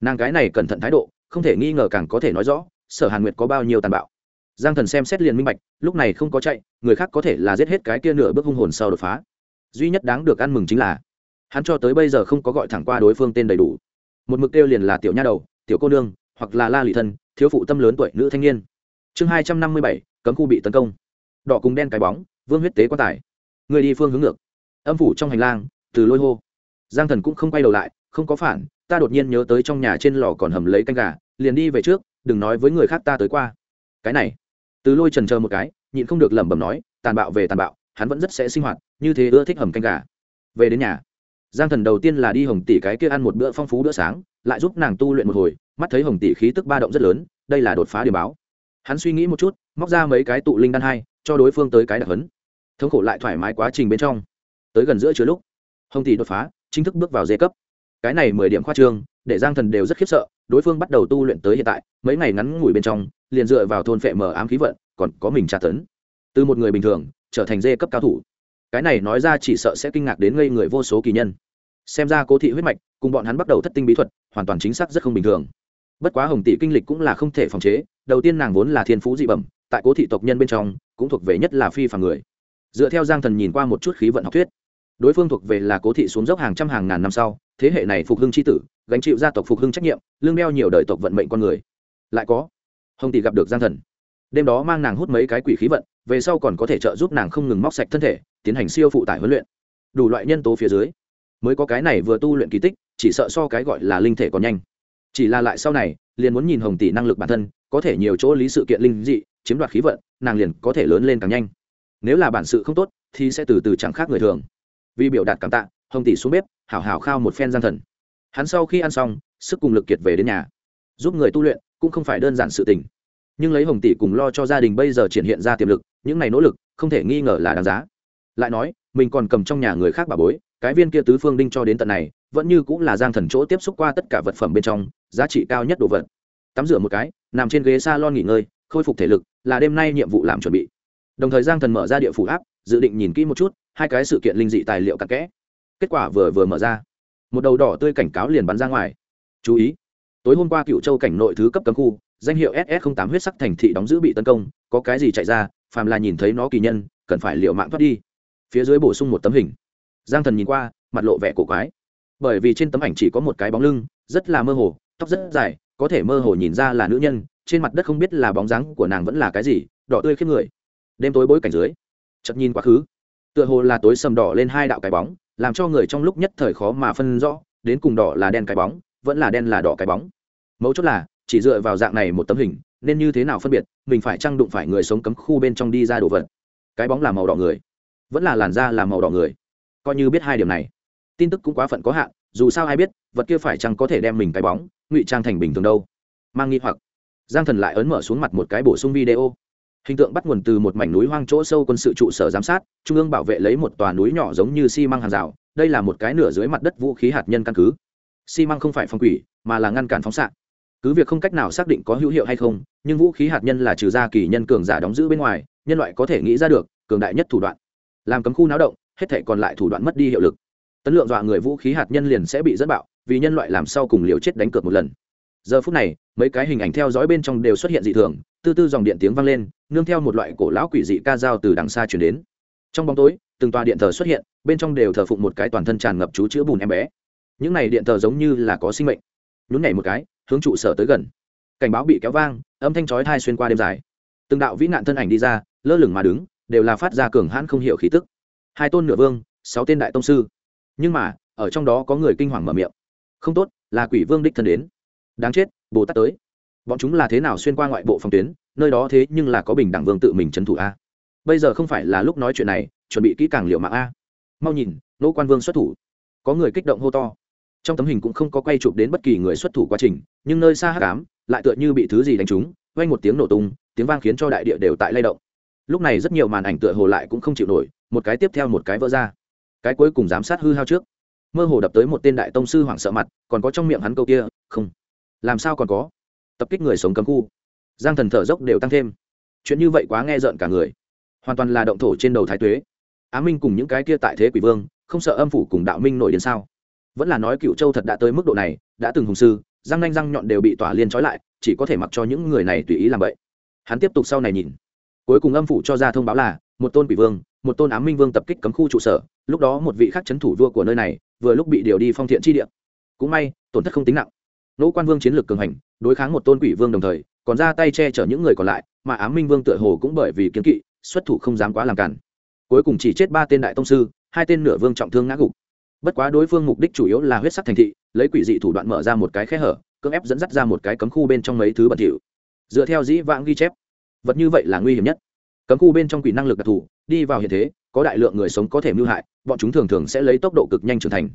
nàng cái này cẩn thận thái độ, không thể nghi ngờ càng có thể nói rõ, sở hàn nguyệt có bao nhiêu tàn bạo. Giang thần xem xét liền minh bạch, lúc này không có chạy, người khác có thể là giết hết cái kia nửa bước hung hồn sau đột phá. Duy nhất đáng được ăn mừng chính là, hắn cho tới bây giờ không có gọi thẳng qua đối phương tên đầy đủ. Một mực kêu liền là tiểu nha đầu, tiểu cô nương, hoặc là la lị thân thiếu phụ tâm lớn tuổi nữ thanh niên. Chương hai trăm năm mươi bảy, cấm khu bị tấn công. Đỏ cùng đen cái bóng, vương huyết tế quan tài. Người đi phương hướng ngược. Âm phủ trong hành lang, từ lôi hô. Giang thần cũng không quay đầu lại, không có phản ta đột nhiên nhớ tới trong nhà trên lò còn hầm lấy canh gà, liền đi về trước, đừng nói với người khác ta tới qua. Cái này. Từ lôi trần chờ một cái, nhịn không được lẩm bẩm nói, tàn bạo về tàn bạo, hắn vẫn rất sẽ sinh hoạt, như thế ưa thích hầm canh gà. Về đến nhà, giang thần đầu tiên là đi hồng tỷ cái kia ăn một bữa phong phú bữa sáng, lại giúp nàng tu luyện một hồi, mắt thấy hồng tỷ khí tức ba động rất lớn, đây là đột phá điểm báo. Hắn suy nghĩ một chút, móc ra mấy cái tụ linh đan hai, cho đối phương tới cái đặc hấn thống khổ lại thoải mái quá trình bên trong. Tới gần giữa chứa lúc, hồng tỷ đột phá, chính thức bước vào dây cấp cái này mười điểm khoa trương, để giang thần đều rất khiếp sợ, đối phương bắt đầu tu luyện tới hiện tại, mấy ngày ngắn ngủi bên trong, liền dựa vào thôn phệ mở ám khí vận, còn có mình tra tấn. Từ một người bình thường, trở thành dê cấp cao thủ. Cái này nói ra chỉ sợ sẽ kinh ngạc đến ngây người vô số kỳ nhân. Xem ra cố thị huyết mạch, cùng bọn hắn bắt đầu thất tinh bí thuật, hoàn toàn chính xác rất không bình thường. Bất quá hồng tỷ kinh lịch cũng là không thể phòng chế, đầu tiên nàng vốn là thiên phú dị bẩm, tại cố thị tộc nhân bên trong, cũng thuộc về nhất là phi phàm người. Dựa theo giang thần nhìn qua một chút khí vận học thuyết đối phương thuộc về là cố thị xuống dốc hàng trăm hàng ngàn năm sau, thế hệ này phục hưng c h i tử, gánh chịu gia tộc phục hưng trách nhiệm, lương đeo nhiều đời tộc vận mệnh con người. Lại có, hồng tỷ gặp được giang thần. Đêm đó mang nàng hút mấy cái quỷ khí vận, về sau còn có thể trợ giúp nàng không ngừng móc sạch thân thể, tiến hành siêu phụ tải huấn luyện. Đủ loại nhân tố phía dưới, mới có cái này vừa tu luyện kỳ tích, chỉ sợ so cái gọi là linh thể còn nhanh. Chỉ là lại sau này, liền muốn nhìn hồng tỷ năng lực bản thân, có thể nhiều chỗ lý sự kiện linh dị, chiếm đoạt khí vận, nàng liền có thể lớn lên càng nhanh. Nếu là bản sự không tốt, thì sẽ từ từ chẳng khác người thường vì biểu đạt cảm tạ, hồng tỷ xuống bếp, hảo hảo khao một phen gian thần. Hắn sau khi ăn xong, sức cùng lực kiệt về đến nhà. Giúp người tu luyện cũng không phải đơn giản sự tình. Nhưng lấy hồng tỷ cùng lo cho gia đình bây giờ triển hiện ra tiềm lực, những này nỗ lực không thể nghi ngờ là đáng giá. Lại nói, mình còn cầm trong nhà người khác bà bối, cái viên kia tứ phương đinh cho đến tận này, vẫn như cũng là giang thần chỗ tiếp xúc qua tất cả vật phẩm bên trong, giá trị cao nhất đồ vật. Tắm rửa một cái, nằm trên ghế s a lon nghỉ ngơi, khôi phục thể lực, là đêm nay nhiệm vụ làm chuẩn bị. Đồng thời giang thần mở ra địa phủ áp dự định nhìn kỹ một chút hai cái sự kiện linh dị tài liệu cặn kẽ. Kết quả vừa vừa mở ra. Một đầu đỏ tươi cảnh cáo liền bắn ra ngoài. Chú ý, tối hôm qua cựu châu cảnh nội thứ cấp cấm khu, danh hiệu ss 08 huyết sắc thành thị đóng giữ bị tấn công, có cái gì chạy ra, phàm là nhìn thấy nó kỳ nhân, cần phải liệu mạng thoát đi. Phía dưới bổ sung một tấm hình. Giang thần nhìn qua, mặt lộ vẻ cổ quái. Bởi vì trên tấm ảnh chỉ có một cái bóng lưng, rất là mơ hồ, tóc rất dài, có thể mơ hồ nhìn ra là nữ nhân, trên mặt đất không biết là bóng dáng của nàng vẫn là cái gì, đỏ tươi khiếp người. Đêm tối bối cảnh dưới chật nhìn quá khứ tựa hồ là tối sầm đỏ lên hai đạo cái bóng, làm cho người trong lúc nhất thời khó mà phân rõ, đến cùng đỏ là đen cái bóng, vẫn là đen là đỏ cái bóng. Mấu chốt là, chỉ dựa vào dạng này một tấm hình, nên như thế nào phân biệt, mình phải trang đụng phải người sống cấm khu bên trong đi ra đồ vật. Cái bóng là màu đỏ người, vẫn là làn da là màu đỏ người. Coi như biết hai điểm này. Tin tức cũng quá phận có hạn, dù sao ai biết, vật kia phải chăng có thể đem mình cái bóng, ngụy trang thành bình thường đâu. Mang nghi hoặc. Giang thần lại ấn mở xuống mặt một cái bổ sung video hình tượng bắt nguồn từ một mảnh núi hoang chỗ sâu quân sự trụ sở giám sát, trung ương bảo vệ lấy một tòa núi nhỏ giống như xi、si、măng hàng rào, đây là một cái nửa dưới mặt đất vũ khí hạt nhân căn cứ. Xi、si、măng không phải phong quỷ, mà là ngăn cản phóng xạ. Cứ việc không cách nào xác định có hữu hiệu hay không, nhưng vũ khí hạt nhân là trừ ra kỳ nhân cường giả đóng giữ bên ngoài, nhân loại có thể nghĩ ra được cường đại nhất thủ đoạn. Làm cấm khu náo động, hết thể còn lại thủ đoạn mất đi hiệu lực. Tấn lượng dọa người vũ khí hạt nhân liền sẽ bị dẫn bạo, vì nhân loại làm sau cùng liều chết đánh cược một lần. Giờ phút này, mấy cái hình ảnh theo dõi bên trong đều xuất hiện dị thường tư tư dòng điện tiếng vang lên, nương theo một loại cổ lão quỷ dị ca dao từ đằng xa chuyển đến. Trong bóng tối, từng tòa điện thờ xuất hiện, bên trong đều thờ phụng một cái toàn thân tràn ngập chú chữa bùn em bé. Những này điện thờ giống như là có sinh mệnh. Nhún nhảy một cái, hướng trụ sở tới gần. Cảnh báo bị kéo vang, âm thanh chói thai xuyên qua đêm dài. Từng đạo vĩ nạn thân ảnh đi ra, lơ lửng mà đứng, đều là phát ra cường hãn không hiểu khí tức. Hai tôn nửa vương, sáu tên đại tông sư. Nhưng mà, ở trong đó có người kinh hoàng mở miệng. Không tốt, là quỷ vương đích thân đến. Đáng chết, bồ tát tới bọn chúng là thế nào xuyên qua ngoại bộ phòng tuyến, nơi đó thế nhưng là có bình đẳng vương tự mình trấn thủ a. Bây giờ không phải là lúc nói chuyện này, chuẩn bị kỹ càng liệu mạng a. Mau nhìn nỗ quan vương xuất thủ. Có người kích động hô to. Trong tấm hình cũng không có quay chụp đến bất kỳ người xuất thủ quá trình, nhưng nơi xa hắc ám, lại tựa như bị thứ gì đánh trúng, vang một tiếng nổ tung, tiếng vang khiến cho đại địa đều tại lay động. Lúc này rất nhiều màn ảnh tựa hồ lại cũng không chịu nổi, một cái tiếp theo một cái vỡ ra. Cái cuối cùng giám sát hư hao trước. Mơ hồ đập tới một tên đại tông sư hoảng sợ mặt, còn có trong miệng hắn câu kia, không. Làm sao còn có? Tập kích người sống cấm khu. Giang thần thở dốc đều tăng thêm. Chuyện như vậy quá nghe rợn cả người. Hoàn toàn là động thổ trên đầu thái tuế. Á minh cùng những cái kia tại thế quỷ vương, không sợ âm phủ cùng đạo minh nổi đến sao? Vẫn là nói cựu châu thật đã tới mức độ này, đã từng hùng sư, răng nanh răng nhọn đều bị tỏa liên trói lại, chỉ có thể mặc cho những người này tùy ý làm vậy. Hắn tiếp tục sau này nhìn. Cuối cùng âm phủ cho ra thông báo là, một tôn quỷ vương, một tôn ám minh vương tập kích cấm khu trụ sở, lúc đó một vị khắc c thủ vua của nơi này, vừa lúc bị điều đi phong thiện chi địa. Cũng may, tổn thất không tính nặng nỗ quan vương chiến lược cường hành, đối kháng một tôn quỷ vương đồng thời, còn ra tay che chở những người còn lại, mà ám minh vương tựa hồ cũng bởi vì kiến kỵ, xuất thủ không dám quá làm cản. Cuối cùng chỉ chết ba tên đại tông sư, hai tên nửa vương trọng thương ngã gục. Bất quá đối phương mục đích chủ yếu là huyết sắc thành thị, lấy quỷ dị thủ đoạn mở ra một cái khe hở, cưỡng ép dẫn dắt ra một cái cấm khu bên trong mấy thứ bẩn thỉu. Dựa theo dĩ vãng ghi chép, vật như vậy là nguy hiểm nhất. Cấm khu bên trong quỷ năng lực đặc thù, đi vào hiện thế, có đại lượng người sống có thể mưu hại, bọn chúng thường thường sẽ lấy tốc độ cực nhanh trưởng thành.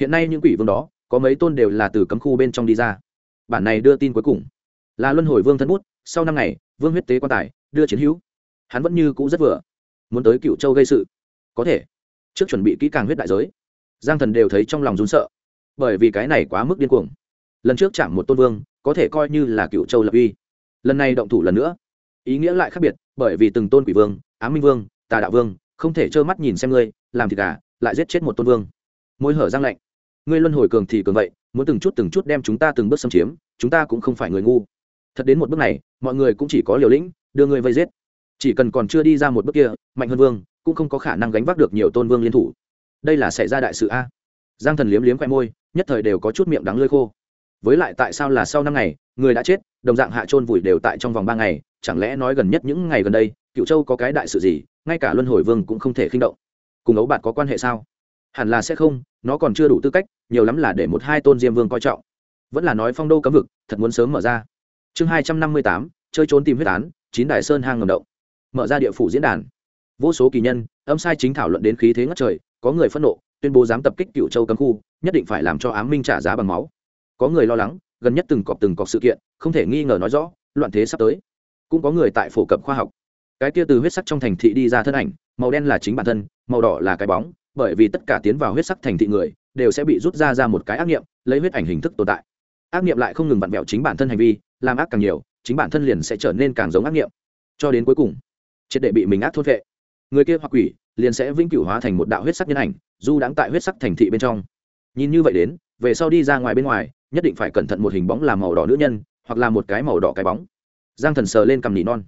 Hiện nay những quỷ vương đó có mấy tôn đều là từ cấm khu bên trong đi ra. Bản này đưa tin cuối cùng là luân hồi vương thân bút, sau năm ngày, vương huyết tế quan tài, đưa chiến hữu. Hắn vẫn như cũ rất vừa, muốn tới cựu châu gây sự. Có thể, trước chuẩn bị kỹ càng huyết đại giới, giang thần đều thấy trong lòng rún sợ. Bởi vì cái này quá mức điên cuồng. Lần trước chạm một tôn vương, có thể coi như là cựu châu lập uy. Lần này động thủ lần nữa, ý nghĩa lại khác biệt, bởi vì từng tôn quỷ vương, á minh vương, tà đạo vương, không thể trơ mắt nhìn xem ngươi, làm thì cả lại giết chết một tôn vương. Môi hở giang lạnh ngươi luân hồi cường thì cường vậy, muốn từng chút từng chút đem chúng ta từng bước xâm chiếm, chúng ta cũng không phải người ngu. Thật đến một bước này, mọi người cũng chỉ có liều lĩnh, đưa ngươi vây giết. Chỉ cần còn chưa đi ra một bước kia, mạnh hơn vương cũng không có khả năng gánh vác được nhiều tôn vương liên thủ. Đây là xảy ra đại sự a. Giang thần liếm liếm khoe môi, nhất thời đều có chút miệng đắng lơi khô. Với lại tại sao là sau năm ngày, người đã chết, đồng dạng hạ trôn vùi đều tại trong vòng ba ngày, chẳng lẽ nói gần nhất những ngày gần đây cựu châu có cái đại sự gì, ngay cả luân hồi vương cũng không thể khinh động. Cùng ấu bạt có quan hệ sao? Hẳn là sẽ không nó còn chưa đủ tư cách, nhiều lắm là để một hai tôn diêm vương coi trọng. Vẫn là nói phong đô cấm vực, thật muốn sớm mở ra. Chương hai trăm năm mươi tám, chơi trốn tìm huyết án, chín đại sơn hang ngầm động. Mở ra địa phủ diễn đàn. Vô số kỳ nhân, âm sai chính thảo luận đến khí thế ngất trời, có người phẫn nộ, tuyên bố dám tập kích cựu châu cấm khu, nhất định phải làm cho ám minh trả giá bằng máu. Có người lo lắng, gần nhất từng cọp từng cọp sự kiện, không thể nghi ngờ nói rõ, loạn thế sắp tới. Cũng có người tại phổ cập khoa học. Cái kia từ huyết sắc trong thành thị đi ra thân ảnh, màu đen là chính bản thân, màu đỏ là cái bóng bởi vì tất cả tiến vào huyết sắc thành thị người, đều sẽ bị rút ra ra một cái ác nghiệm, lấy huyết ảnh hình thức tồn tại. Ác nghiệm lại không ngừng vặn vẹo chính bản thân hành vi, làm ác càng nhiều, chính bản thân liền sẽ trở nên càng giống ác nghiệm. Cho đến cuối cùng, triệt để bị mình ác thốt vệ. Người kia hoặc quỷ, liền sẽ vĩnh cửu hóa thành một đạo huyết sắc nhân ảnh, du đãng tại huyết sắc thành thị bên trong. Nhìn như vậy đến, về sau đi ra ngoài bên ngoài, nhất định phải cẩn thận một hình bóng làm màu đỏ nữ nhân, hoặc là một cái màu đỏ cái bóng. Giang thần sờ lên cằm nỉ non.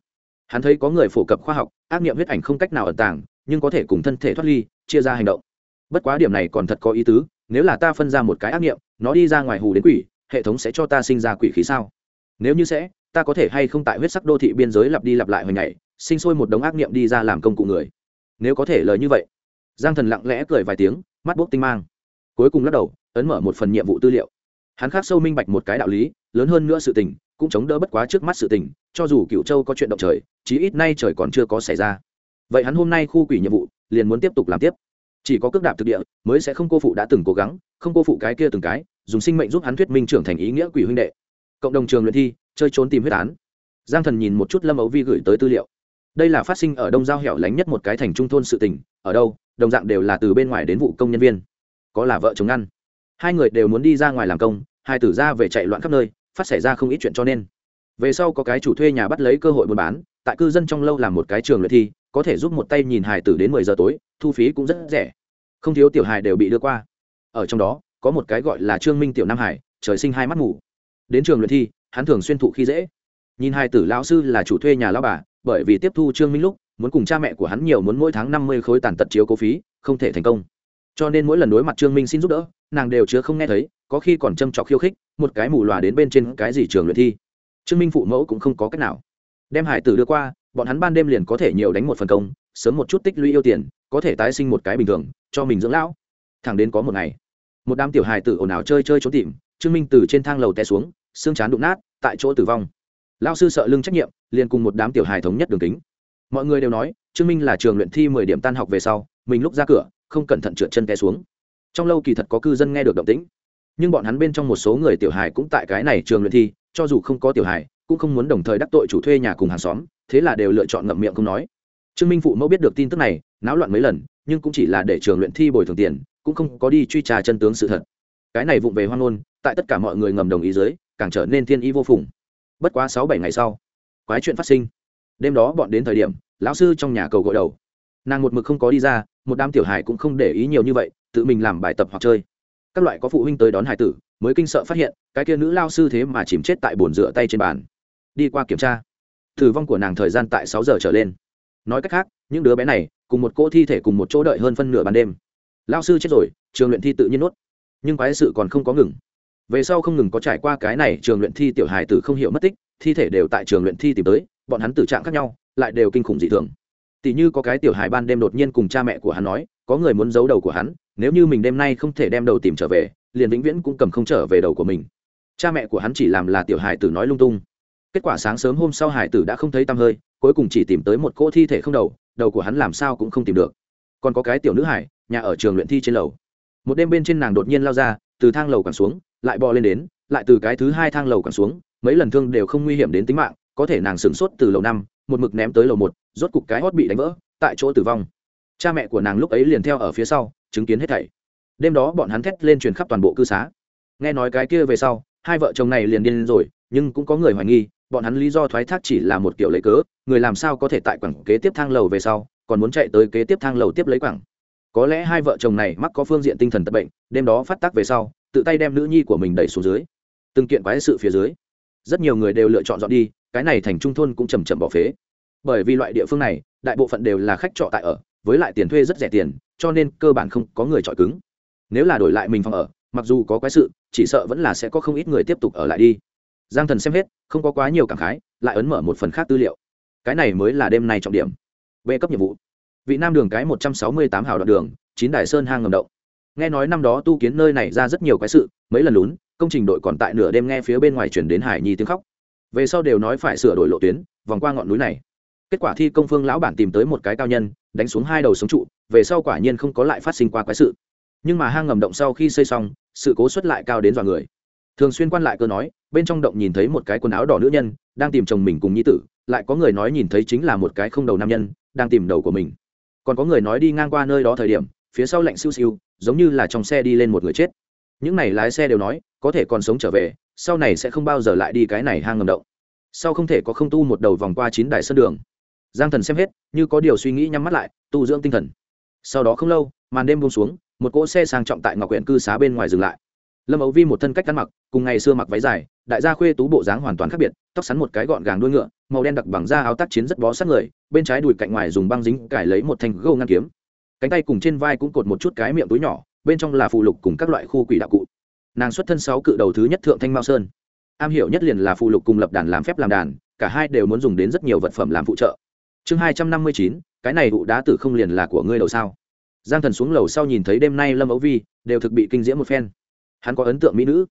Hắn thấy có người phổ cập khoa học, ác nghiệm huyết ảnh không cách nào ẩn tàng, nhưng có thể cùng thân thể thoát ly chia ra hành động. Bất quá điểm này còn thật có ý tứ, nếu là ta phân ra một cái ác nghiệm, nó đi ra ngoài hù đến quỷ, hệ thống sẽ cho ta sinh ra quỷ khí sao? Nếu như sẽ, ta có thể hay không tại huyết sắc đô thị biên giới lặp đi lặp lại hồi ngày, sinh sôi một đống ác nghiệm đi ra làm công cụ người. Nếu có thể lời như vậy. Giang thần lặng lẽ cười vài tiếng, mắt bốc tinh mang. Cuối cùng lắc đầu, ấn mở một phần nhiệm vụ tư liệu. Hắn khác sâu minh bạch một cái đạo lý, lớn hơn nữa sự tình, cũng chống đỡ bất quá trước mắt sự tình, cho dù cựu châu có chuyện động trời, chí ít nay trời còn chưa có xảy ra. Vậy hắn hôm nay khu quỷ nhiệm vụ liền muốn tiếp tục làm tiếp. Chỉ có cước đạp thực địa mới sẽ không cô phụ đã từng cố gắng, không cô phụ cái kia từng cái, dùng sinh mệnh giúp hắn thuyết minh trưởng thành ý nghĩa quỷ huynh đệ. Cộng đồng trường luyện thi, chơi trốn tìm huyết án. Giang thần nhìn một chút lâm ấu vi gửi tới tư liệu. Đây là phát sinh ở đông giao hẻo lánh nhất một cái thành trung thôn sự tình, ở đâu, đồng dạng đều là từ bên ngoài đến vụ công nhân viên. Có là vợ chồng ngăn. Hai người đều muốn đi ra ngoài làm công, hai tử ra về chạy loạn khắp nơi, phát xảy ra không ít chuyện cho nên. Về sau có cái chủ thuê nhà bắt lấy cơ hội buôn bán, tại cư dân trong lâu làm một cái trường luyện thi có thể giúp một tay nhìn hài tử đến mười giờ tối, thu phí cũng rất rẻ. Không thiếu tiểu hài đều bị đưa qua. Ở trong đó, có một cái gọi là trương minh tiểu nam hải, trời sinh hai mắt ngủ đến trường luyện thi, hắn thường xuyên thụ khi dễ. Nhìn hai tử lão sư là chủ thuê nhà lao bà, bởi vì tiếp thu trương minh lúc, muốn cùng cha mẹ của hắn nhiều muốn mỗi tháng năm mươi khối tàn tật chiếu cố phí, không thể thành công. Cho nên mỗi lần đối mặt trương minh xin giúp đỡ, nàng đều chứa không nghe thấy, có khi còn châm trọc khiêu khích, một cái mù lòa đến bên trên cái gì trường luyện thi. Trương minh phụ mẫu cũng không có cách nào. Đem hải tử đưa qua bọn hắn ban đêm liền có thể nhiều đánh một phần công, sớm một chút tích lũy yêu tiền, có thể tái sinh một cái bình thường, cho mình dưỡng lão. Thẳng đến có một ngày, một đám tiểu hài tử ồn ào chơi chơi trốn tìm, trương minh từ trên thang lầu té xuống, xương chán đụng nát, tại chỗ tử vong. Lao sư sợ lưng trách nhiệm, liền cùng một đám tiểu hài thống nhất đường kính. Mọi người đều nói, trương minh là trường luyện thi mười điểm tan học về sau, mình lúc ra cửa, không cẩn thận trượt chân té xuống. Trong lâu kỳ thật có cư dân nghe được động tĩnh. Nhưng bọn hắn bên trong một số người tiểu hài cũng tại cái này trường luyện thi, cho dù không có tiểu hài, cũng không muốn đồng thời đắc tội chủ thuê nhà cùng hàng xóm thế là đều lựa chọn ngậm miệng không nói. Trương minh phụ mẫu biết được tin tức này, náo loạn mấy lần, nhưng cũng chỉ là để trường luyện thi bồi thường tiền, cũng không có đi truy trà chân tướng sự thật. Cái này vụng về hoang ngôn, tại tất cả mọi người ngầm đồng ý dưới, càng trở nên thiên ý vô phùng. Bất quá sáu bảy ngày sau, quái chuyện phát sinh. Đêm đó bọn đến thời điểm, lão sư trong nhà cầu gội đầu. Nàng một mực không có đi ra, một đám tiểu hài cũng không để ý nhiều như vậy, tự mình làm bài tập hoặc chơi. Các loại có phụ huynh tới đón hải tử, mới kinh sợ phát hiện, cái kia nữ lao sư thế mà chìm chết tại bồn rửa tay trên bàn. Đi qua kiểm tra tử vong của nàng thời gian tại sáu giờ trở lên. Nói cách khác, những đứa bé này, cùng một cỗ thi thể cùng một chỗ đợi hơn phân nửa ban đêm. Lao sư chết rồi, trường luyện thi tự nhiên nuốt. Nhưng quái sự còn không có ngừng. Về sau không ngừng có trải qua cái này, trường luyện thi tiểu hài tử không hiểu mất tích, thi thể đều tại trường luyện thi tìm tới, bọn hắn tử trạng khác nhau, lại đều kinh khủng dị thường. Tỷ như có cái tiểu hài ban đêm đột nhiên cùng cha mẹ của hắn nói, có người muốn giấu đầu của hắn, nếu như mình đêm nay không thể đem đầu tìm trở về, liền vĩnh viễn cũng cầm không trở về đầu của mình. Cha mẹ của hắn chỉ làm là tiểu hài tử nói lung tung kết quả sáng sớm hôm sau hải tử đã không thấy tăm hơi, cuối cùng chỉ tìm tới một cỗ thi thể không đầu đầu của hắn làm sao cũng không tìm được. Còn có cái tiểu nữ hải, nhà ở trường luyện thi trên lầu. Một đêm bên trên nàng đột nhiên lao ra, từ thang lầu quẳng xuống, lại bò lên đến, lại từ cái thứ hai thang lầu quẳng xuống, mấy lần thương đều không nguy hiểm đến tính mạng, có thể nàng sửng sốt từ lầu năm, một mực ném tới lầu một, rốt cục cái hót bị đánh vỡ, tại chỗ tử vong. Cha mẹ của nàng lúc ấy liền theo ở phía sau, chứng kiến hết thảy. Đêm đó bọn hắn thét lên truyền khắp toàn bộ cư xá. Nghe nói cái kia về sau, hai vợ chồng này liền điên rồi, nhưng cũng có người hoài nghi bọn hắn lý do thoái thác chỉ là một kiểu lấy cớ, người làm sao có thể tại quảng kế tiếp thang lầu về sau, còn muốn chạy tới kế tiếp thang lầu tiếp lấy quảng? Có lẽ hai vợ chồng này mắc có phương diện tinh thần tật bệnh, đêm đó phát tác về sau, tự tay đem nữ nhi của mình đẩy xuống dưới. Từng kiện quái sự phía dưới, rất nhiều người đều lựa chọn dọn đi, cái này thành trung thôn cũng chầm chậm bỏ phế. Bởi vì loại địa phương này, đại bộ phận đều là khách trọ tại ở, với lại tiền thuê rất rẻ tiền, cho nên cơ bản không có người trọi cứng. Nếu là đổi lại mình phòng ở, mặc dù có quái sự, chỉ sợ vẫn là sẽ có không ít người tiếp tục ở lại đi giang thần xem hết, không có quá nhiều cảm khái, lại ấn mở một phần khác tư liệu. Cái này mới là đêm nay trọng điểm. B cấp nhiệm vụ. Vị nam đường cái một trăm sáu mươi tám hào đoạn đường, chín đài sơn hang ngầm động. Nghe nói năm đó tu kiến nơi này ra rất nhiều cái sự, mấy lần lún, công trình đội còn tại nửa đêm nghe phía bên ngoài chuyển đến hải nhi tiếng khóc. Về sau đều nói phải sửa đổi lộ tuyến, vòng qua ngọn núi này. Kết quả thi công phương lão bản tìm tới một cái cao nhân, đánh xuống hai đầu sống trụ, về sau quả nhiên không có lại phát sinh qua quái sự. Nhưng mà hang ngầm động sau khi xây xong, sự cố xuất lại cao đến dọa người thường xuyên quan lại cơ nói, bên trong động nhìn thấy một cái quần áo đỏ nữ nhân, đang tìm chồng mình cùng nhi tử, lại có người nói nhìn thấy chính là một cái không đầu nam nhân, đang tìm đầu của mình. Còn có người nói đi ngang qua nơi đó thời điểm, phía sau lạnh siêu siêu, giống như là trong xe đi lên một người chết. Những này lái xe đều nói, có thể còn sống trở về, sau này sẽ không bao giờ lại đi cái này hang ngầm động. Sau không thể có không tu một đầu vòng qua chín đài sân đường. Giang thần xem hết, như có điều suy nghĩ nhắm mắt lại, tu dưỡng tinh thần. Sau đó không lâu, màn đêm buông xuống, một cỗ xe sang trọng tại ngọc huyện cư xá bên ngoài dừng lại lâm ấu vi một thân cách ăn mặc, cùng ngày xưa mặc váy dài, đại gia khuê tú bộ dáng hoàn toàn khác biệt, tóc sắn một cái gọn gàng đuôi ngựa, màu đen đặc bằng da áo tác chiến rất bó sát người, bên trái đùi cạnh ngoài dùng băng dính cải lấy một thanh gâu ngăn kiếm. Cánh tay cùng trên vai cũng cột một chút cái miệng túi nhỏ, bên trong là phụ lục cùng các loại khu quỷ đạo cụ. Nàng xuất thân sáu cự đầu thứ nhất thượng thanh mao sơn. Am hiểu nhất liền là phụ lục cùng lập đàn làm phép làm đàn, cả hai đều muốn dùng đến rất nhiều vật phẩm làm phụ trợ. Chương hai trăm năm mươi chín, cái này vụ đá tử không liền là của ngươi đầu sao? Giang thần xuống lầu sau nhìn thấy đêm nay lâm ấu vi, đều thực bị kinh diễm một phen hắn có ấn tượng mỹ nữ.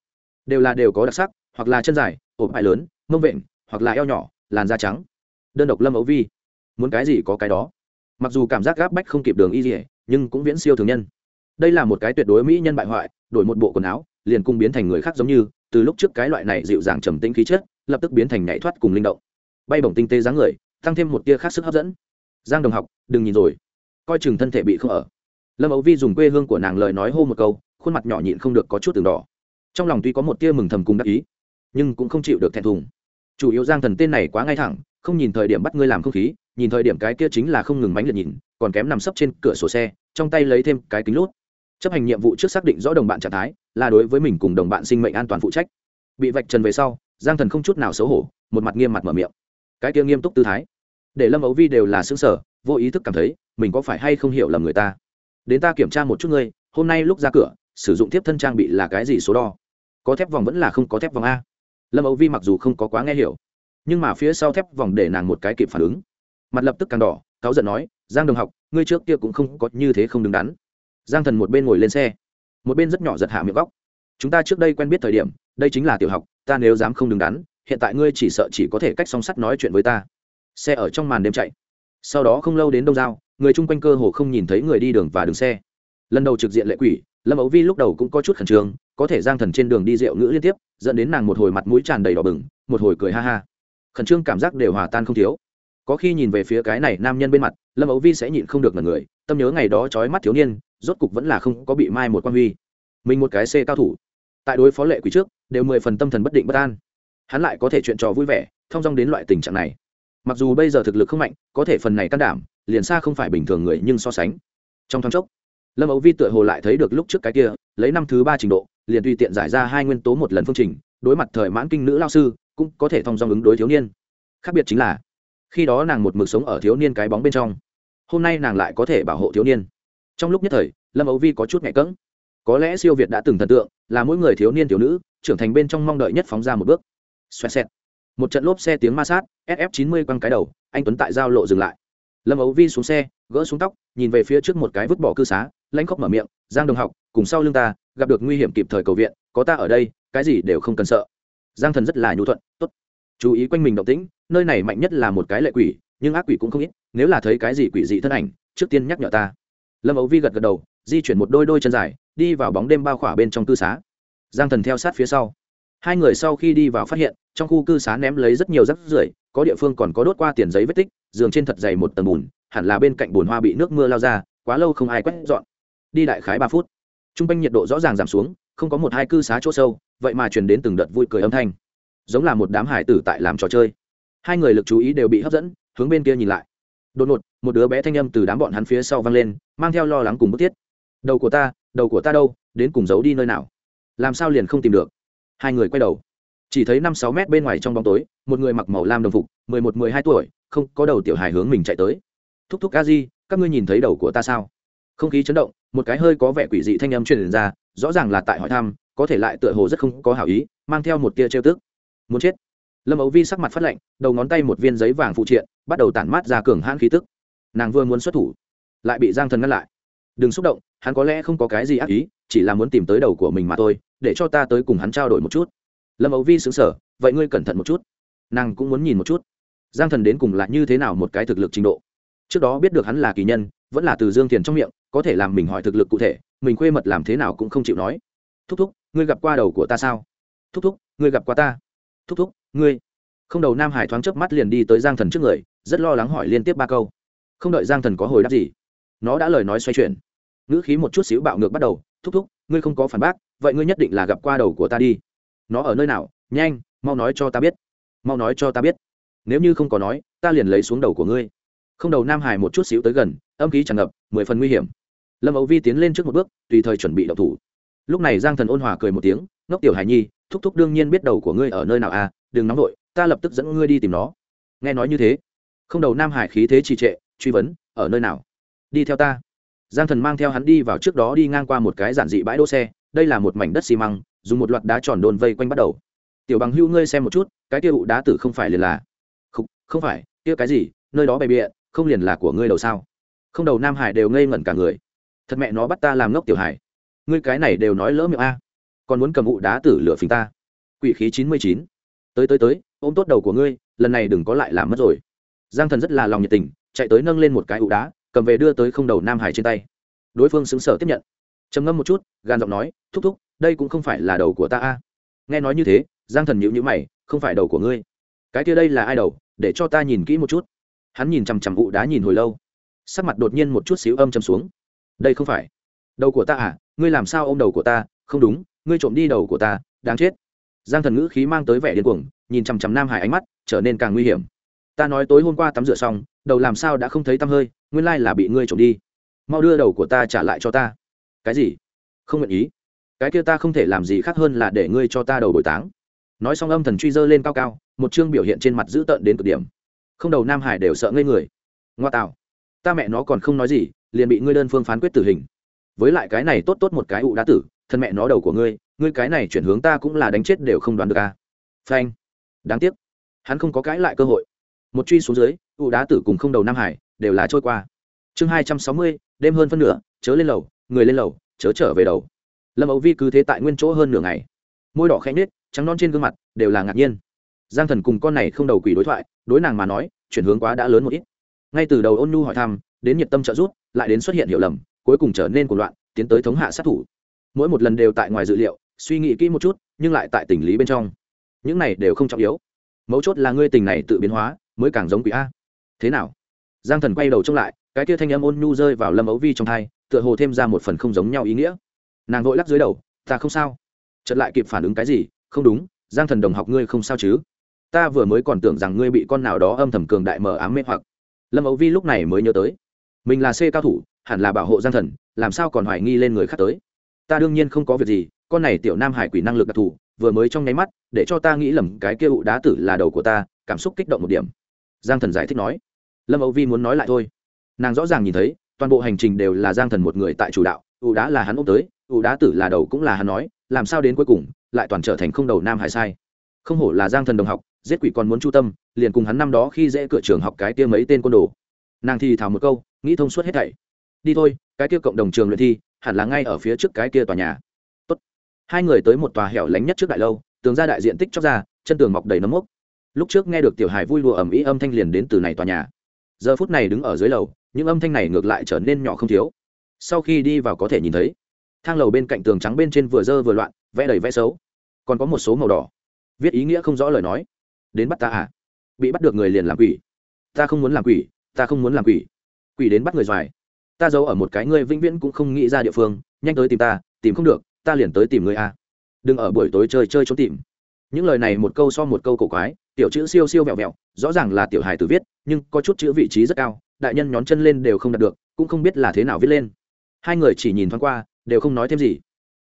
Đều là đều có đặc sắc, hoặc là chân dài, ổ bại lớn, mông vện, hoặc là eo nhỏ, làn da trắng. Đơn độc lâm ấu vi. Muốn cái gì có cái đó. Mặc dù cảm giác gáp bách không kịp đường y dỉa nhưng cũng viễn siêu thường nhân. Đây là một cái tuyệt đối mỹ nhân bại hoại, đổi một bộ quần áo, liền cung biến thành người khác giống như, từ lúc trước cái loại này dịu dàng trầm tĩnh khí chất, lập tức biến thành nhảy thoát cùng linh động. Bay bổng tinh tế dáng người, tăng thêm một tia khác sức hấp dẫn. Giang đồng học, đừng nhìn rồi. Coi chừng thân thể bị không ở. Lâm ấu vi dùng quê hương của nàng lời nói hô một câu khuôn mặt nhỏ nhịn không được có chút từng đỏ. Trong lòng tuy có một tia mừng thầm cùng đắc ý, nhưng cũng không chịu được thẹn thùng. Chủ yếu giang thần tên này quá ngay thẳng, không nhìn thời điểm bắt ngươi làm không khí, nhìn thời điểm cái kia chính là không ngừng mánh liệt nhìn, còn kém nằm sấp trên cửa sổ xe, trong tay lấy thêm cái kính lốt chấp hành nhiệm vụ trước xác định rõ đồng bạn trạng thái, là đối với mình cùng đồng bạn sinh mệnh an toàn phụ trách. Bị vạch trần về sau, giang thần không chút nào xấu hổ, một mặt nghiêm mặt mở miệng. Cái kia nghiêm túc tư thái. Để lâm ấu vi đều là xứng sở vô ý thức cảm thấy, mình có phải hay không hiểu lầm người ta. Đến ta kiểm tra một chút ngươi, hôm nay lúc ra cửa sử dụng tiếp thân trang bị là cái gì số đo? Có thép vòng vẫn là không có thép vòng a. Lâm ấu vi mặc dù không có quá nghe hiểu, nhưng mà phía sau thép vòng để nàng một cái kịp phản ứng. Mặt lập tức càng đỏ, cáu giận nói, giang đồng học, ngươi trước kia cũng không có như thế không đứng đắn. Giang thần một bên ngồi lên xe, một bên rất nhỏ giật hạ miệng góc. Chúng ta trước đây quen biết thời điểm, đây chính là tiểu học, ta nếu dám không đứng đắn, hiện tại ngươi chỉ sợ chỉ có thể cách song sắt nói chuyện với ta. Xe ở trong màn đêm chạy. Sau đó không lâu đến đông giao, người chung quanh cơ hồ không nhìn thấy người đi đường và đường xe. Lần đầu trực diện lệ quỷ lâm ấu vi lúc đầu cũng có chút khẩn trương, có thể giang thần trên đường đi rượu ngữ liên tiếp, dẫn đến nàng một hồi mặt mũi tràn đầy đỏ bừng, một hồi cười ha ha. Khẩn trương cảm giác đều hòa tan không thiếu. Có khi nhìn về phía cái này nam nhân bên mặt, lâm ấu vi sẽ nhịn không được ngần người, tâm nhớ ngày đó trói mắt thiếu niên, rốt cục vẫn là không có bị mai một quan huy. Mình một cái c cao thủ. Tại đối phó lệ quý trước, đều mười phần tâm thần bất định bất an. Hắn lại có thể chuyện trò vui vẻ thong dong đến loại tình trạng này. Mặc dù bây giờ thực lực không mạnh, có thể phần này can đảm, liền xa không phải bình thường người nhưng so sánh. Trong thoáng chốc lâm ấu vi tựa hồ lại thấy được lúc trước cái kia, lấy năm thứ ba trình độ, liền tùy tiện giải ra hai nguyên tố một lần phương trình, đối mặt thời mãn kinh nữ lao sư, cũng có thể thông dong ứng đối thiếu niên. Khác biệt chính là, khi đó nàng một mực sống ở thiếu niên cái bóng bên trong, hôm nay nàng lại có thể bảo hộ thiếu niên. Trong lúc nhất thời, lâm ấu vi có chút nhạy cỡng có lẽ siêu việt đã từng thần tượng, là mỗi người thiếu niên thiếu nữ, trưởng thành bên trong mong đợi nhất phóng ra một bước. Xoẹt xẹt. Một trận lốp xe tiếng ma sát sf 90 quăng cái đầu, anh tuấn tại giao lộ dừng lại lâm ấu vi xuống xe, gỡ xuống tóc, nhìn về phía trước một cái vứt bỏ cư xá, lãnh khóc mở miệng, giang đồng học, cùng sau lưng ta, gặp được nguy hiểm kịp thời cầu viện, có ta ở đây, cái gì đều không cần sợ. Giang thần rất là nhu thuận, tốt. Chú ý quanh mình động tĩnh, nơi này mạnh nhất là một cái lệ quỷ, nhưng ác quỷ cũng không ít, nếu là thấy cái gì quỷ dị thân ảnh, trước tiên nhắc nhở ta. Lâm ấu vi gật gật đầu, di chuyển một đôi đôi chân dài, đi vào bóng đêm bao khỏa bên trong cư xá. Giang thần theo sát phía sau. Hai người sau khi đi vào phát hiện, trong khu cư xá ném lấy rất nhiều rác rưởi có địa phương còn có đốt qua tiền giấy vết tích, giường trên thật dày một tầng bùn, hẳn là bên cạnh bùn hoa bị nước mưa lao ra, quá lâu không ai quét dọn. Đi đại khái ba phút t r u n g quanh nhiệt độ rõ ràng giảm xuống, không có một hai cư xá chỗ sâu, vậy mà truyền đến từng đợt vui cười âm thanh. Giống là một đám hải tử tại làm trò chơi. Hai người lực chú ý đều bị hấp dẫn, hướng bên kia nhìn lại. Đột ngột, một đứa bé thanh âm từ đám bọn hắn phía sau vang lên, mang theo lo lắng cùng bức thiết. Đầu của ta, đầu của ta đâu, đến cùng giấu đi nơi nào? Làm sao liền không tìm được? Hai người quay đầu chỉ thấy năm sáu mét bên ngoài trong bóng tối, một người mặc màu lam đồng phục, mười một, mười hai tuổi, không có đầu tiểu hài hướng mình chạy tới. Thúc thúc a di, các ngươi nhìn thấy đầu của ta sao? Không khí chấn động, một cái hơi có vẻ quỷ dị thanh âm truyền ra, rõ ràng là tại hỏi thăm, có thể lại tựa hồ rất không có hảo ý, mang theo một tia trêu tức. Muốn chết? Lâm ấu vi sắc mặt phát lạnh, đầu ngón tay một viên giấy vàng phụ triện, bắt đầu tản mát ra cường hãn khí tức. Nàng vừa muốn xuất thủ, lại bị giang thần ngăn lại. Đừng xúc động, hắn có lẽ không có cái gì ác ý, chỉ là muốn tìm tới đầu của mình mà thôi, để cho ta tới cùng hắn trao đổi một chút lâm ấu vi xứng sở, vậy ngươi cẩn thận một chút. Nàng cũng muốn nhìn một chút. Giang thần đến cùng là như thế nào một cái thực lực trình độ? Trước đó biết được hắn là kỳ nhân, vẫn là từ dương tiền trong miệng, có thể làm mình hỏi thực lực cụ thể, mình quê mật làm thế nào cũng không chịu nói. Thúc thúc, ngươi gặp qua đầu của ta sao? Thúc thúc, ngươi gặp qua ta? Thúc thúc, ngươi. Không đầu nam hải thoáng chớp mắt liền đi tới giang thần trước người, rất lo lắng hỏi liên tiếp ba câu. Không đợi giang thần có hồi đáp gì, nó đã lời nói xoay chuyển. Ngữ khí một chút xíu bạo ngược bắt đầu. Thúc thúc, ngươi không có phản bác, vậy ngươi nhất định là gặp qua đầu của ta đi nó ở nơi nào, nhanh, mau nói cho ta biết. Mau nói cho ta biết. Nếu như không có nói, ta liền lấy xuống đầu của ngươi. Không đầu nam hải một chút xíu tới gần, âm khí tràn ngập, mười phần nguy hiểm. Lâm ấu vi tiến lên trước một bước, tùy thời chuẩn bị đậu thủ. Lúc này giang thần ôn hòa cười một tiếng, ngốc tiểu hải nhi, thúc thúc đương nhiên biết đầu của ngươi ở nơi nào à đừng nóng vội, ta lập tức dẫn ngươi đi tìm nó. Nghe nói như thế, không đầu nam hải khí thế trì trệ, truy vấn, ở nơi nào? Đi theo ta. Giang thần mang theo hắn đi vào trước đó đi ngang qua một cái giản dị bãi đỗ xe, đây là một mảnh đất xi măng dùng một loạt đá tròn đồn vây quanh bắt đầu. Tiểu bằng hưu ngươi xem một chút cái kia ụ đá tử không phải liền là không, không phải kia cái gì nơi đó bày bịa không liền là của ngươi đầu sao? Không đầu nam hải đều ngây ngẩn cả người. Thật mẹ nó bắt ta làm ngốc tiểu hải. Ngươi cái này đều nói lỡ miệng a. Còn muốn cầm ụ đá tử lửa phình ta. Quỷ khí chín mươi chín. Tới tới tới ôm tốt đầu của ngươi lần này đừng có lại làm mất rồi. Giang thần rất là lòng nhiệt tình chạy tới nâng lên một cái ụ đá cầm về đưa tới không đầu nam hải trên tay. Đối phương xứng sở tiếp nhận. Trầm ngâm một chút gan giọng nói thúc thúc đây cũng không phải là đầu của ta a. Nghe nói như thế, giang thần nhịu nhữ mày, không phải đầu của ngươi. Cái kia đây là ai đầu? Để cho ta nhìn kỹ một chút. Hắn nhìn chằm chằm vụ đá nhìn hồi lâu. Sắc mặt đột nhiên một chút xíu âm chầm xuống. Đây không phải đầu của ta à? Ngươi làm sao ô m đầu của ta? Không đúng, ngươi trộm đi đầu của ta, đáng chết. Giang thần ngữ khí mang tới vẻ điên cuồng, nhìn chằm chằm nam hải ánh mắt, trở nên càng nguy hiểm. Ta nói tối hôm qua tắm rửa xong, đầu làm sao đã không thấy tăm hơi, nguyên lai là bị ngươi trộm đi. Mau đưa đầu của ta trả lại cho ta. Cái gì? Không nguyện ý cái kia ta không thể làm gì khác hơn là để ngươi cho ta đầu bồi táng. Nói xong âm thần truy dơ lên cao cao, một chương biểu hiện trên mặt dữ tợn đến cực điểm. Không đầu nam hải đều sợ ngây người. Ngoa tạo. Ta mẹ nó còn không nói gì, liền bị ngươi đơn phương phán quyết tử hình. Với lại cái này tốt tốt một cái ụ đã tử, thân mẹ nó đầu của ngươi ngươi cái này chuyển hướng ta cũng là đánh chết đều không đoán được a. Phanh. Đáng tiếc. Hắn không có cãi lại cơ hội. Một truy xuống dưới, ụ đá tử cùng không đầu nam hải đều là trôi qua. Chương hai trăm sáu mươi, đêm hơn phân nửa, chớ lên lầu, người lên lầu, chớ trở về đầu lâm ấu vi cứ thế tại nguyên chỗ hơn nửa ngày môi đỏ khẽ nết trắng non trên gương mặt đều là ngạc nhiên giang thần cùng con này không đầu quỷ đối thoại đối nàng mà nói chuyển hướng quá đã lớn một ít ngay từ đầu ôn nhu hỏi thăm đến nhiệt tâm trợ rút lại đến xuất hiện hiểu lầm cuối cùng trở nên cuộc loạn tiến tới thống hạ sát thủ mỗi một lần đều tại ngoài dự liệu suy nghĩ kỹ một chút nhưng lại tại tình lý bên trong những này đều không trọng yếu mấu chốt là ngươi tình này tự biến hóa mới càng giống quỷ a thế nào giang thần quay đầu trông lại cái kia thanh âm ôn nhu rơi vào lâm ấu vi trong thai tựa hồ thêm ra một phần không giống nhau ý nghĩa nàng vội lắc dưới đầu, ta không sao. Chợt lại kịp phản ứng cái gì, không đúng, giang thần đồng học ngươi không sao chứ? Ta vừa mới còn tưởng rằng ngươi bị con nào đó âm thầm cường đại mờ ám mê hoặc. Lâm ấu vi lúc này mới nhớ tới, mình là c cao thủ, hẳn là bảo hộ giang thần, làm sao còn hoài nghi lên người khác tới? Ta đương nhiên không có việc gì, con này tiểu nam hải quỷ năng lực đặc thù, vừa mới trong nháy mắt, để cho ta nghĩ lầm cái kia ụ đá tử là đầu của ta, cảm xúc kích động một điểm. Giang thần giải thích nói. Lâm âu vi muốn nói lại thôi. Nàng rõ ràng nhìn thấy, toàn bộ hành trình đều là giang thần một người tại chủ đạo. Ủ đá là hắn ôm tới ủ đá tử là đầu cũng là hắn nói, làm sao đến cuối cùng, lại toàn trở thành không đầu nam hải sai. Không hổ là giang thần đồng học, giết quỷ còn muốn chu tâm, liền cùng hắn năm đó khi dễ cửa trường học cái kia mấy tên côn đồ. Nàng thì thào một câu, nghĩ thông suốt hết thảy. Đi thôi, cái kia cộng đồng trường luyện thi, hẳn là ngay ở phía trước cái kia tòa nhà. Tốt. hai người tới một tòa hẻo lánh nhất trước đại lâu, tường ra đại diện tích chóc ra, chân tường mọc đầy nấm mốc. Lúc trước nghe được tiểu hài vui lùa ẩm ý âm thanh liền đến từ này tòa nhà. Giờ phút này đứng ở dưới lầu, những âm thanh này ngược lại trở nên nhỏ không thiếu sau khi đi vào có thể nhìn thấy. Thang lầu bên cạnh tường trắng bên trên vừa dơ vừa loạn, vẽ đầy vẽ xấu. Còn có một số màu đỏ. Viết ý nghĩa không rõ lời nói. Đến bắt ta à? Bị bắt được người liền làm quỷ. Ta không muốn làm quỷ, ta không muốn làm quỷ. Quỷ đến bắt người doài ta giấu ở một cái ngươi vĩnh viễn cũng không nghĩ ra địa phương, nhanh tới tìm ta, tìm không được, ta liền tới tìm ngươi à. Đừng ở buổi tối chơi chơi trốn tìm. Những lời này một câu so một câu cổ quái, tiểu chữ siêu siêu vẹo vẹo, rõ ràng là tiểu hài tử viết, nhưng có chút chữ vị trí rất cao, đại nhân nhón chân lên đều không đạt được, cũng không biết là thế nào viết lên hai người chỉ nhìn thoáng qua, đều không nói thêm gì.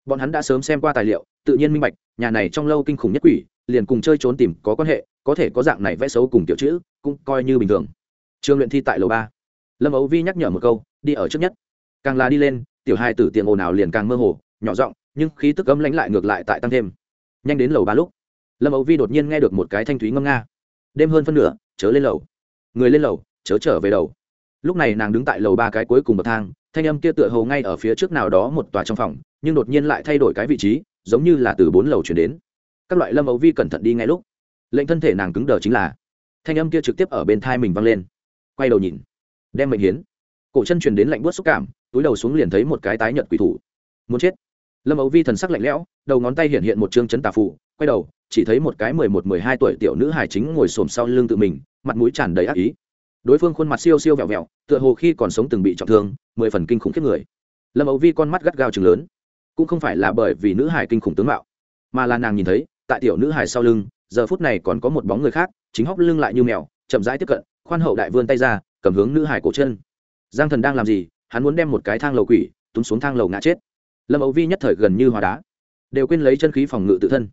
Bọn hắn đã sớm xem qua tài liệu, tự nhiên minh bạch, nhà này trong lâu kinh khủng nhất quỷ, liền cùng chơi trốn tìm có quan hệ, có thể có dạng này vẽ xấu cùng tiểu chữ, cũng coi như bình thường. Trường luyện thi tại lầu ba. Lâm ấu vi nhắc nhở một câu, đi ở trước nhất. Càng là đi lên, tiểu hai tử tiện ồn ào liền càng mơ hồ, nhỏ giọng, nhưng khí tức cấm lánh lại ngược lại tại tăng thêm. Nhanh đến lầu ba lúc, lâm ấu vi đột nhiên nghe được một cái thanh thúy ngâm nga. Đêm hơn phân nửa, chớ lên lầu. Người lên lầu, chớ trở về đầu. Lúc này nàng đứng tại lầu ba cái cuối cùng bậc thang thanh âm kia tựa hồ ngay ở phía trước nào đó một tòa trong phòng, nhưng đột nhiên lại thay đổi cái vị trí, giống như là từ bốn lầu chuyển đến. Các loại lâm ấu vi cẩn thận đi ngay lúc. Lệnh thân thể nàng cứng đờ chính là, thanh âm kia trực tiếp ở bên thai mình văng lên. Quay đầu nhìn, đem mệnh hiến. Cổ chân truyền đến lạnh buốt xúc cảm, túi đầu xuống liền thấy một cái tái nhợt quỷ thủ. Muốn chết. Lâm ấu vi thần sắc lạnh lẽo, đầu ngón tay hiện hiện một chương chấn tà phụ quay đầu, chỉ thấy một cái mười một, mười hai tuổi tiểu nữ hài chính ngồi xổm sau lưng tự mình, mặt mũi tràn đầy ác ý đối phương khuôn mặt siêu siêu vẹo vẹo, tựa hồ khi còn sống từng bị trọng thương, mười phần kinh khủng khiếp người. Lâm ấu vi con mắt gắt gao chừng lớn. Cũng không phải là bởi vì nữ hải kinh khủng tướng mạo, mà là nàng nhìn thấy, tại tiểu nữ hải sau lưng, giờ phút này còn có một bóng người khác, chính hóc lưng lại như mèo, chậm rãi tiếp cận, khoan hậu đại vươn tay ra, cầm hướng nữ hải cổ chân. Giang thần đang làm gì? Hắn muốn đem một cái thang lầu quỷ, túm xuống thang lầu ngã chết. Lâm ấu vi nhất thời gần như hóa đá, đều quên lấy chân khí phòng ngự tự thân.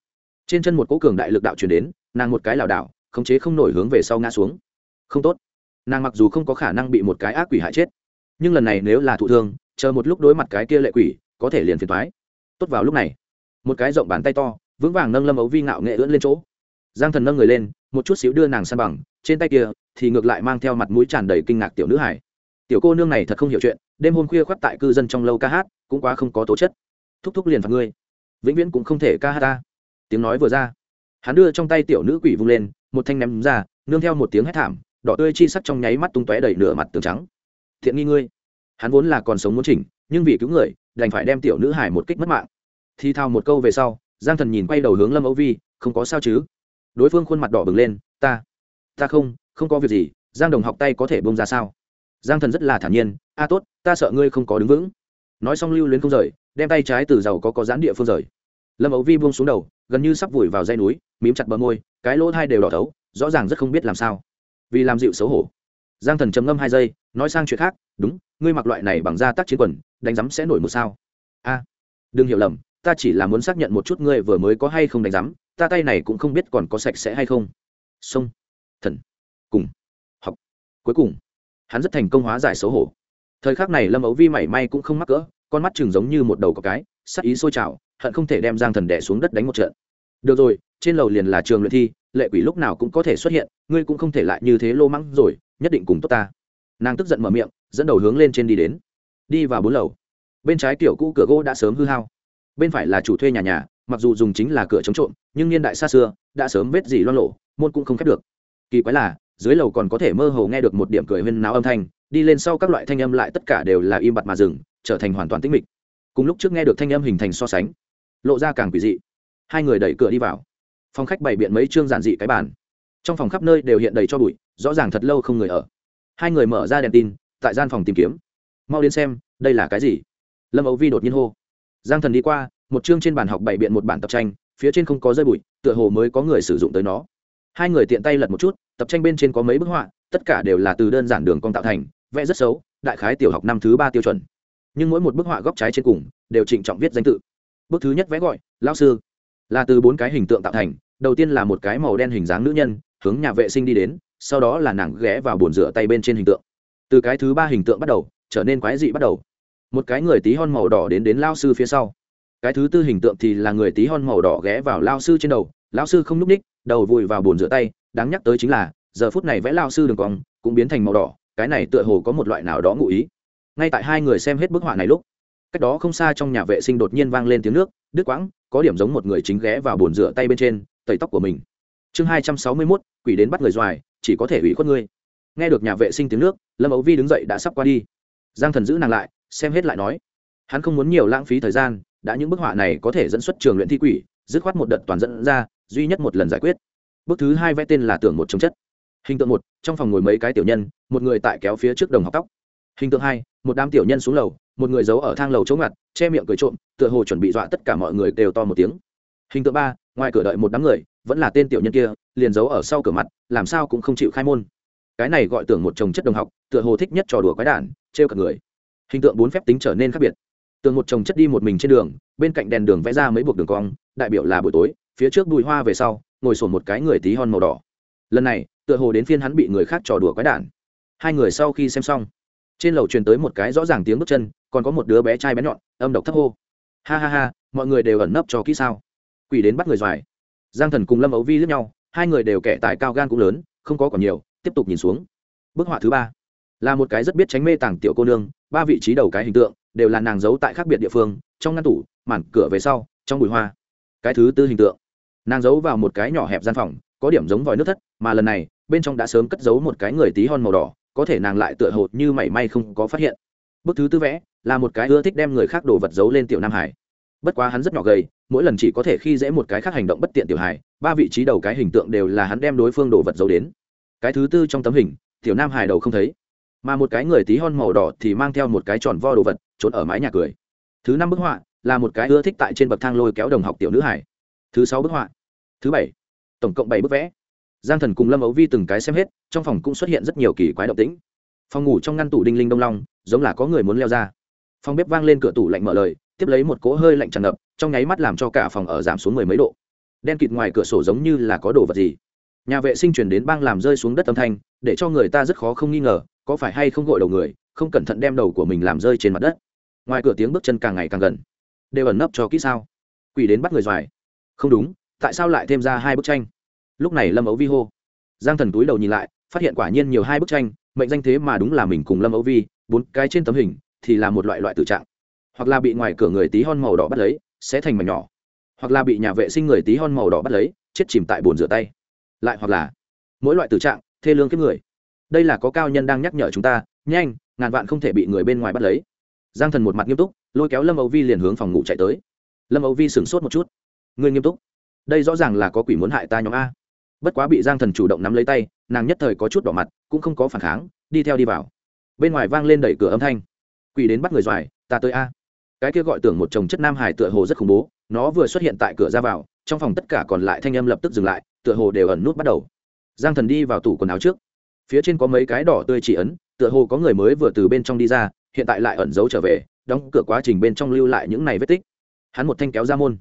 Trên chân một cỗ cường đại lực đạo chuyển đến, nàng một cái lảo đảo, khống chế không nổi hướng về sau ngã xuống. Không tốt nàng mặc dù không có khả năng bị một cái ác quỷ hại chết, nhưng lần này nếu là thụ thương, chờ một lúc đối mặt cái kia lệ quỷ, có thể liền phiền thoái tốt vào lúc này, một cái rộng bàn tay to, vững vàng nâng lâm ấu vi ngạo nghệ ưỡn lên chỗ. Giang thần nâng người lên, một chút xíu đưa nàng san bằng, trên tay kia thì ngược lại mang theo mặt mũi tràn đầy kinh ngạc tiểu nữ hải tiểu cô nương này thật không hiểu chuyện, đêm hôm khuya khoác tại cư dân trong lâu ca hát, cũng quá không có tố chất. Thúc thúc liền phạt ngươi. Vĩnh viễn cũng không thể ca hát ta. Tiếng nói vừa ra, hắn đưa trong tay tiểu nữ quỷ vung lên, một thanh ném ra, nương theo một tiếng hét thảm đỏ tươi chi sắc trong nháy mắt tung tóe đầy nửa mặt tường trắng. Thiện nghi ngươi. Hắn vốn là còn sống muốn chỉnh, nhưng vì cứu người, đành phải đem tiểu nữ hải một kích mất mạng. Thi thao một câu về sau, giang thần nhìn quay đầu hướng lâm âu vi, không có sao chứ? Đối phương khuôn mặt đỏ bừng lên, ta ta không không có việc gì, giang đồng học tay có thể bông ra sao? Giang thần rất là thản nhiên, a, tốt, ta sợ ngươi không có đứng vững. Nói xong lưu luyến không rời, đem tay trái từ giàu có có dán địa phương rời. Lâm ấu vi buông xuống đầu, gần như sắp vùi vào dây núi, mím chặt bờ môi, cái lỗ hai đều đỏ thấu, rõ ràng rất không biết làm sao vì làm dịu xấu hổ. Giang thần trầm ngâm hai giây, nói sang chuyện khác, đúng, ngươi mặc loại này bằng da tác chiến quần, đánh rắm sẽ nổi một sao. A, đừng hiểu lầm, ta chỉ là muốn xác nhận một chút ngươi vừa mới có hay không đánh rắm ta tay này cũng không biết còn có sạch sẽ hay không. Sông, thần, cùng, học, cuối cùng. Hắn rất thành công hóa giải xấu hổ. Thời khắc này lâm ấu vi mảy may cũng không mắc cỡ, con mắt chừng giống như một đầu có cái, sắc ý sôi trào, hận không thể đem giang thần đẻ xuống đất đánh một trận. Được rồi trên lầu liền là trường luyện thi, lệ quỷ lúc nào cũng có thể xuất hiện, ngươi cũng không thể lại như thế lô mắng rồi, nhất định cùng tốt ta. Nàng tức giận mở miệng, dẫn đầu hướng lên trên đi đến. Đi vào bốn lầu. Bên trái tiểu cũ cửa gỗ đã sớm hư hao. Bên phải là chủ thuê nhà nhà, mặc dù dùng chính là cửa chống trộm, nhưng niên đại xa xưa, đã sớm vết gì loan lộ môn cũng không khép được. Kỳ quái là, dưới lầu còn có thể mơ hồ nghe được một điểm cười huyên náo âm thanh, đi lên sau các loại thanh âm lại tất cả đều là im bặt mà dừng, trở thành hoàn toàn tĩnh mịch. Cùng lúc trước nghe được thanh âm hình thành so sánh, lộ ra càng quỷ dị. Hai người đẩy cửa đi vào phòng khách bày biện mấy chương giản dị cái bàn. Trong phòng khắp nơi đều hiện đầy cho bụi, rõ ràng thật lâu không người ở. Hai người mở ra đèn tin, tại gian phòng tìm kiếm. Mau đến xem, đây là cái gì? Lâm ấu vi đột nhiên hô. Giang thần đi qua, một chương trên bàn học bày biện một bản tập tranh, phía trên không có rơi bụi, tựa hồ mới có người sử dụng tới nó. Hai người tiện tay lật một chút, tập tranh bên trên có mấy bức họa, tất cả đều là từ đơn giản đường cong tạo thành, vẽ rất xấu, đại khái tiểu học năm thứ ba tiêu chuẩn. Nhưng mỗi một bức họa góc trái trên cùng, đều trịnh trọng viết danh tự. Bức thứ nhất vẽ gọi lao sư. Là từ bốn cái hình tượng tạo thành đầu tiên là một cái màu đen hình dáng nữ nhân, hướng nhà vệ sinh đi đến, sau đó là nàng ghé vào bồn rửa tay bên trên hình tượng. Từ cái thứ ba hình tượng bắt đầu, trở nên quái dị bắt đầu. Một cái người tí hon màu đỏ đến đến lao sư phía sau. Cái thứ tư hình tượng thì là người tí hon màu đỏ ghé vào lao sư trên đầu. Lao sư không n ú c ních, đầu vùi vào bồn rửa tay, đáng nhắc tới chính là, giờ phút này vẽ lao sư đường cong, cũng biến thành màu đỏ, cái này tựa hồ có một loại nào đó ngụ ý. Ngay tại hai người xem hết bức họa này lúc, cách đó không xa trong nhà vệ sinh đột nhiên vang lên tiếng nước, đứt quãng, có điểm giống một người chính ghé vào bồn rửa tay bên trên tẩy tóc của mình. Chương hai trăm sáu mươi mốt, quỷ đến bắt người doài, chỉ có thể ủy khuất ngươi. Nghe được nhà vệ sinh tiếng nước, lâm ấu vi đứng dậy đã sắp qua đi. Giang thần giữ nàng lại, xem hết lại nói. Hắn không muốn nhiều lãng phí thời gian, đã những bức họa này có thể dẫn xuất trường luyện thi quỷ, dứt khoát một đợt toàn dẫn ra, duy nhất một lần giải quyết. Bước thứ hai vẽ tên là tưởng một chống chất. Hình tượng một, trong phòng ngồi mấy cái tiểu nhân, một người tại kéo phía trước đồng học tóc. Hình tượng hai, một đám tiểu nhân xuống lầu, một người giấu ở thang lầu chống ngặt, che miệng cười trộm, tựa hồ chuẩn bị dọa tất cả mọi người đều to một tiếng hình tượng ba, ngoài cửa đợi một đám người, vẫn là tên tiểu nhân kia, liền giấu ở sau cửa mặt, làm sao cũng không chịu khai môn. Cái này gọi tưởng một chồng chất đồng học, tựa hồ thích nhất trò đùa quái đản, trêu cả người. Hình tượng bốn phép tính trở nên khác biệt. Tường một chồng chất đi một mình trên đường, bên cạnh đèn đường vẽ ra mấy buộc đường cong, đại biểu là buổi tối, phía trước bùi hoa về sau, ngồi sổn một cái người tí hon màu đỏ. Lần này, tựa hồ đến phiên hắn bị người khác trò đùa quái đản. Hai người sau khi xem xong, trên lầu truyền tới một cái rõ ràng tiếng bước chân, còn có một đứa bé trai bé nhọn, âm độc thấp hô. Ha ha ha, mọi người đều ẩn nấp cho kỹ sao? Quỷ đến bắt người doài. Giang thần cùng lâm ấu vi lướt nhau, hai người đều kẻ tài cao gan cũng lớn, không có còn nhiều, tiếp tục nhìn xuống. Bức họa thứ ba là một cái rất biết tránh mê tàng tiểu cô nương, ba vị trí đầu cái hình tượng đều là nàng giấu tại khác biệt địa phương, trong ngăn tủ, màn cửa về sau, trong bụi hoa. Cái thứ tư hình tượng, nàng giấu vào một cái nhỏ hẹp gian phòng, có điểm giống vòi nước thất, mà lần này, bên trong đã sớm cất giấu một cái người tí hon màu đỏ, có thể nàng lại tựa hồ như mảy may không có phát hiện. Bức thứ tư vẽ là một cái ưa thích đem người khác đồ vật giấu lên tiểu nam hải bất quá hắn rất nhỏ gầy, mỗi lần chỉ có thể khi dễ một cái khác hành động bất tiện tiểu hải ba vị trí đầu cái hình tượng đều là hắn đem đối phương đồ vật giấu đến. Cái thứ tư trong tấm hình, tiểu nam hải đầu không thấy. Mà một cái người tí hon màu đỏ thì mang theo một cái tròn vo đồ vật, trốn ở mái nhà cười. Thứ năm bức họa, là một cái ưa thích tại trên bậc thang lôi kéo đồng học tiểu nữ hải thứ sáu bức họa. Thứ bảy, tổng cộng bảy bức vẽ. Giang thần cùng lâm ấu vi từng cái xem hết, trong phòng cũng xuất hiện rất nhiều kỳ quái động tĩnh. Phòng ngủ trong ngăn tủ đinh linh đông long, giống là có người muốn leo ra. Phòng bếp vang lên cửa tủ lạnh mở lời tiếp lấy một cỗ hơi lạnh tràn ngập, trong nháy mắt làm cho cả phòng ở giảm xuống mười mấy độ. Đen kịt ngoài cửa sổ giống như là có đồ vật gì. Nhà vệ sinh chuyển đến bang làm rơi xuống đất âm thanh, để cho người ta rất khó không nghi ngờ, có phải hay không gội đầu người, không cẩn thận đem đầu của mình làm rơi trên mặt đất. Ngoài cửa tiếng bước chân càng ngày càng gần. Đều ẩn nấp cho kỹ sao? Quỷ đến bắt người doài. Không đúng, tại sao lại thêm ra hai bức tranh? Lúc này lâm ấu vi hô. Giang thần túi đầu nhìn lại, phát hiện quả nhiên nhiều hai bức tranh, mệnh danh thế mà đúng là mình cùng lâm ấu vi, bốn cái trên tấm hình, thì là một loại loại tự trạng hoặc là bị ngoài cửa người tí hon màu đỏ bắt lấy, sẽ thành mảnh nhỏ. Hoặc là bị nhà vệ sinh người tí hon màu đỏ bắt lấy, chết chìm tại bồn rửa tay. Lại hoặc là, mỗi loại tử trạng, thê lương kiếp người. Đây là có cao nhân đang nhắc nhở chúng ta, nhanh, ngàn vạn không thể bị người bên ngoài bắt lấy. Giang thần một mặt nghiêm túc, lôi kéo lâm âu vi liền hướng phòng ngủ chạy tới. Lâm âu vi sửng sốt một chút. Ngươi nghiêm túc? Đây rõ ràng là có quỷ muốn hại ta nhóm a. Bất quá bị giang thần chủ động nắm lấy tay, nàng nhất thời có chút đỏ mặt, cũng không có phản kháng, đi theo đi vào. Bên ngoài vang lên đẩy cửa âm thanh. Quỷ đến bắt người doài, ta tới a cái kia gọi tưởng một chồng chất nam hải tựa hồ rất khủng bố, nó vừa xuất hiện tại cửa ra vào, trong phòng tất cả còn lại thanh âm lập tức dừng lại, tựa hồ đều ẩn nút bắt đầu. Giang thần đi vào tủ quần áo trước. Phía trên có mấy cái đỏ tươi chỉ ấn, tựa hồ có người mới vừa từ bên trong đi ra, hiện tại lại ẩn giấu trở về, đóng cửa quá trình bên trong lưu lại những này vết tích. Hắn một thanh kéo ra môn.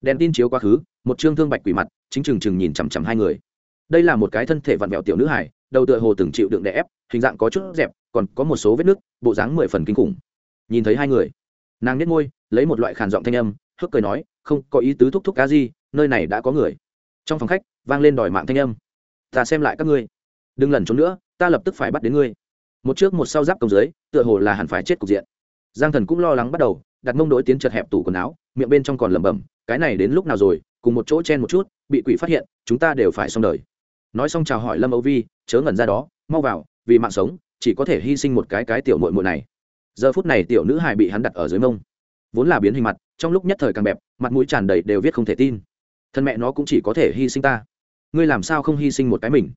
Đèn tin chiếu quá khứ, một trương thương bạch quỷ mặt, chính trừng trừng nhìn chằm chằm hai người. Đây là một cái thân thể vặn vẹo tiểu nữ hải đầu tựa hồ từng chịu đựng đè ép, hình dạng có chút dẹp, còn có một số vết nứt, bộ dáng mười phần kinh khủng. Nhìn thấy hai người nàng nhếch môi, lấy một loại khàn giọng thanh âm hức cười nói, không, có ý tứ thúc thúc cá gì nơi này đã có người. Trong phòng khách, vang lên đòi mạng thanh âm. Ta xem lại các ngươi. Đừng lẩn trốn nữa, ta lập tức phải bắt đến ngươi. Một trước một sau giáp công dưới tựa hồ là hẳn phải chết cục diện. Giang thần cũng lo lắng bắt đầu, đặt mông đối tiến chật hẹp tủ quần áo, miệng bên trong còn lẩm bẩm, cái này đến lúc nào rồi, cùng một chỗ chen một chút, bị quỷ phát hiện, chúng ta đều phải xong đời. Nói xong chào hỏi lâm âu vi, chớ ngẩn ra đó, mau vào, vì mạng sống, chỉ có thể hy sinh một cái cái tiểu mội mội này giờ phút này tiểu nữ hài bị hắn đặt ở dưới mông. Vốn là biến hình mặt, trong lúc nhất thời càng bẹp, mặt mũi tràn đầy đều viết không thể tin. Thân mẹ nó cũng chỉ có thể hy sinh ta. Ngươi làm sao không hy sinh một cái mình?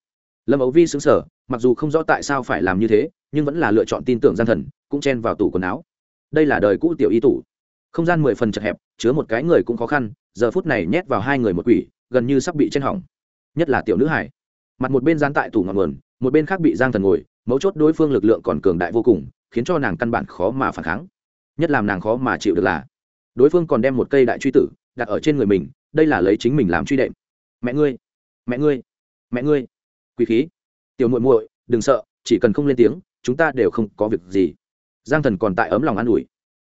Lâm ấu vi xứng sở mặc dù không rõ tại sao phải làm như thế, nhưng vẫn là lựa chọn tin tưởng gian thần, cũng chen vào tủ quần áo. Đây là đời cũ tiểu y tủ. Không gian mười phần chật hẹp, chứa một cái người cũng khó khăn, giờ phút này nhét vào hai người một quỷ, gần như sắp bị chen hỏng. Nhất là tiểu nữ hải mặt một bên dán tại tủ ngọn nguồn, một bên khác bị giang thần ngồi, mấu chốt đối phương lực lượng còn cường đại vô cùng khiến cho nàng căn bản khó mà phản kháng. Nhất làm nàng khó mà chịu được là, đối phương còn đem một cây đại truy tử đặt ở trên người mình, đây là lấy chính mình làm truy đệm. Mẹ ngươi mẹ ngươi mẹ ngươi. Quý khí. Tiểu muội muội, đừng sợ, chỉ cần không lên tiếng, chúng ta đều không có việc gì. Giang thần còn tại ấm lòng an ủi.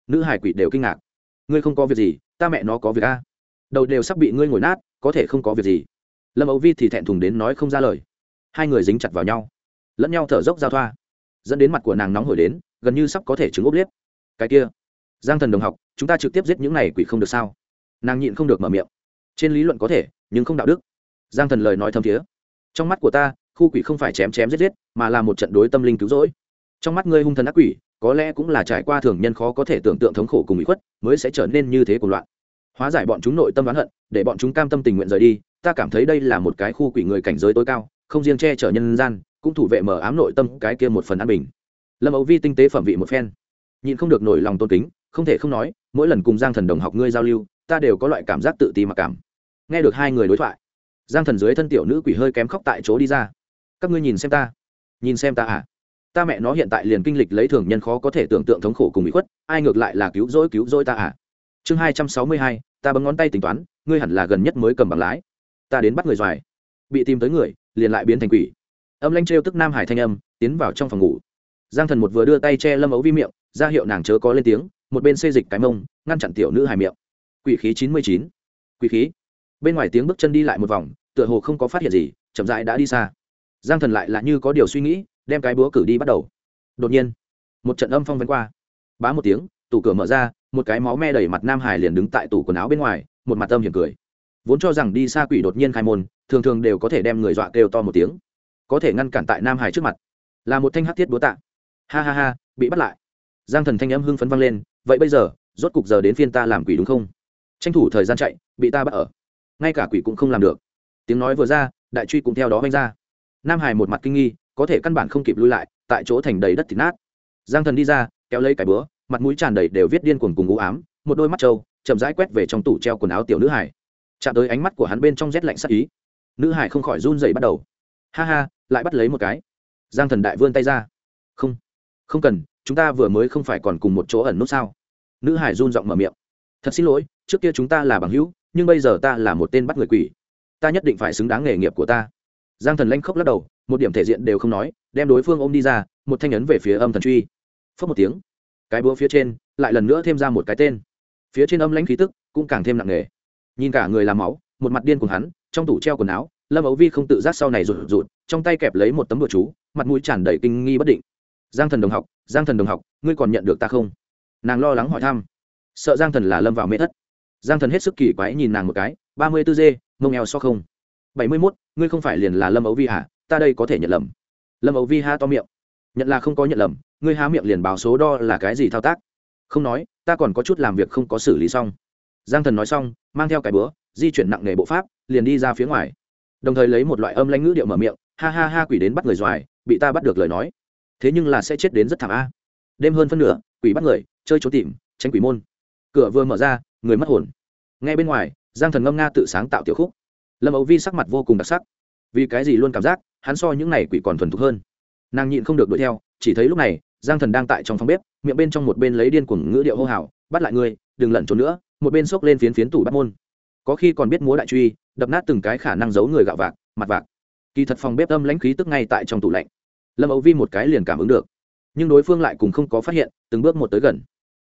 Nữ hải quỷ đều kinh ngạc. Ngươi không có việc gì, ta mẹ nó có việc a. Đầu đều sắp bị ngươi ngồi nát, có thể không có việc gì. Lâm ấu vi thì thẹn thùng đến nói không ra lời. Hai người dính chặt vào nhau. Lẫn nhau thở dốc giao thoa dẫn đến mặt của nàng nóng hổi đến, gần như sắp có thể chứng ốp liếp. Cái kia, giang thần đồng học, chúng ta trực tiếp giết những này quỷ không được sao? Nàng nhịn không được mở miệng. Trên lý luận có thể, nhưng không đạo đức. Giang thần lời nói thâm thiế. Trong mắt của ta, khu quỷ không phải chém chém giết giết, mà là một trận đối tâm linh cứu rỗi. Trong mắt ngươi hung thần ác quỷ, có lẽ cũng là trải qua thường nhân khó có thể tưởng tượng thống khổ cùng bị khuất, mới sẽ trở nên như thế của loạn. Hóa giải bọn chúng nội tâm oán hận, để bọn chúng cam tâm tình nguyện rời đi, ta cảm thấy đây là một cái khu quỷ người cảnh giới tối cao, không riêng che chở nhân gian cũng thủ vệ mở ám nội tâm cái kia một phần an bình. Lâm ấu vi tinh tế phẩm vị một phen. Nhịn không được nổi lòng tôn kính, không thể không nói, mỗi lần cùng giang thần đồng học ngươi giao lưu, ta đều có loại cảm giác tự ti mặc cảm. Nghe được hai người đối thoại, giang thần dưới thân tiểu nữ quỷ hơi kém khóc tại chỗ đi ra. Các ngươi nhìn xem ta. Nhìn xem ta à? Ta mẹ nó hiện tại liền kinh lịch lấy thường nhân khó có thể tưởng tượng thống khổ cùng bị khuất, ai ngược lại là cứu rỗi cứu rỗi ta à? Chương hai trăm sáu mươi hai, ta bấm ngón tay tính toán, ngươi hẳn là gần nhất mới cầm bằng lái. Ta đến bắt người doài. Bị tìm tới người, liền lại biến thành quỷ âm lanh trêu tức nam hải thanh âm, tiến vào trong phòng ngủ. Giang thần một vừa đưa tay che lâm ấu vi miệng, ra hiệu nàng chớ có lên tiếng, một bên xê dịch cái mông, ngăn chặn tiểu nữ hải miệng. Quỷ khí chín mươi chín. Quỷ khí. Bên ngoài tiếng bước chân đi lại một vòng, tựa hồ không có phát hiện gì, chậm rãi đã đi xa. Giang thần lại là như có điều suy nghĩ, đem cái búa cử đi bắt đầu. Đột nhiên, một trận âm phong vén qua. Bá một tiếng, tủ cửa mở ra, một cái máu me đầy mặt nam hải liền đứng tại tủ quần áo bên ngoài, một mặt tâm hiểm cười. Vốn cho rằng đi xa quỷ đột nhiên khai môn, thường thường đều có thể đem người dọa kêu to một tiếng có thể ngăn cản tại nam hải trước mặt là một thanh hát thiết búa tạ ha ha ha bị bắt lại giang thần thanh âm hưng phấn vang lên vậy bây giờ rốt cục giờ đến phiên ta làm quỷ đúng không tranh thủ thời gian chạy bị ta bắt ở ngay cả quỷ cũng không làm được tiếng nói vừa ra đại truy cũng theo đó vanh ra nam hải một mặt kinh nghi có thể căn bản không kịp lui lại tại chỗ thành đầy đất thịt nát giang thần đi ra kéo lấy cái bữa mặt mũi tràn đầy đều viết điên cuồng cùng u ám một đôi mắt trâu chậm rãi quét về trong tủ treo quần áo tiểu nữ hải chạm tới ánh mắt của hắn bên trong rét lạnh sắc ý nữ hải không khỏi run dày bắt đầu ha ha, lại bắt lấy một cái. Giang thần đại vươn tay ra. Không không cần, chúng ta vừa mới không phải còn cùng một chỗ ẩn nút sao? Nữ hải run giọng mở miệng. Thật xin lỗi, trước kia chúng ta là bằng hữu, nhưng bây giờ ta là một tên bắt người quỷ. Ta nhất định phải xứng đáng nghề nghiệp của ta. Giang thần lanh khóc lắc đầu, một điểm thể diện đều không nói, đem đối phương ôm đi ra, một thanh ấn về phía âm thần truy. Phớt một tiếng. Cái búa phía trên lại lần nữa thêm ra một cái tên. Phía trên âm lãnh khí tức cũng càng thêm nặng nề. Nhìn cả người làm máu, một mặt điên cùng hắn, trong tủ treo quần áo lâm ấu vi không tự giác sau này rụt rụt, trong tay kẹp lấy một tấm đồ chú, mặt mũi tràn đầy kinh nghi bất định. Giang thần đồng học, giang thần đồng học, ngươi còn nhận được ta không? Nàng lo lắng hỏi thăm. Sợ giang thần là lâm vào mê thất. Giang thần hết sức kỳ quái nhìn nàng một cái, ba mươi tư dê, mông eo so không. Bảy mươi mốt, ngươi không phải liền là lâm ấu vi hả? Ta đây có thể nhận lầm. Lâm ấu vi ha to miệng. Nhận là không có nhận lầm, ngươi há miệng liền báo số đo là cái gì thao tác? Không nói, ta còn có chút làm việc không có xử lý xong. Giang thần nói xong, mang theo cái bữa di chuyển nặng nề bộ pháp, liền đi ra phía ngoài đồng thời lấy một loại âm lãnh ngữ điệu mở miệng, ha ha ha quỷ đến bắt người doài, bị ta bắt được lời nói. Thế nhưng là sẽ chết đến rất thảm a. Đêm hơn phân nửa, quỷ bắt người, chơi trốn tìm, tránh quỷ môn. Cửa vừa mở ra, người mất hồn. Ngay bên ngoài, giang thần ngâm nga tự sáng tạo tiểu khúc. Lâm ấu vi sắc mặt vô cùng đặc sắc. Vì cái gì luôn cảm giác, hắn so những n à y quỷ còn thuần thục hơn. Nàng nhịn không được đuổi theo, chỉ thấy lúc này, giang thần đang tại trong phòng bếp, miệng bên trong một bên lấy điên cuồng ngữ điệu hô hào, bắt lại ngươi đừng lẩn trốn nữa. Một bên xốc lên phiến phiến tủ bắt môn có khi còn biết múa đại truy, đập nát từng cái khả năng giấu người gạo vạc, mặt vạc. Kỳ thật phòng bếp âm lãnh khí tức ngay tại trong tủ lạnh. Lâm ấu vi một cái liền cảm ứng được. Nhưng đối phương lại cùng không có phát hiện, từng bước một tới gần.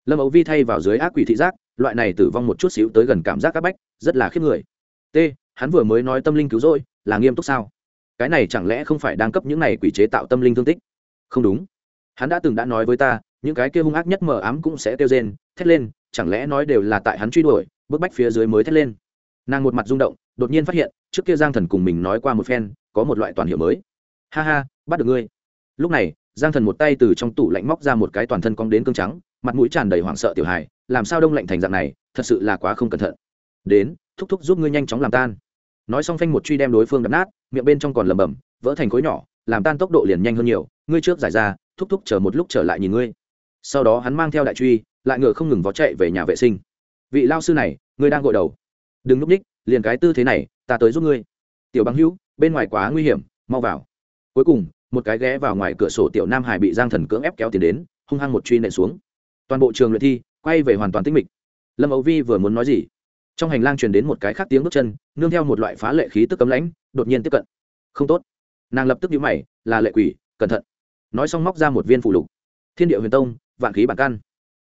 Lâm ấu vi thay vào dưới ác quỷ thị giác, loại này tử vong một chút xíu tới gần cảm giác áp bách, rất là khiếp người. T, hắn vừa mới nói tâm linh cứu rỗi, là nghiêm túc sao? Cái này chẳng lẽ không phải đang cấp những này quỷ chế tạo tâm linh thương tích? Không đúng. Hắn đã từng đã nói với ta, những cái kia hung ác nhất mờ ám cũng sẽ kêu rên, thét lên, chẳng lẽ nói đều là tại hắn truy đuổi, bức bách phía dưới mới thét lên nàng một mặt rung động, đột nhiên phát hiện, trước kia giang thần cùng mình nói qua một phen, có một loại toàn hiệu mới. Ha ha, bắt được ngươi. Lúc này, giang thần một tay từ trong tủ lạnh móc ra một cái toàn thân cong đến cương trắng, mặt mũi tràn đầy hoảng sợ tiểu hài, làm sao đông lạnh thành dạng này, thật sự là quá không cẩn thận. Đến, thúc thúc giúp ngươi nhanh chóng làm tan. Nói xong phanh một truy đem đối phương đập nát, miệng bên trong còn lầm bầm vỡ thành khối nhỏ, làm tan tốc độ liền nhanh hơn nhiều, ngươi trước giải ra, thúc thúc chờ một lúc trở lại nhìn ngươi. Sau đó hắn mang theo đại truy, lại ngựa không ngừng vó chạy về nhà vệ sinh. Vị lao sư này, ngươi đang gội đầu đừng núp ních, liền cái tư thế này, ta tới giúp ngươi. Tiểu bằng hữu, bên ngoài quá nguy hiểm, mau vào. Cuối cùng, một cái ghé vào ngoài cửa sổ tiểu nam hải bị giang thần cưỡng ép kéo tiền đến, hung hăng một truy nện xuống. Toàn bộ trường luyện thi quay về hoàn toàn tĩnh mịch. Lâm ấu vi vừa muốn nói gì, trong hành lang truyền đến một cái khác tiếng bước chân, nương theo một loại phá lệ khí tức cấm lãnh, đột nhiên tiếp cận. Không tốt. Nàng lập tức nhíu mày, là lệ quỷ, cẩn thận. Nói xong móc ra một viên phụ lục. Thiên địa huyền tông, vạn khí bản căn.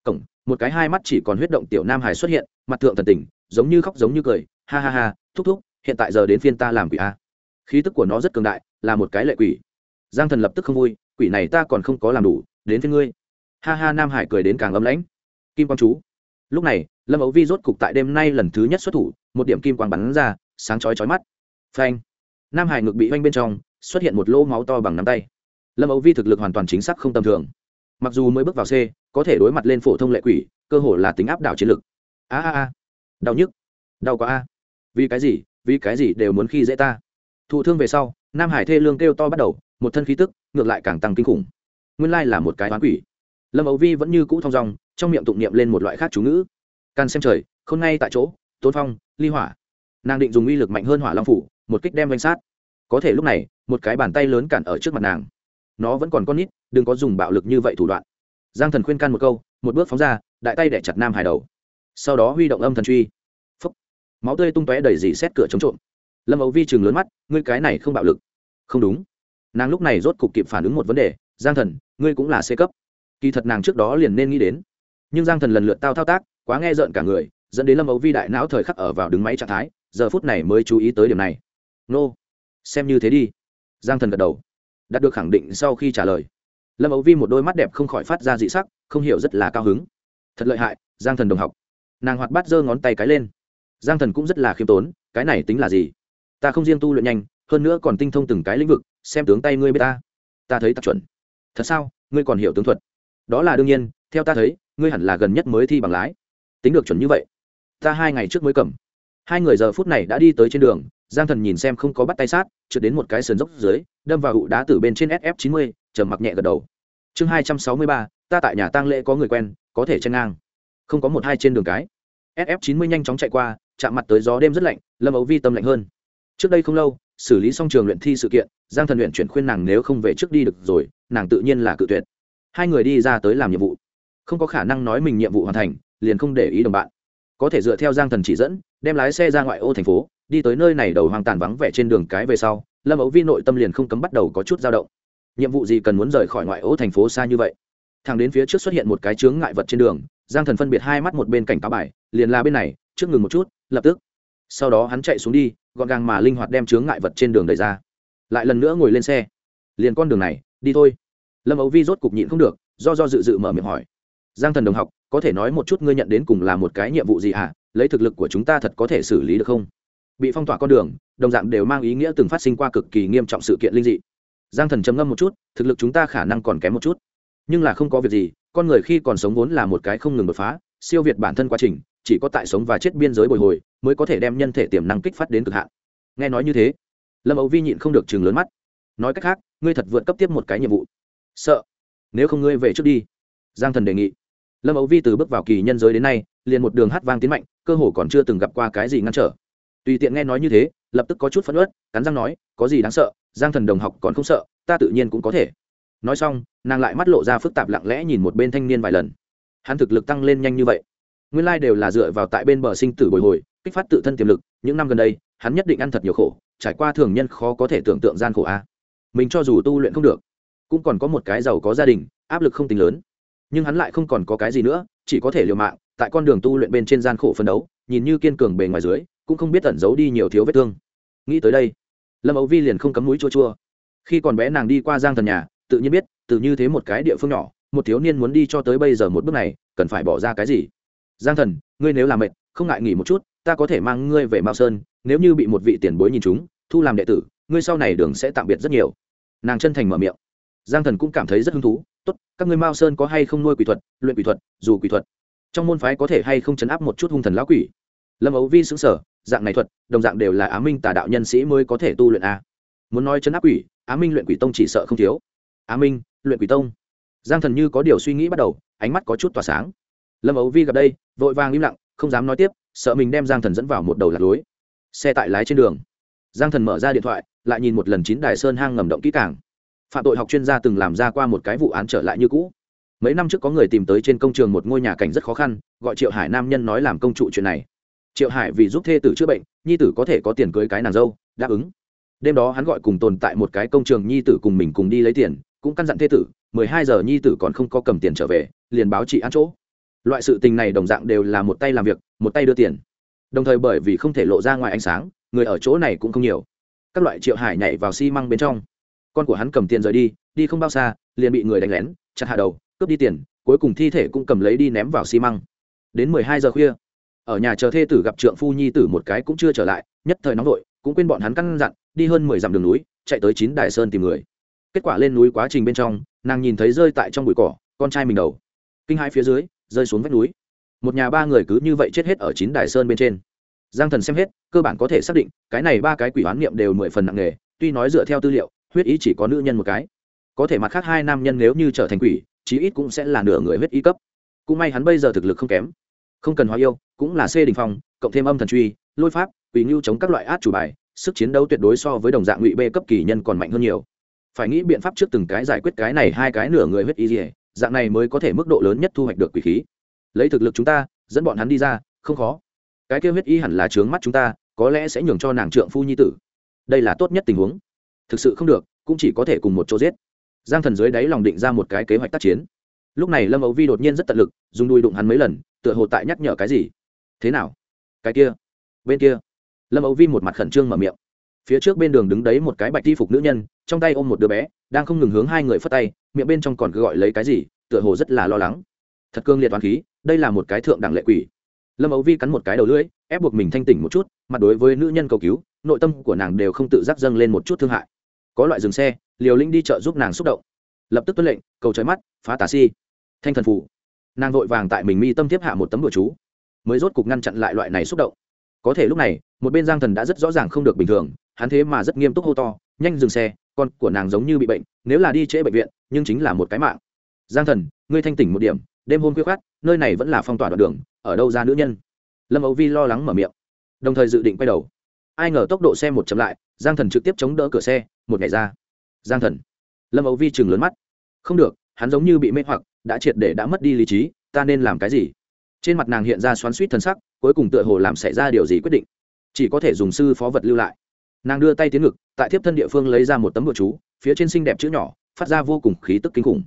Cổng, một cái hai mắt chỉ còn huyết động tiểu nam hải xuất hiện, mặt thượng thần tình giống như khóc giống như cười, ha ha ha, thúc thúc, hiện tại giờ đến phiên ta làm quỷ a. Khí tức của nó rất cường đại, là một cái lệ quỷ. Giang thần lập tức không vui, quỷ này ta còn không có làm đủ, đến phiên ngươi. Ha ha, nam hải cười đến càng ấm lãnh kim quang chú. Lúc này, lâm ấu vi rốt cục tại đêm nay lần thứ nhất xuất thủ, một điểm kim quang bắn ra, sáng chói chói mắt. Phanh. Nam hải ngực bị oanh bên trong, xuất hiện một lỗ máu to bằng nắm tay. Lâm ấu vi thực lực hoàn toàn chính xác không tầm thường. Mặc dù mới bước vào c, có thể đối mặt lên phổ thông lệ quỷ, cơ hồ là tính áp đảo chiến lực. A a a đau nhức. Đau quá a. Vì cái gì? Vì cái gì đều muốn khi dễ ta. Thụ thương về sau, nam hải thê lương kêu to bắt đầu, một thân khí tức, ngược lại càng tăng kinh khủng. Nguyên lai là một cái oán quỷ. Lâm ấu vi vẫn như cũ thong dong, trong miệng tụng niệm lên một loại khác chú ngữ. Can xem trời, không ngay tại chỗ, tôn phong, ly hỏa. Nàng định dùng uy lực mạnh hơn hỏa long phủ, một kích đem danh sát. Có thể lúc này, một cái bàn tay lớn cản ở trước mặt nàng. Nó vẫn còn con nít, đừng có dùng bạo lực như vậy thủ đoạn. Giang thần khuyên can một câu, một bước phóng ra, đại tay đẻ chặt nam hải đầu sau đó huy động âm thần truy. Phấp máu tươi tung tóe đầy dì xét cửa chống trộm. Lâm ấu vi chừng lớn mắt, ngươi cái này không bạo lực. Không đúng. Nàng lúc này rốt cục kịp phản ứng một vấn đề, giang thần, ngươi cũng là c cấp. Kỳ thật nàng trước đó liền nên nghĩ đến. Nhưng giang thần lần lượt tao thao tác, quá nghe rợn cả người, dẫn đến lâm ấu vi đại não thời khắc ở vào đứng máy trạng thái, giờ phút này mới chú ý tới điểm này. Nô, xem như thế đi. Giang thần gật đầu. Đạt được khẳng định sau khi trả lời, lâm ấu vi một đôi mắt đẹp không khỏi phát ra dị sắc, không hiểu rất là cao hứng. Thật lợi hại, giang thần đồng học nàng hoạt bát giơ ngón tay cái lên. Giang thần cũng rất là khiêm tốn, cái này tính là gì? Ta không riêng tu luyện nhanh, hơn nữa còn tinh thông từng cái lĩnh vực, xem tướng tay ngươi biết ta. Ta thấy tặc chuẩn. Thật sao? Ngươi còn hiểu tướng thuật. Đó là đương nhiên, theo ta thấy, ngươi hẳn là gần nhất mới thi bằng lái. Tính được chuẩn như vậy, ta hai ngày trước mới cầm. Hai người giờ phút này đã đi tới trên đường, giang thần nhìn xem không có bắt tay sát, trượt đến một cái sườn dốc dưới, đâm vào hụ đá từ bên trên sf chín mươi chờ mặc nhẹ gật đầu. Chương hai trăm sáu mươi ba, ta tại nhà tang lễ có người quen, có thể chen ngang không có một hai trên đường cái. Sf chín mươi nhanh chóng chạy qua, chạm mặt tới gió đêm rất lạnh, lâm ấu vi tâm lạnh hơn. Trước đây không lâu, xử lý xong trường luyện thi sự kiện, giang thần luyện chuyển khuyên nàng nếu không về trước đi được rồi, nàng tự nhiên là cự tuyệt. Hai người đi ra tới làm nhiệm vụ. Không có khả năng nói mình nhiệm vụ hoàn thành, liền không để ý đồng bạn. Có thể dựa theo giang thần chỉ dẫn, đem lái xe ra ngoại ô thành phố, đi tới nơi này đầu hoang tàn vắng vẻ trên đường cái về sau, lâm ấu vi nội tâm liền không cấm bắt đầu có chút dao động. Nhiệm vụ gì cần muốn rời khỏi ngoại ô thành phố xa như vậy? Thẳng đến phía trước xuất hiện một cái chướng ngại vật trên đường, giang thần phân biệt hai mắt một bên cảnh cáo bài, liền là bên này, trước ngừng một chút, lập tức. Sau đó hắn chạy xuống đi, gọn gàng mà linh hoạt đem chướng ngại vật trên đường đẩy ra. Lại lần nữa ngồi lên xe. Liền con đường này, đi thôi. Lâm ấu vi rốt cục nhịn không được, do do dự dự mở miệng hỏi. Giang thần đồng học, có thể nói một chút ngươi nhận đến cùng là một cái nhiệm vụ gì ạ à? lấy thực lực của chúng ta thật có thể xử lý được không? Bị phong tỏa con đường, đồng dạng đều mang ý nghĩa từng phát sinh qua cực kỳ nghiêm trọng sự kiện linh dị. Giang thần trầm ngâm một chút, thực lực chúng ta khả năng còn kém một chút nhưng là không có việc gì, con người khi còn sống vốn là một cái không ngừng đột phá, siêu việt bản thân quá trình, chỉ có tại sống và chết biên giới bồi hồi mới có thể đem nhân thể tiềm năng kích phát đến cực hạn. Nghe nói như thế, lâm ấu vi nhịn không được chừng lớn mắt. Nói cách khác, ngươi thật vượt cấp tiếp một cái nhiệm vụ. Sợ. Nếu không ngươi về trước đi. Giang thần đề nghị. Lâm ấu vi từ bước vào kỳ nhân giới đến nay, liền một đường hát vang tiến mạnh, cơ hồ còn chưa từng gặp qua cái gì ngăn trở. Tùy tiện nghe nói như thế, lập tức có chút phẫn ớt cắn răng nói, có gì đáng sợ, giang thần đồng học còn không sợ, ta tự nhiên cũng có thể nói xong, nàng lại mắt lộ ra phức tạp lặng lẽ nhìn một bên thanh niên vài lần. Hắn thực lực tăng lên nhanh như vậy. Nguyên lai、like、đều là dựa vào tại bên bờ sinh tử bồi hồi, kích phát tự thân tiềm lực, những năm gần đây, hắn nhất định ăn thật nhiều khổ, trải qua thường nhân khó có thể tưởng tượng gian khổ a. Mình cho dù tu luyện không được, cũng còn có một cái giàu có gia đình, áp lực không tính lớn. Nhưng hắn lại không còn có cái gì nữa, chỉ có thể liều mạng, tại con đường tu luyện bên trên gian khổ phấn đấu, nhìn như kiên cường bề ngoài dưới, cũng không biết tẩn giấu đi nhiều thiếu vết thương. Nghĩ tới đây, lâm ấu vi liền không cấm mũi chua chua. Khi còn bé nàng đi qua giang thần nhà tự nhiên biết, từ như thế một cái địa phương nhỏ, một thiếu niên muốn đi cho tới bây giờ một bước này, cần phải bỏ ra cái gì? Giang thần, ngươi nếu làm mệt, không ngại nghỉ một chút, ta có thể mang ngươi về mao sơn, nếu như bị một vị tiền bối nhìn chúng, thu làm đệ tử, ngươi sau này đường sẽ tạm biệt rất nhiều. Nàng chân thành mở miệng. Giang thần cũng cảm thấy rất hứng thú, tốt, các ngươi mao sơn có hay không nuôi quỷ thuật, luyện quỷ thuật, dù quỷ thuật? Trong môn phái có thể hay không chấn áp một chút hung thần lão quỷ? Lâm ấu vi xứng sở dạng này thuật, đồng dạng đều là á minh tà đạo nhân sĩ mới có thể tu luyện a muốn nói chấn áp quỷ, á minh luyện quỷ tông chỉ sợ không thiếu á minh luyện quỷ tông giang thần như có điều suy nghĩ bắt đầu ánh mắt có chút tỏa sáng lâm ấu vi gặp đây vội vàng im lặng không dám nói tiếp sợ mình đem giang thần dẫn vào một đầu lạc lối xe tại lái trên đường giang thần mở ra điện thoại lại nhìn một lần chín đài sơn hang ngầm động kỹ càng phạm tội học chuyên gia từng làm ra qua một cái vụ án trở lại như cũ mấy năm trước có người tìm tới trên công trường một ngôi nhà cảnh rất khó khăn gọi triệu hải nam nhân nói làm công trụ chuyện này triệu hải vì giúp thê tử chữa bệnh nhi tử có thể có tiền cưới cái nàng dâu đáp ứng đêm đó hắn gọi cùng tồn tại một cái công trường nhi tử cùng mình cùng đi lấy tiền cũng căn dặn thê tử, mười hai giờ nhi tử còn không có cầm tiền trở về, liền báo chị ăn chỗ. Loại sự tình này đồng dạng đều là một tay làm việc, một tay đưa tiền. Đồng thời bởi vì không thể lộ ra ngoài ánh sáng, người ở chỗ này cũng không nhiều. Các loại triệu hải nhảy vào xi măng bên trong. Con của hắn cầm tiền rời đi đi không bao xa, liền bị người đánh lén, chặt hạ đầu, cướp đi tiền, cuối cùng thi thể cũng cầm lấy đi ném vào xi măng. Đến mười hai giờ khuya, ở nhà chờ thê tử gặp trượng phu nhi tử một cái cũng chưa trở lại, nhất thời nóng vội, cũng quên bọn hắn căn dặn, đi hơn mười dặm đường núi, chạy tới chín đại sơn tìm người kết quả lên núi quá trình bên trong, nàng nhìn thấy rơi tại trong bụi cỏ, con trai mình đầu. Kinh hai phía dưới, rơi xuống vách núi. Một nhà ba người cứ như vậy chết hết ở chín đài sơn bên trên. Giang thần xem hết, cơ bản có thể xác định, cái này ba cái quỷ oán niệm đều mười phần nặng nề, tuy nói dựa theo tư liệu, huyết ý chỉ có nữ nhân một cái. Có thể mặt khác hai nam nhân nếu như trở thành quỷ, chí ít cũng sẽ là nửa người huyết ý cấp. Cũng may hắn bây giờ thực lực không kém. Không cần hóa yêu, cũng là c đình phong, cộng thêm âm thần truy, lôi pháp, quỷ ngưu chống các loại át chủ bài, sức chiến đấu tuyệt đối so với đồng dạng ngụy b cấp kỳ nhân còn mạnh hơn nhiều phải nghĩ biện pháp trước từng cái giải quyết cái này hai cái nửa người huyết y dỉa dạng này mới có thể mức độ lớn nhất thu hoạch được quỷ khí. Lấy thực lực chúng ta, dẫn bọn hắn đi ra, không khó. Cái kêu huyết y hẳn là trướng mắt chúng ta, có lẽ sẽ nhường cho nàng trượng phu nhi tử. Đây là tốt nhất tình huống. Thực sự không được, cũng chỉ có thể cùng một chỗ giết. Giang thần dưới đáy lòng định ra một cái kế hoạch tác chiến. Lúc này lâm ấu vi đột nhiên rất tận lực, dùng đuôi đụng hắn mấy lần, tựa hồ tại nhắc nhở cái gì. Thế nào? Cái kia? Bên kia? Lâm ấu vi một mặt khẩn trương mở miệng. Phía trước bên đường đứng đấy một cái bạch thi phục nữ nhân trong tay ôm một đứa bé, đang không ngừng hướng hai người phất tay, miệng bên trong còn cứ gọi lấy cái gì, tựa hồ rất là lo lắng. Thật cương liệt toàn khí, đây là một cái thượng đẳng lệ quỷ. Lâm ấu vi cắn một cái đầu lưỡi, ép buộc mình thanh tỉnh một chút, mặt đối với nữ nhân cầu cứu, nội tâm của nàng đều không tự giác dâng lên một chút thương hại. Có loại dừng xe, liều linh đi chợ giúp nàng xúc động. Lập tức tuân lệnh, cầu trói mắt, phá tà si. Thanh thần phủ. Nàng vội vàng tại mình mi tâm tiếp hạ một tấm bừa chú, mới rốt cục ngăn chặn lại loại này xúc động. Có thể lúc này, một bên giang thần đã rất rõ ràng không được bình thường, hắn thế mà rất nghiêm túc hô to, nhanh dừng xe con của nàng giống như bị bệnh, nếu là đi trễ bệnh viện, nhưng chính là một cái mạng. Giang thần, ngươi thanh tỉnh một điểm, đêm hôm khuya khát nơi này vẫn là phong tỏa đoạn đường, ở đâu ra nữ nhân? Lâm ấu vi lo lắng mở miệng, đồng thời dự định quay đầu. Ai ngờ tốc độ xe một chậm lại, giang thần trực tiếp chống đỡ cửa xe, một ngày ra. Giang thần, lâm ấu vi chừng lớn mắt. Không được, hắn giống như bị mê hoặc, đã triệt để đã mất đi lý trí, ta nên làm cái gì? Trên mặt nàng hiện ra xoắn suýt thân sắc, cuối cùng tựa hồ làm xảy ra điều gì quyết định. Chỉ có thể dùng sư phó vật lưu lại nàng đưa tay tiến ngực, tại thiếp thân địa phương lấy ra một tấm bụa chú, phía trên xinh đẹp chữ nhỏ, phát ra vô cùng khí tức kinh khủng.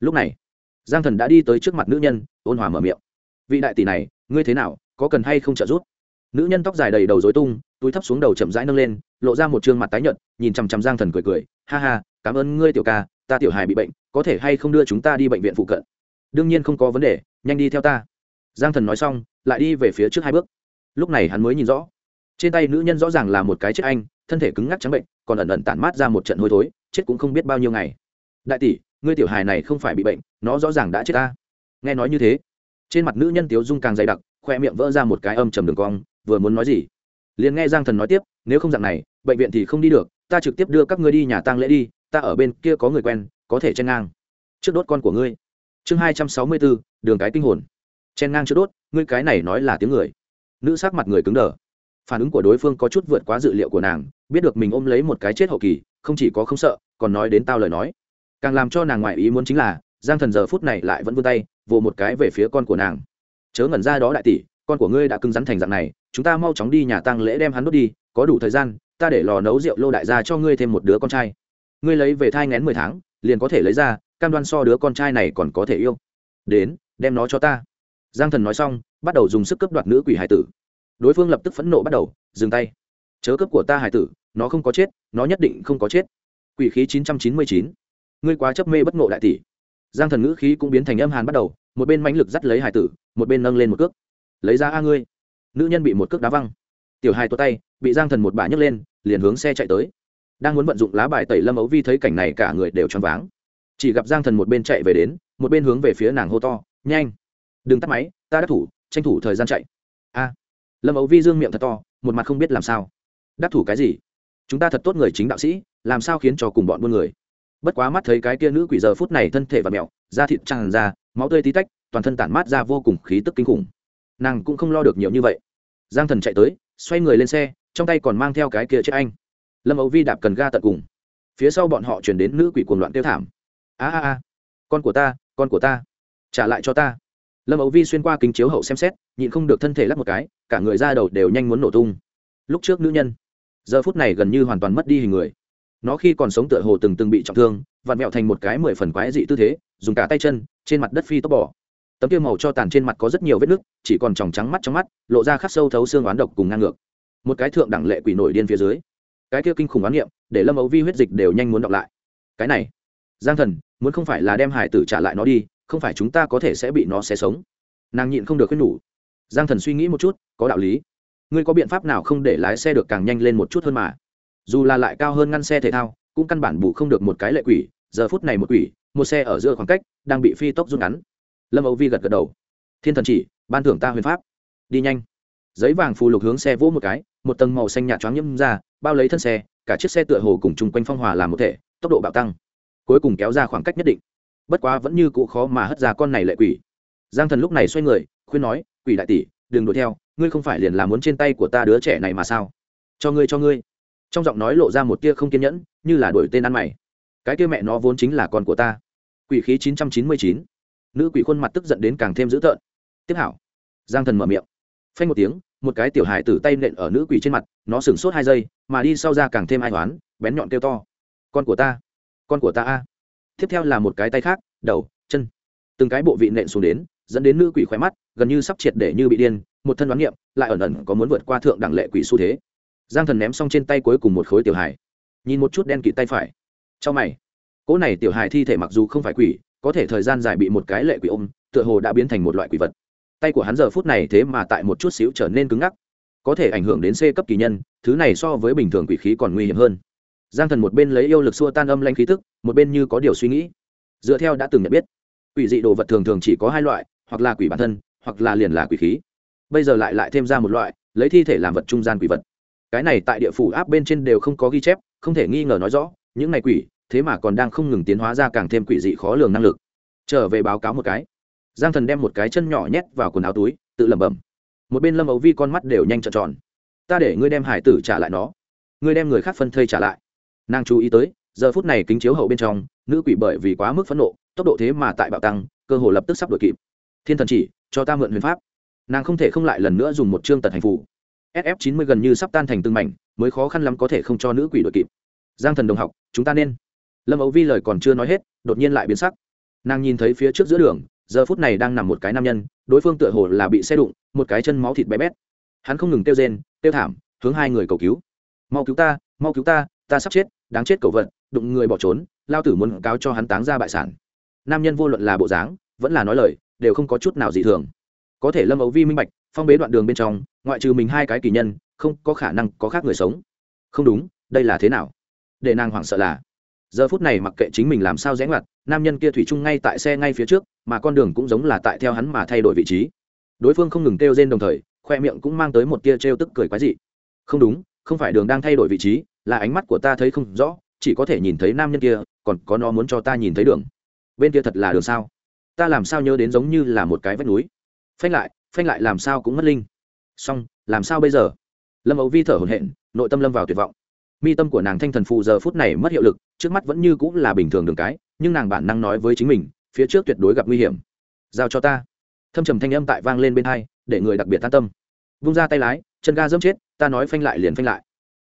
Lúc này, giang thần đã đi tới trước mặt nữ nhân, ôn hòa mở miệng. Vị đại tỷ này, ngươi thế nào, có cần hay không trợ giúp? Nữ nhân tóc dài đầy đầu dối tung, túi thấp xuống đầu chậm rãi nâng lên, lộ ra một t mặt tái nhợt, nhìn chằm chằm giang thần cười cười, ha ha, cảm ơn ngươi tiểu ca, ta tiểu hài bị bệnh, có thể hay không đưa chúng ta đi bệnh viện phụ cận? Đương nhiên không có vấn đề, nhanh đi theo ta. Giang thần nói xong, lại đi về phía trước hai bước. Lúc này hắn mới nhìn rõ trên tay nữ nhân rõ ràng là một cái chết anh, thân thể cứng ngắc trắng bệnh, còn ẩn ẩn tản mát ra một trận hôi thối, chết cũng không biết bao nhiêu ngày. Đại tỷ, ngươi tiểu hài này không phải bị bệnh, nó rõ ràng đã chết ta. Nghe nói như thế, trên mặt nữ nhân tiếu dung càng dày đặc, khoe miệng vỡ ra một cái âm trầm đường cong, vừa muốn nói gì? Liền nghe giang thần nói tiếp, nếu không dạng này, bệnh viện thì không đi được, ta trực tiếp đưa các ngươi đi nhà tang lễ đi, ta ở bên kia có người quen, có thể chen ngang. Trước đốt con của ngươi. Chương hai trăm sáu mươi bốn, đường cái kinh hồn. Chen ngang trước đốt, ngươi cái này nói là tiếng người. Nữ sắc mặt người cứng đờ phản ứng của đối phương có chút vượt quá dự liệu của nàng, biết được mình ôm lấy một cái chết hậu kỳ, không chỉ có không sợ, còn nói đến tao lời nói. Càng làm cho nàng ngoại ý muốn chính là, giang thần giờ phút này lại vẫn vươn tay, vồ một cái về phía con của nàng. Chớ ngẩn ra đó đại tỷ, con của ngươi đã cứng rắn thành dạng này, chúng ta mau chóng đi nhà tăng lễ đem hắn đốt đi, có đủ thời gian, ta để lò nấu rượu lô đại gia cho ngươi thêm một đứa con trai. Ngươi lấy về thai ngén mười tháng, liền có thể lấy ra, cam đoan so đứa con trai này còn có thể yêu. Đến, đem nó cho ta. Giang thần nói xong, bắt đầu dùng sức cấp đoạt nữ quỷ hải tử đối phương lập tức phẫn nộ bắt đầu, dừng tay. Chớ cấp của ta hải tử, nó không có chết, nó nhất định không có chết. Quỷ khí chín trăm chín mươi chín. Ngươi quá chấp mê bất ngộ đại tỷ. Giang thần ngữ khí cũng biến thành âm hàn bắt đầu, một bên mãnh lực dắt lấy hải tử, một bên nâng lên một cước. Lấy ra a ngươi. Nữ nhân bị một cước đá văng. Tiểu hai tuột tay, bị giang thần một bà nhấc lên, liền hướng xe chạy tới. Đang muốn vận dụng lá bài tẩy lâm ấu vi thấy cảnh này cả người đều choáng váng. Chỉ gặp giang thần một bên chạy về đến, một bên hướng về phía nàng hô to, nhanh! Đừng tắt máy, ta đắc thủ, tranh thủ thời gian chạy lâm ấu vi dương miệng thật to, một mặt không biết làm sao. Đắc thủ cái gì? Chúng ta thật tốt người chính đạo sĩ, làm sao khiến cho cùng bọn buôn người? Bất quá mắt thấy cái kia nữ quỷ giờ phút này thân thể và mẹo, da thịt tràn ra, máu tươi tí tách, toàn thân tản mát ra vô cùng khí tức kinh khủng. Nàng cũng không lo được nhiều như vậy. Giang thần chạy tới, xoay người lên xe, trong tay còn mang theo cái kia chết anh. Lâm ấu vi đạp cần ga tận cùng. Phía sau bọn họ chuyển đến nữ quỷ cuồng loạn tiêu thảm. A a a, con của ta, con của ta, trả lại cho ta lâm ấu vi xuyên qua kính chiếu hậu xem xét nhịn không được thân thể lắc một cái cả người ra đầu đều nhanh muốn nổ tung lúc trước nữ nhân giờ phút này gần như hoàn toàn mất đi hình người nó khi còn sống tựa hồ từng từng bị trọng thương vặn mẹo thành một cái mười phần quái dị tư thế dùng cả tay chân trên mặt đất phi tốc bỏ tấm tiêu màu cho tàn trên mặt có rất nhiều vết nứt chỉ còn tròng trắng mắt trong mắt lộ ra khắc sâu thấu xương oán độc cùng ngang ngược một cái thượng đẳng lệ quỷ nổi điên phía dưới cái kia kinh khủng oán niệm để lâm ấu vi huyết dịch đều nhanh muốn đọc lại cái này giang thần muốn không phải là đem hải tử trả lại nó đi không phải chúng ta có thể sẽ bị nó xé sống. Nàng nhịn không được khuyên nhủ. Giang thần suy nghĩ một chút, có đạo lý. Ngươi có biện pháp nào không để lái xe được càng nhanh lên một chút hơn mà? Dù là lại cao hơn ngăn xe thể thao, cũng căn bản bù không được một cái lệ quỷ, giờ phút này một quỷ, một xe ở giữa khoảng cách, đang bị phi tốc rút ngắn. Lâm âu vi gật gật đầu. Thiên thần chỉ, ban thưởng ta huyền pháp. Đi nhanh. Giấy vàng phù lục hướng xe vỗ một cái, một tầng màu xanh nhạt choáng nhâm ra, bao lấy thân xe, cả chiếc xe tựa hồ cùng chung quanh phong hòa làm một thể, tốc độ bạo tăng. Cuối cùng kéo ra khoảng cách nhất định bất quá vẫn như cụ khó mà hất ra con này lệ quỷ. Giang thần lúc này xoay người, khuyên nói, quỷ đại tỷ, đừng đuổi theo, ngươi không phải liền làm muốn trên tay của ta đứa trẻ này mà sao? Cho ngươi cho ngươi. Trong giọng nói lộ ra một tia không kiên nhẫn, như là đổi tên ăn mày. Cái kia mẹ nó vốn chính là con của ta. Quỷ khí chín trăm chín mươi chín. Nữ quỷ khuôn mặt tức giận đến càng thêm dữ tợn. Tiếp hảo. Giang thần mở miệng. Phanh một tiếng, một cái tiểu hài tử tay nện ở nữ quỷ trên mặt, nó sửng sốt hai giây, mà đi sau ra càng thêm ai toán bén nhọn kêu to. Con của ta, con của ta a tiếp theo là một cái tay khác, đầu, chân. Từng cái bộ vị nện xuống đến, dẫn đến nữ quỷ khỏe mắt, gần như sắp triệt để như bị điên, một thân đoán niệm, lại ẩn ẩn có muốn vượt qua thượng đẳng lệ quỷ xu thế. Giang thần ném xong trên tay cuối cùng một khối tiểu hài. Nhìn một chút đen kịt tay phải. Trong mày. Cỗ này tiểu hài thi thể mặc dù không phải quỷ, có thể thời gian dài bị một cái lệ quỷ ôm, tựa hồ đã biến thành một loại quỷ vật. Tay của hắn giờ phút này thế mà tại một chút xíu trở nên cứng ngắc. Có thể ảnh hưởng đến c cấp kỳ nhân, thứ này so với bình thường quỷ khí còn nguy hiểm hơn giang thần một bên lấy yêu lực xua tan âm lanh khí tức, một bên như có điều suy nghĩ. Dựa theo đã từng nhận biết, quỷ dị đồ vật thường thường chỉ có hai loại, hoặc là quỷ bản thân, hoặc là liền là quỷ khí. Bây giờ lại lại thêm ra một loại, lấy thi thể làm vật trung gian quỷ vật. Cái này tại địa phủ áp bên trên đều không có ghi chép, không thể nghi ngờ nói rõ, những này quỷ, thế mà còn đang không ngừng tiến hóa ra càng thêm quỷ dị khó lường năng lực. Trở về báo cáo một cái. Giang thần đem một cái chân nhỏ nhét vào quần áo túi, tự lẩm bẩm. Một bên lâm ấu vi con mắt đều nhanh trợn tròn. Ta để ngươi đem hải tử trả lại nó. Ngươi đem người khác phân thây trả lại nàng chú ý tới, giờ phút này kính chiếu hậu bên trong, nữ quỷ bởi vì quá mức phẫn nộ, tốc độ thế mà tại bạo tăng, cơ hồ lập tức sắp đổi kịp. Thiên thần chỉ, cho ta mượn huyền pháp. Nàng không thể không lại lần nữa dùng một chương tật hành phủ sf chín mươi gần như sắp tan thành từng mảnh, mới khó khăn lắm có thể không cho nữ quỷ đội kịp. Giang thần đồng học, chúng ta nên. Lâm ấu vi lời còn chưa nói hết, đột nhiên lại biến sắc. Nàng nhìn thấy phía trước giữa đường, giờ phút này đang nằm một cái nam nhân, đối phương tựa hồ là bị xe đụng, một cái chân máu thịt bé bét. Hắn không ngừng kêu rên, kêu thảm, hướng hai người cầu cứu. Mau cứu ta, mau cứu ta ta sắp chết đáng chết cầu vận đụng người bỏ trốn, lao tử muốn cáo cho hắn táng ra bại sản. Nam nhân vô luận là bộ dáng, vẫn là nói lời, đều không có chút nào dị thường. Có thể lâm ấu vi minh bạch, phong bế đoạn đường bên trong, ngoại trừ mình hai cái kỳ nhân, không có khả năng có khác người sống. Không đúng, đây là thế nào? Để nàng hoảng sợ là, giờ phút này mặc kệ chính mình làm sao rẽ ngoặt, nam nhân kia thủy chung ngay tại xe ngay phía trước, mà con đường cũng giống là tại theo hắn mà thay đổi vị trí. Đối phương không ngừng kêu rên đồng thời, khoe miệng cũng mang tới một tia trêu tức cười quái dị. Không đúng, không phải đường đang thay đổi vị trí là ánh mắt của ta thấy không rõ, chỉ có thể nhìn thấy nam nhân kia, còn có nó muốn cho ta nhìn thấy đường. Bên kia thật là đường sao? Ta làm sao nhớ đến giống như là một cái vách núi? Phanh lại phanh lại làm sao cũng mất linh. Xong, làm sao bây giờ? Lâm ấu vi thở hổn hển, nội tâm lâm vào tuyệt vọng. Mi tâm của nàng thanh thần phù giờ phút này mất hiệu lực, trước mắt vẫn như cũng là bình thường đường cái, nhưng nàng bản năng nói với chính mình, phía trước tuyệt đối gặp nguy hiểm. Giao cho ta. Thâm trầm thanh âm tại vang lên bên hai, để người đặc biệt tan tâm. Vung ra tay lái, chân ga dẫm chết, ta nói phanh lại liền phanh lại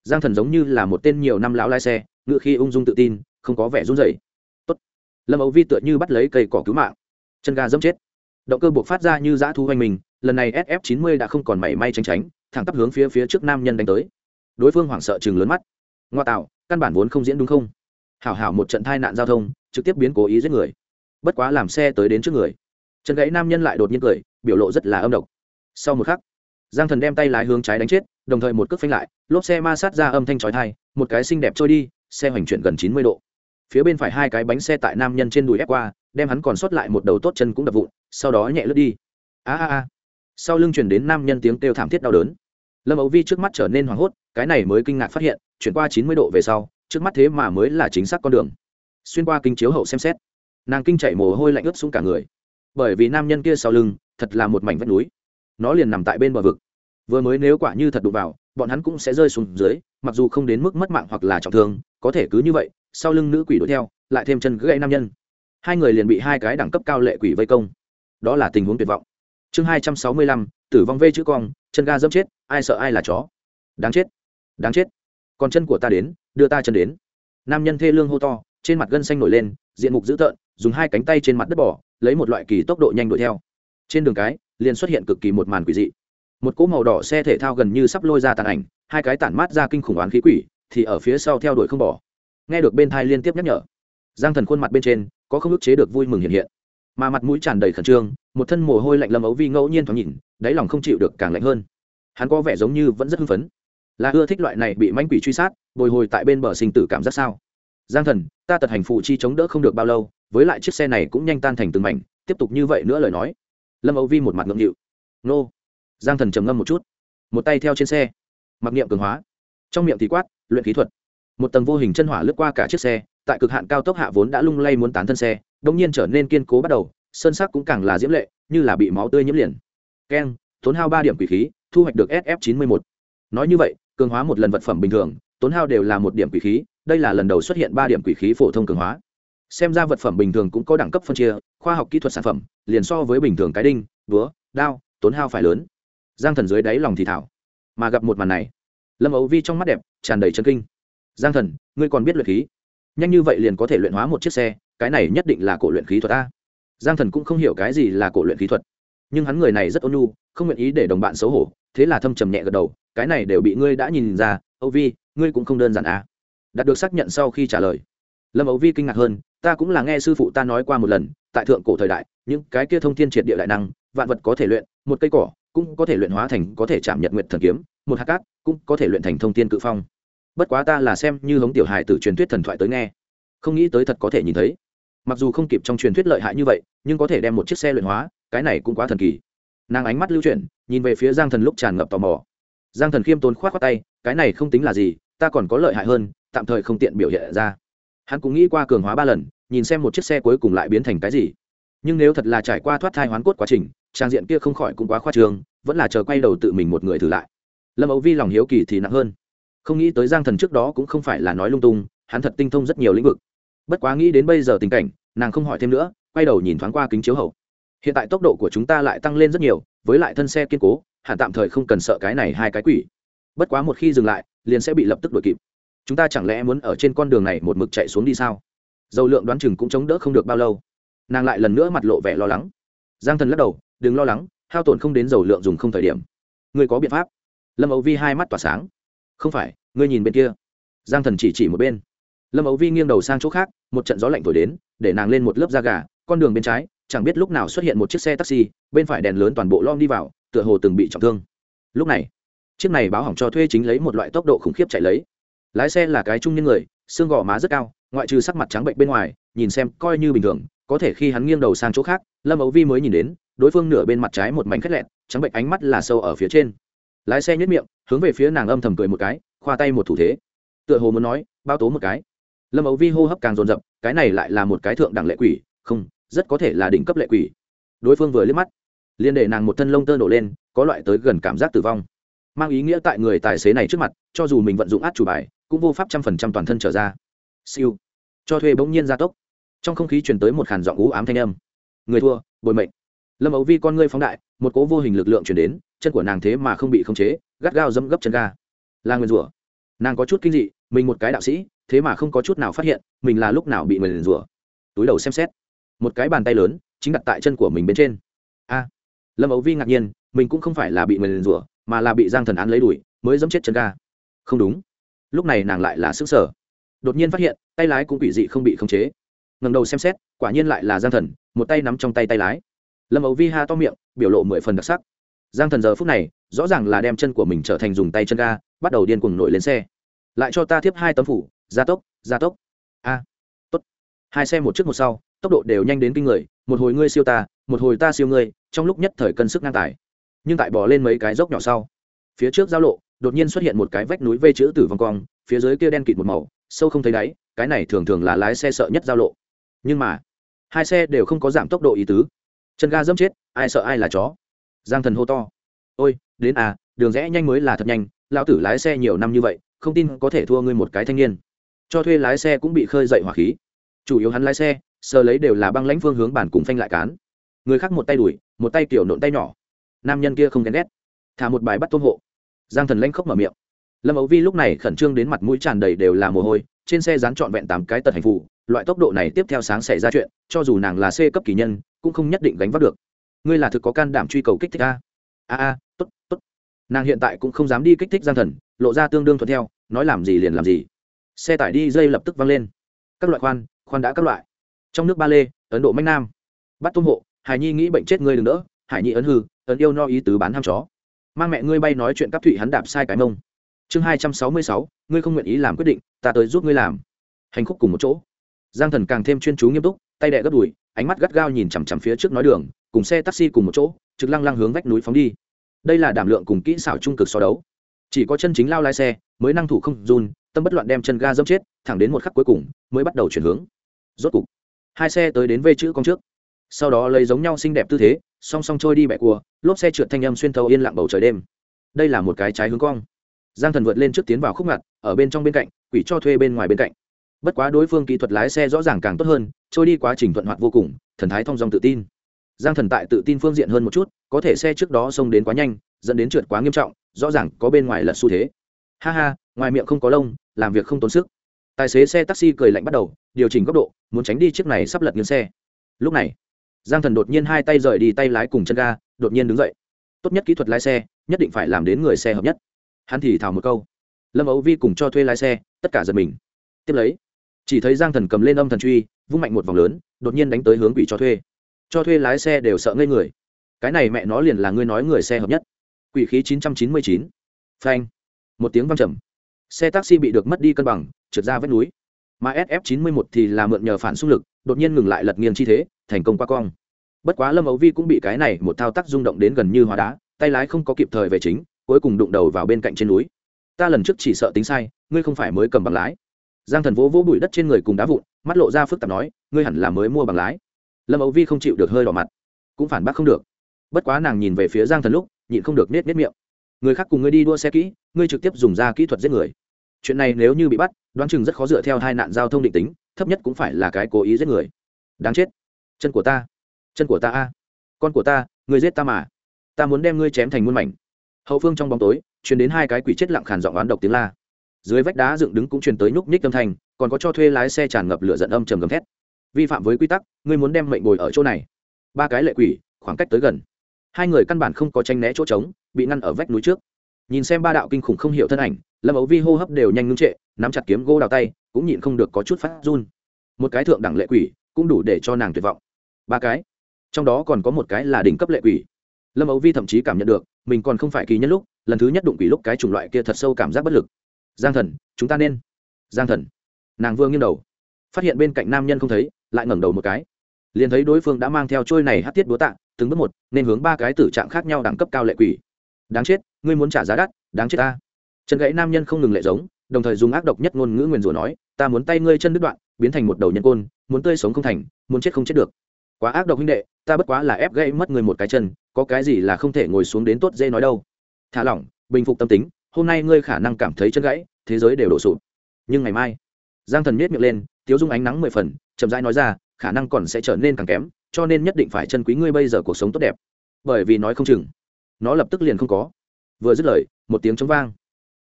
giang thần giống như là một tên nhiều năm lão lái xe, ngựa khi ung dung tự tin, không có vẻ run rẩy. Tốt. lâm ấu vi tựa như bắt lấy cây cỏ cứu mạng. Chân ga dẫm chết. Động cơ buộc phát ra như dã thu hoành mình, lần này sf 90 đã không còn mảy may tránh tránh, thẳng tắp hướng phía phía trước nam nhân đánh tới. Đối phương hoảng sợ chừng lớn mắt. Ngoa tạo, căn bản vốn không diễn đúng không? Hảo hảo một trận tai nạn giao thông, trực tiếp biến cố ý giết người. Bất quá làm xe tới đến trước người. Chân gãy nam nhân lại đột nhiên cười, biểu lộ rất là âm độc. Sau một khắc, giang thần đem tay lái hướng trái đánh chết đồng thời một cước phanh lại, lốp xe ma sát ra âm thanh trói thai một cái xinh đẹp trôi đi, xe hoành chuyển gần chín mươi độ. Phía bên phải hai cái bánh xe tại nam nhân trên đùi ép qua, đem hắn còn sót lại một đầu tốt chân cũng đập vụn, sau đó nhẹ lướt đi. A a a. Sau lưng chuyển đến nam nhân tiếng kêu thảm thiết đau đớn. Lâm ấu vi trước mắt trở nên hoảng hốt, cái này mới kinh ngạc phát hiện, chuyển qua chín mươi độ về sau, trước mắt thế mà mới là chính xác con đường. Xuyên qua kính chiếu hậu xem xét, nàng kinh chạy mồ hôi lạnh ướt xuống cả người. Bởi vì nam nhân kia sau lưng, thật là một mảnh vách núi. Nó liền nằm tại bên bờ vực vừa mới nếu quả như thật đụng vào, bọn hắn cũng sẽ rơi xuống dưới, mặc dù không đến mức mất mạng hoặc là trọng thương, có thể cứ như vậy, sau lưng nữ quỷ đuổi theo, lại thêm chân gãy nam nhân. Hai người liền bị hai cái đẳng cấp cao lệ quỷ vây công. Đó là tình huống tuyệt vọng. Chương hai trăm sáu mươi lăm, tử vong vây chữ cong, chân ga dẫm chết, ai sợ ai là chó. Đáng chết đáng chết. Còn chân của ta đến, đưa ta chân đến. Nam nhân thê lương hô to, trên mặt gân xanh nổi lên, diện mục dữ tợn, dùng hai cánh tay trên mặt đất bỏ, lấy một loại kỳ tốc độ nhanh đuổi theo. Trên đường cái, liền xuất hiện cực kỳ một màn quỷ dị một cỗ màu đỏ xe thể thao gần như sắp lôi ra tàn ảnh, hai cái tản mát ra kinh khủng oán khí quỷ, thì ở phía sau theo đuổi không bỏ. Nghe được bên thai liên tiếp nhắc nhở, giang thần khuôn mặt bên trên có không ức chế được vui mừng hiện hiện. Mà mặt mũi tràn đầy khẩn trương, một thân mồ hôi lạnh lâm ấu vi ngẫu nhiên thoáng nhìn, đáy lòng không chịu được càng lạnh hơn. Hắn có vẻ giống như vẫn rất hưng phấn. Là ưa thích loại này bị manh quỷ truy sát, bồi hồi tại bên bờ sinh tử cảm giác sao? Giang thần, ta tật hành phụ chi chống đỡ không được bao lâu, với lại chiếc xe này cũng nhanh tan thành từng mảnh, tiếp tục như vậy nữa lời nói. Lâm âu vi một mặt ngượng nghịu. Nô giang thần trầm ngâm một chút. Một tay theo trên xe. Mặc niệm cường hóa. Trong miệng thì quát, luyện khí thuật. Một tầng vô hình chân hỏa lướt qua cả chiếc xe, tại cực hạn cao tốc hạ vốn đã lung lay muốn tán thân xe đông nhiên trở nên kiên cố bắt đầu, sơn sắc cũng càng là diễm lệ, như là bị máu tươi nhiễm liền. Keng, tốn hao ba điểm quỷ khí, thu hoạch được sf chín mươi một nói như vậy, cường hóa một lần vật phẩm bình thường, tốn hao đều là một điểm quỷ khí, đây là lần đầu xuất hiện ba điểm quỷ khí phổ thông cường hóa. Xem ra vật phẩm bình thường cũng có đẳng cấp phân chia, khoa học kỹ thuật sản phẩm, liền so với bình thường cái đinh, búa, đao, tốn hao phải lớn giang thần dưới đáy lòng thì thảo. Mà gặp một màn này, lâm ấu vi trong mắt đẹp tràn đầy chân kinh. Giang thần, ngươi còn biết luyện khí? Nhanh như vậy liền có thể luyện hóa một chiếc xe, cái này nhất định là cổ luyện khí thuật ta. Giang thần cũng không hiểu cái gì là cổ luyện khí thuật. Nhưng hắn người này rất ôn nhu, không nguyện ý để đồng bạn xấu hổ, thế là thâm trầm nhẹ gật đầu, cái này đều bị ngươi đã nhìn ra, âu vi, ngươi cũng không đơn giản à? Đạt được xác nhận sau khi trả lời, lâm âu vi kinh ngạc hơn, ta cũng là nghe sư phụ ta nói qua một lần, tại thượng cổ thời đại, những cái kia thông thiên triệt địa đại năng, vạn vật có thể luyện, một cây cỏ cũng có thể luyện hóa thành có thể chạm nhật nguyện thần kiếm, một hạt cát, cũng có thể luyện thành thông thiên cự phong. Bất quá ta là xem như hống tiểu hài từ truyền thuyết thần thoại tới nghe, không nghĩ tới thật có thể nhìn thấy. Mặc dù không kịp trong truyền thuyết lợi hại như vậy, nhưng có thể đem một chiếc xe luyện hóa, cái này cũng quá thần kỳ. Nàng ánh mắt lưu chuyển, nhìn về phía giang thần lúc tràn ngập tò mò. Giang thần khiêm tốn k h o á t khoác tay, cái này không tính là gì, ta còn có lợi hại hơn, tạm thời không tiện biểu hiện ra. Hắn cũng nghĩ qua cường hóa ba lần, nhìn xem một chiếc xe cuối cùng lại biến thành cái gì nhưng nếu thật là trải qua thoát thai hoán cốt quá trình, trang diện kia không khỏi cũng quá khoa trường vẫn là chờ quay đầu tự mình một người thử lại. Lâm ấu vi lòng hiếu kỳ thì nặng hơn. Không nghĩ tới giang thần trước đó cũng không phải là nói lung tung, hắn thật tinh thông rất nhiều lĩnh vực. Bất quá nghĩ đến bây giờ tình cảnh, nàng không hỏi thêm nữa, quay đầu nhìn thoáng qua kính chiếu hậu. Hiện tại tốc độ của chúng ta lại tăng lên rất nhiều, với lại thân xe kiên cố, hẳn tạm thời không cần sợ cái này hai cái quỷ. Bất quá một khi dừng lại, liền sẽ bị lập tức đuổi kịp. Chúng ta chẳng lẽ muốn ở trên con đường này một mực chạy xuống đi sao? Dầu lượng đoán chừng cũng chống đỡ không được bao lâu nàng lại lần nữa mặt lộ vẻ lo lắng. Giang thần lắc đầu, đừng lo lắng, hao tổn không đến dầu lượng dùng không thời điểm. Ngươi có biện pháp. Lâm ấu vi hai mắt tỏa sáng. Không phải, ngươi nhìn bên kia. Giang thần chỉ chỉ một bên. Lâm ấu vi nghiêng đầu sang chỗ khác, một trận gió lạnh thổi đến, để nàng lên một lớp da gà, con đường bên trái, chẳng biết lúc nào xuất hiện một chiếc xe taxi, bên phải đèn lớn toàn bộ lom đi vào, tựa hồ từng bị trọng thương. Lúc này, chiếc này báo hỏng cho thuê chính lấy một loại tốc độ khủng khiếp chạy lấy. Lái xe là cái trung nhân người, xương gò má rất cao, ngoại trừ sắc mặt trắng bệnh bên ngoài, nhìn xem coi như bình thường có thể khi hắn nghiêng đầu sang chỗ khác, lâm ấu vi mới nhìn đến, đối phương nửa bên mặt trái một mảnh khét lẹn, trắng bệnh ánh mắt là sâu ở phía trên. Lái xe nhất miệng, hướng về phía nàng âm thầm cười một cái, khoa tay một thủ thế. Tựa hồ muốn nói, bao tố một cái. Lâm ấu vi hô hấp càng dồn dập, cái này lại là một cái thượng đẳng lệ quỷ, không, rất có thể là đỉnh cấp lệ quỷ. Đối phương vừa liếc mắt liên để nàng một thân lông tơ nổ lên, có loại tới gần cảm giác tử vong. Mang ý nghĩa tại người tài xế này trước mặt, cho dù mình vận dụng át chủ bài, cũng vô pháp trăm phần trăm toàn thân trở ra. Siêu. Cho thuê bỗng nhiên gia tốc trong không khí truyền tới một khàn giọng ú ám thanh âm. Người thua, bồi mệnh. Lâm ấu vi con ngươi phóng đại, một cố vô hình lực lượng chuyển đến, chân của nàng thế mà không bị khống chế, gắt gao dẫm gấp chân ga. Là nguyên rủa nàng có chút kinh dị, mình một cái đạo sĩ, thế mà không có chút nào phát hiện, mình là lúc nào bị người rủa túi đầu xem xét. Một cái bàn tay lớn, chính đặt tại chân của mình bên trên. A. Lâm ấu vi ngạc nhiên, mình cũng không phải là bị người rủa mà là bị giang thần án lấy đuổi, mới dẫm chết chân ga. Không đúng. Lúc này nàng lại là xứng sở đột nhiên phát hiện, tay lái cũng quỷ dị không bị khống chế ngẩng đầu xem xét, quả nhiên lại là giang thần, một tay nắm trong tay tay lái. Lâm ấu vi ha to miệng, biểu lộ mười phần đặc sắc. Giang thần giờ phút này, rõ ràng là đem chân của mình trở thành dùng tay chân ga, bắt đầu điên cuồng nổi lên xe. Lại cho ta tiếp hai tấm phủ, gia tốc gia tốc. A, tốt. Hai xe một trước một sau, tốc độ đều nhanh đến kinh người, một hồi ngươi siêu ta, một hồi ta siêu ngươi, trong lúc nhất thời cân sức ngang tài. Nhưng tại bỏ lên mấy cái dốc nhỏ sau, phía trước giao lộ, đột nhiên xuất hiện một cái vách núi vây chữ tử vòng cong, phía dưới kia đen kịt một màu, sâu không thấy đáy, cái này thường thường là lái xe sợ nhất giao lộ nhưng mà, hai xe đều không có giảm tốc độ ý tứ. Chân ga dẫm chết, ai sợ ai là chó. Giang thần hô to. Ôi, đến à đường rẽ nhanh mới là thật nhanh, lão tử lái xe nhiều năm như vậy, không tin có thể thua ngươi một cái thanh niên. Cho thuê lái xe cũng bị khơi dậy hỏa khí. Chủ yếu hắn lái xe, sờ lấy đều là băng lãnh phương hướng bản cùng phanh lại cán. Người khác một tay đuổi, một tay kiểu nộn tay nhỏ. Nam nhân kia không ghen ghét. Thả một bài bắt tôm hộ. Giang thần lanh khóc mở miệng. Lâm ấu vi lúc này khẩn trương đến mặt mũi tràn đầy đều là mồ hôi, trên xe dán trọn vẹn tám cái tật hành phủ loại tốc độ này tiếp theo sáng xảy ra chuyện, cho dù nàng là c cấp kỳ nhân, cũng không nhất định gánh vác được. Ngươi là thực có can đảm truy cầu kích thích a? A a, tốt tốt. Nàng hiện tại cũng không dám đi kích thích giang thần, lộ ra tương đương thuận theo, nói làm gì liền làm gì. Xe tải đi dây lập tức văng lên. Các loại khoan khoan đã các loại. Trong nước ba lê, ấn độ manh nam. Bắt tôm hộ, hải nhi nghĩ bệnh chết ngươi đừng đỡ, hải nhi ấn hư, ấn yêu no ý tứ bán ham chó. Mang mẹ ngươi bay nói chuyện cắp thụy hắn đạp sai cái mông. Chương hai trăm sáu mươi sáu, ngươi không nguyện ý làm quyết định, ta tới giúp ngươi làm. Hành khúc cùng một chỗ giang thần càng thêm chuyên chú nghiêm túc, tay đẹ gấp đùi, ánh mắt gắt gao nhìn chằm chằm phía trước nói đường, cùng xe taxi cùng một chỗ, trực lăng lăng hướng vách núi phóng đi. Đây là đảm lượng cùng kỹ xảo trung cực so đấu. Chỉ có chân chính lao lái xe, mới năng thủ không run, tâm bất loạn đem chân ga dâm chết, thẳng đến một khắc cuối cùng, mới bắt đầu chuyển hướng. Rốt cục, hai xe tới đến vây chữ con trước. Sau đó lấy giống nhau xinh đẹp tư thế, song song trôi đi bẹ cua, lốp xe trượt thanh âm xuyên thấu yên lặng bầu trời đêm. Đây là một cái trái hướng cong. Giang thần vượt lên trước tiến vào khúc ngặt, ở bên trong bên cạnh, quỷ cho thuê bên ngoài bên cạnh bất quá đối phương kỹ thuật lái xe rõ ràng càng tốt hơn, trôi đi quá trình thuận hoạt vô cùng, thần thái thong dong tự tin. Giang thần tại tự tin phương diện hơn một chút, có thể xe trước đó xông đến quá nhanh, dẫn đến trượt quá nghiêm trọng, rõ ràng có bên ngoài lật xu thế. Ha ha, ngoài miệng không có lông, làm việc không tốn sức. Tài xế xe taxi cười lạnh bắt đầu, điều chỉnh góc độ, muốn tránh đi chiếc này sắp lật nghiêng xe. Lúc này, giang thần đột nhiên hai tay rời đi tay lái cùng chân ga, đột nhiên đứng dậy. Tốt nhất kỹ thuật lái xe, nhất định phải làm đến người xe hợp nhất. Hắn thì thào một câu. Lâm ấu vi cùng cho thuê lái xe, tất cả giật mình. Tiếp lấy chỉ thấy giang thần cầm lên âm thần truy, vung mạnh một vòng lớn, đột nhiên đánh tới hướng quỷ cho thuê. Cho thuê lái xe đều sợ ngây người. Cái này mẹ nó liền là ngươi nói người xe hợp nhất. Quỷ khí chín trăm chín mươi chín. Phanh. Một tiếng văng trầm. Xe taxi bị được mất đi cân bằng, trượt ra vách núi. Mà sf 91 thì là mượn nhờ phản xung lực, đột nhiên ngừng lại lật nghiêng chi thế, thành công qua cong. Bất quá lâm ấu vi cũng bị cái này một thao tác rung động đến gần như hóa đá, tay lái không có kịp thời về chính, cuối cùng đụng đầu vào bên cạnh trên núi. Ta lần trước chỉ sợ tính sai, ngươi không phải mới cầm bằng lái giang thần vỗ vỗ bụi đất trên người cùng đá vụn, mắt lộ ra phức tạp nói, ngươi hẳn là mới mua bằng lái. Lâm ấu vi không chịu được hơi đỏ mặt. Cũng phản bác không được. Bất quá nàng nhìn về phía giang thần lúc, nhịn không được nết nết miệng. Người khác cùng ngươi đi đua xe kỹ, ngươi trực tiếp dùng ra kỹ thuật giết người. Chuyện này nếu như bị bắt, đoán chừng rất khó dựa theo hai nạn giao thông định tính, thấp nhất cũng phải là cái cố ý giết người. Đáng chết. Chân của ta. Chân của ta a. Con của ta người giết ta mà. Ta muốn đem ngươi chém thành muôn mảnh. Hậu phương trong bóng tối, truyền đến hai cái quỷ chết lặng khàn giọng oán độc tiếng la dưới vách đá dựng đứng cũng truyền tới nhúc nhích âm thanh, còn có cho thuê lái xe tràn ngập lửa giận âm trầm gầm thét. Vi phạm với quy tắc, ngươi muốn đem mệnh bồi ở chỗ này. Ba cái lệ quỷ, khoảng cách tới gần. Hai người căn bản không có tranh né chỗ trống, bị ngăn ở vách núi trước. Nhìn xem ba đạo kinh khủng không hiểu thân ảnh, lâm ấu vi hô hấp đều nhanh ngưng trệ, nắm chặt kiếm gỗ đào tay, cũng nhịn không được có chút phát run. Một cái thượng đẳng lệ quỷ, cũng đủ để cho nàng tuyệt vọng. Ba cái, trong đó còn có một cái là đỉnh cấp lệ quỷ. Lâm ấu vi thậm chí cảm nhận được, mình còn không phải kỳ nhân lúc, lần thứ nhất đụng quỷ lúc cái chủng loại kia thật sâu cảm giác bất lực giang thần, chúng ta nên. Giang thần. Nàng vương nghiêng đầu. Phát hiện bên cạnh nam nhân không thấy, lại ngẩng đầu một cái. Liền thấy đối phương đã mang theo trôi này hát tiết búa tạ, từng bước một, nên hướng ba cái tử trạng khác nhau đẳng cấp cao lệ quỷ. Đáng chết, ngươi muốn trả giá đắt, đáng chết ta. Chân gãy nam nhân không ngừng lệ giống, đồng thời dùng ác độc nhất ngôn ngữ nguyền rủa nói, ta muốn tay ngươi chân đứt đoạn, biến thành một đầu nhân côn, muốn tươi sống không thành, muốn chết không chết được. Quá ác độc huynh đệ, ta bất quá là ép gãy mất người một cái chân, có cái gì là không thể ngồi xuống đến tốt dễ nói đâu. Thả lỏng, bình phục tâm tính hôm nay ngươi khả năng cảm thấy chân gãy, thế giới đều đổ sụp. Nhưng ngày mai, giang thần miết miệng lên, tiếu dung ánh nắng mười phần, chậm rãi nói ra, khả năng còn sẽ trở nên càng kém, cho nên nhất định phải chân quý ngươi bây giờ cuộc sống tốt đẹp. Bởi vì nói không chừng, nó lập tức liền không có. Vừa dứt lời, một tiếng chống vang.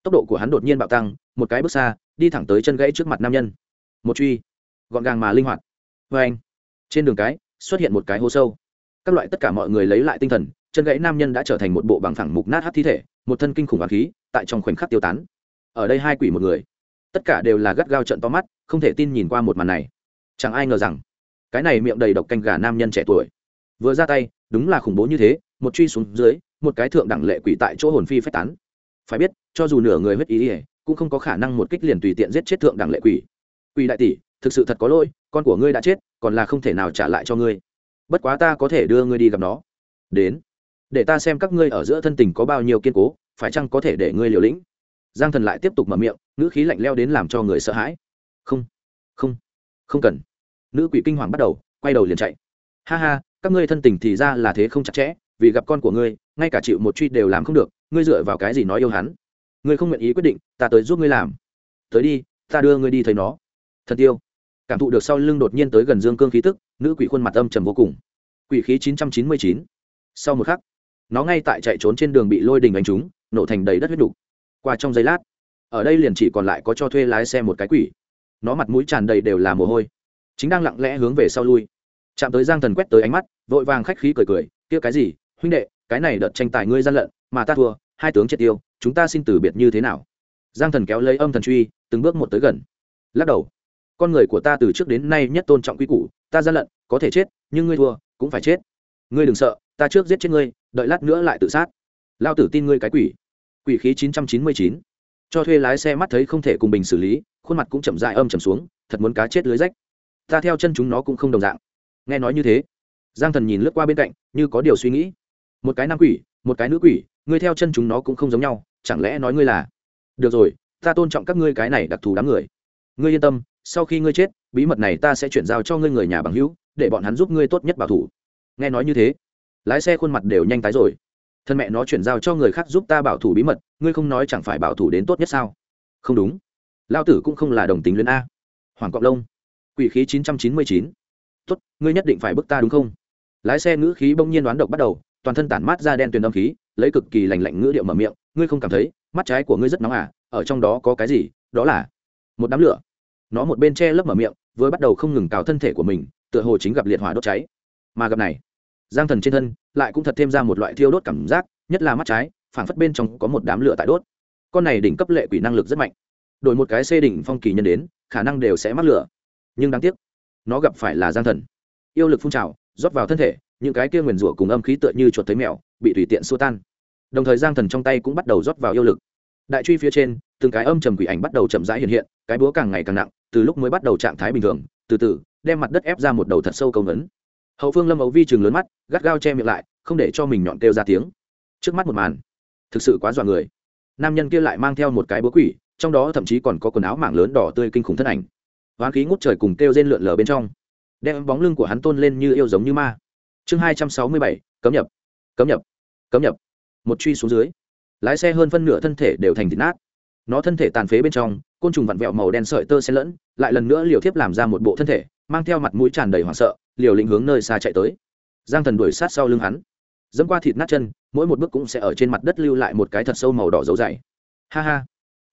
Tốc độ của hắn đột nhiên bạo tăng, một cái bước xa, đi thẳng tới chân gãy trước mặt nam nhân. Một truy, gọn gàng mà linh hoạt. Vê anh, trên đường cái, xuất hiện một cái hố sâu. Các loại tất cả mọi người lấy lại tinh thần, chân gãy nam nhân đã trở thành một bộ bằng phẳng mục nát hát thi thể, một thân kinh khủng hoàng khí tại trong khoảnh khắc tiêu tán. Ở đây hai quỷ một người. Tất cả đều là gắt gao trận to mắt, không thể tin nhìn qua một màn này. Chẳng ai ngờ rằng, cái này miệng đầy độc canh gà nam nhân trẻ tuổi. Vừa ra tay, đúng là khủng bố như thế, một truy xuống dưới, một cái thượng đẳng lệ quỷ tại chỗ hồn phi phách tán. Phải biết, cho dù nửa người huyết ý ỉa cũng không có khả năng một kích liền tùy tiện giết chết thượng đẳng lệ quỷ. Quỷ đại tỷ, thực sự thật có lỗi, con của ngươi đã chết, còn là không thể nào trả lại cho ngươi. Bất quá ta có thể đưa ngươi đi gặp nó. Đến, để ta xem các ngươi ở giữa thân tình có bao nhiêu kiên cố phải chăng có thể để ngươi liều lĩnh? Giang thần lại tiếp tục mở miệng, ngữ khí lạnh leo đến làm cho người sợ hãi. Không không không cần. Nữ quỷ kinh hoàng bắt đầu, quay đầu liền chạy. Ha ha, các ngươi thân tình thì ra là thế không chặt chẽ, vì gặp con của ngươi, ngay cả chịu một truy đều làm không được, ngươi dựa vào cái gì nói yêu hắn? Ngươi không nguyện ý quyết định, ta tới giúp ngươi làm. Tới đi, ta đưa ngươi đi thấy nó. Thần tiêu. Cảm thụ được sau lưng đột nhiên tới gần dương cương khí tức, nữ quỷ khuôn mặt âm trầm vô cùng. Quỷ khí chín trăm chín mươi chín. Sau một khắc, nó ngay tại chạy trốn trên đường bị lôi đình đánh trúng nổ thành đầy đất huyết đục qua trong giây lát, ở đây liền chỉ còn lại có cho thuê lái xe một cái quỷ. Nó mặt mũi tràn đầy đều là mồ hôi. Chính đang lặng lẽ hướng về sau lui. Chạm tới giang thần quét tới ánh mắt, vội vàng khách khí cười cười, kia cái gì? Huynh đệ, cái này đợt tranh tài ngươi gian lận, mà ta thua, hai tướng triệt tiêu, chúng ta xin từ biệt như thế nào? Giang thần kéo lấy âm thần truy, từng bước một tới gần. Lắc đầu, con người của ta từ trước đến nay nhất tôn trọng quy củ, ta gian lận, có thể chết, nhưng ngươi thua, cũng phải chết. Ngươi đừng sợ, ta trước giết chết ngươi, đợi lát nữa lại tự sát. Lao tử tin ngươi cái quỷ quỷ khí chín trăm chín mươi chín. Cho thuê lái xe mắt thấy không thể cùng bình xử lý, khuôn mặt cũng chậm dại âm chầm xuống, thật muốn cá chết lưới rách. Ta theo chân chúng nó cũng không đồng dạng. Nghe nói như thế, giang thần nhìn lướt qua bên cạnh, như có điều suy nghĩ. Một cái nam quỷ, một cái nữ quỷ, ngươi theo chân chúng nó cũng không giống nhau, chẳng lẽ nói ngươi là? Được rồi, ta tôn trọng các ngươi cái này đặc thù đám người. Ngươi yên tâm, sau khi ngươi chết, bí mật này ta sẽ chuyển giao cho ngươi người nhà bằng hữu, để bọn hắn giúp ngươi tốt nhất bảo thủ. Nghe nói như thế, lái xe khuôn mặt đều nhanh tái rồi thân mẹ nó chuyển giao cho người khác giúp ta bảo thủ bí mật, ngươi không nói chẳng phải bảo thủ đến tốt nhất sao? Không đúng. Lao tử cũng không là đồng tính luyến a. Hoàng cọc lông. Quỷ khí chín trăm chín mươi chín. Tốt, ngươi nhất định phải bức ta đúng không? Lái xe ngữ khí bỗng nhiên đoán độc bắt đầu, toàn thân tản mát ra đen tuyền âm khí, lấy cực kỳ lành lạnh ngữ điệu mở miệng, ngươi không cảm thấy, mắt trái của ngươi rất nóng à ở trong đó có cái gì? Đó là một đám lửa. Nó một bên che lấp mở miệng, vừa bắt đầu không ngừng cào thân thể của mình, tựa hồ chính gặp liệt hỏa đốt cháy. Mà gặp này giang thần trên thân lại cũng thật thêm ra một loại thiêu đốt cảm giác, nhất là mắt trái, phảng phất bên trong có một đám lửa tại đốt. Con này đỉnh cấp lệ quỷ năng lực rất mạnh. Đổi một cái xê đỉnh phong kỳ nhân đến, khả năng đều sẽ mắc lửa. Nhưng đáng tiếc, nó gặp phải là giang thần. Yêu lực phun trào, rót vào thân thể, những cái kia nguyền rủa cùng âm khí tựa như chuột thấy mèo, bị tùy tiện xua tan. Đồng thời giang thần trong tay cũng bắt đầu rót vào yêu lực. Đại truy phía trên, từng cái âm trầm quỷ ảnh bắt đầu chậm rãi hiện hiện, cái búa càng ngày càng nặng, từ lúc mới bắt đầu trạng thái bình thường, từ từ, đem mặt đất ép ra một đầu thật sâu câu ngấn hậu phương lâm ấu vi chừng lớn mắt, gắt gao che miệng lại, không để cho mình nhọn kêu ra tiếng. Trước mắt một màn, thực sự quá dọa người. Nam nhân kia lại mang theo một cái búa quỷ, trong đó thậm chí còn có quần áo mảng lớn đỏ tươi kinh khủng thân ảnh. Hoán khí ngút trời cùng kêu rên lượn lờ bên trong, đem bóng lưng của hắn tôn lên như yêu giống như ma. Chương hai trăm sáu mươi bảy, cấm nhập cấm nhập cấm nhập. Một truy xuống dưới, lái xe hơn phân nửa thân thể đều thành thịt nát. Nó thân thể tàn phế bên trong, côn trùng vặn vẹo màu đen sợi tơ xen lẫn, lại lần nữa liều thiếp làm ra một bộ thân thể, mang theo mặt mũi tràn đầy hoảng sợ liều lĩnh hướng nơi xa chạy tới. Giang thần đuổi sát sau lưng hắn. Dẫm qua thịt nát chân, mỗi một bước cũng sẽ ở trên mặt đất lưu lại một cái thật sâu màu đỏ dấu dày. Ha ha.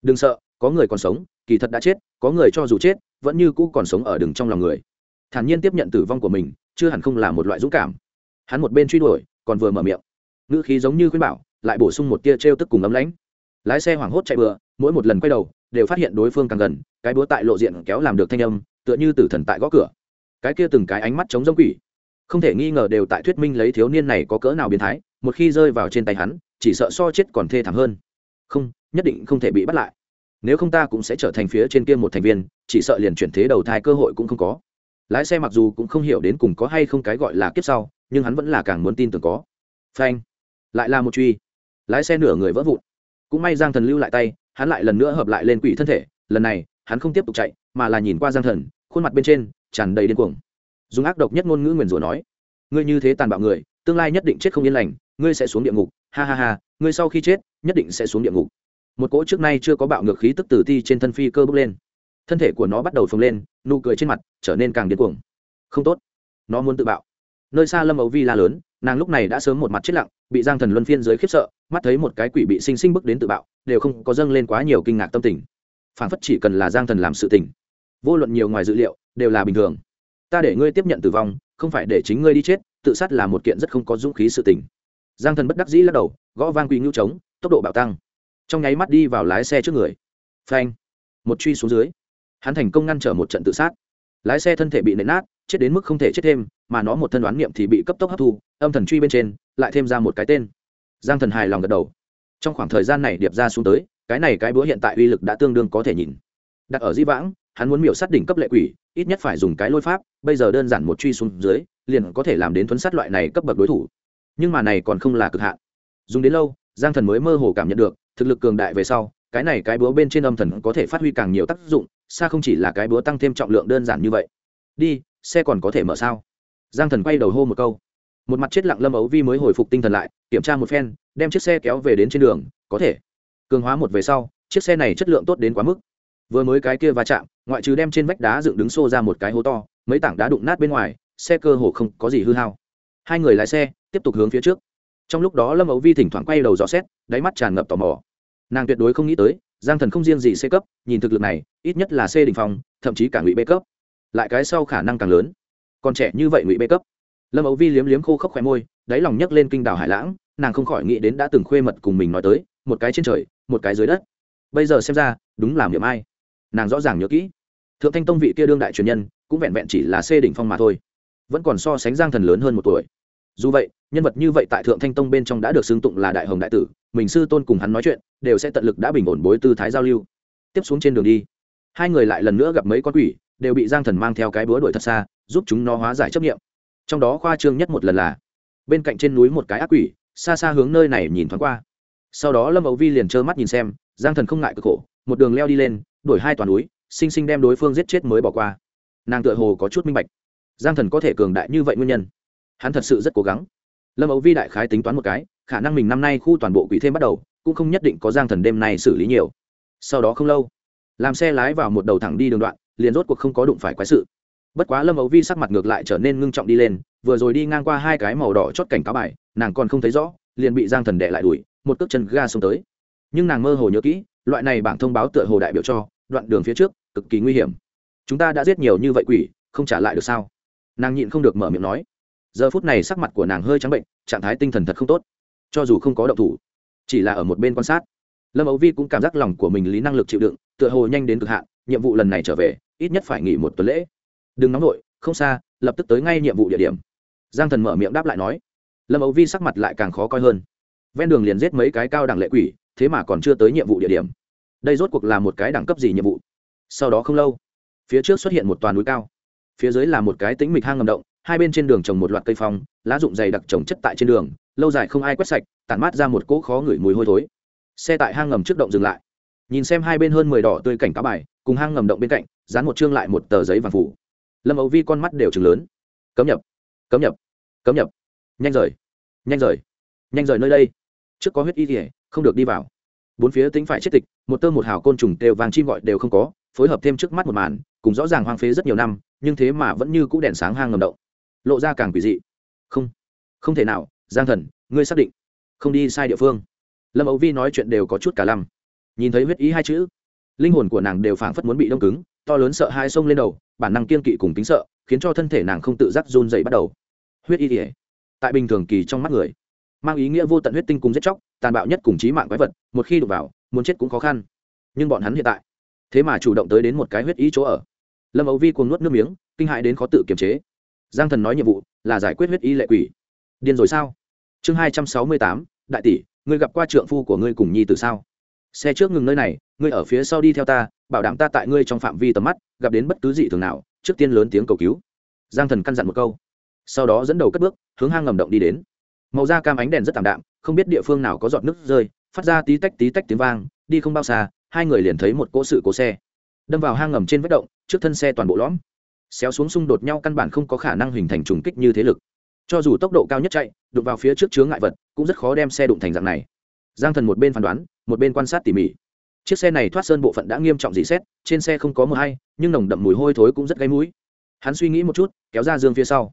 Đừng sợ, có người còn sống, kỳ thật đã chết, có người cho dù chết, vẫn như cũ còn sống ở đường trong lòng người. Thản nhiên tiếp nhận tử vong của mình, chưa hẳn không là một loại dũng cảm. Hắn một bên truy đuổi, còn vừa mở miệng. Ngữ khí giống như khuyên bảo, lại bổ sung một tia t tức cùng ấm lãnh. Lái xe hoảng hốt chạy bừa, mỗi một lần quay đầu, đều phát hiện đối phương càng gần, cái búa tại lộ diện kéo làm được thanh âm, tựa như tử thần tại gõ cửa cái kia từng cái ánh mắt chống giống quỷ. Không thể nghi ngờ đều tại thuyết minh lấy thiếu niên này có cỡ nào biến thái, một khi rơi vào trên tay hắn, chỉ sợ so chết còn thê thảm hơn. Không, nhất định không thể bị bắt lại. Nếu không ta cũng sẽ trở thành phía trên kia một thành viên, chỉ sợ liền chuyển thế đầu thai cơ hội cũng không có. Lái xe mặc dù cũng không hiểu đến cùng có hay không cái gọi là kiếp sau, nhưng hắn vẫn là càng muốn tin tưởng có. Phanh. Lại là một truy. Lái xe nửa người vỡ vụn. Cũng may giang thần lưu lại tay, hắn lại lần nữa hợp lại lên quỷ thân thể, lần này, hắn không tiếp tục chạy, mà là nhìn qua giang thần khuôn mặt bên trên tràn đầy điên cuồng. Dùng ác độc nhất ngôn ngữ nguyền rủa nói, ngươi như thế tàn bạo người, tương lai nhất định chết không yên lành, ngươi sẽ xuống địa ngục, ha ha ha, ngươi sau khi chết, nhất định sẽ xuống địa ngục. Một cỗ trước nay chưa có bạo ngược khí tức tử ti trên thân phi cơ bốc lên. Thân thể của nó bắt đầu phồng lên, nụ cười trên mặt trở nên càng điên cuồng. Không tốt, nó muốn tự bạo. Nơi xa lâm ấu vi la lớn, nàng lúc này đã sớm một mặt chết lặng, bị giang thần luân phiên dưới khiếp sợ, mắt thấy một cái quỷ bị sinh sinh bức đến tự bạo, đều không có dâng lên quá nhiều kinh ngạc tâm tình. Phản phất chỉ cần là giang thần làm sự tình vô luận nhiều ngoài dự liệu, đều là bình thường. Ta để ngươi tiếp nhận tử vong, không phải để chính ngươi đi chết, tự sát là một kiện rất không có dũng khí sự tình. Giang thần bất đắc dĩ lắc đầu, gõ vang quỳ ngưu trống, tốc độ bạo tăng. Trong nháy mắt đi vào lái xe trước người. Phanh. Một truy xuống dưới. Hắn thành công ngăn trở một trận tự sát. Lái xe thân thể bị nện nát, chết đến mức không thể chết thêm, mà nó một thân đoán niệm thì bị cấp tốc hấp thu, âm thần truy bên trên, lại thêm ra một cái tên. Giang thần hài lòng gật đầu. Trong khoảng thời gian này điệp ra xuống tới, cái này cái búa hiện tại uy lực đã tương đương có thể nhìn. Đặt ở di vãng hắn muốn miểu sát đỉnh cấp lệ quỷ, ít nhất phải dùng cái lôi pháp, bây giờ đơn giản một truy xuống dưới, liền có thể làm đến thuấn sát loại này cấp bậc đối thủ. Nhưng mà này còn không là cực hạn. Dùng đến lâu, giang thần mới mơ hồ cảm nhận được, thực lực cường đại về sau, cái này cái búa bên trên âm thần có thể phát huy càng nhiều tác dụng, xa không chỉ là cái búa tăng thêm trọng lượng đơn giản như vậy. Đi, xe còn có thể mở sao? Giang thần quay đầu hô một câu. Một mặt chết lặng lâm ấu vi mới hồi phục tinh thần lại, kiểm tra một phen, đem chiếc xe kéo về đến trên đường, có thể. Cường hóa một về sau, chiếc xe này chất lượng tốt đến quá mức vừa mới cái kia va chạm, ngoại trừ đem trên vách đá dựng đứng xô ra một cái hố to, mấy tảng đá đụng nát bên ngoài, xe cơ hồ không có gì hư hao. Hai người lái xe, tiếp tục hướng phía trước. Trong lúc đó lâm ấu vi thỉnh thoảng quay đầu dò xét, đáy mắt tràn ngập tò mò. Nàng tuyệt đối không nghĩ tới, giang thần không riêng gì c cấp, nhìn thực lực này, ít nhất là c đình phong, thậm chí cả ngụy b cấp. Lại cái sau khả năng càng lớn. Còn trẻ như vậy ngụy b cấp. Lâm ấu vi liếm liếm khô khốc khoe môi, đáy lòng nhấc lên kinh đảo hải lãng, nàng không khỏi nghĩ đến đã từng khuê mật cùng mình nói tới, một cái trên trời, một cái dưới đất. Bây giờ xem ra, đúng làm điểm ai nàng rõ ràng nhớ kỹ. Thượng thanh tông vị kia đương đại truyền nhân, cũng vẹn vẹn chỉ là xê đỉnh phong mà thôi, vẫn còn so sánh giang thần lớn hơn một tuổi. Dù vậy, nhân vật như vậy tại thượng thanh tông bên trong đã được xưng tụng là đại hồng đại tử, mình sư tôn cùng hắn nói chuyện, đều sẽ tận lực đã bình ổn bối tư thái giao lưu. Tiếp xuống trên đường đi, hai người lại lần nữa gặp mấy con quỷ, đều bị giang thần mang theo cái búa đuổi thật xa, giúp chúng nó hóa giải chấp nghiệm trong đó khoa trương nhất một lần là, bên cạnh trên núi một cái ác quỷ, xa xa hướng nơi này nhìn thoáng qua. Sau đó lâm ấu vi liền trơ mắt nhìn xem, giang thần không ngại cực khổ, một đường leo đi lên đổi hai toàn núi, sinh sinh đem đối phương giết chết mới bỏ qua. Nàng tựa hồ có chút minh bạch, giang thần có thể cường đại như vậy nguyên nhân. Hắn thật sự rất cố gắng. Lâm ấu vi đại khái tính toán một cái, khả năng mình năm nay khu toàn bộ quỷ thêm bắt đầu, cũng không nhất định có giang thần đêm nay xử lý nhiều. Sau đó không lâu, làm xe lái vào một đầu thẳng đi đường đoạn, liền rốt cuộc không có đụng phải quái sự. Bất quá lâm ấu vi sắc mặt ngược lại trở nên ngưng trọng đi lên, vừa rồi đi ngang qua hai cái màu đỏ chót cảnh cáo bài, nàng còn không thấy rõ, liền bị giang thần đệ lại đuổi, một cước chân ga xông tới. Nhưng nàng mơ hồ nhớ kỹ loại này bảng thông báo tựa hồ đại biểu cho, đoạn đường phía trước, cực kỳ nguy hiểm. Chúng ta đã giết nhiều như vậy quỷ, không trả lại được sao? Nàng nhịn không được mở miệng nói. Giờ phút này sắc mặt của nàng hơi trắng bệnh, trạng thái tinh thần thật không tốt. Cho dù không có động thủ, chỉ là ở một bên quan sát. Lâm ấu vi cũng cảm giác lòng của mình lý năng lực chịu đựng, tựa hồ nhanh đến cực hạn, nhiệm vụ lần này trở về, ít nhất phải nghỉ một tuần lễ. Đừng nóng vội, không xa, lập tức tới ngay nhiệm vụ địa điểm. Giang thần mở miệng đáp lại nói. Lâm ấu vi sắc mặt lại càng khó coi hơn. Ven đường liền giết mấy cái cao đẳng lệ quỷ thế mà còn chưa tới nhiệm vụ địa điểm. Đây rốt cuộc là một cái đẳng cấp gì nhiệm vụ? Sau đó không lâu, phía trước xuất hiện một toàn núi cao. Phía dưới là một cái tĩnh mịch hang ngầm động, hai bên trên đường trồng một loạt cây phong, lá rụng dày đặc trồng chất tại trên đường, lâu dài không ai quét sạch, tản mát ra một cỗ khó ngửi mùi hôi thối. Xe tại hang ngầm trước động dừng lại. Nhìn xem hai bên hơn mười đỏ tươi cảnh cáo bài, cùng hang ngầm động bên cạnh, dán một chương lại một tờ giấy vàng phủ. Lâm ấu vi con mắt đều chừng lớn. Cấm nhập cấm nhập cấm nhập. Nhanh rời nhanh rời nhanh rời nơi đây. Trước có huyết y thì không được đi vào. Bốn phía tính phải chết tịch, một tơ một hào côn trùng đều vàng chim gọi đều không có, phối hợp thêm trước mắt một màn, cùng rõ ràng hoang phế rất nhiều năm, nhưng thế mà vẫn như cũ đèn sáng hang ngầm động. Lộ ra càng quỷ dị. Không không thể nào, giang thần, ngươi xác định không đi sai địa phương. Lâm ấu vi nói chuyện đều có chút cả lăm. Nhìn thấy huyết ý hai chữ, linh hồn của nàng đều phảng phất muốn bị đông cứng, to lớn sợ hai sông lên đầu, bản năng kiên kỵ cùng tính sợ, khiến cho thân thể nàng không tự giác run dậy bắt đầu. Huyết y ỉa tại bình thường kỳ trong mắt người mang ý nghĩa vô tận huyết tinh cùng giết chóc, tàn bạo nhất cùng trí mạng quái vật, một khi đụng vào, muốn chết cũng khó khăn. Nhưng bọn hắn hiện tại, thế mà chủ động tới đến một cái huyết ý chỗ ở. Lâm ấu vi cuồng nuốt nước miếng, kinh hại đến khó tự kiềm chế. Giang thần nói nhiệm vụ là giải quyết huyết y lệ quỷ. Điên rồi sao? Chương hai trăm sáu mươi tám, đại tỷ, ngươi gặp qua trượng phu của ngươi cùng nhi từ sao? Xe trước ngừng nơi này, ngươi ở phía sau đi theo ta, bảo đảm ta tại ngươi trong phạm vi tầm mắt, gặp đến bất cứ gì thường nào, trước tiên lớn tiếng cầu cứu. Giang thần căn dặn một câu. Sau đó dẫn đầu cất bước, hướng hang ngầm động đi đến màu da cam ánh đèn rất tạm đạm, không biết địa phương nào có giọt nước rơi, phát ra tí tách tí tách tiếng vang, đi không bao xa, hai người liền thấy một cỗ sự cố xe. Đâm vào hang ngầm trên vết động, trước thân xe toàn bộ lõm. Xéo xuống xung đột nhau căn bản không có khả năng hình thành trùng kích như thế lực. Cho dù tốc độ cao nhất chạy, đụng vào phía trước chướng ngại vật, cũng rất khó đem xe đụng thành dạng này. Giang thần một bên phán đoán, một bên quan sát tỉ mỉ. Chiếc xe này thoát sơn bộ phận đã nghiêm trọng dị xét, trên xe không có mờ hay, nhưng nồng đậm mùi hôi thối cũng rất gáy mũi. Hắn suy nghĩ một chút, kéo ra dương phía sau.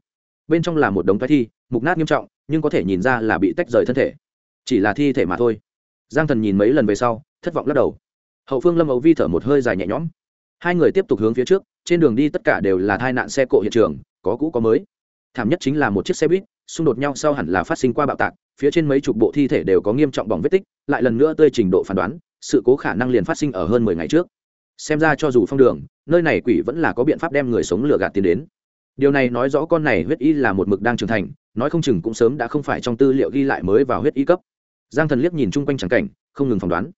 Bên trong là một đống thoái thi, mục nát nghiêm trọng nhưng có thể nhìn ra là bị tách rời thân thể. Chỉ là thi thể mà thôi. Giang thần nhìn mấy lần về sau, thất vọng lắc đầu. Hậu phương lâm ấu vi thở một hơi dài nhẹ nhõm. Hai người tiếp tục hướng phía trước, trên đường đi tất cả đều là tai nạn xe cộ hiện trường, có cũ có mới. Thảm nhất chính là một chiếc xe buýt, xung đột nhau sau hẳn là phát sinh qua bạo tạc, phía trên mấy chục bộ thi thể đều có nghiêm trọng bỏng vết tích, lại lần nữa tơi trình độ phán đoán, sự cố khả năng liền phát sinh ở hơn mười ngày trước. Xem ra cho dù phong đường, nơi này quỷ vẫn là có biện pháp đem người sống lừa gạt tiến đến. Điều này nói rõ con này huyết y là một mực đang trưởng thành nói không chừng cũng sớm đã không phải trong tư liệu ghi lại mới vào huyết y cấp. Giang thần liếc nhìn chung quanh trắng cảnh, không ngừng phỏng đoán.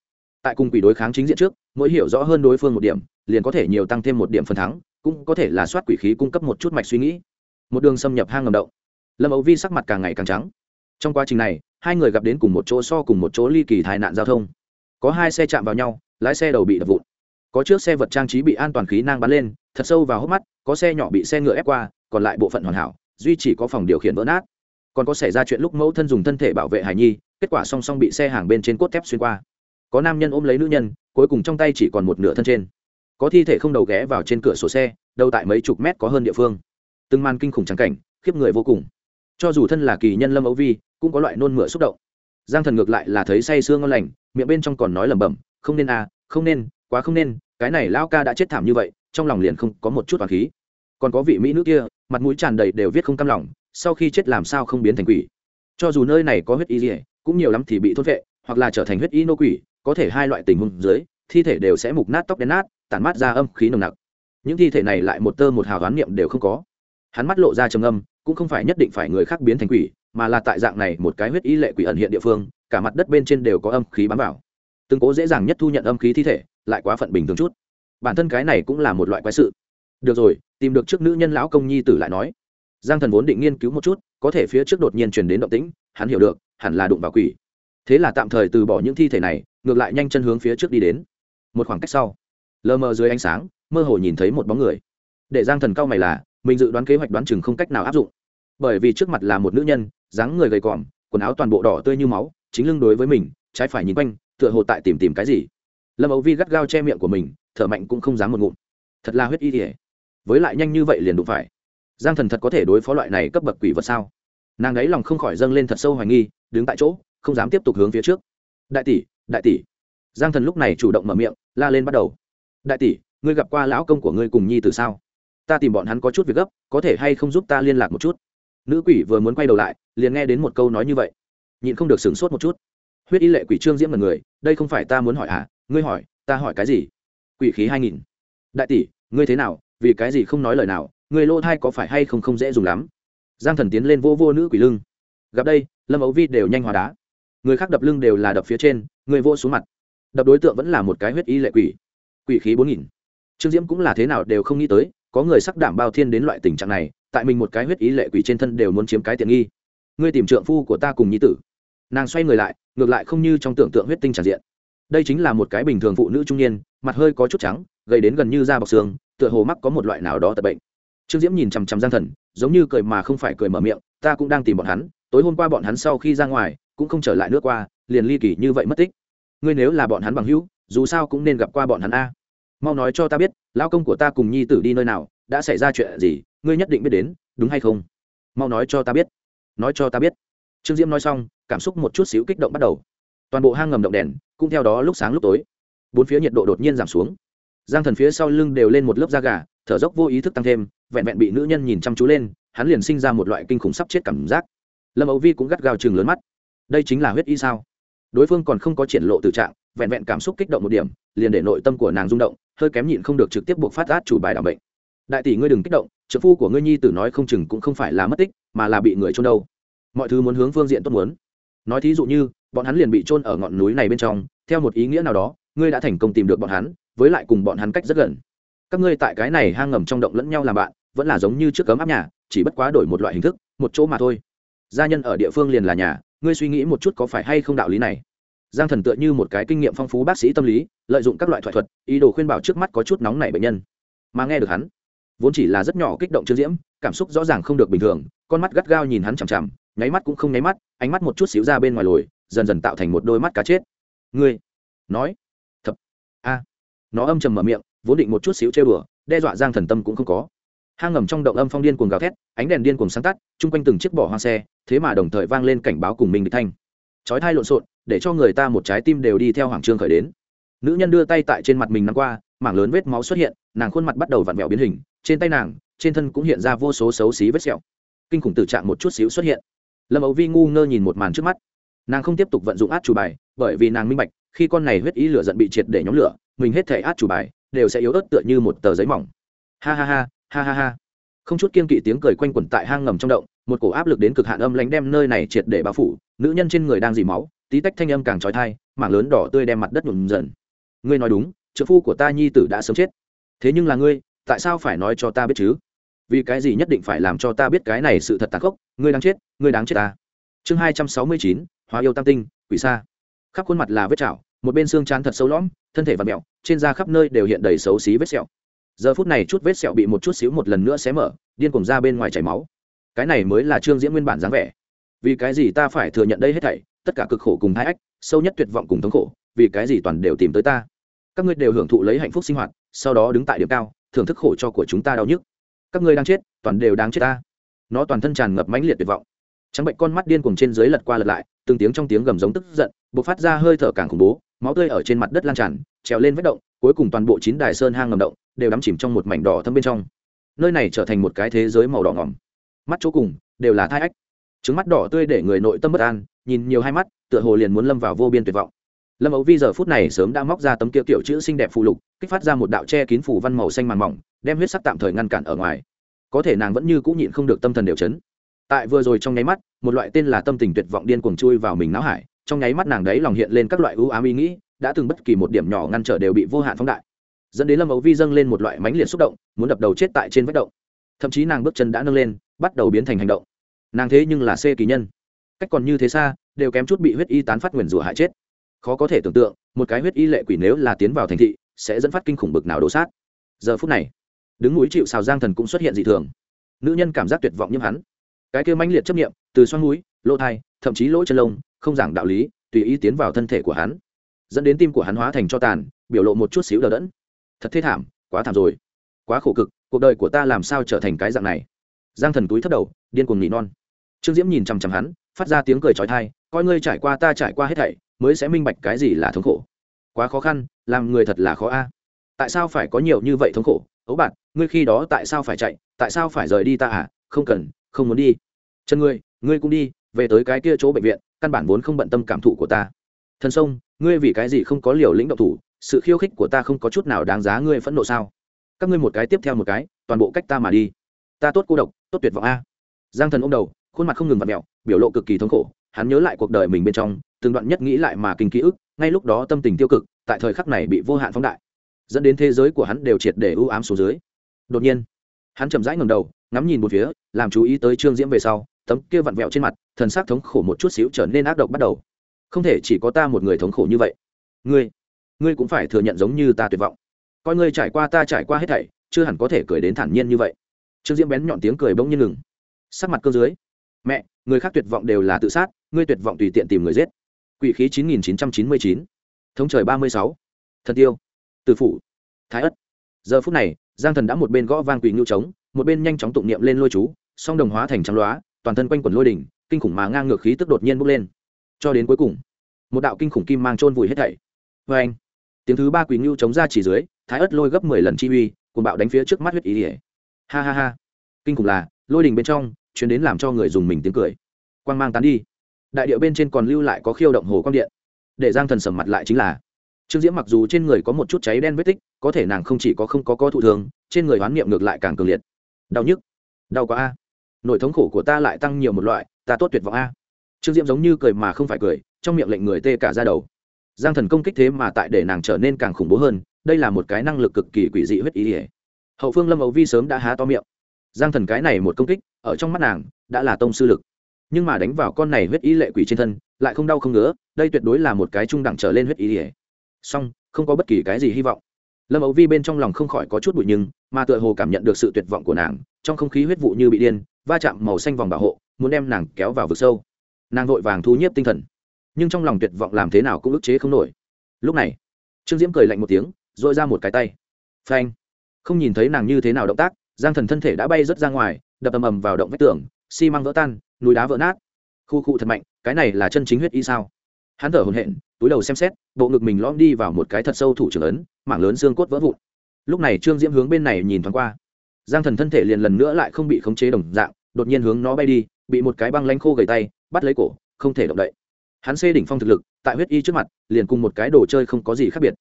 Tại cùng quỷ đối kháng chính diện trước, mỗi hiểu rõ hơn đối phương một điểm, liền có thể nhiều tăng thêm một điểm phần thắng, cũng có thể là soát quỷ khí cung cấp một chút mạch suy nghĩ. Một đường xâm nhập hang ngầm động. Lâm ấu vi sắc mặt càng ngày càng trắng. Trong quá trình này, hai người gặp đến cùng một chỗ so cùng một chỗ ly kỳ tai nạn giao thông. Có hai xe chạm vào nhau, lái xe đầu bị đập vụn. Có chiếc xe vật trang trí bị an toàn khí nang bắn lên, thật sâu vào hốc mắt, có xe nhỏ bị xe ngựa ép qua, còn lại bộ phận hoàn hảo duy chỉ có phòng điều khiển vỡ nát. Còn có xảy ra chuyện lúc mẫu thân dùng thân thể bảo vệ hải nhi, kết quả song song bị xe hàng bên trên cốt thép xuyên qua. Có nam nhân ôm lấy nữ nhân, cuối cùng trong tay chỉ còn một nửa thân trên. Có thi thể không đầu ghé vào trên cửa sổ xe, đâu tại mấy chục mét có hơn địa phương. Từng màn kinh khủng trắng cảnh, khiếp người vô cùng. Cho dù thân là kỳ nhân lâm ấu vi, cũng có loại nôn mửa xúc động. Giang thần ngược lại là thấy say sương ngon lành, miệng bên trong còn nói lẩm bẩm, không nên à không nên, quá không nên, cái này lao ca đã chết thảm như vậy, trong lòng liền không có một chút toàn khí còn có vị mỹ nữ kia, mặt mũi tràn đầy đều viết không cam lòng, sau khi chết làm sao không biến thành quỷ. Cho dù nơi này có huyết y dỉa cũng nhiều lắm thì bị thốt vệ, hoặc là trở thành huyết y nô quỷ, có thể hai loại tình huống dưới, thi thể đều sẽ mục nát tóc đen nát, tản mát ra âm khí nồng nặc. Những thi thể này lại một tơ một hào đoán niệm đều không có. Hắn mắt lộ ra trầm âm cũng không phải nhất định phải người khác biến thành quỷ, mà là tại dạng này một cái huyết y lệ quỷ ẩn hiện địa phương, cả mặt đất bên trên đều có âm khí bám vào. Từng cố dễ dàng nhất thu nhận âm khí thi thể, lại quá phận bình thường chút. Bản thân cái này cũng là một loại quái sự được rồi, tìm được trước nữ nhân lão công nhi tử lại nói. Giang thần vốn định nghiên cứu một chút, có thể phía trước đột nhiên truyền đến động tĩnh, hắn hiểu được, hẳn là đụng vào quỷ. Thế là tạm thời từ bỏ những thi thể này, ngược lại nhanh chân hướng phía trước đi đến. Một khoảng cách sau, lờ mờ dưới ánh sáng, mơ hồ nhìn thấy một bóng người. Để giang thần cao mày là, mình dự đoán kế hoạch đoán chừng không cách nào áp dụng. Bởi vì trước mặt là một nữ nhân, dáng người gầy còm, quần áo toàn bộ đỏ tươi như máu, chính lưng đối với mình, trái phải nhìn quanh, tựa hồ tại tìm tìm cái gì. Lâm ấu vi gắt gao che miệng của mình, thở mạnh cũng không dám một ngụm. Thật là huyết y ỉa với lại nhanh như vậy liền đụng phải. Giang thần thật có thể đối phó loại này cấp bậc quỷ vật sao? Nàng ấy lòng không khỏi dâng lên thật sâu hoài nghi, đứng tại chỗ, không dám tiếp tục hướng phía trước. Đại tỷ đại tỷ. Giang thần lúc này chủ động mở miệng, la lên bắt đầu. Đại tỷ, ngươi gặp qua lão công của ngươi cùng nhi từ sao? Ta tìm bọn hắn có chút việc gấp, có thể hay không giúp ta liên lạc một chút? Nữ quỷ vừa muốn quay đầu lại, liền nghe đến một câu nói như vậy. Nhịn không được sửng sốt một chút. Huyết y lệ quỷ trương diễm là người, đây không phải ta muốn hỏi à? Ngươi hỏi, ta hỏi cái gì? Quỷ khí hai nghìn. Đại tỷ, ngươi thế nào? Vì cái gì không nói lời nào, người lô thai có phải hay không không dễ dùng lắm. Giang thần tiến lên vô vô nữ quỷ lưng. Gặp đây, lâm ấu vi đều nhanh hòa đá. Người khác đập lưng đều là đập phía trên, người vô xuống mặt. Đập đối tượng vẫn là một cái huyết y lệ quỷ. Quỷ khí bốn nghìn. Trương diễm cũng là thế nào đều không nghĩ tới, có người sắc đảm bao thiên đến loại tình trạng này, tại mình một cái huyết ý lệ quỷ trên thân đều muốn chiếm cái tiện nghi. Ngươi tìm trượng phu của ta cùng nhi tử. Nàng xoay người lại, ngược lại không như trong tưởng tượng huyết tinh tràn diện đây chính là một cái bình thường phụ nữ trung niên, mặt hơi có chút trắng gây đến gần như da bọc xương, tựa hồ mắc có một loại nào đó tật bệnh. Trương diễm nhìn chằm chằm giang thần, giống như cười mà không phải cười mở miệng, ta cũng đang tìm bọn hắn, tối hôm qua bọn hắn sau khi ra ngoài, cũng không trở lại nước qua, liền ly kỳ như vậy mất tích. Ngươi nếu là bọn hắn bằng hữu, dù sao cũng nên gặp qua bọn hắn a. Mau nói cho ta biết lao công của ta cùng nhi tử đi nơi nào, đã xảy ra chuyện gì, ngươi nhất định biết đến, đúng hay không? Mau nói cho ta biết. Nói cho ta biết. Trương diễm nói xong, cảm xúc một chút xíu kích động bắt đầu toàn bộ hang ngầm động đèn cũng theo đó lúc sáng lúc tối. Bốn phía nhiệt độ đột nhiên giảm xuống. Giang thần phía sau lưng đều lên một lớp da gà, thở dốc vô ý thức tăng thêm, vẹn vẹn bị nữ nhân nhìn chăm chú lên, hắn liền sinh ra một loại kinh khủng sắp chết cảm giác. Lâm ấu vi cũng gắt gao chừng lớn mắt. Đây chính là huyết y sao? Đối phương còn không có triển lộ tự trạng, vẹn vẹn cảm xúc kích động một điểm, liền để nội tâm của nàng rung động, hơi kém nhịn không được trực tiếp buộc phát át chủ bài đảm bệnh. Đại tỷ ngươi đừng kích động, trợ phu của ngươi nhi tử nói không chừng cũng không phải là mất tích, mà là bị người trôn đâu. Mọi thứ muốn hướng phương diện tốt muốn. Nói thí dụ như bọn hắn liền bị trôn ở ngọn núi này bên trong, theo một ý nghĩa nào đó, ngươi đã thành công tìm được bọn hắn, với lại cùng bọn hắn cách rất gần. Các ngươi tại cái này hang ngầm trong động lẫn nhau làm bạn, vẫn là giống như trước cấm áp nhà, chỉ bất quá đổi một loại hình thức, một chỗ mà thôi. Gia nhân ở địa phương liền là nhà, ngươi suy nghĩ một chút có phải hay không đạo lý này? Giang thần tựa như một cái kinh nghiệm phong phú bác sĩ tâm lý, lợi dụng các loại thoại thuật, ý đồ khuyên bảo trước mắt có chút nóng nảy bệnh nhân. Mà nghe được hắn, vốn chỉ là rất nhỏ kích động trương diễm, cảm xúc rõ ràng không được bình thường, con mắt gắt gao nhìn hắn chằm chằm, nháy mắt cũng không nháy mắt, ánh mắt một chút xíu ra bên ngoài lồi dần dần tạo thành một đôi mắt cá chết. Ngươi, nói, thập, a. Nó âm trầm mở miệng, vốn định một chút xíu chơi bừa, đe dọa giang thần tâm cũng không có. Hang ngầm trong động âm phong điên cuồng gào thét, ánh đèn điên cuồng sáng tắt, chung quanh từng chiếc bỏ hoang xe, thế mà đồng thời vang lên cảnh báo cùng mình địch thanh. Chói thai lộn xộn, để cho người ta một trái tim đều đi theo hoàng trương khởi đến. Nữ nhân đưa tay tại trên mặt mình năm qua, mảng lớn vết máu xuất hiện, nàng khuôn mặt bắt đầu vặn vẹo biến hình, trên tay nàng, trên thân cũng hiện ra vô số xấu xí vết sẹo. Kinh khủng tử trạng một chút xíu xuất hiện. Lâm ấu vi ngu ngơ nhìn một màn trước mắt nàng không tiếp tục vận dụng át chủ bài, bởi vì nàng minh bạch, khi con này huyết ý lửa giận bị triệt để nhóm lửa, mình hết thể át chủ bài đều sẽ yếu ớt tựa như một tờ giấy mỏng. Ha ha ha ha ha ha. Không chút kiên kỵ tiếng cười quanh quẩn tại hang ngầm trong động, một cổ áp lực đến cực hạn âm lánh đem nơi này triệt để bao phủ, nữ nhân trên người đang dì máu, tí tách thanh âm càng trói thai, mảng lớn đỏ tươi đem mặt đất nhuộm dần. Ngươi nói đúng, trợ phu của ta nhi tử đã sớm chết. Thế nhưng là ngươi, tại sao phải nói cho ta biết chứ? Vì cái gì nhất định phải làm cho ta biết cái này sự thật tàn khốc? Ngươi đáng chết, ngươi đáng chết ta. Chương hai trăm sáu mươi chín hóa yêu tam tinh, quỷ xa khắp khuôn mặt là vết chảo, một bên xương chán thật sâu lõm, thân thể và mẹo, trên da khắp nơi đều hiện đầy xấu xí vết sẹo. Giờ phút này chút vết sẹo bị một chút xíu một lần nữa xé mở, điên cùng ra bên ngoài chảy máu. Cái này mới là trương diễn nguyên bản dáng vẻ. Vì cái gì ta phải thừa nhận đây hết thảy, tất cả cực khổ cùng hai ách, sâu nhất tuyệt vọng cùng thống khổ, vì cái gì toàn đều tìm tới ta? Các ngươi đều hưởng thụ lấy hạnh phúc sinh hoạt, sau đó đứng tại điểm cao, thưởng thức khổ cho của chúng ta đau nhức. Các ngươi đang chết, toàn đều đáng chết ta. Nó toàn thân tràn ngập mãnh liệt tuyệt vọng trắng bệnh con mắt điên cuồng trên dưới lật qua lật lại, từng tiếng trong tiếng gầm giống tức giận b ộ c phát ra hơi thở càng khủng bố, máu tươi ở trên mặt đất lan tràn, trèo lên vết động, cuối cùng toàn bộ chín đài sơn hang ngầm động, đều đắm chìm trong một mảnh đỏ thâm bên trong. Nơi này trở thành một cái thế giới màu đỏ ngỏm. Mắt chỗ cùng, đều là thai ách. Trứng mắt đỏ tươi để người nội tâm bất an, nhìn nhiều hai mắt, tựa hồ liền muốn lâm vào vô biên tuyệt vọng. Lâm ấu vi giờ phút này sớm đã móc ra tấm kia kiểu chữ xinh đẹp phù lục, kích phát ra một đạo che kín phủ văn màu xanh màn mỏng, đem huyết sắc tạm thời ngăn cản ở ngoài. Có thể nàng vẫn như cũng nhịn không được tâm thần đều chấn tại vừa rồi trong nháy mắt, một loại tên là tâm tình tuyệt vọng điên cuồng chui vào mình não hải. Trong nháy mắt nàng đấy lòng hiện lên các loại ưu ám ý nghĩ, đã từng bất kỳ một điểm nhỏ ngăn trở đều bị vô hạn phóng đại. Dẫn đến lâm ấu vi dâng lên một loại mãnh liệt xúc động, muốn đập đầu chết tại trên vách động. Thậm chí nàng bước chân đã nâng lên, bắt đầu biến thành hành động. Nàng thế nhưng là xê kỳ nhân. Cách còn như thế xa, đều kém chút bị huyết y tán phát nguyền rủa hại chết. Khó có thể tưởng tượng, một cái huyết y lệ quỷ nếu là tiến vào thành thị, sẽ dẫn phát kinh khủng bực nào đổ sát. Giờ phút này, đứng núi chịu xào giang thần cũng xuất hiện dị thường. Nữ nhân cảm giác tuyệt vọng như hắn cái kia mãnh liệt chấp nghiệm từ xoan núi lỗ thai, thậm chí lỗ chân lông, không giảng đạo lý, tùy ý tiến vào thân thể của hắn, dẫn đến tim của hắn hóa thành cho tàn, biểu lộ một chút xíu đờ đẫn. Thật thế thảm, quá thảm rồi. Quá khổ cực, cuộc đời của ta làm sao trở thành cái dạng này? Giang thần túi thất đầu, điên cuồng nỉ non. Trương diễm nhìn chằm chằm hắn, phát ra tiếng cười trói thai coi ngươi trải qua ta trải qua hết thảy, mới sẽ minh bạch cái gì là thống khổ. Quá khó khăn, làm người thật là khó a. Tại sao phải có nhiều như vậy thống khổ? Ấu bạn, ngươi khi đó tại sao phải chạy? Tại sao phải rời đi ta à? Không cần không muốn đi. Chân ngươi ngươi cũng đi, về tới cái kia chỗ bệnh viện, căn bản vốn không bận tâm cảm thụ của ta. Thần sông, ngươi vì cái gì không có liều lĩnh động thủ? Sự khiêu khích của ta không có chút nào đáng giá ngươi phẫn nộ sao? Các ngươi một cái tiếp theo một cái, toàn bộ cách ta mà đi. Ta tốt cô độc, tốt tuyệt vọng a. Giang thần ô m đầu, khuôn mặt không ngừng vặt mẹo, biểu lộ cực kỳ thống khổ. Hắn nhớ lại cuộc đời mình bên trong, từng đoạn nhất nghĩ lại mà kinh ký ức, ngay lúc đó tâm tình tiêu cực, tại thời khắc này bị vô hạn phóng đại. Dẫn đến thế giới của hắn đều triệt để ưu ám xuống dưới. Đột nhiên, hắn chậm rãi ngầm đầu ngắm nhìn một phía, làm chú ý tới trương diễm về sau, tấm kia vặn vẹo trên mặt, thần sắc thống khổ một chút xíu trở nên ác độc bắt đầu. Không thể chỉ có ta một người thống khổ như vậy. Ngươi ngươi cũng phải thừa nhận giống như ta tuyệt vọng. Coi ngươi trải qua ta trải qua hết thảy, chưa hẳn có thể cười đến thản nhiên như vậy. Trương diễm bén nhọn tiếng cười bỗng nhiên ngừng. Sắc mặt cơ dưới. Mẹ, người khác tuyệt vọng đều là tự sát, ngươi tuyệt vọng tùy tiện tìm người giết. Quỷ khí chín nghìn chín trăm chín mươi chín. Thống trời ba mươi sáu. Thần tiêu. Từ phủ. Thái ất. Giờ phút này giang thần đã một bên gõ vang quỷ ngưu trống, một bên nhanh chóng tụng niệm lên lôi chú, song đồng hóa thành trắng loá, toàn thân quanh quần lôi đỉnh, kinh khủng mà ngang ngược khí tức đột nhiên bốc lên. Cho đến cuối cùng, một đạo kinh khủng kim mang trôn vùi hết thảy. Vê anh, tiếng thứ ba quỷ ngưu chống ra chỉ dưới, thái ớt lôi gấp mười lần chi uy cùng bạo đánh phía trước mắt huyết ý ỉa ha ha ha. Kinh khủng là, lôi đình bên trong chuyến đến làm cho người dùng mình tiếng cười. Quang mang tán đi. Đại điệu bên trên còn lưu lại có khiêu động hồ quang điện. Để giang thần sầm mặt lại chính là trương diễm mặc dù trên người có một chút cháy đen vết tích, có thể nàng không chỉ có không có co thụ thường, trên người hoán niệm ngược lại càng cường liệt. Đau nhức. Đau quá a. Nỗi thống khổ của ta lại tăng nhiều một loại, ta tốt tuyệt vọng a. Trương diễm giống như cười mà không phải cười, trong miệng lệnh người tê cả ra đầu. Giang thần công kích thế mà tại để nàng trở nên càng khủng bố hơn, đây là một cái năng lực cực kỳ quỷ dị huyết ý ỉa hậu phương lâm ấu vi sớm đã há to miệng. Giang thần cái này một công kích, ở trong mắt nàng, đã là tông sư lực. Nhưng mà đánh vào con này huyết ý lệ quỷ trên thân, lại không đau không ngứa, đây tuyệt đối là một cái trung đẳng trở lên huyết ý ỉa song, không có bất kỳ cái gì hy vọng. Lâm ấu vi bên trong lòng không khỏi có chút bụi nhưng, mà tựa hồ cảm nhận được sự tuyệt vọng của nàng, trong không khí huyết vụ như bị điên, va chạm màu xanh vòng bảo hộ, muốn đem nàng kéo vào vực sâu. Nàng vội vàng thu nhiếp tinh thần, nhưng trong lòng tuyệt vọng làm thế nào cũng ức chế không nổi. Lúc này, trương diễm cười lạnh một tiếng dội ra một cái tay. Phanh. Không nhìn thấy nàng như thế nào động tác, giang thần thân thể đã bay rớt ra ngoài, đập ầm ầm vào động vách tường, xi măng vỡ tan, núi đá vỡ nát. Khu khu thật mạnh, cái này là chân chính huyết y sao? Hắn thở hồn hện túi đầu xem xét, bộ ngực mình lõm đi vào một cái thật sâu thủ trưởng ấn, mảng lớn xương cốt vỡ vụn. Lúc này trương diễm hướng bên này nhìn thoáng qua. Giang thần thân thể liền lần nữa lại không bị khống chế đồng dạng, đột nhiên hướng nó bay đi, bị một cái băng lanh khô gầy tay, bắt lấy cổ, không thể động đậy. Hắn xê đỉnh phong thực lực, tại huyết y trước mặt, liền cùng một cái đồ chơi không có gì khác biệt.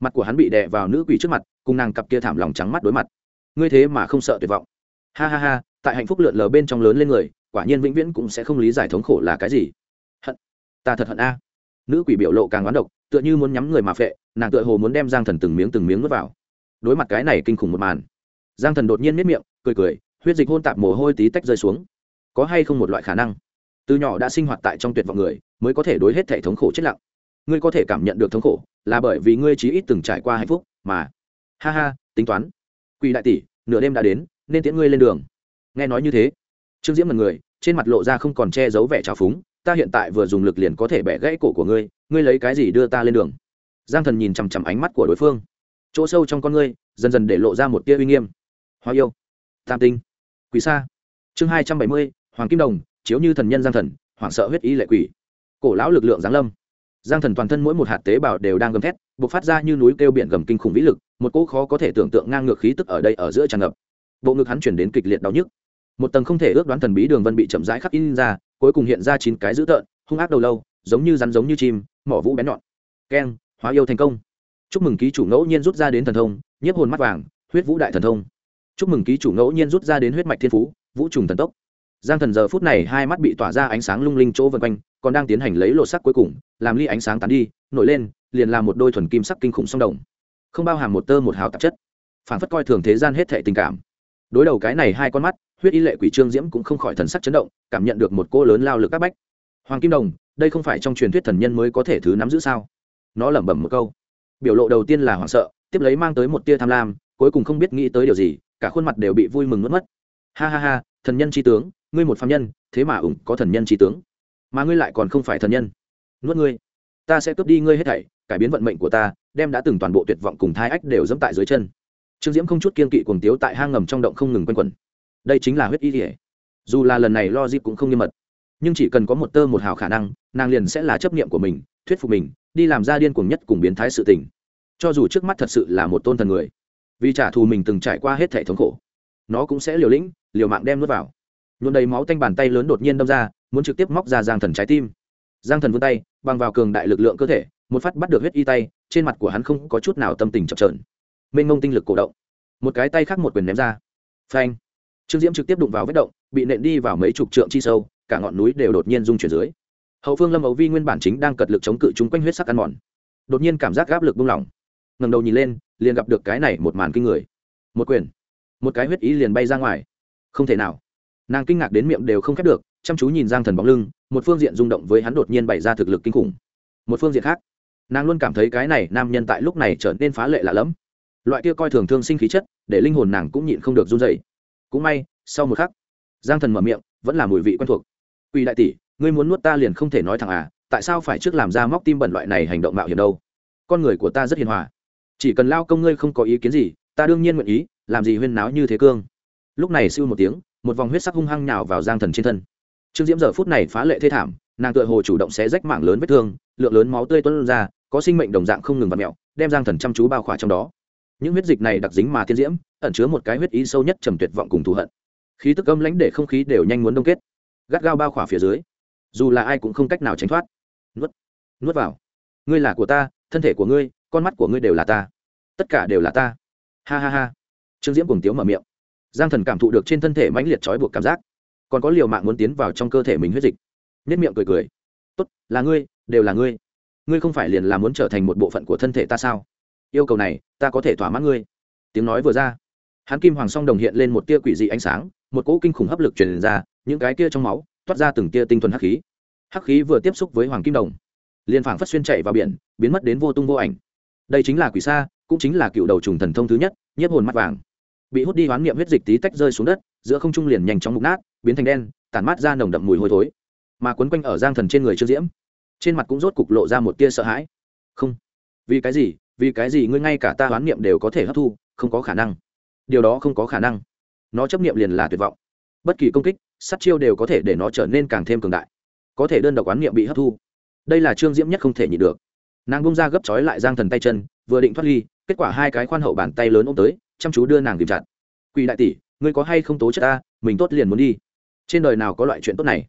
Mặt của hắn bị đè vào nữ quỷ trước mặt, cùng nàng cặp kia thảm lòng trắng mắt đối mặt. Ngươi thế mà không sợ tuyệt vọng. Ha ha ha, tại hạnh phúc lượn lờ bên trong lớn lên người, quả nhiên vĩnh viễn cũng sẽ không lý giải thống khổ là cái gì. Hận. Ta thật hận a nữ quỷ biểu lộ càng oán độc, tựa như muốn nhắm người mà phệ, nàng tựa hồ muốn đem giang thần từng miếng từng miếng nuốt vào. Đối mặt cái này kinh khủng một màn, giang thần đột nhiên miết miệng, cười cười, huyết dịch hôn tạp mồ hôi tí tách rơi xuống. Có hay không một loại khả năng? Từ nhỏ đã sinh hoạt tại trong tuyệt vọng người, mới có thể đối hết thể thống khổ chết lặng. Ngươi có thể cảm nhận được thống khổ, là bởi vì ngươi chí ít từng trải qua hạnh phúc, mà ha ha, tính toán. Quỷ đại tỷ, nửa đêm đã đến, nên tiễn ngươi lên đường. Nghe nói như thế, trương diễm mật người, trên mặt lộ ra không còn che giấu vẻ trào phúng ta hiện tại vừa dùng lực liền có thể bẻ gãy cổ của ngươi ngươi lấy cái gì đưa ta lên đường? Giang thần nhìn chằm chằm ánh mắt của đối phương. Chỗ sâu trong con ngươi, dần dần để lộ ra một tia uy nghiêm. Hoa yêu. Tam tinh. Quỷ sa. Chương hai trăm bảy mươi, hoàng kim đồng, chiếu như thần nhân giang thần, hoảng sợ huyết ý lệ quỷ. Cổ lão lực lượng giáng lâm. Giang thần toàn thân mỗi một hạt tế bào đều đang gầm thét b ộ c phát ra như núi kêu biển gầm kinh khủng vĩ lực, một cỗ khó có thể tưởng tượng ngang ngược khí tức ở đây ở giữa tràn ngập. Bộ ngực hắn chuyển đến kịch liệt đau nhức một tầng không thể ước đoán thần bí đường vân bị chậm rãi khắc in ra, cuối cùng hiện ra chín cái dữ tợn, hung ác đầu lâu, giống như rắn giống như chim, mỏ vũ bén nhọn. Keng, hóa yêu thành công. Chúc mừng ký chủ ngẫu nhiên rút ra đến thần thông, nhiếp hồn mắt vàng, huyết vũ đại thần thông. Chúc mừng ký chủ ngẫu nhiên rút ra đến huyết mạch thiên phú, vũ trùng thần tốc. Giang thần giờ phút này hai mắt bị tỏa ra ánh sáng lung linh chỗ vân quanh, còn đang tiến hành lấy lột sắc cuối cùng, làm ly ánh sáng tán đi, nổi lên, liền làm một đôi thuần kim sắc kinh khủng song đồng. Không bao hàm một tơ một hào tạp chất. Phản phất coi thường thế gian hết thệ tình cảm. Đối đầu cái này hai con mắt huyết y lệ quỷ trương diễm cũng không khỏi thần sắc chấn động, cảm nhận được một cô lớn lao lực các bách. Hoàng kim đồng, đây không phải trong truyền thuyết thần nhân mới có thể thứ nắm giữ sao? Nó lẩm bẩm một câu. Biểu lộ đầu tiên là hoảng sợ, tiếp lấy mang tới một tia tham lam, cuối cùng không biết nghĩ tới điều gì, cả khuôn mặt đều bị vui mừng mất mất. Ha ha ha, thần nhân tri tướng, ngươi một phạm nhân, thế mà ủng có thần nhân tri tướng. Mà ngươi lại còn không phải thần nhân. Nuốt ngươi. Ta sẽ cướp đi ngươi hết thảy, cải biến vận mệnh của ta, đem đã từng toàn bộ tuyệt vọng cùng thai ách đều dẫm tại dưới chân. Trương diễm không chút kiên kỵ cuồng tiếu tại hang ngầm trong động không ngừng quanh quẩn đây chính là huyết y thể dù là lần này lo dịp cũng không nghiêm mật, nhưng chỉ cần có một tơ một hào khả năng, nàng liền sẽ là chấp niệm của mình, thuyết phục mình, đi làm ra điên cuồng nhất cùng biến thái sự tình. Cho dù trước mắt thật sự là một tôn thần người, vì trả thù mình từng trải qua hết thể thống khổ, nó cũng sẽ liều lĩnh, liều mạng đem nuốt vào. Nhuộn đầy máu tanh bàn tay lớn đột nhiên đâm ra, muốn trực tiếp móc ra giang thần trái tim. Giang thần vươn tay, bằng vào cường đại lực lượng cơ thể, một phát bắt được huyết y tay, trên mặt của hắn không có chút nào tâm tình chập trờn mênh mông tinh lực cổ động. Một cái tay khác một quyền ném ra. Phanh trương diễm trực tiếp đụng vào vết động, bị nện đi vào mấy chục trượng chi sâu, cả ngọn núi đều đột nhiên rung chuyển dưới. Hậu phương lâm ấu vi nguyên bản chính đang cật lực chống cự chúng quanh huyết sắc ăn mòn. Đột nhiên cảm giác gáp lực buông lỏng. Ngầm đầu nhìn lên, liền gặp được cái này một màn kinh người. Một quyền. Một cái huyết ý liền bay ra ngoài. Không thể nào. Nàng kinh ngạc đến miệng đều không khép được, chăm chú nhìn giang thần bóng lưng, một phương diện rung động với hắn đột nhiên bày ra thực lực kinh khủng. Một phương diện khác, nàng luôn cảm thấy cái này nam nhân tại lúc này trở nên phá lệ lạ lẫm. Loại kia coi thường thương sinh khí chất, để linh hồn nàng cũng nhịn không được run dày cũng may, sau một khắc, giang thần mở miệng, vẫn là mùi vị quen thuộc. Quỷ đại tỷ, ngươi muốn nuốt ta liền không thể nói thẳng à tại sao phải trước làm ra móc tim bẩn loại này hành động mạo hiểm đâu? Con người của ta rất hiền hòa. Chỉ cần lao công ngươi không có ý kiến gì, ta đương nhiên nguyện ý, làm gì huyên náo như thế cương. Lúc này siêu một tiếng, một vòng huyết sắc hung hăng nhào vào giang thần trên thân. Trương diễm giờ phút này phá lệ thê thảm, nàng tựa hồ chủ động xé rách mảng lớn vết thương, lượng lớn máu tươi tuôn ra, có sinh mệnh đồng dạng không ngừng và mẹo đem giang thần chăm chú bao khỏa trong đó những huyết dịch này đặc dính mà thiên diễm, ẩn chứa một cái huyết ý sâu nhất trầm tuyệt vọng cùng thù hận. Khí tức âm lãnh để không khí đều nhanh muốn đông kết. Gắt gao bao khỏa phía dưới, dù là ai cũng không cách nào tránh thoát. Nuốt nuốt vào. Ngươi là của ta, thân thể của ngươi, con mắt của ngươi đều là ta. Tất cả đều là ta. Ha ha ha. Trương diễm cùng tiếu mở miệng. Giang thần cảm thụ được trên thân thể mãnh liệt trói buộc cảm giác. Còn có liều mạng muốn tiến vào trong cơ thể mình huyết dịch. Nhất miệng cười cười. Tốt, là ngươi, đều là ngươi. Ngươi không phải liền là muốn trở thành một bộ phận của thân thể ta sao? Yêu cầu này, ta có thể thỏa mãn ngươi. Tiếng nói vừa ra, hắn kim hoàng song đồng hiện lên một tia quỷ dị ánh sáng, một cỗ kinh khủng hấp lực truyền ra, những cái kia trong máu, toát ra từng tia tinh thuần hắc khí. Hắc khí vừa tiếp xúc với hoàng kim đồng, liền phảng phất xuyên chạy vào biển, biến mất đến vô tung vô ảnh. Đây chính là quỷ sa, cũng chính là cựu đầu trùng thần thông thứ nhất, nhiếp hồn mắt vàng. Bị hút đi hoán niệm huyết dịch tí tách rơi xuống đất, giữa không trung liền nhanh chóng mục nát, biến thành đen, tản mát ra nồng đậm mùi hôi thối. Mà quấn quanh ở giang thần trên người trương diễm, trên mặt cũng rốt cục lộ ra một tia sợ hãi. Không, vì cái gì? Vì cái gì ngươi ngay cả ta hoán niệm đều có thể hấp thu, không có khả năng. Điều đó không có khả năng. Nó chấp niệm liền là tuyệt vọng. Bất kỳ công kích, sát chiêu đều có thể để nó trở nên càng thêm cường đại. Có thể đơn độc quán niệm bị hấp thu. Đây là trương diễm nhất không thể nhịn được. Nàng bông ra gấp trói lại giang thần tay chân, vừa định thoát ly, kết quả hai cái khoan hậu bàn tay lớn ôm tới, chăm chú đưa nàng tìm chặt. Quỷ đại tỷ, ngươi có hay không tố chất ta, mình tốt liền muốn đi. Trên đời nào có loại chuyện tốt này?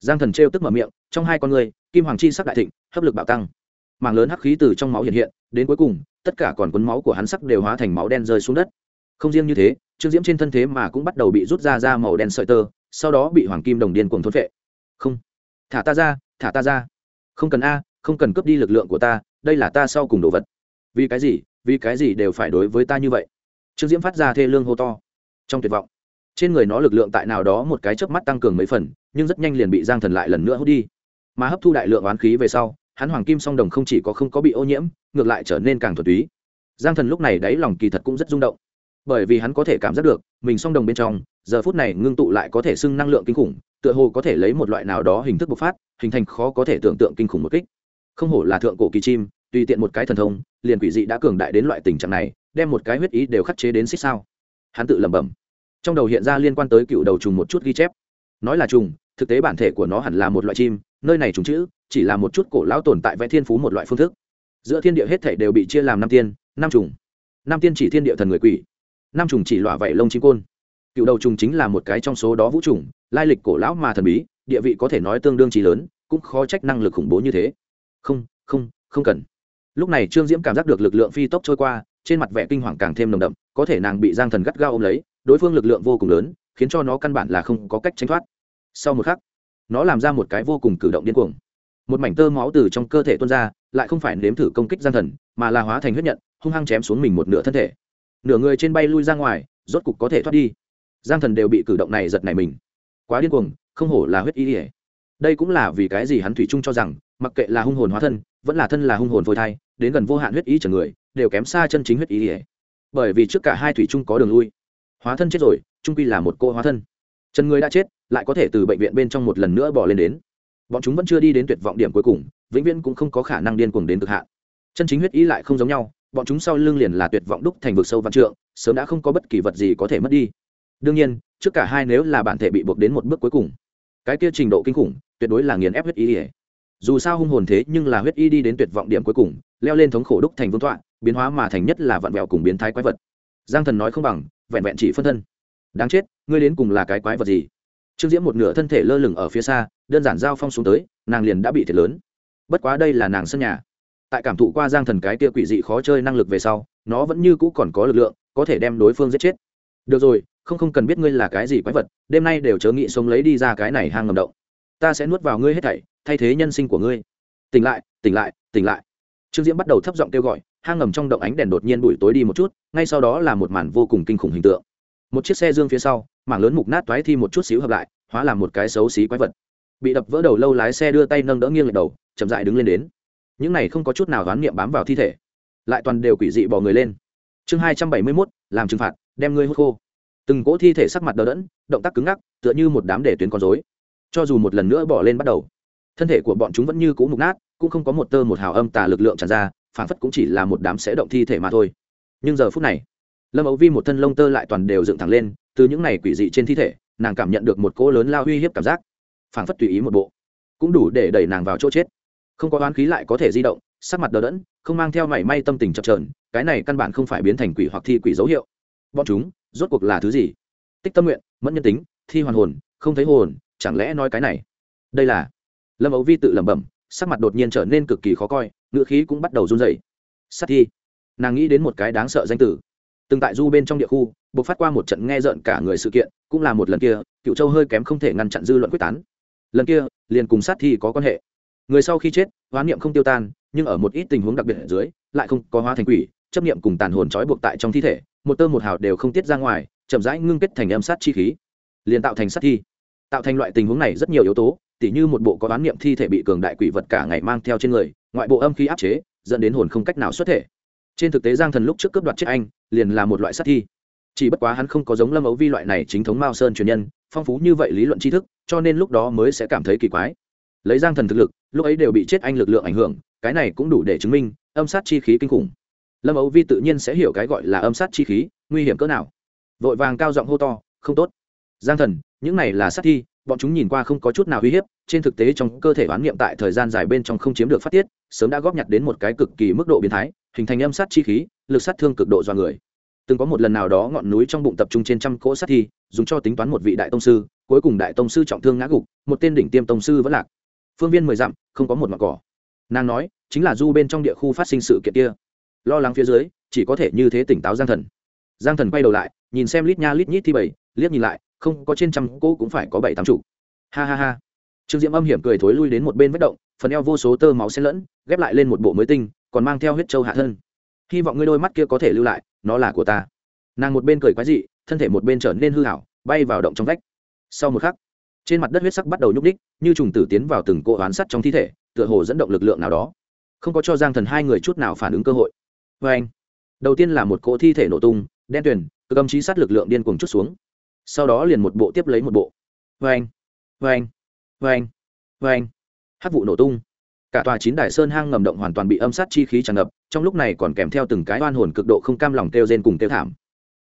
Giang thần trêu tức mở miệng, trong hai con người, kim hoàng chi sắc đại thịnh, hấp lực bạo tăng mảng lớn hắc khí từ trong máu hiện hiện, đến cuối cùng, tất cả còn cuốn máu của hắn sắc đều hóa thành máu đen rơi xuống đất. Không riêng như thế, trương diễm trên thân thế mà cũng bắt đầu bị rút ra ra màu đen sợi tơ, sau đó bị hoàng kim đồng điên cuồng thốt vệ không. Thả ta ra, thả ta ra. Không cần a, không cần cướp đi lực lượng của ta, đây là ta sau cùng đồ vật. Vì cái gì, vì cái gì đều phải đối với ta như vậy? Trương diễm phát ra thê lương hô to. Trong tuyệt vọng, trên người nó lực lượng tại nào đó một cái chớp mắt tăng cường mấy phần, nhưng rất nhanh liền bị giang thần lại lần nữa hút đi. Mà hấp thu đại lượng oán khí về sau hắn hoàng kim song đồng không chỉ có không có bị ô nhiễm, ngược lại trở nên càng thuần túy. Giang thần lúc này đáy lòng kỳ thật cũng rất rung động. Bởi vì hắn có thể cảm giác được, mình song đồng bên trong, giờ phút này ngưng tụ lại có thể xưng năng lượng kinh khủng, tựa hồ có thể lấy một loại nào đó hình thức bộc phát, hình thành khó có thể tưởng tượng kinh khủng một kích. Không hổ là thượng cổ kỳ chim, tùy tiện một cái thần thông, liền quỷ dị đã cường đại đến loại tình trạng này, đem một cái huyết ý đều khắc chế đến xích sao. Hắn tự lẩm bẩm. Trong đầu hiện ra liên quan tới cựu đầu trùng một chút ghi chép. Nói là trùng, thực tế bản thể của nó hẳn là một loại chim nơi này trùng chữ, chỉ là một chút cổ lão tồn tại vẽ thiên phú một loại phương thức. Giữa thiên địa hết thể đều bị chia làm năm tiên, năm trùng. Năm tiên chỉ thiên địa thần người quỷ. Năm trùng chỉ lọa vảy lông chim côn. Cựu đầu trùng chính là một cái trong số đó vũ trùng, lai lịch cổ lão mà thần bí, địa vị có thể nói tương đương trí lớn, cũng khó trách năng lực khủng bố như thế. Không không không cần. Lúc này trương diễm cảm giác được lực lượng phi tốc trôi qua, trên mặt vẻ kinh hoàng càng thêm nồng đậm, có thể nàng bị giang thần gắt gao ôm lấy, đối phương lực lượng vô cùng lớn, khiến cho nó căn bản là không có cách tránh thoát. Sau một khắc nó làm ra một cái vô cùng cử động điên cuồng. Một mảnh tơ máu từ trong cơ thể tuôn ra, lại không phải nếm thử công kích giang thần, mà là hóa thành huyết nhận, hung hăng chém xuống mình một nửa thân thể. Nửa người trên bay lui ra ngoài, rốt cục có thể thoát đi. Giang thần đều bị cử động này giật này mình. Quá điên cuồng, không hổ là huyết ý ỉa đây cũng là vì cái gì hắn thủy chung cho rằng, mặc kệ là hung hồn hóa thân, vẫn là thân là hung hồn phôi thai, đến gần vô hạn huyết ý trở người, đều kém xa chân chính huyết ý ỉa bởi vì trước cả hai thủy chung có đường lui. Hóa thân chết rồi trung quy là một cô hóa thân chân người đã chết, lại có thể từ bệnh viện bên trong một lần nữa bỏ lên đến. Bọn chúng vẫn chưa đi đến tuyệt vọng điểm cuối cùng, vĩnh viễn cũng không có khả năng điên cuồng đến cực hạn. Chân chính huyết ý lại không giống nhau, bọn chúng sau lưng liền là tuyệt vọng đúc thành vực sâu văn trượng, sớm đã không có bất kỳ vật gì có thể mất đi. Đương nhiên, trước cả hai nếu là bản thể bị buộc đến một bước cuối cùng, cái kia trình độ kinh khủng, tuyệt đối là nghiền ép huyết ý dù sao hung hồn thế nhưng là huyết y đi đến tuyệt vọng điểm cuối cùng, leo lên thống khổ đúc thành vương tọa, biến hóa mà thành nhất là vạn vẹo cùng biến thái quái vật. Giang thần nói không bằng, vẹn vẹn chỉ phân thân đáng chết, ngươi đến cùng là cái quái vật gì? Trương diễm một nửa thân thể lơ lửng ở phía xa, đơn giản giao phong xuống tới, nàng liền đã bị thiệt lớn. Bất quá đây là nàng sân nhà. Tại cảm thụ qua giang thần cái kia quỷ dị khó chơi năng lực về sau, nó vẫn như cũ còn có lực lượng, có thể đem đối phương giết chết. Được rồi, không không cần biết ngươi là cái gì quái vật, đêm nay đều chớ nghĩ sống lấy đi ra cái này hang ngầm động. Ta sẽ nuốt vào ngươi hết thảy, thay thế nhân sinh của ngươi. Tỉnh lại tỉnh lại tỉnh lại. Trương diễm bắt đầu thấp giọng kêu gọi, hang ngầm trong động ánh đèn đột nhiên bụi tối đi một chút, ngay sau đó là một màn vô cùng kinh khủng hình tượng một chiếc xe dương phía sau, mảng lớn mục nát toái thi một chút xíu hợp lại, hóa làm một cái xấu xí quái vật. Bị đập vỡ đầu lâu lái xe đưa tay nâng đỡ nghiêng lệch đầu, chậm dại đứng lên đến. Những này không có chút nào đoán niệm bám vào thi thể. Lại toàn đều quỷ dị bỏ người lên. Chương hai trăm bảy mươi mốt, làm trừng phạt, đem ngươi hút khô. Từng cỗ thi thể sắc mặt đờ đẫn, động tác cứng ngắc, tựa như một đám để tuyến con dối cho dù một lần nữa bỏ lên bắt đầu, thân thể của bọn chúng vẫn như cũ mục nát, cũng không có một tơ một hào âm tà lực lượng tràn ra, phản phất cũng chỉ là một đám sẽ động thi thể mà thôi. Nhưng giờ phút này lâm ấu vi một thân lông tơ lại toàn đều dựng thẳng lên, từ những này quỷ dị trên thi thể, nàng cảm nhận được một cỗ lớn lao uy hiếp cảm giác. Phảng phất tùy ý một bộ, cũng đủ để đẩy nàng vào chỗ chết. Không có oán khí lại có thể di động, sắc mặt đờ đẫn, không mang theo mảy may tâm tình chập trờn cái này căn bản không phải biến thành quỷ hoặc thi quỷ dấu hiệu. Bọn chúng, rốt cuộc là thứ gì? Tích tâm nguyện, mẫn nhân tính, thi hoàn hồn, không thấy hồn, chẳng lẽ nói cái này? Đây là, lâm ấu vi tự lẩm bẩm, sắc mặt đột nhiên trở nên cực kỳ khó coi ngựa khí cũng bắt đầu run dày sát thi. Nàng nghĩ đến một cái đáng sợ danh tử từng tại du bên trong địa khu buộc phát qua một trận nghe rợn cả người sự kiện, cũng là một lần kia cựu châu hơi kém không thể ngăn chặn dư luận quyết tán. Lần kia, liền cùng sát thi có quan hệ. Người sau khi chết, hoán niệm không tiêu tan, nhưng ở một ít tình huống đặc biệt ở dưới, lại không có hóa thành quỷ, chấp niệm cùng tàn hồn trói buộc tại trong thi thể, một tơ một hào đều không tiết ra ngoài, chậm rãi ngưng kết thành âm sát chi khí. Liền tạo thành sát thi. Tạo thành loại tình huống này rất nhiều yếu tố, tỉ như một bộ có đoán niệm thi thể bị cường đại quỷ vật cả ngày mang theo trên người, ngoại bộ âm khí áp chế, dẫn đến hồn không cách nào xuất thể. Trên thực tế giang thần lúc trước cướp đoạt chết anh liền là một loại sát thi. Chỉ bất quá hắn không có giống lâm ấu vi loại này chính thống mao sơn truyền nhân, phong phú như vậy lý luận tri thức, cho nên lúc đó mới sẽ cảm thấy kỳ quái. Lấy giang thần thực lực, lúc ấy đều bị chết anh lực lượng ảnh hưởng, cái này cũng đủ để chứng minh, âm sát chi khí kinh khủng. Lâm ấu vi tự nhiên sẽ hiểu cái gọi là âm sát chi khí, nguy hiểm cỡ nào. Vội vàng cao giọng hô to, không tốt. Giang thần, những này là sát thi, bọn chúng nhìn qua không có chút nào uy hiếp, trên thực tế trong cơ thể oán niệm tại thời gian dài bên trong không chiếm được phát tiết, sớm đã góp nhặt đến một cái cực kỳ mức độ biến thái, hình thành âm sát chi khí lực sát thương cực độ do người. Từng có một lần nào đó ngọn núi trong bụng tập trung trên trăm cỗ sát thi, dùng cho tính toán một vị đại tông sư, cuối cùng đại tông sư trọng thương ngã gục, một tên đỉnh tiêm tông sư vẫn lạc. Phương viên mười dặm, không có một mặt cỏ. Nàng nói, chính là du bên trong địa khu phát sinh sự kiện kia. Lo lắng phía dưới, chỉ có thể như thế tỉnh táo giang thần. Giang thần quay đầu lại, nhìn xem lít nha lít nhít thi bảy, liếc nhìn lại, không có trên trăm cỗ cũng phải có bảy tám chủ. ha ha ha. Trương diễm âm hiểm cười thối lui đến một bên vết động, phần eo vô số tơ máu xen lẫn, ghép lại lên một bộ mới tinh, còn mang theo huyết trâu hạ thân hy vọng ngươi đôi mắt kia có thể lưu lại, nó là của ta. Nàng một bên cười quái dị, thân thể một bên trở nên hư hảo, bay vào động trong vách. Sau một khắc, trên mặt đất huyết sắc bắt đầu nhúc đích như trùng tử tiến vào từng cỗ oán sắt trong thi thể, tựa hồ dẫn động lực lượng nào đó. Không có cho giang thần hai người chút nào phản ứng cơ hội. Vê anh, đầu tiên là một cỗ thi thể nổ tung, đen tuyền cơ cầm trí sát lực lượng điên cuồng chút xuống. Sau đó liền một bộ tiếp lấy một bộ. Vê anh vê anh vê anh vê anh. Hát vụ nổ tung. Cả tòa chín đài sơn hang ngầm động hoàn toàn bị âm sát chi khí tràn ngập trong lúc này còn kèm theo từng cái oan hồn cực độ không cam lòng kêu rên cùng kêu thảm.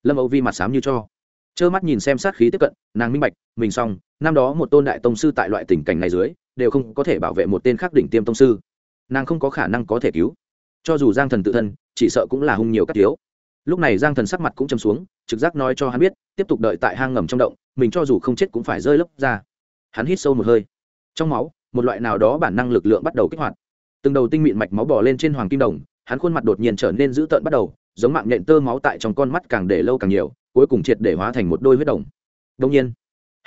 Lâm âu vi mặt xám như cho. Trơ mắt nhìn xem sát khí tiếp cận, nàng minh bạch, mình xong, năm đó một tôn đại tông sư tại loại tình cảnh này dưới, đều không có thể bảo vệ một tên khác đỉnh tiêm tông sư. Nàng không có khả năng có thể cứu. Cho dù giang thần tự thân, chỉ sợ cũng là hung nhiều các thiếu. Lúc này giang thần sắc mặt cũng châm xuống, trực giác nói cho hắn biết, tiếp tục đợi tại hang ngầm trong động, mình cho dù không chết cũng phải rơi lấp ra. Hắn hít sâu một hơi. Trong máu, một loại nào đó bản năng lực lượng bắt đầu kích hoạt. Từng đầu tinh mịn mạch máu bò lên trên hoàng kim đồng hắn khuôn mặt đột nhiên trở nên dữ tợn bắt đầu, giống mạng nhện tơ máu tại trong con mắt càng để lâu càng nhiều, cuối cùng triệt để hóa thành một đôi huyết đồng. Đông nhiên,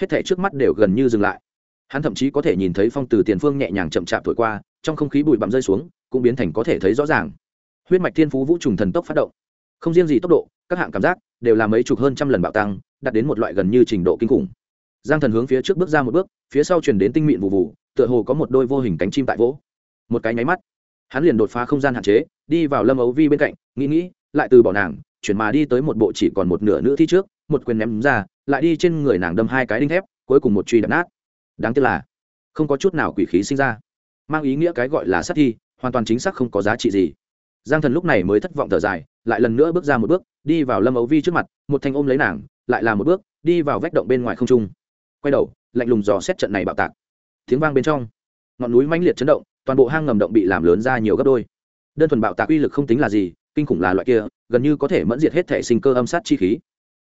hết thể trước mắt đều gần như dừng lại. Hắn thậm chí có thể nhìn thấy phong từ tiền phương nhẹ nhàng chậm chạp thổi qua, trong không khí bụi bặm rơi xuống, cũng biến thành có thể thấy rõ ràng. Huyết mạch thiên phú vũ trùng thần tốc phát động. Không riêng gì tốc độ, các hạng cảm giác đều là mấy chục hơn trăm lần bạo tăng, đạt đến một loại gần như trình độ kinh khủng. Giang thần hướng phía trước bước ra một bước, phía sau truyền đến tinh mịn vụ vụ tựa hồ có một đôi vô hình cánh chim tại vỗ. Một cái nháy mắt hắn liền đột phá không gian hạn chế, đi vào lâm ấu vi bên cạnh, nghĩ nghĩ, lại từ bỏ nàng, chuyển mà đi tới một bộ chỉ còn một nửa nữ thi trước, một quyền ném ra, lại đi trên người nàng đâm hai cái đinh thép, cuối cùng một truy đập nát. Đáng tiếc là, không có chút nào quỷ khí sinh ra. Mang ý nghĩa cái gọi là sát thi, hoàn toàn chính xác không có giá trị gì. Giang thần lúc này mới thất vọng thở dài, lại lần nữa bước ra một bước, đi vào lâm ấu vi trước mặt, một thanh ôm lấy nàng, lại là một bước, đi vào vách động bên ngoài không trung. Quay đầu, lạnh lùng dò xét trận này bạo tạc. Tiếng vang bên trong, ngọn núi mãnh liệt chấn động toàn bộ hang ngầm động bị làm lớn ra nhiều gấp đôi. Đơn thuần bạo tạc uy lực không tính là gì, kinh khủng là loại kia, gần như có thể mẫn diệt hết thể sinh cơ âm sát chi khí.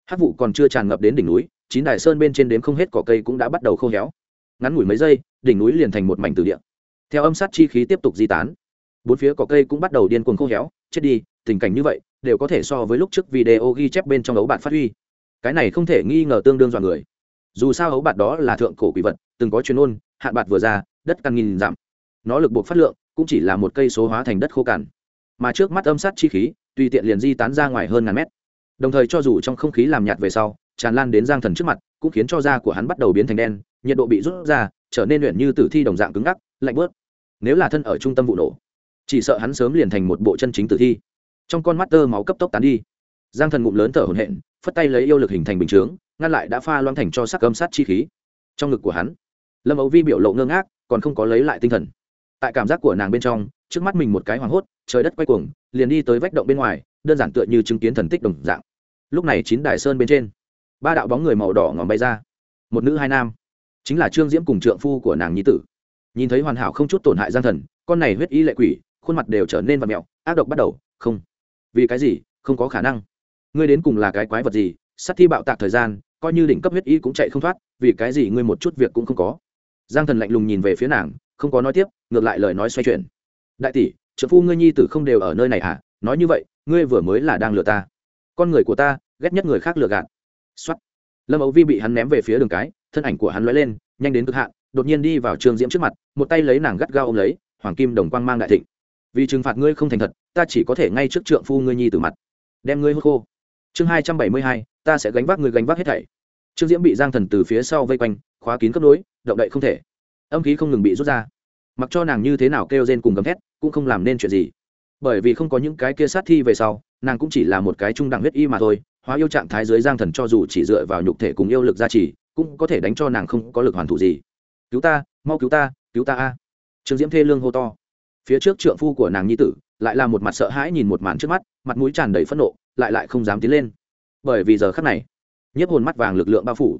Hát vụ còn chưa tràn ngập đến đỉnh núi, chín đài sơn bên trên đếm không hết cỏ cây cũng đã bắt đầu khô héo. Ngắn ngủi mấy giây, đỉnh núi liền thành một mảnh từ địa. Theo âm sát chi khí tiếp tục di tán, bốn phía cỏ cây cũng bắt đầu điên cuồng khô héo. Chết đi, tình cảnh như vậy, đều có thể so với lúc trước video ghi chép bên trong ấu bạn phát huy. Cái này không thể nghi ngờ tương đương dọa người. Dù sao ấu bạn đó là thượng cổ quỷ vật, từng có chuyên ôn hạn bạt vừa ra, đất căn nghìn giảm nó lực buộc phát lượng cũng chỉ là một cây số hóa thành đất khô cằn. Mà trước mắt âm sát chi khí, tùy tiện liền di tán ra ngoài hơn ngàn mét. Đồng thời cho dù trong không khí làm nhạt về sau, tràn lan đến giang thần trước mặt, cũng khiến cho da của hắn bắt đầu biến thành đen, nhiệt độ bị rút ra, trở nên luyện như tử thi đồng dạng cứng ngắc, lạnh bớt. Nếu là thân ở trung tâm vụ nổ, chỉ sợ hắn sớm liền thành một bộ chân chính tử thi. Trong con mắt tơ máu cấp tốc tán đi. Giang thần ngụm lớn thở hổn hển, phất tay lấy yêu lực hình thành bình chướng, ngăn lại đã pha loang thành cho sắc âm sát chi khí. Trong ngực của hắn, lâm ấu vi biểu lộ ngơ ngác, còn không có lấy lại tinh thần tại cảm giác của nàng bên trong, trước mắt mình một cái hoảng hốt, trời đất quay cuồng, liền đi tới vách động bên ngoài, đơn giản tựa như chứng kiến thần tích đồng dạng. Lúc này chín đại sơn bên trên, ba đạo bóng người màu đỏ ngòm bay ra. Một nữ hai nam, chính là trương diễm cùng trượng phu của nàng nhi tử. Nhìn thấy hoàn hảo không chút tổn hại gian thần, con này huyết y lệ quỷ, khuôn mặt đều trở nên vật mẹo, ác độc bắt đầu, không. Vì cái gì? Không có khả năng. Ngươi đến cùng là cái quái vật gì? Sát thi bạo tạc thời gian, coi như đỉnh cấp huyết y cũng chạy không thoát, vì cái gì ngươi một chút việc cũng không có? Giang thần lạnh lùng nhìn về phía nàng không có nói tiếp, ngược lại lời nói xoay chuyển. Đại tỷ trợ phu ngươi nhi tử không đều ở nơi này hả nói như vậy, ngươi vừa mới là đang lừa ta. Con người của ta, ghét nhất người khác lừa gạt. Xuất lâm ấu vi bị hắn ném về phía đường cái, thân ảnh của hắn lóe lên, nhanh đến cực hạn, đột nhiên đi vào trường diễm trước mặt, một tay lấy nàng gắt gao ôm lấy, hoàng kim đồng quang mang đại thịnh. Vì trừng phạt ngươi không thành thật, ta chỉ có thể ngay trước trượng phu ngươi nhi từ mặt. Đem ngươi hút khô. Chương hai trăm bảy mươi hai, ta sẽ gánh vác ngươi gánh vác hết thảy. Trương diễm bị giang thần từ phía sau vây quanh, khóa kín cấp nối, động đậy không thể âm khí không ngừng bị rút ra. Mặc cho nàng như thế nào kêu rên cùng gầm thét, cũng không làm nên chuyện gì. Bởi vì không có những cái kia sát thi về sau, nàng cũng chỉ là một cái trung đẳng huyết y mà thôi, hóa yêu trạng thái dưới giang thần cho dù chỉ dựa vào nhục thể cùng yêu lực gia trì, cũng có thể đánh cho nàng không có lực hoàn thủ gì. Cứu ta, mau cứu ta cứu ta a. Trương diễm thê lương hô to. Phía trước trượng phu của nàng nhi tử, lại là một mặt sợ hãi nhìn một màn trước mắt, mặt mũi tràn đầy phẫn nộ, lại lại không dám tiến lên. Bởi vì giờ khắc này, nhiếp hồn mắt vàng lực lượng bao phủ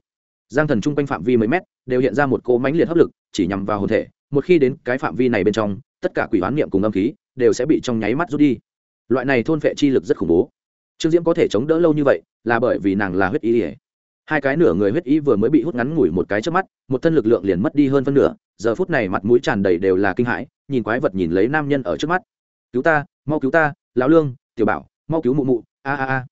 giang thần chung quanh phạm vi mấy mét, đều hiện ra một cỗ mãnh liệt hấp lực, chỉ nhằm vào hồn thể. Một khi đến cái phạm vi này bên trong, tất cả quỷ hoán niệm cùng âm khí đều sẽ bị trong nháy mắt rút đi. Loại này thôn vệ chi lực rất khủng bố. Trương diễm có thể chống đỡ lâu như vậy, là bởi vì nàng là huyết y ỉa hai cái nửa người huyết y vừa mới bị hút ngắn ngủi một cái trước mắt, một thân lực lượng liền mất đi hơn phân nửa. Giờ phút này mặt mũi tràn đầy đều là kinh hãi, nhìn quái vật nhìn lấy nam nhân ở trước mắt. Cứu ta, mau cứu ta, lão lương, tiểu bảo, mau cứu mụ mụ, a a a.